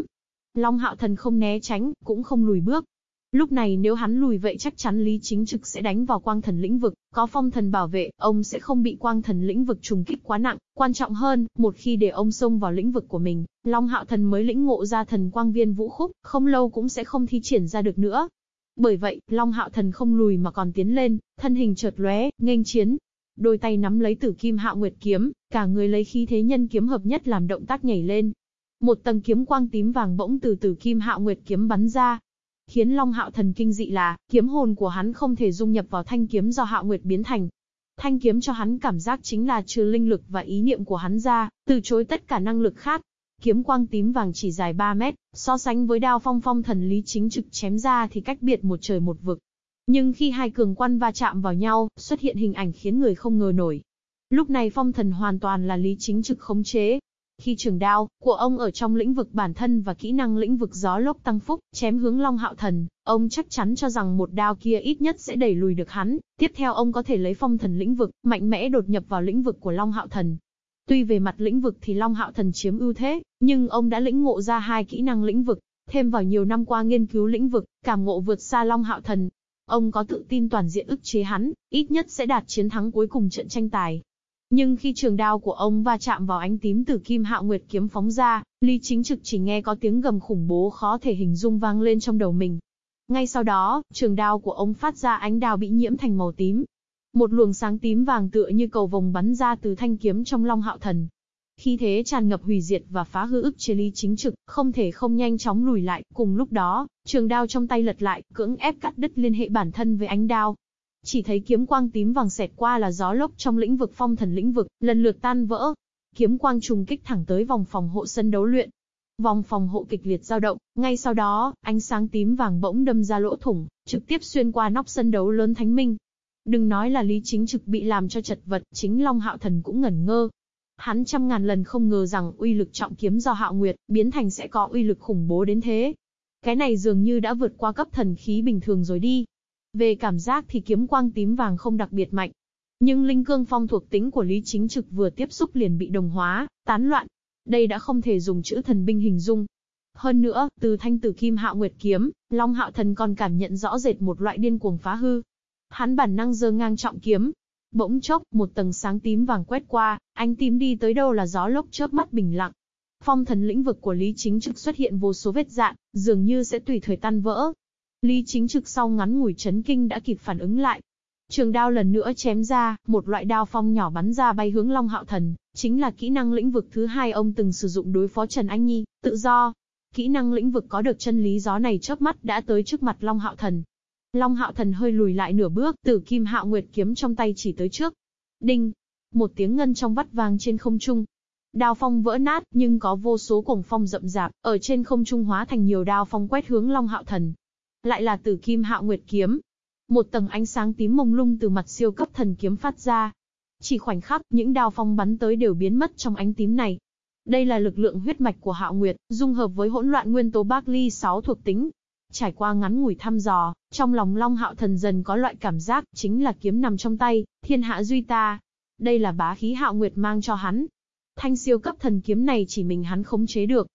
Long Hạo Thần không né tránh, cũng không lùi bước, Lúc này nếu hắn lùi vậy chắc chắn Lý Chính Trực sẽ đánh vào quang thần lĩnh vực, có phong thần bảo vệ, ông sẽ không bị quang thần lĩnh vực trùng kích quá nặng. Quan trọng hơn, một khi để ông xông vào lĩnh vực của mình, Long Hạo Thần mới lĩnh ngộ ra thần quang viên vũ khúc, không lâu cũng sẽ không thi triển ra được nữa. Bởi vậy, Long Hạo Thần không lùi mà còn tiến lên, thân hình chợt lóe, nghênh chiến. Đôi tay nắm lấy tử kim hạo nguyệt kiếm, cả người lấy khí thế nhân kiếm hợp nhất làm động tác nhảy lên. Một tầng kiếm quang tím vàng bỗng từ tử kim hạo nguyệt kiếm bắn ra, Khiến Long Hạo Thần kinh dị là, kiếm hồn của hắn không thể dung nhập vào thanh kiếm do Hạo Nguyệt biến thành. Thanh kiếm cho hắn cảm giác chính là trừ linh lực và ý niệm của hắn ra, từ chối tất cả năng lực khác. Kiếm quang tím vàng chỉ dài 3 mét, so sánh với đao phong phong thần lý chính trực chém ra thì cách biệt một trời một vực. Nhưng khi hai cường quan va chạm vào nhau, xuất hiện hình ảnh khiến người không ngờ nổi. Lúc này phong thần hoàn toàn là lý chính trực khống chế. Khi trường đao của ông ở trong lĩnh vực bản thân và kỹ năng lĩnh vực gió lốc tăng phúc, chém hướng Long Hạo Thần, ông chắc chắn cho rằng một đao kia ít nhất sẽ đẩy lùi được hắn. Tiếp theo ông có thể lấy phong thần lĩnh vực, mạnh mẽ đột nhập vào lĩnh vực của Long Hạo Thần. Tuy về mặt lĩnh vực thì Long Hạo Thần chiếm ưu thế, nhưng ông đã lĩnh ngộ ra hai kỹ năng lĩnh vực, thêm vào nhiều năm qua nghiên cứu lĩnh vực, cảm ngộ vượt xa Long Hạo Thần. Ông có tự tin toàn diện ức chế hắn, ít nhất sẽ đạt chiến thắng cuối cùng trận tranh tài. Nhưng khi trường đao của ông va chạm vào ánh tím từ kim hạo nguyệt kiếm phóng ra, Lý Chính Trực chỉ nghe có tiếng gầm khủng bố khó thể hình dung vang lên trong đầu mình. Ngay sau đó, trường đao của ông phát ra ánh đao bị nhiễm thành màu tím. Một luồng sáng tím vàng tựa như cầu vồng bắn ra từ thanh kiếm trong long hạo thần. Khi thế tràn ngập hủy diệt và phá hư ức chế Lý Chính Trực, không thể không nhanh chóng lùi lại, cùng lúc đó, trường đao trong tay lật lại, cưỡng ép cắt đứt liên hệ bản thân với ánh đao, chỉ thấy kiếm quang tím vàng xẹt qua là gió lốc trong lĩnh vực phong thần lĩnh vực, lần lượt tan vỡ. Kiếm quang trùng kích thẳng tới vòng phòng hộ sân đấu luyện. Vòng phòng hộ kịch liệt dao động, ngay sau đó, ánh sáng tím vàng bỗng đâm ra lỗ thủng, trực tiếp xuyên qua nóc sân đấu lớn Thánh Minh. Đừng nói là Lý Chính Trực bị làm cho chật vật, chính Long Hạo Thần cũng ngẩn ngơ. Hắn trăm ngàn lần không ngờ rằng uy lực trọng kiếm do Hạo Nguyệt biến thành sẽ có uy lực khủng bố đến thế. Cái này dường như đã vượt qua cấp thần khí bình thường rồi đi. Về cảm giác thì kiếm quang tím vàng không đặc biệt mạnh. Nhưng linh cương phong thuộc tính của Lý Chính Trực vừa tiếp xúc liền bị đồng hóa, tán loạn. Đây đã không thể dùng chữ thần binh hình dung. Hơn nữa, từ thanh tử kim hạo nguyệt kiếm, Long Hạo Thần còn cảm nhận rõ rệt một loại điên cuồng phá hư. Hắn bản năng giơ ngang trọng kiếm. Bỗng chốc, một tầng sáng tím vàng quét qua, ánh tím đi tới đâu là gió lốc chớp mắt bình lặng. Phong thần lĩnh vực của Lý Chính Trực xuất hiện vô số vết dạn, dường như sẽ tùy thời tan vỡ, Lý chính trực sau ngắn ngủi chấn kinh đã kịp phản ứng lại. Trường đao lần nữa chém ra, một loại đao phong nhỏ bắn ra bay hướng Long Hạo Thần, chính là kỹ năng lĩnh vực thứ hai ông từng sử dụng đối phó Trần Anh Nhi, tự do. Kỹ năng lĩnh vực có được chân lý gió này chớp mắt đã tới trước mặt Long Hạo Thần. Long Hạo Thần hơi lùi lại nửa bước, tử kim hạo nguyệt kiếm trong tay chỉ tới trước. Đinh! Một tiếng ngân trong vắt vang trên không trung, Đao phong vỡ nát, nhưng có vô số cổng phong rậm rạp, ở trên không trung hóa thành nhiều đao phong quét hướng Long Hạo Thần lại là tử kim hạo nguyệt kiếm. Một tầng ánh sáng tím mông lung từ mặt siêu cấp thần kiếm phát ra. Chỉ khoảnh khắc, những đao phong bắn tới đều biến mất trong ánh tím này. Đây là lực lượng huyết mạch của hạo nguyệt, dung hợp với hỗn loạn nguyên tố Barclay 6 thuộc tính. Trải qua ngắn ngủi thăm dò, trong lòng Long Hạo Thần dần có loại cảm giác, chính là kiếm nằm trong tay, thiên hạ duy ta. Đây là bá khí hạo nguyệt mang cho hắn. Thanh siêu cấp thần kiếm này chỉ mình hắn khống chế được,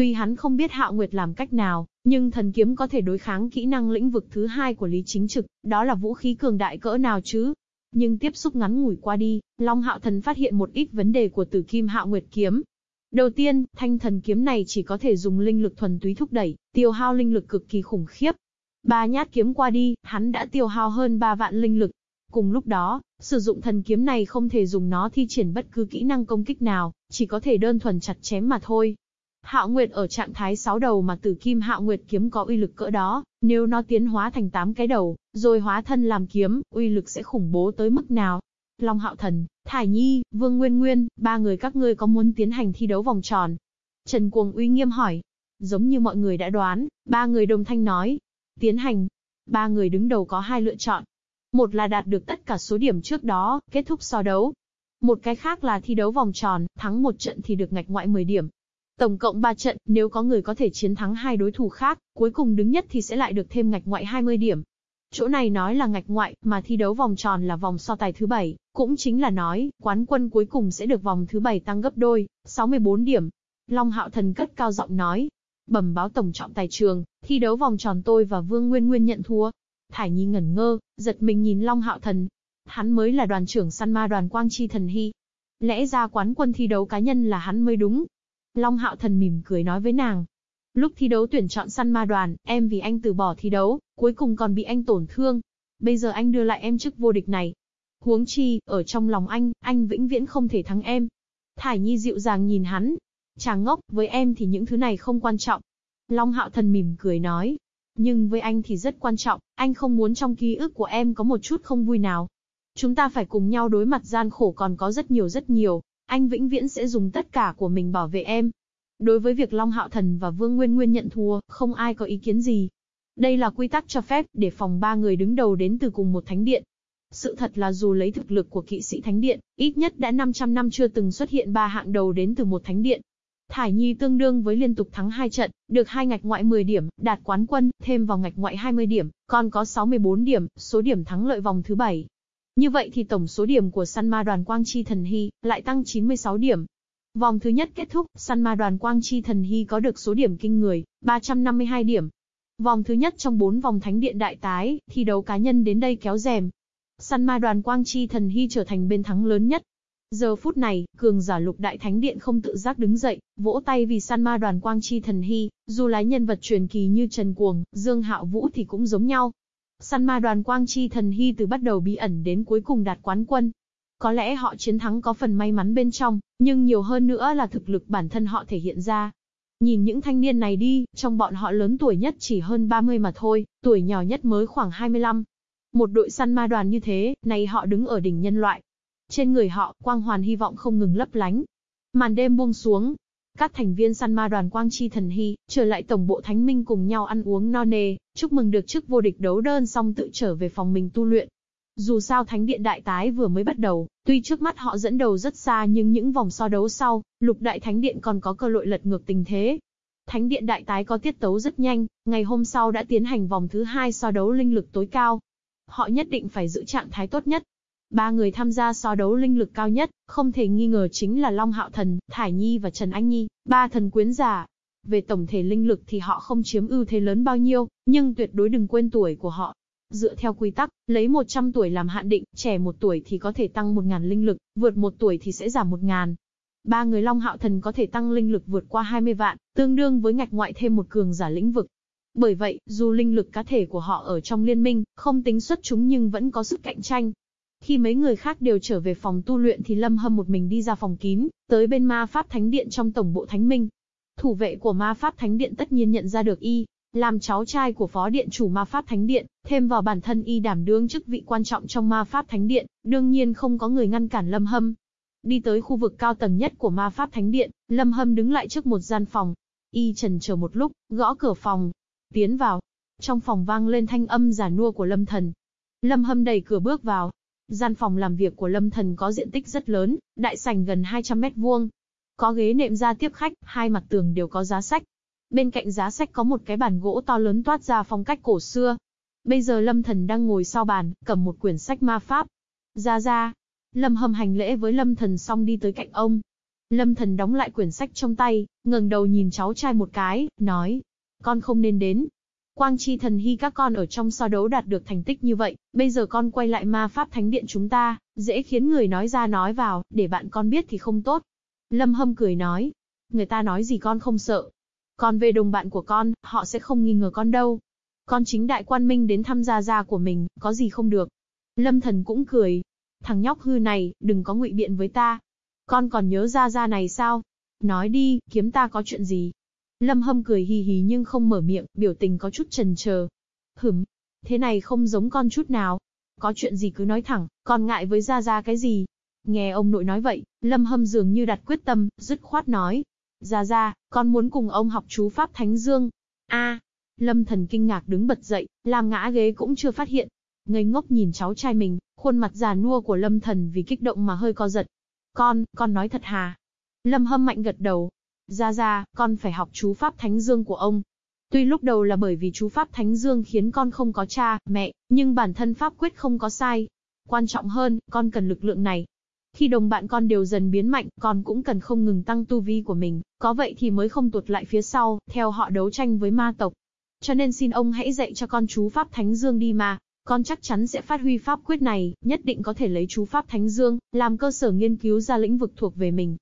Tuy hắn không biết Hạo Nguyệt làm cách nào, nhưng thần kiếm có thể đối kháng kỹ năng lĩnh vực thứ hai của Lý Chính Trực, đó là vũ khí cường đại cỡ nào chứ? Nhưng tiếp xúc ngắn ngủi qua đi, Long Hạo Thần phát hiện một ít vấn đề của Tử Kim Hạo Nguyệt kiếm. Đầu tiên, thanh thần kiếm này chỉ có thể dùng linh lực thuần túy thúc đẩy, tiêu hao linh lực cực kỳ khủng khiếp. Ba nhát kiếm qua đi, hắn đã tiêu hao hơn 3 vạn linh lực. Cùng lúc đó, sử dụng thần kiếm này không thể dùng nó thi triển bất cứ kỹ năng công kích nào, chỉ có thể đơn thuần chặt chém mà thôi. Hạo Nguyệt ở trạng thái 6 đầu mà tử kim Hạo Nguyệt kiếm có uy lực cỡ đó, nếu nó tiến hóa thành 8 cái đầu, rồi hóa thân làm kiếm, uy lực sẽ khủng bố tới mức nào? Long Hạo Thần, Thải Nhi, Vương Nguyên Nguyên, ba người các ngươi có muốn tiến hành thi đấu vòng tròn? Trần Cuồng uy nghiêm hỏi. Giống như mọi người đã đoán, ba người đồng thanh nói. Tiến hành. Ba người đứng đầu có hai lựa chọn. Một là đạt được tất cả số điểm trước đó, kết thúc so đấu. Một cái khác là thi đấu vòng tròn, thắng một trận thì được ngạch ngoại 10 điểm, Tổng cộng 3 trận, nếu có người có thể chiến thắng hai đối thủ khác, cuối cùng đứng nhất thì sẽ lại được thêm ngạch ngoại 20 điểm. Chỗ này nói là ngạch ngoại, mà thi đấu vòng tròn là vòng so tài thứ 7, cũng chính là nói, quán quân cuối cùng sẽ được vòng thứ 7 tăng gấp đôi, 64 điểm. Long Hạo Thần cất cao giọng nói, bẩm báo tổng trọng tài trường, thi đấu vòng tròn tôi và Vương Nguyên Nguyên nhận thua. Thải Nhi ngẩn ngơ, giật mình nhìn Long Hạo Thần. Hắn mới là đoàn trưởng săn ma đoàn Quang Chi Thần Hy. Lẽ ra quán quân thi đấu cá nhân là hắn mới đúng, Long Hạo Thần mỉm cười nói với nàng. Lúc thi đấu tuyển chọn săn ma đoàn, em vì anh từ bỏ thi đấu, cuối cùng còn bị anh tổn thương. Bây giờ anh đưa lại em chức vô địch này. Huống chi, ở trong lòng anh, anh vĩnh viễn không thể thắng em. Thải Nhi dịu dàng nhìn hắn. Chàng ngốc, với em thì những thứ này không quan trọng. Long Hạo Thần mỉm cười nói. Nhưng với anh thì rất quan trọng, anh không muốn trong ký ức của em có một chút không vui nào. Chúng ta phải cùng nhau đối mặt gian khổ còn có rất nhiều rất nhiều, anh vĩnh viễn sẽ dùng tất cả của mình bảo vệ em. Đối với việc Long Hạo Thần và Vương Nguyên Nguyên nhận thua, không ai có ý kiến gì. Đây là quy tắc cho phép để phòng ba người đứng đầu đến từ cùng một thánh điện. Sự thật là dù lấy thực lực của kỵ sĩ thánh điện, ít nhất đã 500 năm chưa từng xuất hiện ba hạng đầu đến từ một thánh điện. Thải Nhi tương đương với liên tục thắng 2 trận, được hai ngạch ngoại 10 điểm, đạt quán quân, thêm vào ngạch ngoại 20 điểm, còn có 64 điểm, số điểm thắng lợi vòng thứ 7. Như vậy thì tổng số điểm của săn ma đoàn Quang Chi Thần Hy lại tăng 96 điểm. Vòng thứ nhất kết thúc, săn ma đoàn Quang Chi Thần Hy có được số điểm kinh người, 352 điểm. Vòng thứ nhất trong 4 vòng thánh điện đại tái, thi đấu cá nhân đến đây kéo rèm. Săn ma đoàn Quang Chi Thần Hy trở thành bên thắng lớn nhất, Giờ phút này, cường giả lục đại thánh điện không tự giác đứng dậy, vỗ tay vì săn ma đoàn quang chi thần hy, dù lái nhân vật truyền kỳ như Trần Cuồng, Dương Hạo Vũ thì cũng giống nhau. Săn ma đoàn quang chi thần hy từ bắt đầu bí ẩn đến cuối cùng đạt quán quân. Có lẽ họ chiến thắng có phần may mắn bên trong, nhưng nhiều hơn nữa là thực lực bản thân họ thể hiện ra. Nhìn những thanh niên này đi, trong bọn họ lớn tuổi nhất chỉ hơn 30 mà thôi, tuổi nhỏ nhất mới khoảng 25. Một đội săn ma đoàn như thế, này họ đứng ở đỉnh nhân loại, trên người họ, quang hoàn hy vọng không ngừng lấp lánh. Màn đêm buông xuống, các thành viên săn ma đoàn Quang Chi Thần Hy, trở lại tổng bộ Thánh Minh cùng nhau ăn uống no nê, chúc mừng được chức vô địch đấu đơn xong tự trở về phòng mình tu luyện. Dù sao Thánh Điện Đại Tái vừa mới bắt đầu, tuy trước mắt họ dẫn đầu rất xa nhưng những vòng so đấu sau, Lục Đại Thánh Điện còn có cơ hội lật ngược tình thế. Thánh Điện Đại Tái có tiết tấu rất nhanh, ngày hôm sau đã tiến hành vòng thứ hai so đấu linh lực tối cao. Họ nhất định phải giữ trạng thái tốt nhất, Ba người tham gia so đấu linh lực cao nhất, không thể nghi ngờ chính là Long Hạo Thần, Thải Nhi và Trần Anh Nhi, ba thần quyến giả. Về tổng thể linh lực thì họ không chiếm ưu thế lớn bao nhiêu, nhưng tuyệt đối đừng quên tuổi của họ. Dựa theo quy tắc, lấy 100 tuổi làm hạn định, trẻ một tuổi thì có thể tăng 1.000 linh lực, vượt một tuổi thì sẽ giảm 1.000. Ba người Long Hạo Thần có thể tăng linh lực vượt qua 20 vạn, tương đương với ngạch ngoại thêm một cường giả lĩnh vực. Bởi vậy, dù linh lực cá thể của họ ở trong liên minh, không tính xuất chúng nhưng vẫn có sức cạnh tranh, khi mấy người khác đều trở về phòng tu luyện thì Lâm Hâm một mình đi ra phòng kín, tới bên ma pháp thánh điện trong tổng bộ thánh minh. Thủ vệ của ma pháp thánh điện tất nhiên nhận ra được y, làm cháu trai của phó điện chủ ma pháp thánh điện, thêm vào bản thân y đảm đương chức vị quan trọng trong ma pháp thánh điện, đương nhiên không có người ngăn cản Lâm Hâm. Đi tới khu vực cao tầng nhất của ma pháp thánh điện, Lâm Hâm đứng lại trước một gian phòng. Y trần chờ một lúc, gõ cửa phòng. Tiến vào. Trong phòng vang lên thanh âm giả nua của Lâm Thần. Lâm Hâm đẩy cửa bước vào, Gian phòng làm việc của Lâm Thần có diện tích rất lớn, đại sảnh gần 200 mét vuông. Có ghế nệm ra tiếp khách, hai mặt tường đều có giá sách. Bên cạnh giá sách có một cái bàn gỗ to lớn toát ra phong cách cổ xưa. Bây giờ Lâm Thần đang ngồi sau bàn, cầm một quyển sách ma pháp. Ra ra. Lâm Hâm hành lễ với Lâm Thần xong đi tới cạnh ông. Lâm Thần đóng lại quyển sách trong tay, ngẩng đầu nhìn cháu trai một cái, nói. Con không nên đến, Quang chi thần hy các con ở trong so đấu đạt được thành tích như vậy, bây giờ con quay lại ma pháp thánh điện chúng ta, dễ khiến người nói ra nói vào, để bạn con biết thì không tốt. Lâm Hâm cười nói, người ta nói gì con không sợ. Còn về đồng bạn của con, họ sẽ không nghi ngờ con đâu. Con chính đại quan minh đến thăm gia gia của mình, có gì không được. Lâm Thần cũng cười. Thằng nhóc hư này, đừng có ngụy biện với ta. Con còn nhớ gia gia này sao? Nói đi, kiếm ta có chuyện gì? Lâm Hâm cười hì hì nhưng không mở miệng, biểu tình có chút trần chờ. Hửm, thế này không giống con chút nào. Có chuyện gì cứ nói thẳng, còn ngại với Gia Gia cái gì? Nghe ông nội nói vậy, Lâm Hâm dường như đặt quyết tâm, dứt khoát nói. Gia Gia, con muốn cùng ông học chú Pháp Thánh Dương. a Lâm Thần kinh ngạc đứng bật dậy, làm ngã ghế cũng chưa phát hiện. Ngây ngốc nhìn cháu trai mình, khuôn mặt già nua của Lâm Thần vì kích động mà hơi co giật. Con, con nói thật hà? Lâm Hâm mạnh gật đầu, ra ra, con phải học chú Pháp Thánh Dương của ông. Tuy lúc đầu là bởi vì chú Pháp Thánh Dương khiến con không có cha, mẹ, nhưng bản thân Pháp quyết không có sai. Quan trọng hơn, con cần lực lượng này. Khi đồng bạn con đều dần biến mạnh, con cũng cần không ngừng tăng tu vi của mình, có vậy thì mới không tuột lại phía sau, theo họ đấu tranh với ma tộc. Cho nên xin ông hãy dạy cho con chú Pháp Thánh Dương đi mà, con chắc chắn sẽ phát huy pháp quyết này, nhất định có thể lấy chú Pháp Thánh Dương, làm cơ sở nghiên cứu ra lĩnh vực thuộc về mình.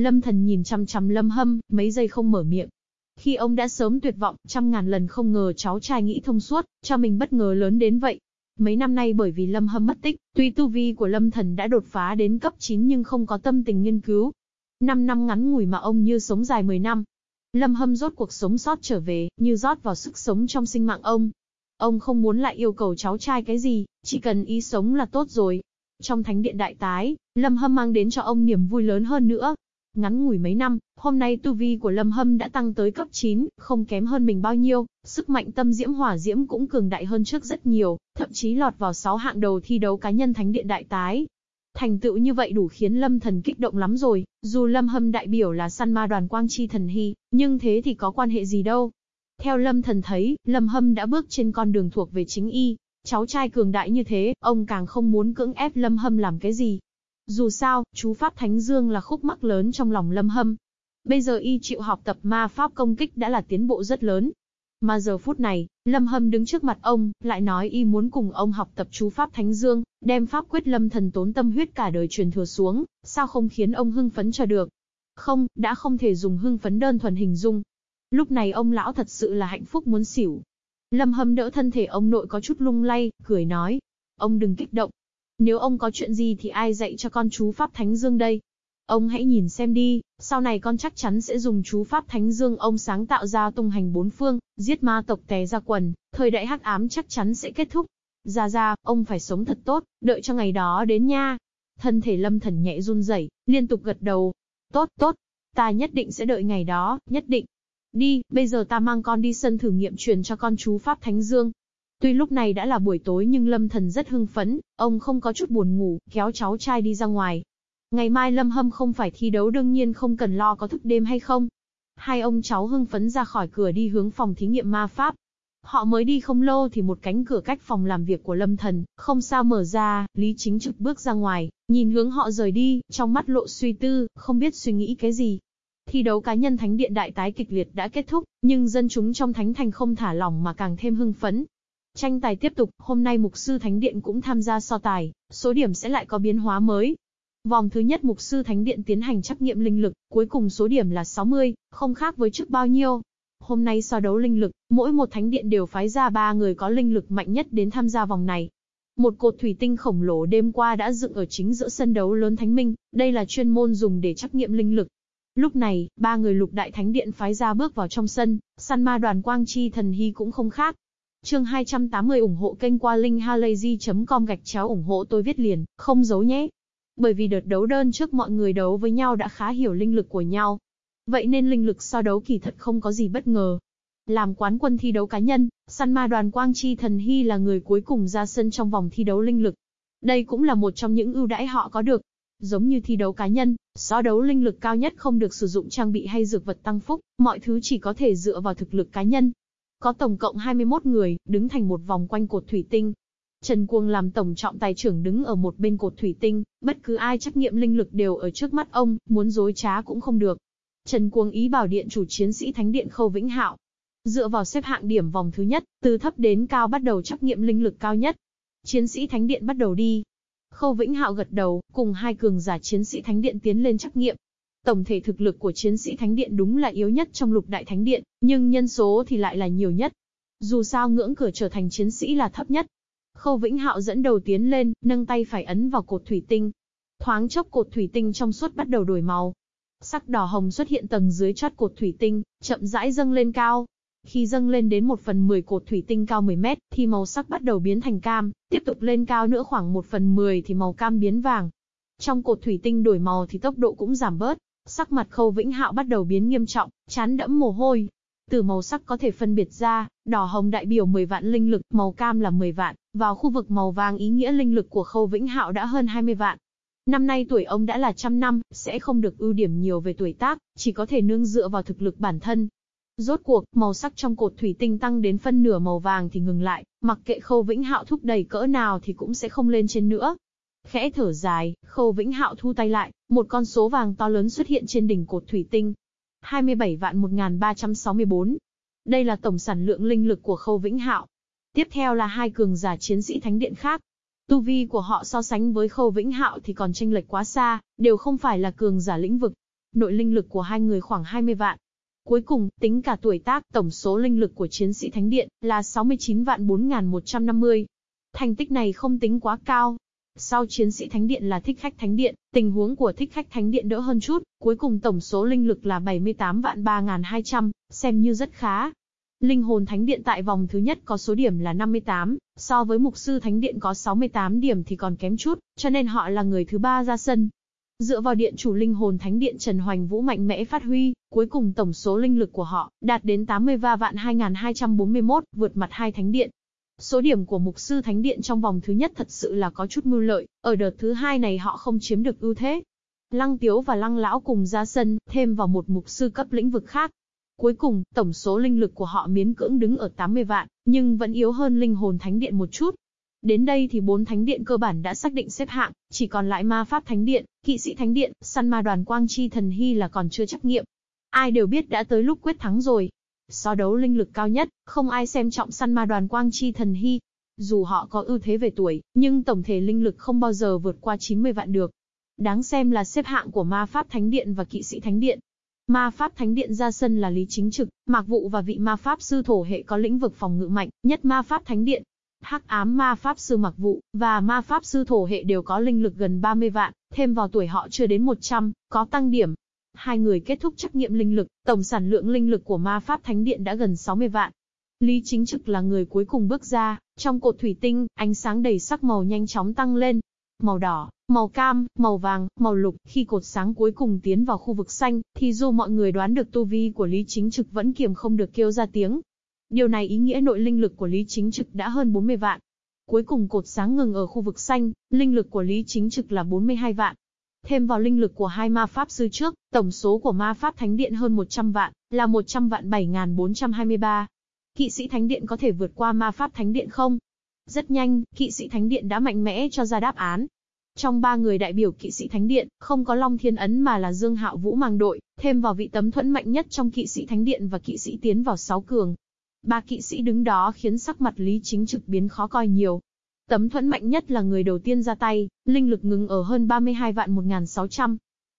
Lâm thần nhìn chăm chăm lâm hâm, mấy giây không mở miệng. Khi ông đã sớm tuyệt vọng, trăm ngàn lần không ngờ cháu trai nghĩ thông suốt, cho mình bất ngờ lớn đến vậy. Mấy năm nay bởi vì lâm hâm mất tích, tuy tu vi của lâm thần đã đột phá đến cấp 9 nhưng không có tâm tình nghiên cứu. Năm năm ngắn ngủi mà ông như sống dài 10 năm. Lâm hâm rốt cuộc sống sót trở về, như rót vào sức sống trong sinh mạng ông. Ông không muốn lại yêu cầu cháu trai cái gì, chỉ cần ý sống là tốt rồi. Trong thánh điện đại tái, Lâm Hâm mang đến cho ông niềm vui lớn hơn nữa, Ngắn ngủi mấy năm, hôm nay tu vi của Lâm Hâm đã tăng tới cấp 9, không kém hơn mình bao nhiêu, sức mạnh tâm diễm hỏa diễm cũng cường đại hơn trước rất nhiều, thậm chí lọt vào 6 hạng đầu thi đấu cá nhân thánh điện đại tái. Thành tựu như vậy đủ khiến Lâm Thần kích động lắm rồi, dù Lâm Hâm đại biểu là săn ma đoàn quang chi thần hy, nhưng thế thì có quan hệ gì đâu. Theo Lâm Thần thấy, Lâm Hâm đã bước trên con đường thuộc về chính y, cháu trai cường đại như thế, ông càng không muốn cưỡng ép Lâm Hâm làm cái gì. Dù sao, chú Pháp Thánh Dương là khúc mắc lớn trong lòng Lâm Hâm. Bây giờ y chịu học tập ma Pháp công kích đã là tiến bộ rất lớn, mà giờ phút này, Lâm Hâm đứng trước mặt ông, lại nói y muốn cùng ông học tập chú Pháp Thánh Dương, đem Pháp quyết Lâm Thần tốn tâm huyết cả đời truyền thừa xuống, sao không khiến ông hưng phấn cho được. Không, đã không thể dùng hưng phấn đơn thuần hình dung. Lúc này ông lão thật sự là hạnh phúc muốn xỉu. Lâm Hâm đỡ thân thể ông nội có chút lung lay, cười nói. Ông đừng kích động. Nếu ông có chuyện gì thì ai dạy cho con chú Pháp Thánh Dương đây? Ông hãy nhìn xem đi, sau này con chắc chắn sẽ dùng chú pháp Thánh Dương ông sáng tạo ra tung hành bốn phương, giết ma tộc té ra quần, thời đại hắc ám chắc chắn sẽ kết thúc. Ra ra, ông phải sống thật tốt, đợi cho ngày đó đến nha. Thân thể lâm thần nhẹ run rẩy, liên tục gật đầu. Tốt, tốt, ta nhất định sẽ đợi ngày đó, nhất định. Đi, bây giờ ta mang con đi sân thử nghiệm truyền cho con chú Pháp Thánh Dương. Tuy lúc này đã là buổi tối nhưng Lâm Thần rất hưng phấn, ông không có chút buồn ngủ, kéo cháu trai đi ra ngoài, Ngày mai Lâm Hâm không phải thi đấu đương nhiên không cần lo có thức đêm hay không. Hai ông cháu hưng phấn ra khỏi cửa đi hướng phòng thí nghiệm ma pháp. Họ mới đi không lâu thì một cánh cửa cách phòng làm việc của Lâm Thần, không sao mở ra, Lý Chính trực bước ra ngoài, nhìn hướng họ rời đi, trong mắt lộ suy tư, không biết suy nghĩ cái gì. Thi đấu cá nhân Thánh Điện Đại tái kịch liệt đã kết thúc, nhưng dân chúng trong Thánh Thành không thả lỏng mà càng thêm hưng phấn. Tranh tài tiếp tục, hôm nay Mục Sư Thánh Điện cũng tham gia so tài, số điểm sẽ lại có biến hóa mới, Vòng thứ nhất mục sư thánh điện tiến hành trắc nghiệm linh lực, cuối cùng số điểm là 60, không khác với trước bao nhiêu. Hôm nay so đấu linh lực, mỗi một thánh điện đều phái ra ba người có linh lực mạnh nhất đến tham gia vòng này. Một cột thủy tinh khổng lồ đêm qua đã dựng ở chính giữa sân đấu lớn Thánh Minh, đây là chuyên môn dùng để trắc nghiệm linh lực. Lúc này, ba người lục đại thánh điện phái ra bước vào trong sân, săn ma đoàn quang chi thần hy cũng không khác. Chương 280 ủng hộ kênh qua linkhalazy.com gạch chéo ủng hộ tôi viết liền, không giấu nhé. Bởi vì đợt đấu đơn trước mọi người đấu với nhau đã khá hiểu linh lực của nhau. Vậy nên linh lực so đấu kỳ thật không có gì bất ngờ. Làm quán quân thi đấu cá nhân, săn ma đoàn Quang Chi Thần Hy là người cuối cùng ra sân trong vòng thi đấu linh lực. Đây cũng là một trong những ưu đãi họ có được. Giống như thi đấu cá nhân, so đấu linh lực cao nhất không được sử dụng trang bị hay dược vật tăng phúc, mọi thứ chỉ có thể dựa vào thực lực cá nhân. Có tổng cộng 21 người, đứng thành một vòng quanh cột thủy tinh, Trần Cuồng làm tổng trọng tài trưởng đứng ở một bên cột thủy tinh, bất cứ ai trắc nghiệm linh lực đều ở trước mắt ông, muốn dối trá cũng không được. Trần Cuồng ý bảo điện chủ chiến sĩ Thánh Điện Khâu Vĩnh Hạo. Dựa vào xếp hạng điểm vòng thứ nhất, từ thấp đến cao bắt đầu trắc nghiệm linh lực cao nhất. Chiến sĩ Thánh Điện bắt đầu đi. Khâu Vĩnh Hạo gật đầu, cùng hai cường giả chiến sĩ Thánh Điện tiến lên trắc nghiệm. Tổng thể thực lực của chiến sĩ Thánh Điện đúng là yếu nhất trong lục đại Thánh Điện, nhưng nhân số thì lại là nhiều nhất. Dù sao ngưỡng cửa trở thành chiến sĩ là thấp nhất, Khâu Vĩnh Hạo dẫn đầu tiến lên, nâng tay phải ấn vào cột thủy tinh. Thoáng chốc cột thủy tinh trong suốt bắt đầu đổi màu. Sắc đỏ hồng xuất hiện tầng dưới chót cột thủy tinh, chậm rãi dâng lên cao. Khi dâng lên đến 1 phần 10 cột thủy tinh cao 10 mét, thì màu sắc bắt đầu biến thành cam, tiếp tục lên cao nữa khoảng 1 phần 10 thì màu cam biến vàng. Trong cột thủy tinh đổi màu thì tốc độ cũng giảm bớt, sắc mặt Khâu Vĩnh Hạo bắt đầu biến nghiêm trọng, chán đẫm mồ hôi, từ màu sắc có thể phân biệt ra, đỏ hồng đại biểu 10 vạn linh lực, màu cam là 10 vạn, vào khu vực màu vàng ý nghĩa linh lực của Khâu Vĩnh Hạo đã hơn 20 vạn. Năm nay tuổi ông đã là trăm năm, sẽ không được ưu điểm nhiều về tuổi tác, chỉ có thể nương dựa vào thực lực bản thân. Rốt cuộc, màu sắc trong cột thủy tinh tăng đến phân nửa màu vàng thì ngừng lại, mặc kệ Khâu Vĩnh Hạo thúc đẩy cỡ nào thì cũng sẽ không lên trên nữa. Khẽ thở dài, Khâu Vĩnh Hạo thu tay lại, một con số vàng to lớn xuất hiện trên đỉnh cột thủy tinh, 27 vạn 1364. Đây là tổng sản lượng linh lực của Khâu Vĩnh Hạo. Tiếp theo là hai cường giả chiến sĩ thánh điện khác. Tu vi của họ so sánh với Khâu Vĩnh Hạo thì còn chênh lệch quá xa, đều không phải là cường giả lĩnh vực. Nội linh lực của hai người khoảng 20 vạn. Cuối cùng, tính cả tuổi tác, tổng số linh lực của chiến sĩ thánh điện là 69 vạn 4150. Thành tích này không tính quá cao, sau chiến sĩ thánh điện là thích khách thánh điện, tình huống của thích khách thánh điện đỡ hơn chút, cuối cùng tổng số linh lực là 78 vạn 3200, xem như rất khá. Linh hồn thánh điện tại vòng thứ nhất có số điểm là 58, so với mục sư thánh điện có 68 điểm thì còn kém chút, cho nên họ là người thứ ba ra sân. Dựa vào điện chủ linh hồn thánh điện Trần Hoành Vũ mạnh mẽ phát huy, cuối cùng tổng số linh lực của họ đạt đến 83 vạn 2241, vượt mặt hai thánh điện. Số điểm của mục sư thánh điện trong vòng thứ nhất thật sự là có chút mưu lợi, ở đợt thứ hai này họ không chiếm được ưu thế. Lăng Tiếu và Lăng Lão cùng ra sân, thêm vào một mục sư cấp lĩnh vực khác. Cuối cùng, tổng số linh lực của họ miến cưỡng đứng ở 80 vạn, nhưng vẫn yếu hơn linh hồn thánh điện một chút. Đến đây thì bốn thánh điện cơ bản đã xác định xếp hạng, chỉ còn lại ma pháp thánh điện, kỵ sĩ thánh điện, săn ma đoàn quang chi thần hy là còn chưa trắc nghiệm. Ai đều biết đã tới lúc quyết thắng rồi. So đấu linh lực cao nhất, không ai xem trọng săn ma đoàn quang chi thần hy. Dù họ có ưu thế về tuổi, nhưng tổng thể linh lực không bao giờ vượt qua 90 vạn được. Đáng xem là xếp hạng của ma pháp thánh điện và kỵ sĩ thánh điện. Ma pháp thánh điện ra sân là Lý Chính Trực, Mạc Vụ và vị ma pháp sư thổ hệ có lĩnh vực phòng ngự mạnh nhất ma pháp thánh điện. Hắc ám ma pháp sư Mạc Vụ và ma pháp sư thổ hệ đều có linh lực gần 30 vạn, thêm vào tuổi họ chưa đến 100, có tăng điểm. Hai người kết thúc trắc nghiệm linh lực, tổng sản lượng linh lực của ma pháp thánh điện đã gần 60 vạn. Lý Chính Trực là người cuối cùng bước ra, trong cột thủy tinh, ánh sáng đầy sắc màu nhanh chóng tăng lên. Màu đỏ, màu cam, màu vàng, màu lục, khi cột sáng cuối cùng tiến vào khu vực xanh, thì dù mọi người đoán được tu vi của Lý Chính Trực vẫn kiềm không được kêu ra tiếng. Điều này ý nghĩa nội linh lực của Lý Chính Trực đã hơn 40 vạn. Cuối cùng cột sáng ngừng ở khu vực xanh, linh lực của Lý Chính Trực là 42 vạn. Thêm vào linh lực của hai ma pháp sư trước, tổng số của ma pháp thánh điện hơn 100 vạn, là 100 vạn 7423. Kỵ sĩ thánh điện có thể vượt qua ma pháp thánh điện không? Rất nhanh, kỵ sĩ thánh điện đã mạnh mẽ cho ra đáp án. Trong ba người đại biểu kỵ sĩ thánh điện, không có Long Thiên Ấn mà là Dương Hạo Vũ mang đội, thêm vào vị tấm thuẫn mạnh nhất trong kỵ sĩ thánh điện và kỵ sĩ tiến vào sáu cường. Ba kỵ sĩ đứng đó khiến sắc mặt Lý Chính trực biến khó coi nhiều. Tấm thuẫn mạnh nhất là người đầu tiên ra tay, linh lực ngừng ở hơn 32 vạn 1600.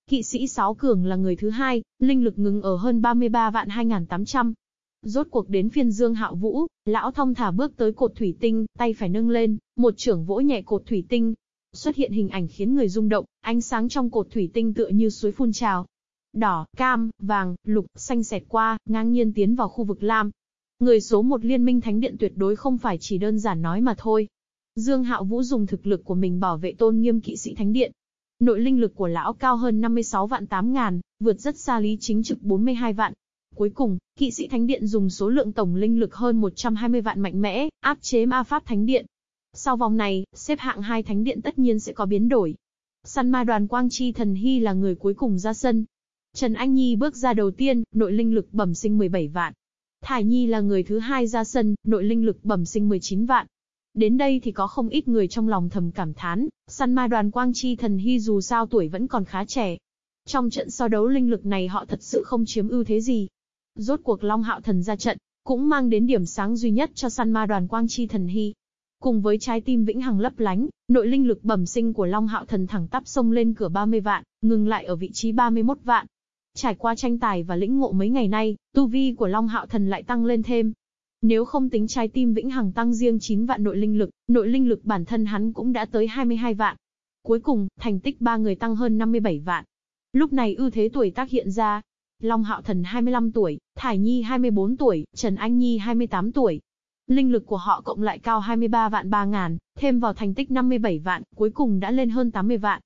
Kỵ sĩ sáu cường là người thứ hai, linh lực ngừng ở hơn 33 vạn 2800. Rốt cuộc đến phiên Dương Hạo Vũ, lão thông thả bước tới cột thủy tinh, tay phải nâng lên, một trưởng vỗ nhẹ cột thủy tinh. Xuất hiện hình ảnh khiến người rung động, ánh sáng trong cột thủy tinh tựa như suối phun trào. Đỏ, cam, vàng, lục, xanh xẹt qua, ngang nhiên tiến vào khu vực lam. Người số một liên minh thánh điện tuyệt đối không phải chỉ đơn giản nói mà thôi. Dương Hạo Vũ dùng thực lực của mình bảo vệ tôn nghiêm kỵ sĩ thánh điện. Nội linh lực của lão cao hơn 56 vạn 8 ngàn, vượt rất xa lý chính trực 42 vạn. Cuối cùng, kỵ sĩ thánh điện dùng số lượng tổng linh lực hơn 120 vạn mạnh mẽ, áp chế ma pháp thánh điện. Sau vòng này, xếp hạng hai thánh điện tất nhiên sẽ có biến đổi. Săn ma đoàn Quang Chi Thần Hy là người cuối cùng ra sân. Trần Anh Nhi bước ra đầu tiên, nội linh lực bẩm sinh 17 vạn. Thải Nhi là người thứ hai ra sân, nội linh lực bẩm sinh 19 vạn. Đến đây thì có không ít người trong lòng thầm cảm thán, săn ma đoàn Quang Chi Thần Hy dù sao tuổi vẫn còn khá trẻ. Trong trận so đấu linh lực này họ thật sự không chiếm ưu thế gì, Rốt cuộc Long Hạo Thần ra trận, cũng mang đến điểm sáng duy nhất cho săn ma đoàn Quang Chi Thần Hy. Cùng với trái tim vĩnh hằng lấp lánh, nội linh lực bẩm sinh của Long Hạo Thần thẳng tắp sông lên cửa 30 vạn, ngừng lại ở vị trí 31 vạn. Trải qua tranh tài và lĩnh ngộ mấy ngày nay, tu vi của Long Hạo Thần lại tăng lên thêm. Nếu không tính trái tim vĩnh hằng tăng riêng 9 vạn nội linh lực, nội linh lực bản thân hắn cũng đã tới 22 vạn. Cuối cùng, thành tích ba người tăng hơn 57 vạn. Lúc này ưu thế tuổi tác hiện ra, Long Hạo Thần 25 tuổi, Thải Nhi 24 tuổi, Trần Anh Nhi 28 tuổi. Linh lực của họ cộng lại cao 23 vạn 3 ngàn, thêm vào thành tích 57 vạn, cuối cùng đã lên hơn 80 vạn.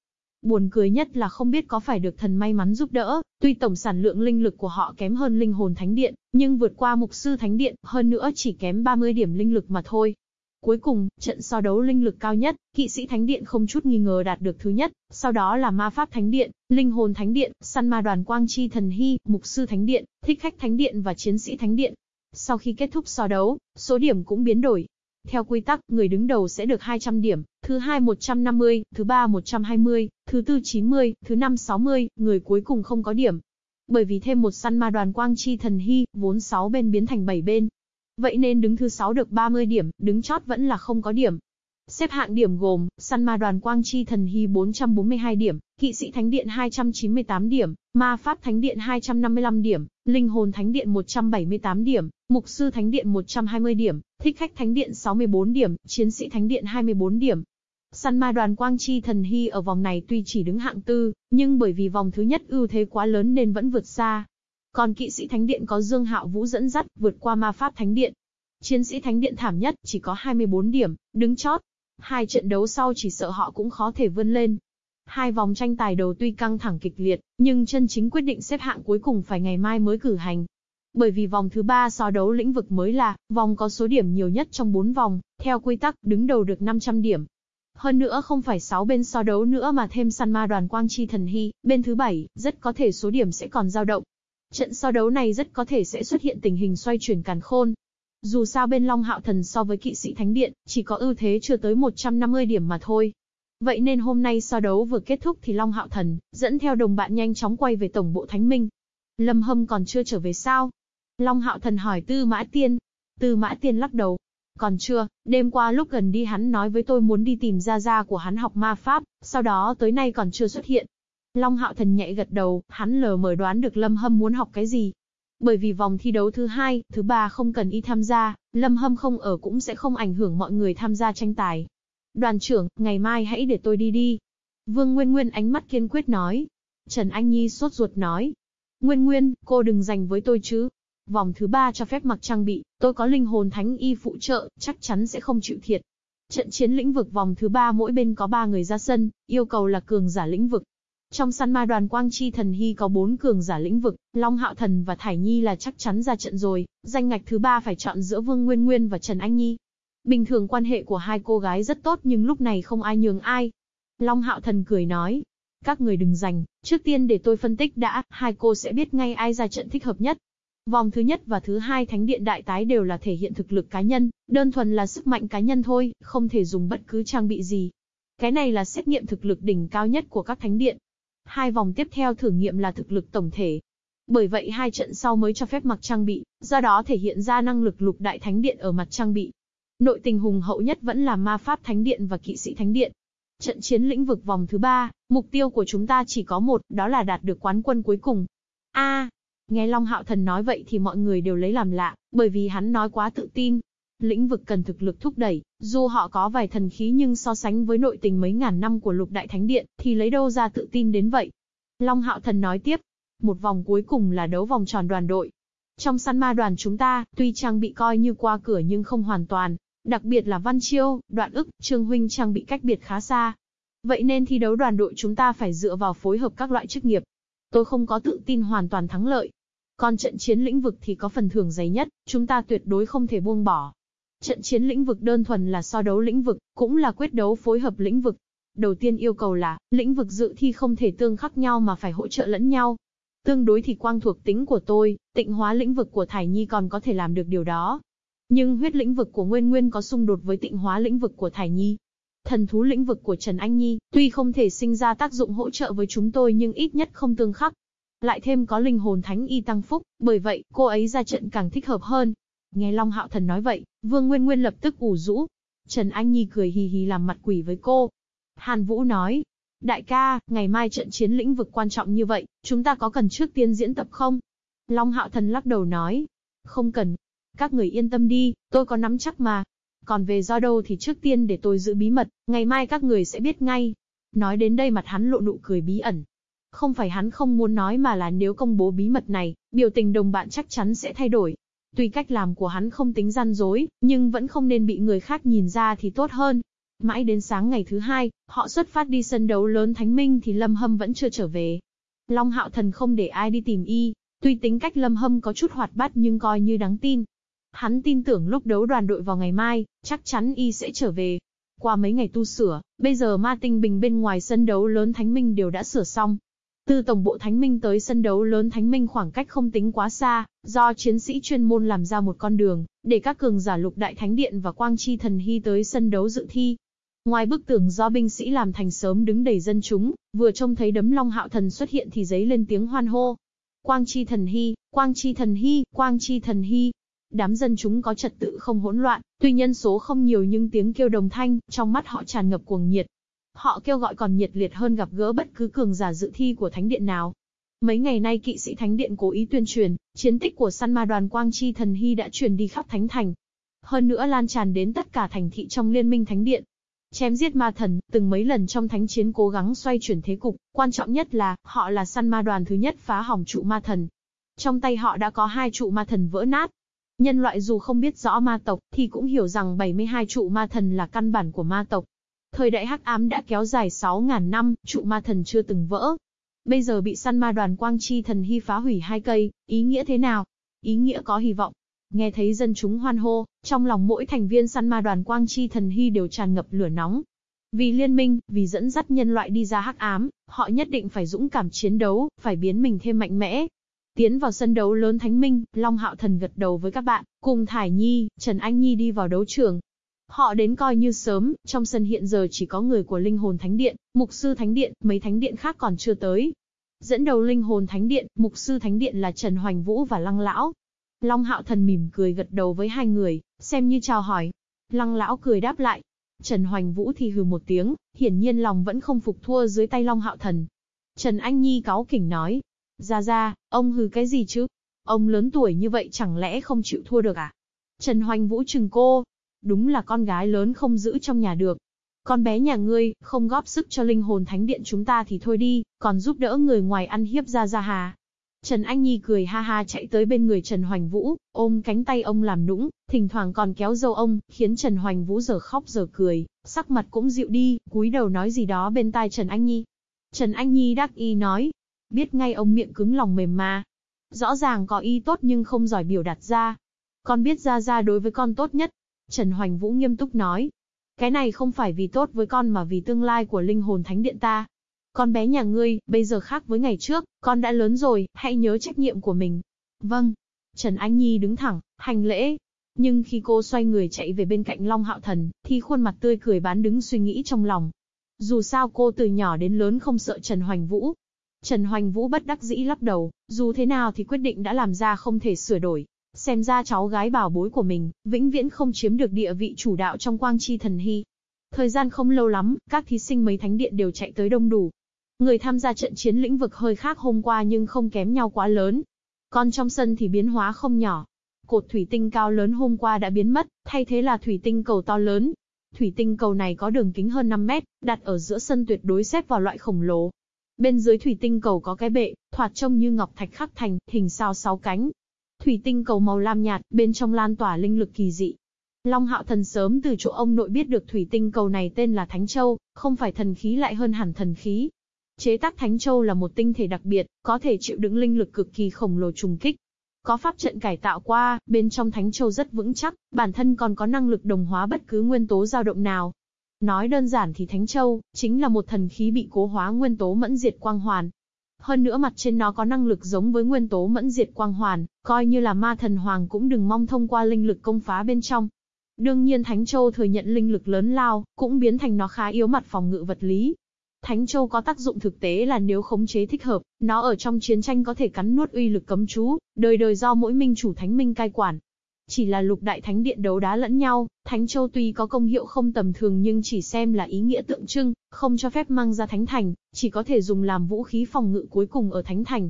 Buồn cười nhất là không biết có phải được thần may mắn giúp đỡ, tuy tổng sản lượng linh lực của họ kém hơn linh hồn thánh điện, nhưng vượt qua mục sư thánh điện, hơn nữa chỉ kém 30 điểm linh lực mà thôi. Cuối cùng, trận so đấu linh lực cao nhất, kỵ sĩ thánh điện không chút nghi ngờ đạt được thứ nhất, sau đó là ma pháp thánh điện, linh hồn thánh điện, săn ma đoàn quang chi thần hy, mục sư thánh điện, thích khách thánh điện và chiến sĩ thánh điện. Sau khi kết thúc so đấu, số điểm cũng biến đổi. Theo quy tắc, người đứng đầu sẽ được 200 điểm, thứ hai 150, thứ ba 120, thứ tư 90, thứ năm 60, người cuối cùng không có điểm. Bởi vì thêm một săn ma đoàn quang chi thần hy, vốn 6 bên biến thành 7 bên, Vậy nên đứng thứ 6 được 30 điểm, đứng chót vẫn là không có điểm. Xếp hạng điểm gồm, săn ma đoàn Quang Chi Thần Hy 442 điểm, Kỵ sĩ Thánh Điện 298 điểm, Ma Pháp Thánh Điện 255 điểm, Linh Hồn Thánh Điện 178 điểm, Mục Sư Thánh Điện 120 điểm, Thích Khách Thánh Điện 64 điểm, Chiến sĩ Thánh Điện 24 điểm. Săn ma đoàn Quang Chi Thần Hy ở vòng này tuy chỉ đứng hạng tư, nhưng bởi vì vòng thứ nhất ưu thế quá lớn nên vẫn vượt xa. Còn kỵ sĩ thánh điện có Dương Hạo Vũ dẫn dắt, vượt qua ma pháp thánh điện. Chiến sĩ thánh điện thảm nhất, chỉ có 24 điểm, đứng chót. Hai trận đấu sau chỉ sợ họ cũng khó thể vươn lên. Hai vòng tranh tài đầu tuy căng thẳng kịch liệt, nhưng chân chính quyết định xếp hạng cuối cùng phải ngày mai mới cử hành. Bởi vì vòng thứ ba so đấu lĩnh vực mới là vòng có số điểm nhiều nhất trong 4 vòng, theo quy tắc đứng đầu được 500 điểm. Hơn nữa không phải 6 bên so đấu nữa mà thêm săn ma đoàn quang chi thần hy, bên thứ bảy, rất có thể số điểm sẽ còn dao động. Trận so đấu này rất có thể sẽ xuất hiện tình hình xoay chuyển càn khôn. Dù sao bên Long Hạo Thần so với kỵ sĩ Thánh Điện, chỉ có ưu thế chưa tới 150 điểm mà thôi. Vậy nên hôm nay so đấu vừa kết thúc thì Long Hạo Thần, dẫn theo đồng bạn nhanh chóng quay về tổng bộ Thánh Minh. Lâm Hâm còn chưa trở về sao? Long Hạo Thần hỏi Tư Mã Tiên. Tư Mã Tiên lắc đầu. Còn chưa, đêm qua lúc gần đi hắn nói với tôi muốn đi tìm gia gia của hắn học ma pháp, sau đó tới nay còn chưa xuất hiện. Long Hạo Thần nhạy gật đầu, hắn lờ mờ đoán được Lâm Hâm muốn học cái gì. Bởi vì vòng thi đấu thứ hai, thứ ba không cần y tham gia, Lâm Hâm không ở cũng sẽ không ảnh hưởng mọi người tham gia tranh tài. Đoàn trưởng, ngày mai hãy để tôi đi đi. Vương Nguyên Nguyên ánh mắt kiên quyết nói. Trần Anh Nhi sốt ruột nói. Nguyên Nguyên, cô đừng giành với tôi chứ. Vòng thứ ba cho phép mặc trang bị, tôi có linh hồn thánh y phụ trợ, chắc chắn sẽ không chịu thiệt. Trận chiến lĩnh vực vòng thứ ba mỗi bên có ba người ra sân, yêu cầu là cường giả lĩnh vực. Trong săn ma đoàn Quang Chi Thần Hy có bốn cường giả lĩnh vực, Long Hạo Thần và Thải Nhi là chắc chắn ra trận rồi, danh ngạch thứ ba phải chọn giữa Vương Nguyên Nguyên và Trần Anh Nhi. Bình thường quan hệ của hai cô gái rất tốt nhưng lúc này không ai nhường ai. Long Hạo Thần cười nói, các người đừng giành, trước tiên để tôi phân tích đã, hai cô sẽ biết ngay ai ra trận thích hợp nhất. Vòng thứ nhất và thứ hai Thánh Điện Đại Tái đều là thể hiện thực lực cá nhân, đơn thuần là sức mạnh cá nhân thôi, không thể dùng bất cứ trang bị gì. Cái này là xét nghiệm thực lực đỉnh cao nhất của các Thánh Điện. Hai vòng tiếp theo thử nghiệm là thực lực tổng thể. Bởi vậy hai trận sau mới cho phép mặc trang bị, do đó thể hiện ra năng lực lục đại Thánh Điện ở mặt trang bị. Nội tình hùng hậu nhất vẫn là ma pháp Thánh Điện và kỵ sĩ Thánh Điện. Trận chiến lĩnh vực vòng thứ ba, mục tiêu của chúng ta chỉ có một, đó là đạt được quán quân cuối cùng. A, Nghe Long Hạo Thần nói vậy thì mọi người đều lấy làm lạ, bởi vì hắn nói quá tự tin. Lĩnh vực cần thực lực thúc đẩy, dù họ có vài thần khí nhưng so sánh với nội tình mấy ngàn năm của lục đại thánh điện, thì lấy đâu ra tự tin đến vậy. Long Hạo Thần nói tiếp, một vòng cuối cùng là đấu vòng tròn đoàn đội. Trong săn ma đoàn chúng ta, tuy trang bị coi như qua cửa nhưng không hoàn toàn, đặc biệt là Văn Chiêu, Đoạn ức, Trương Huynh trang bị cách biệt khá xa. Vậy nên thi đấu đoàn đội chúng ta phải dựa vào phối hợp các loại chức nghiệp. Tôi không có tự tin hoàn toàn thắng lợi, còn trận chiến lĩnh vực thì có phần thưởng dày nhất, chúng ta tuyệt đối không thể buông bỏ. Trận chiến lĩnh vực đơn thuần là so đấu lĩnh vực, cũng là quyết đấu phối hợp lĩnh vực. Đầu tiên yêu cầu là, lĩnh vực dự thi không thể tương khắc nhau mà phải hỗ trợ lẫn nhau. Tương đối thì quang thuộc tính của tôi, tịnh hóa lĩnh vực của Thải Nhi còn có thể làm được điều đó. Nhưng huyết lĩnh vực của Nguyên Nguyên có xung đột với tịnh hóa lĩnh vực của Thải Nhi. Thần thú lĩnh vực của Trần Anh Nhi, tuy không thể sinh ra tác dụng hỗ trợ với chúng tôi nhưng ít nhất không tương khắc lại thêm có linh hồn thánh y tăng phúc, bởi vậy, cô ấy ra trận càng thích hợp hơn. Nghe Long Hạo Thần nói vậy, Vương Nguyên Nguyên lập tức ủ rũ. Trần Anh Nhi cười hì hì làm mặt quỷ với cô. Hàn Vũ nói, đại ca, ngày mai trận chiến lĩnh vực quan trọng như vậy, chúng ta có cần trước tiên diễn tập không? Long Hạo Thần lắc đầu nói, không cần. Các người yên tâm đi, tôi có nắm chắc mà. Còn về do đâu thì trước tiên để tôi giữ bí mật, ngày mai các người sẽ biết ngay. Nói đến đây mặt hắn lộ nụ cười bí ẩn, không phải hắn không muốn nói mà là nếu công bố bí mật này, biểu tình đồng bạn chắc chắn sẽ thay đổi. Tuy cách làm của hắn không tính gian dối, nhưng vẫn không nên bị người khác nhìn ra thì tốt hơn. Mãi đến sáng ngày thứ hai, họ xuất phát đi sân đấu lớn Thánh Minh thì Lâm Hâm vẫn chưa trở về. Long Hạo Thần không để ai đi tìm y, tuy tính cách Lâm Hâm có chút hoạt bát nhưng coi như đáng tin. Hắn tin tưởng lúc đấu đoàn đội vào ngày mai, chắc chắn y sẽ trở về. Qua mấy ngày tu sửa, bây giờ ma tinh bình bên ngoài sân đấu lớn Thánh Minh đều đã sửa xong, từ tổng bộ Thánh Minh tới sân đấu lớn Thánh Minh khoảng cách không tính quá xa, do chiến sĩ chuyên môn làm ra một con đường, để các cường giả lục đại thánh điện và quang chi thần hy tới sân đấu dự thi. Ngoài bức tường do binh sĩ làm thành sớm đứng đầy dân chúng, vừa trông thấy đấm long hạo thần xuất hiện thì giấy lên tiếng hoan hô. Quang chi thần hy, quang chi thần hy, quang chi thần hy. Đám dân chúng có trật tự không hỗn loạn, tuy nhân số không nhiều nhưng tiếng kêu đồng thanh, trong mắt họ tràn ngập cuồng nhiệt, Họ kêu gọi còn nhiệt liệt hơn gặp gỡ bất cứ cường giả dự thi của thánh điện nào. Mấy ngày nay kỵ sĩ thánh điện cố ý tuyên truyền, chiến tích của săn ma đoàn Quang Chi Thần Hy đã truyền đi khắp thánh thành. Hơn nữa lan tràn đến tất cả thành thị trong liên minh thánh điện. Chém giết ma thần, từng mấy lần trong thánh chiến cố gắng xoay chuyển thế cục, quan trọng nhất là, họ là săn ma đoàn thứ nhất phá hỏng trụ ma thần. Trong tay họ đã có hai trụ ma thần vỡ nát, Nhân loại dù không biết rõ ma tộc, thì cũng hiểu rằng 72 trụ ma thần là căn bản của ma tộc. Thời đại hắc ám đã kéo dài 6.000 năm, trụ ma thần chưa từng vỡ. Bây giờ bị săn ma đoàn quang chi thần hy phá hủy hai cây, ý nghĩa thế nào? ý nghĩa có hy vọng. Nghe thấy dân chúng hoan hô, trong lòng mỗi thành viên săn ma đoàn Quang Chi Thần Hy đều tràn ngập lửa nóng. Vì liên minh, vì dẫn dắt nhân loại đi ra hắc ám, họ nhất định phải dũng cảm chiến đấu, phải biến mình thêm mạnh mẽ. Tiến vào sân đấu lớn Thánh Minh, Long Hạo Thần gật đầu với các bạn, cùng Thải Nhi, Trần Anh Nhi đi vào đấu trường. Họ đến coi như sớm, trong sân hiện giờ chỉ có người của Linh Hồn Thánh Điện, Mục Sư Thánh Điện, mấy thánh điện khác còn chưa tới. Dẫn đầu Linh Hồn Thánh Điện, Mục Sư Thánh Điện là Trần Hoành Vũ và Lăng Lão, Long Hạo Thần mỉm cười gật đầu với hai người, xem như chào hỏi. Lăng lão cười đáp lại. Trần Hoành Vũ thì hừ một tiếng, hiển nhiên lòng vẫn không phục thua dưới tay Long Hạo Thần. Trần Anh Nhi cáu kỉnh nói. Ra ra, ông hừ cái gì chứ? Ông lớn tuổi như vậy chẳng lẽ không chịu thua được à? Trần Hoành Vũ chừng cô. Đúng là con gái lớn không giữ trong nhà được. Con bé nhà ngươi, không góp sức cho linh hồn thánh điện chúng ta thì thôi đi, còn giúp đỡ người ngoài ăn hiếp ra ra hà. Trần Anh Nhi cười ha ha chạy tới bên người Trần Hoành Vũ, ôm cánh tay ông làm nũng, thỉnh thoảng còn kéo dâu ông, khiến Trần Hoành Vũ giờ khóc giờ cười, sắc mặt cũng dịu đi, cúi đầu nói gì đó bên tai Trần Anh Nhi. Trần Anh Nhi đắc y nói, biết ngay ông miệng cứng lòng mềm mà. Rõ ràng có y tốt nhưng không giỏi biểu đạt ra. Con biết ra ra đối với con tốt nhất. Trần Hoành Vũ nghiêm túc nói. Cái này không phải vì tốt với con mà vì tương lai của linh hồn thánh điện ta. Con bé nhà ngươi, bây giờ khác với ngày trước, con đã lớn rồi, hãy nhớ trách nhiệm của mình. Vâng. Trần Anh Nhi đứng thẳng, hành lễ. Nhưng khi cô xoay người chạy về bên cạnh Long Hạo Thần, thì khuôn mặt tươi cười bán đứng suy nghĩ trong lòng. Dù sao cô từ nhỏ đến lớn không sợ Trần Hoành Vũ. Trần Hoành Vũ bất đắc dĩ lắc đầu, dù thế nào thì quyết định đã làm ra không thể sửa đổi. Xem ra cháu gái bảo bối của mình, vĩnh viễn không chiếm được địa vị chủ đạo trong quang chi thần hy. Thời gian không lâu lắm, các thí sinh mấy thánh điện đều chạy tới đông đủ, Người tham gia trận chiến lĩnh vực hơi khác hôm qua nhưng không kém nhau quá lớn. Còn trong sân thì biến hóa không nhỏ. Cột thủy tinh cao lớn hôm qua đã biến mất, thay thế là thủy tinh cầu to lớn. Thủy tinh cầu này có đường kính hơn 5 mét, đặt ở giữa sân tuyệt đối xếp vào loại khổng lồ. Bên dưới thủy tinh cầu có cái bệ, thoạt trông như ngọc thạch khắc thành, hình sao sáu cánh. Thủy tinh cầu màu lam nhạt, bên trong lan tỏa linh lực kỳ dị. Long Hạo Thần sớm từ chỗ ông nội biết được thủy tinh cầu này tên là Thánh Châu, không phải thần khí lại hơn hẳn thần khí, Chế tác Thánh Châu là một tinh thể đặc biệt, có thể chịu đựng linh lực cực kỳ khổng lồ trùng kích. Có pháp trận cải tạo qua, bên trong Thánh Châu rất vững chắc, bản thân còn có năng lực đồng hóa bất cứ nguyên tố dao động nào. Nói đơn giản thì Thánh Châu, chính là một thần khí bị cố hóa nguyên tố mẫn diệt quang hoàn. Hơn nữa mặt trên nó có năng lực giống với nguyên tố mẫn diệt quang hoàn, coi như là ma thần hoàng cũng đừng mong thông qua linh lực công phá bên trong. Đương nhiên Thánh Châu thừa nhận linh lực lớn lao, cũng biến thành nó khá yếu mặt phòng ngự vật lý, Thánh Châu có tác dụng thực tế là nếu khống chế thích hợp, nó ở trong chiến tranh có thể cắn nuốt uy lực cấm chú, đời đời do mỗi minh chủ thánh minh cai quản. Chỉ là lục đại thánh điện đấu đá lẫn nhau, Thánh Châu tuy có công hiệu không tầm thường nhưng chỉ xem là ý nghĩa tượng trưng, không cho phép mang ra thánh thành, chỉ có thể dùng làm vũ khí phòng ngự cuối cùng ở thánh thành.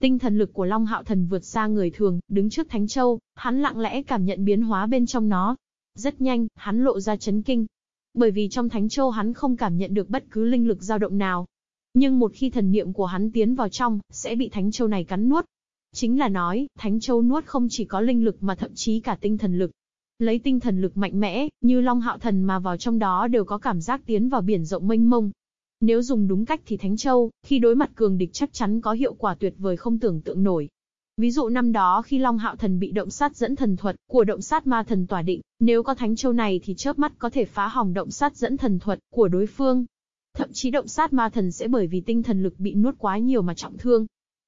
Tinh thần lực của Long Hạo Thần vượt xa người thường, đứng trước Thánh Châu, hắn lặng lẽ cảm nhận biến hóa bên trong nó. Rất nhanh, hắn lộ ra chấn kinh, bởi vì trong Thánh Châu hắn không cảm nhận được bất cứ linh lực dao động nào. Nhưng một khi thần niệm của hắn tiến vào trong, sẽ bị Thánh Châu này cắn nuốt. Chính là nói, Thánh Châu nuốt không chỉ có linh lực mà thậm chí cả tinh thần lực. Lấy tinh thần lực mạnh mẽ, như Long Hạo Thần mà vào trong đó đều có cảm giác tiến vào biển rộng mênh mông. Nếu dùng đúng cách thì Thánh Châu, khi đối mặt cường địch chắc chắn có hiệu quả tuyệt vời không tưởng tượng nổi. Ví dụ năm đó khi Long Hạo Thần bị động sát dẫn thần thuật của động sát ma thần tỏa định, nếu có thánh châu này thì chớp mắt có thể phá hỏng động sát dẫn thần thuật của đối phương. Thậm chí động sát ma thần sẽ bởi vì tinh thần lực bị nuốt quá nhiều mà trọng thương.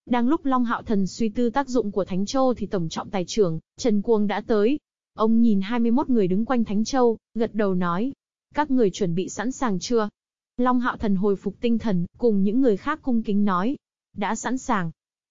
Đang lúc Long Hạo Thần suy tư tác dụng của Thánh Châu thì Tổng trọng tài trưởng, Trần Cuông đã tới. Ông nhìn 21 người đứng quanh Thánh Châu, gật đầu nói. Các người chuẩn bị sẵn sàng chưa? Long Hạo Thần hồi phục tinh thần, cùng những người khác cung kính nói. Đã sẵn sàng.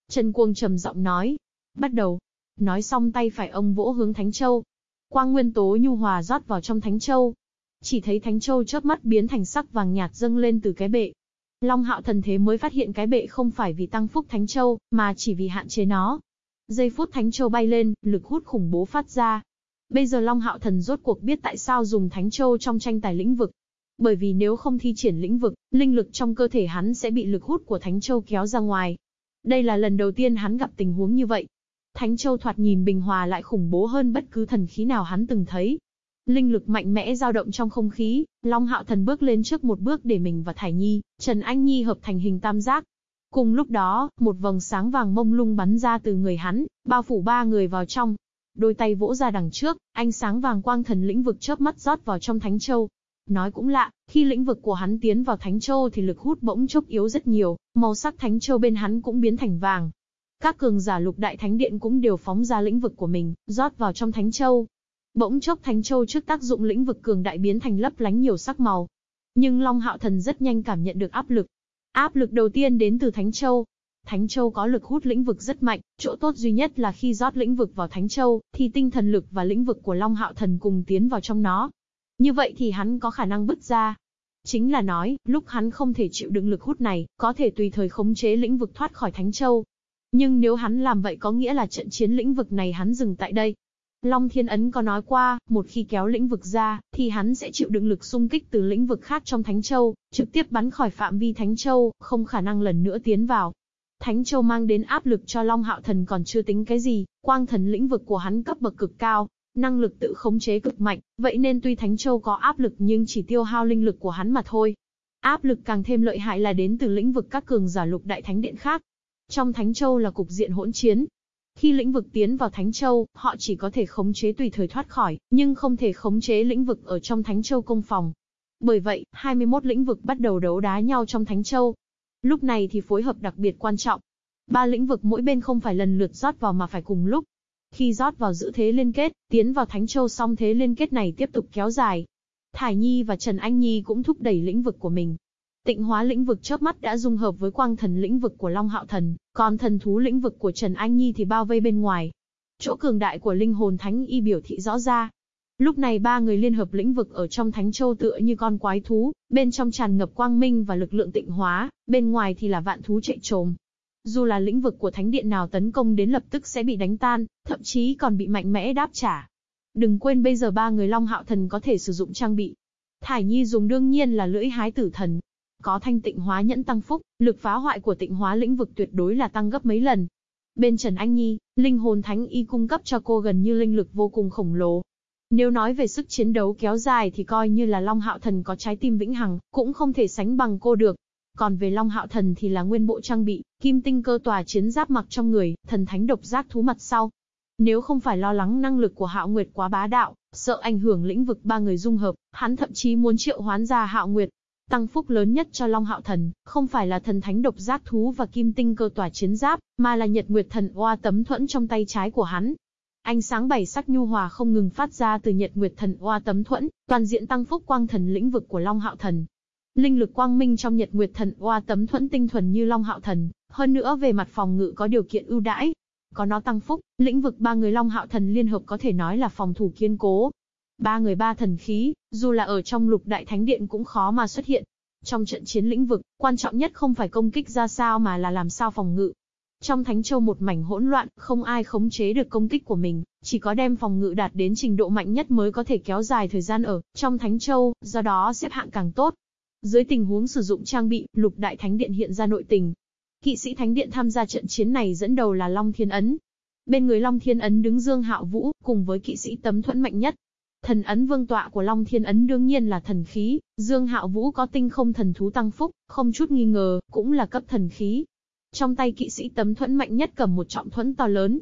Trần Cuông trầm giọng nói. Bắt đầu. Nói xong tay phải ông vỗ hướng Thánh Châu. Quang nguyên tố nhu hòa rót vào trong Thánh Châu. Chỉ thấy Thánh Châu chớp mắt biến thành sắc vàng nhạt dâng lên từ cái bệ. Long hạo thần thế mới phát hiện cái bệ không phải vì tăng phúc Thánh Châu, mà chỉ vì hạn chế nó. Giây phút Thánh Châu bay lên, lực hút khủng bố phát ra. Bây giờ Long hạo thần rốt cuộc biết tại sao dùng Thánh Châu trong tranh tài lĩnh vực. Bởi vì nếu không thi triển lĩnh vực, linh lực trong cơ thể hắn sẽ bị lực hút của Thánh Châu kéo ra ngoài. Đây là lần đầu tiên hắn gặp tình huống như vậy. Thánh Châu thoạt nhìn bình hòa lại khủng bố hơn bất cứ thần khí nào hắn từng thấy. Linh lực mạnh mẽ dao động trong không khí, Long Hạo Thần bước lên trước một bước để mình và Thải Nhi, Trần Anh Nhi hợp thành hình tam giác. Cùng lúc đó, một vầng sáng vàng mông lung bắn ra từ người hắn, bao phủ ba người vào trong. Đôi tay vỗ ra đằng trước, ánh sáng vàng quang thần lĩnh vực chớp mắt rót vào trong Thánh Châu. Nói cũng lạ, khi lĩnh vực của hắn tiến vào Thánh Châu thì lực hút bỗng chốc yếu rất nhiều, màu sắc Thánh Châu bên hắn cũng biến thành vàng. Các cường giả lục đại thánh điện cũng đều phóng ra lĩnh vực của mình, rót vào trong Thánh Châu. Bỗng chốc Thánh Châu trước tác dụng lĩnh vực cường đại biến thành lấp lánh nhiều sắc màu. Nhưng Long Hạo Thần rất nhanh cảm nhận được áp lực. Áp lực đầu tiên đến từ Thánh Châu. Thánh Châu có lực hút lĩnh vực rất mạnh, chỗ tốt duy nhất là khi rót lĩnh vực vào Thánh Châu, thì tinh thần lực và lĩnh vực của Long Hạo Thần cùng tiến vào trong nó. Như vậy thì hắn có khả năng bứt ra. Chính là nói, lúc hắn không thể chịu đựng lực hút này, có thể tùy thời khống chế lĩnh vực thoát khỏi Thánh Châu. Nhưng nếu hắn làm vậy có nghĩa là trận chiến lĩnh vực này hắn dừng tại đây. Long Thiên Ấn có nói qua, một khi kéo lĩnh vực ra, thì hắn sẽ chịu đựng lực xung kích từ lĩnh vực khác trong Thánh Châu, trực tiếp bắn khỏi phạm vi Thánh Châu, không khả năng lần nữa tiến vào. Thánh Châu mang đến áp lực cho Long Hạo Thần còn chưa tính cái gì, quang thần lĩnh vực của hắn cấp bậc cực cao, năng lực tự khống chế cực mạnh, vậy nên tuy Thánh Châu có áp lực nhưng chỉ tiêu hao linh lực của hắn mà thôi. Áp lực càng thêm lợi hại là đến từ lĩnh vực các cường giả lục đại thánh điện khác. Trong Thánh Châu là cục diện hỗn chiến, khi lĩnh vực tiến vào Thánh Châu, họ chỉ có thể khống chế tùy thời thoát khỏi, nhưng không thể khống chế lĩnh vực ở trong Thánh Châu công phòng. Bởi vậy, 21 lĩnh vực bắt đầu đấu đá nhau trong Thánh Châu. Lúc này thì phối hợp đặc biệt quan trọng. Ba lĩnh vực mỗi bên không phải lần lượt rót vào mà phải cùng lúc. Khi rót vào giữ thế liên kết, tiến vào Thánh Châu xong thế liên kết này tiếp tục kéo dài. Thải Nhi và Trần Anh Nhi cũng thúc đẩy lĩnh vực của mình, Tịnh hóa lĩnh vực chớp mắt đã dung hợp với quang thần lĩnh vực của Long Hạo Thần, còn thần thú lĩnh vực của Trần Anh Nhi thì bao vây bên ngoài. Chỗ cường đại của linh hồn thánh y biểu thị rõ ra. Lúc này ba người liên hợp lĩnh vực ở trong Thánh Châu tựa như con quái thú, bên trong tràn ngập quang minh và lực lượng tịnh hóa, bên ngoài thì là vạn thú chạy trồm. Dù là lĩnh vực của thánh điện nào tấn công đến lập tức sẽ bị đánh tan, thậm chí còn bị mạnh mẽ đáp trả. Đừng quên bây giờ ba người Long Hạo Thần có thể sử dụng trang bị. Thải Nhi dùng đương nhiên là lưỡi hái tử thần, có thanh tịnh hóa nhẫn tăng phúc, lực phá hoại của tịnh hóa lĩnh vực tuyệt đối là tăng gấp mấy lần. Bên Trần Anh Nhi, linh hồn thánh y cung cấp cho cô gần như linh lực vô cùng khổng lồ. Nếu nói về sức chiến đấu kéo dài thì coi như là Long Hạo Thần có trái tim vĩnh hằng, cũng không thể sánh bằng cô được. Còn về Long Hạo Thần thì là nguyên bộ trang bị, kim tinh cơ tòa chiến giáp mặc trong người, thần thánh độc giác thú mặt sau. Nếu không phải lo lắng năng lực của Hạo Nguyệt quá bá đạo, sợ ảnh hưởng lĩnh vực ba người dung hợp, hắn thậm chí muốn triệu hoán ra Hạo Nguyệt, Tăng phúc lớn nhất cho Long Hạo Thần, không phải là thần thánh độc giác thú và kim tinh cơ tỏa chiến giáp, mà là nhật nguyệt thần oa tấm thuẫn trong tay trái của hắn. Ánh sáng bảy sắc nhu hòa không ngừng phát ra từ nhật nguyệt thần oa tấm thuẫn, toàn diện tăng phúc quang thần lĩnh vực của Long Hạo Thần. Linh lực quang minh trong nhật nguyệt thần oa tấm thuẫn tinh thuần như Long Hạo Thần, hơn nữa về mặt phòng ngự có điều kiện ưu đãi. Có nó tăng phúc, lĩnh vực ba người Long Hạo Thần liên hợp có thể nói là phòng thủ kiên cố, Ba người ba thần khí, dù là ở trong lục đại thánh điện cũng khó mà xuất hiện. Trong trận chiến lĩnh vực, quan trọng nhất không phải công kích ra sao mà là làm sao phòng ngự. Trong Thánh Châu một mảnh hỗn loạn, không ai khống chế được công kích của mình, chỉ có đem phòng ngự đạt đến trình độ mạnh nhất mới có thể kéo dài thời gian ở trong Thánh Châu, do đó xếp hạng càng tốt. Dưới tình huống sử dụng trang bị, lục đại thánh điện hiện ra nội tình. Kỵ sĩ thánh điện tham gia trận chiến này dẫn đầu là Long Thiên Ấn. Bên người Long Thiên Ấn đứng Dương Hạo Vũ, cùng với kỵ sĩ tấm thuẫn mạnh nhất, Thần ấn vương tọa của Long Thiên ấn đương nhiên là thần khí, Dương Hạo Vũ có tinh không thần thú tăng phúc, không chút nghi ngờ, cũng là cấp thần khí. Trong tay kỵ sĩ tấm thuẫn mạnh nhất cầm một trọng thuẫn to lớn.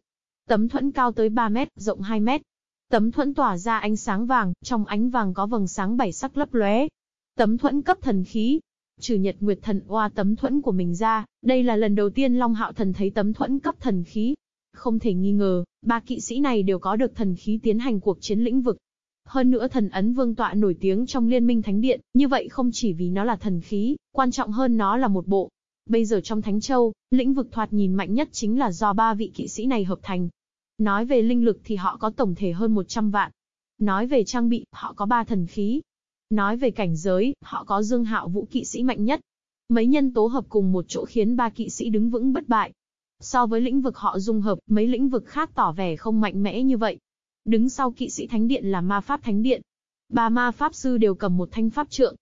Tấm thuẫn cao tới 3 mét, rộng 2 mét. Tấm thuẫn tỏa ra ánh sáng vàng, trong ánh vàng có vầng sáng bảy sắc lấp lóe. Tấm thuẫn cấp thần khí. Trừ Nhật Nguyệt Thần oa tấm thuẫn của mình ra, đây là lần đầu tiên Long Hạo Thần thấy tấm thuẫn cấp thần khí. Không thể nghi ngờ, ba kỵ sĩ này đều có được thần khí tiến hành cuộc chiến lĩnh vực. Hơn nữa thần ấn vương tọa nổi tiếng trong liên minh thánh điện, như vậy không chỉ vì nó là thần khí, quan trọng hơn nó là một bộ. Bây giờ trong Thánh Châu, lĩnh vực thoạt nhìn mạnh nhất chính là do ba vị kỵ sĩ này hợp thành. Nói về linh lực thì họ có tổng thể hơn 100 vạn. Nói về trang bị, họ có ba thần khí. Nói về cảnh giới, họ có dương hạo vũ kỵ sĩ mạnh nhất. Mấy nhân tố hợp cùng một chỗ khiến ba kỵ sĩ đứng vững bất bại. So với lĩnh vực họ dung hợp, mấy lĩnh vực khác tỏ vẻ không mạnh mẽ như vậy. Đứng sau kỵ sĩ thánh điện là ma pháp thánh điện. Ba ma pháp sư đều cầm một thanh pháp trượng.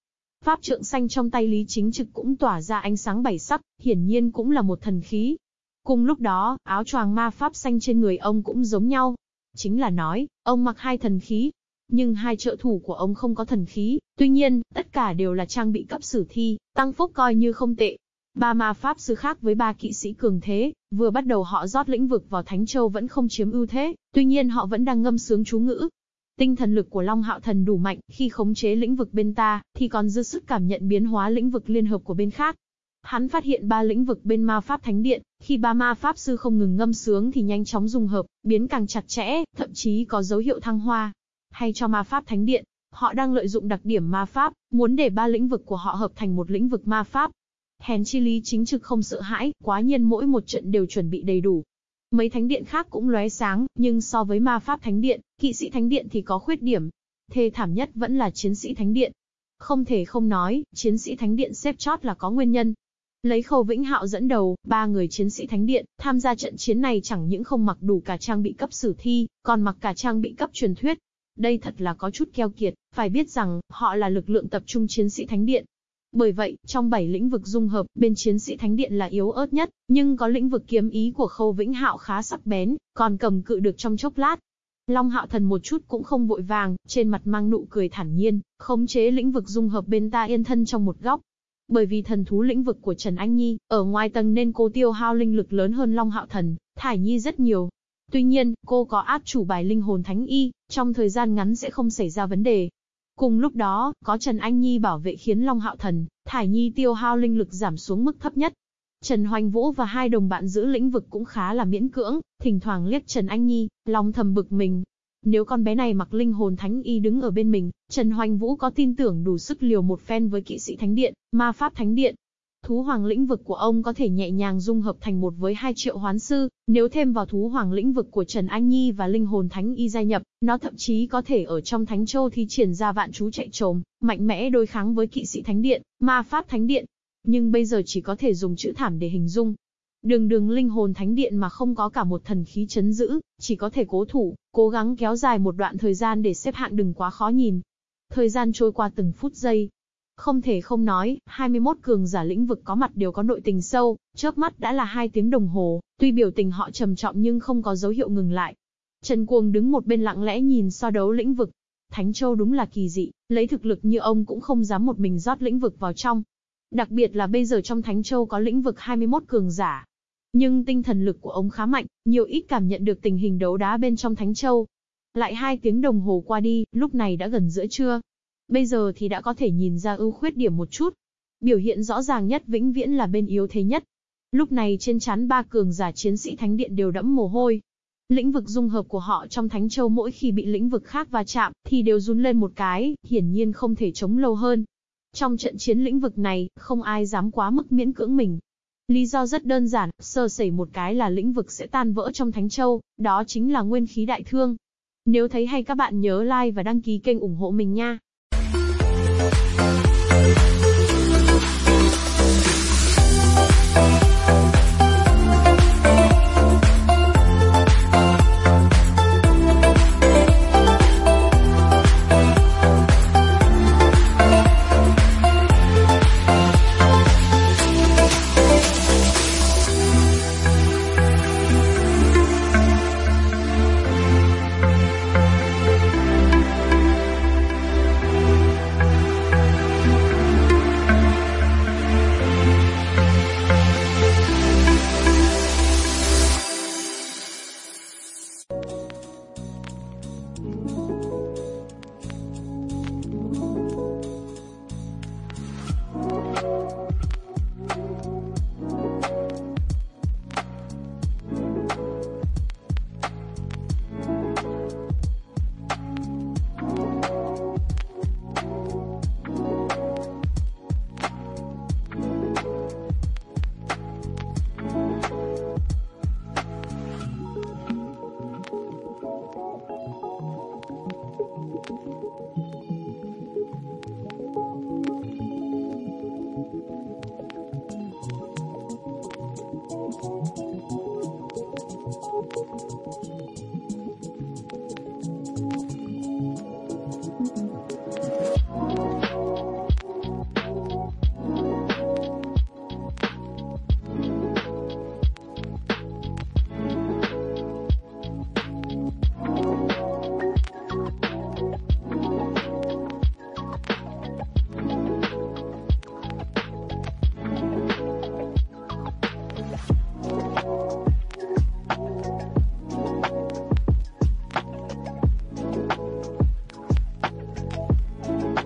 Pháp trượng xanh trong tay Lý Chính Trực cũng tỏa ra ánh sáng bảy sắc, hiển nhiên cũng là một thần khí. Cùng lúc đó, áo choàng ma pháp xanh trên người ông cũng giống nhau. Chính là nói, ông mặc hai thần khí. Nhưng hai trợ thủ của ông không có thần khí, tuy nhiên, tất cả đều là trang bị cấp sử thi, tăng phúc coi như không tệ. Ba ma pháp sư khác với ba kỵ sĩ cường thế, vừa bắt đầu họ rót lĩnh vực vào Thánh Châu vẫn không chiếm ưu thế, tuy nhiên họ vẫn đang ngâm sướng chú ngữ. Tinh thần lực của Long Hạo Thần đủ mạnh, khi khống chế lĩnh vực bên ta, thì còn dư sức cảm nhận biến hóa lĩnh vực liên hợp của bên khác. Hắn phát hiện ba lĩnh vực bên ma pháp thánh điện, khi ba ma pháp sư không ngừng ngâm sướng thì nhanh chóng dùng hợp, biến càng chặt chẽ, thậm chí có dấu hiệu thăng hoa. Hay cho ma pháp thánh điện, họ đang lợi dụng đặc điểm ma pháp, muốn để ba lĩnh vực của họ hợp thành một lĩnh vực ma pháp. Hèn chi lý chính trực không sợ hãi, quá nhiên mỗi một trận đều chuẩn bị đầy đủ. Mấy thánh điện khác cũng lóe sáng, nhưng so với ma pháp thánh điện, kỵ sĩ thánh điện thì có khuyết điểm. Thê thảm nhất vẫn là chiến sĩ thánh điện. Không thể không nói, chiến sĩ thánh điện xếp chót là có nguyên nhân. Lấy Khâu Vĩnh Hạo dẫn đầu, ba người chiến sĩ Thánh Điện, tham gia trận chiến này chẳng những không mặc đủ cả trang bị cấp sử thi, còn mặc cả trang bị cấp truyền thuyết. Đây thật là có chút keo kiệt, phải biết rằng, họ là lực lượng tập trung chiến sĩ Thánh Điện. Bởi vậy, trong 7 lĩnh vực dung hợp, bên chiến sĩ Thánh Điện là yếu ớt nhất, nhưng có lĩnh vực kiếm ý của Khâu Vĩnh Hạo khá sắc bén, còn cầm cự được trong chốc lát. Long Hạo Thần một chút cũng không vội vàng, trên mặt mang nụ cười thản nhiên, khống chế lĩnh vực dung hợp bên ta yên thân trong một góc, bởi vì thần thú lĩnh vực của Trần Anh Nhi, ở ngoài tầng nên cô tiêu hao linh lực lớn hơn Long Hạo Thần, Thải Nhi rất nhiều. Tuy nhiên, cô có áp chủ bài linh hồn thánh y, trong thời gian ngắn sẽ không xảy ra vấn đề. Cùng lúc đó, có Trần Anh Nhi bảo vệ khiến Long Hạo Thần, Thải Nhi tiêu hao linh lực giảm xuống mức thấp nhất. Trần Hoành Vũ và hai đồng bạn giữ lĩnh vực cũng khá là miễn cưỡng, thỉnh thoảng liếc Trần Anh Nhi, lòng thầm bực mình, nếu con bé này mặc linh hồn thánh y đứng ở bên mình, Trần Hoành Vũ có tin tưởng đủ sức liều một phen với kỵ sĩ thánh điện, ma pháp thánh điện. Thú hoàng lĩnh vực của ông có thể nhẹ nhàng dung hợp thành một với hai triệu hoán sư, nếu thêm vào thú hoàng lĩnh vực của Trần Anh Nhi và linh hồn thánh y gia nhập, nó thậm chí có thể ở trong thánh châu thi triển ra vạn chú chạy trồm, mạnh mẽ đối kháng với kỵ sĩ thánh điện, ma pháp thánh điện. Nhưng bây giờ chỉ có thể dùng chữ thảm để hình dung, Đường đường linh hồn thánh điện mà không có cả một thần khí chấn giữ, chỉ có thể cố thủ, cố gắng kéo dài một đoạn thời gian để xếp hạng đừng quá khó nhìn. Thời gian trôi qua từng phút giây. Không thể không nói, 21 cường giả lĩnh vực có mặt đều có nội tình sâu, chớp mắt đã là hai tiếng đồng hồ, tuy biểu tình họ trầm trọng nhưng không có dấu hiệu ngừng lại. Trần Cuồng đứng một bên lặng lẽ nhìn so đấu lĩnh vực. Thánh Châu đúng là kỳ dị, lấy thực lực như ông cũng không dám một mình rót lĩnh vực vào trong. Đặc biệt là bây giờ trong Thánh Châu có lĩnh vực 21 cường giả, nhưng tinh thần lực của ông khá mạnh, nhiều ít cảm nhận được tình hình đấu đá bên trong Thánh Châu. Lại hai tiếng đồng hồ qua đi, lúc này đã gần giữa trưa. Bây giờ thì đã có thể nhìn ra ưu khuyết điểm một chút. Biểu hiện rõ ràng nhất vĩnh viễn là bên yếu thế nhất. Lúc này trên chán ba cường giả chiến sĩ Thánh Điện đều đẫm mồ hôi. Lĩnh vực dung hợp của họ trong Thánh Châu mỗi khi bị lĩnh vực khác va chạm, thì đều run lên một cái, hiển nhiên không thể chống lâu hơn. Trong trận chiến lĩnh vực này, không ai dám quá mức miễn cưỡng mình, Lý do rất đơn giản, sơ sẩy một cái là lĩnh vực sẽ tan vỡ trong Thánh Châu, đó chính là nguyên khí đại thương. Nếu thấy hay các bạn nhớ like và đăng ký kênh ủng hộ mình nha.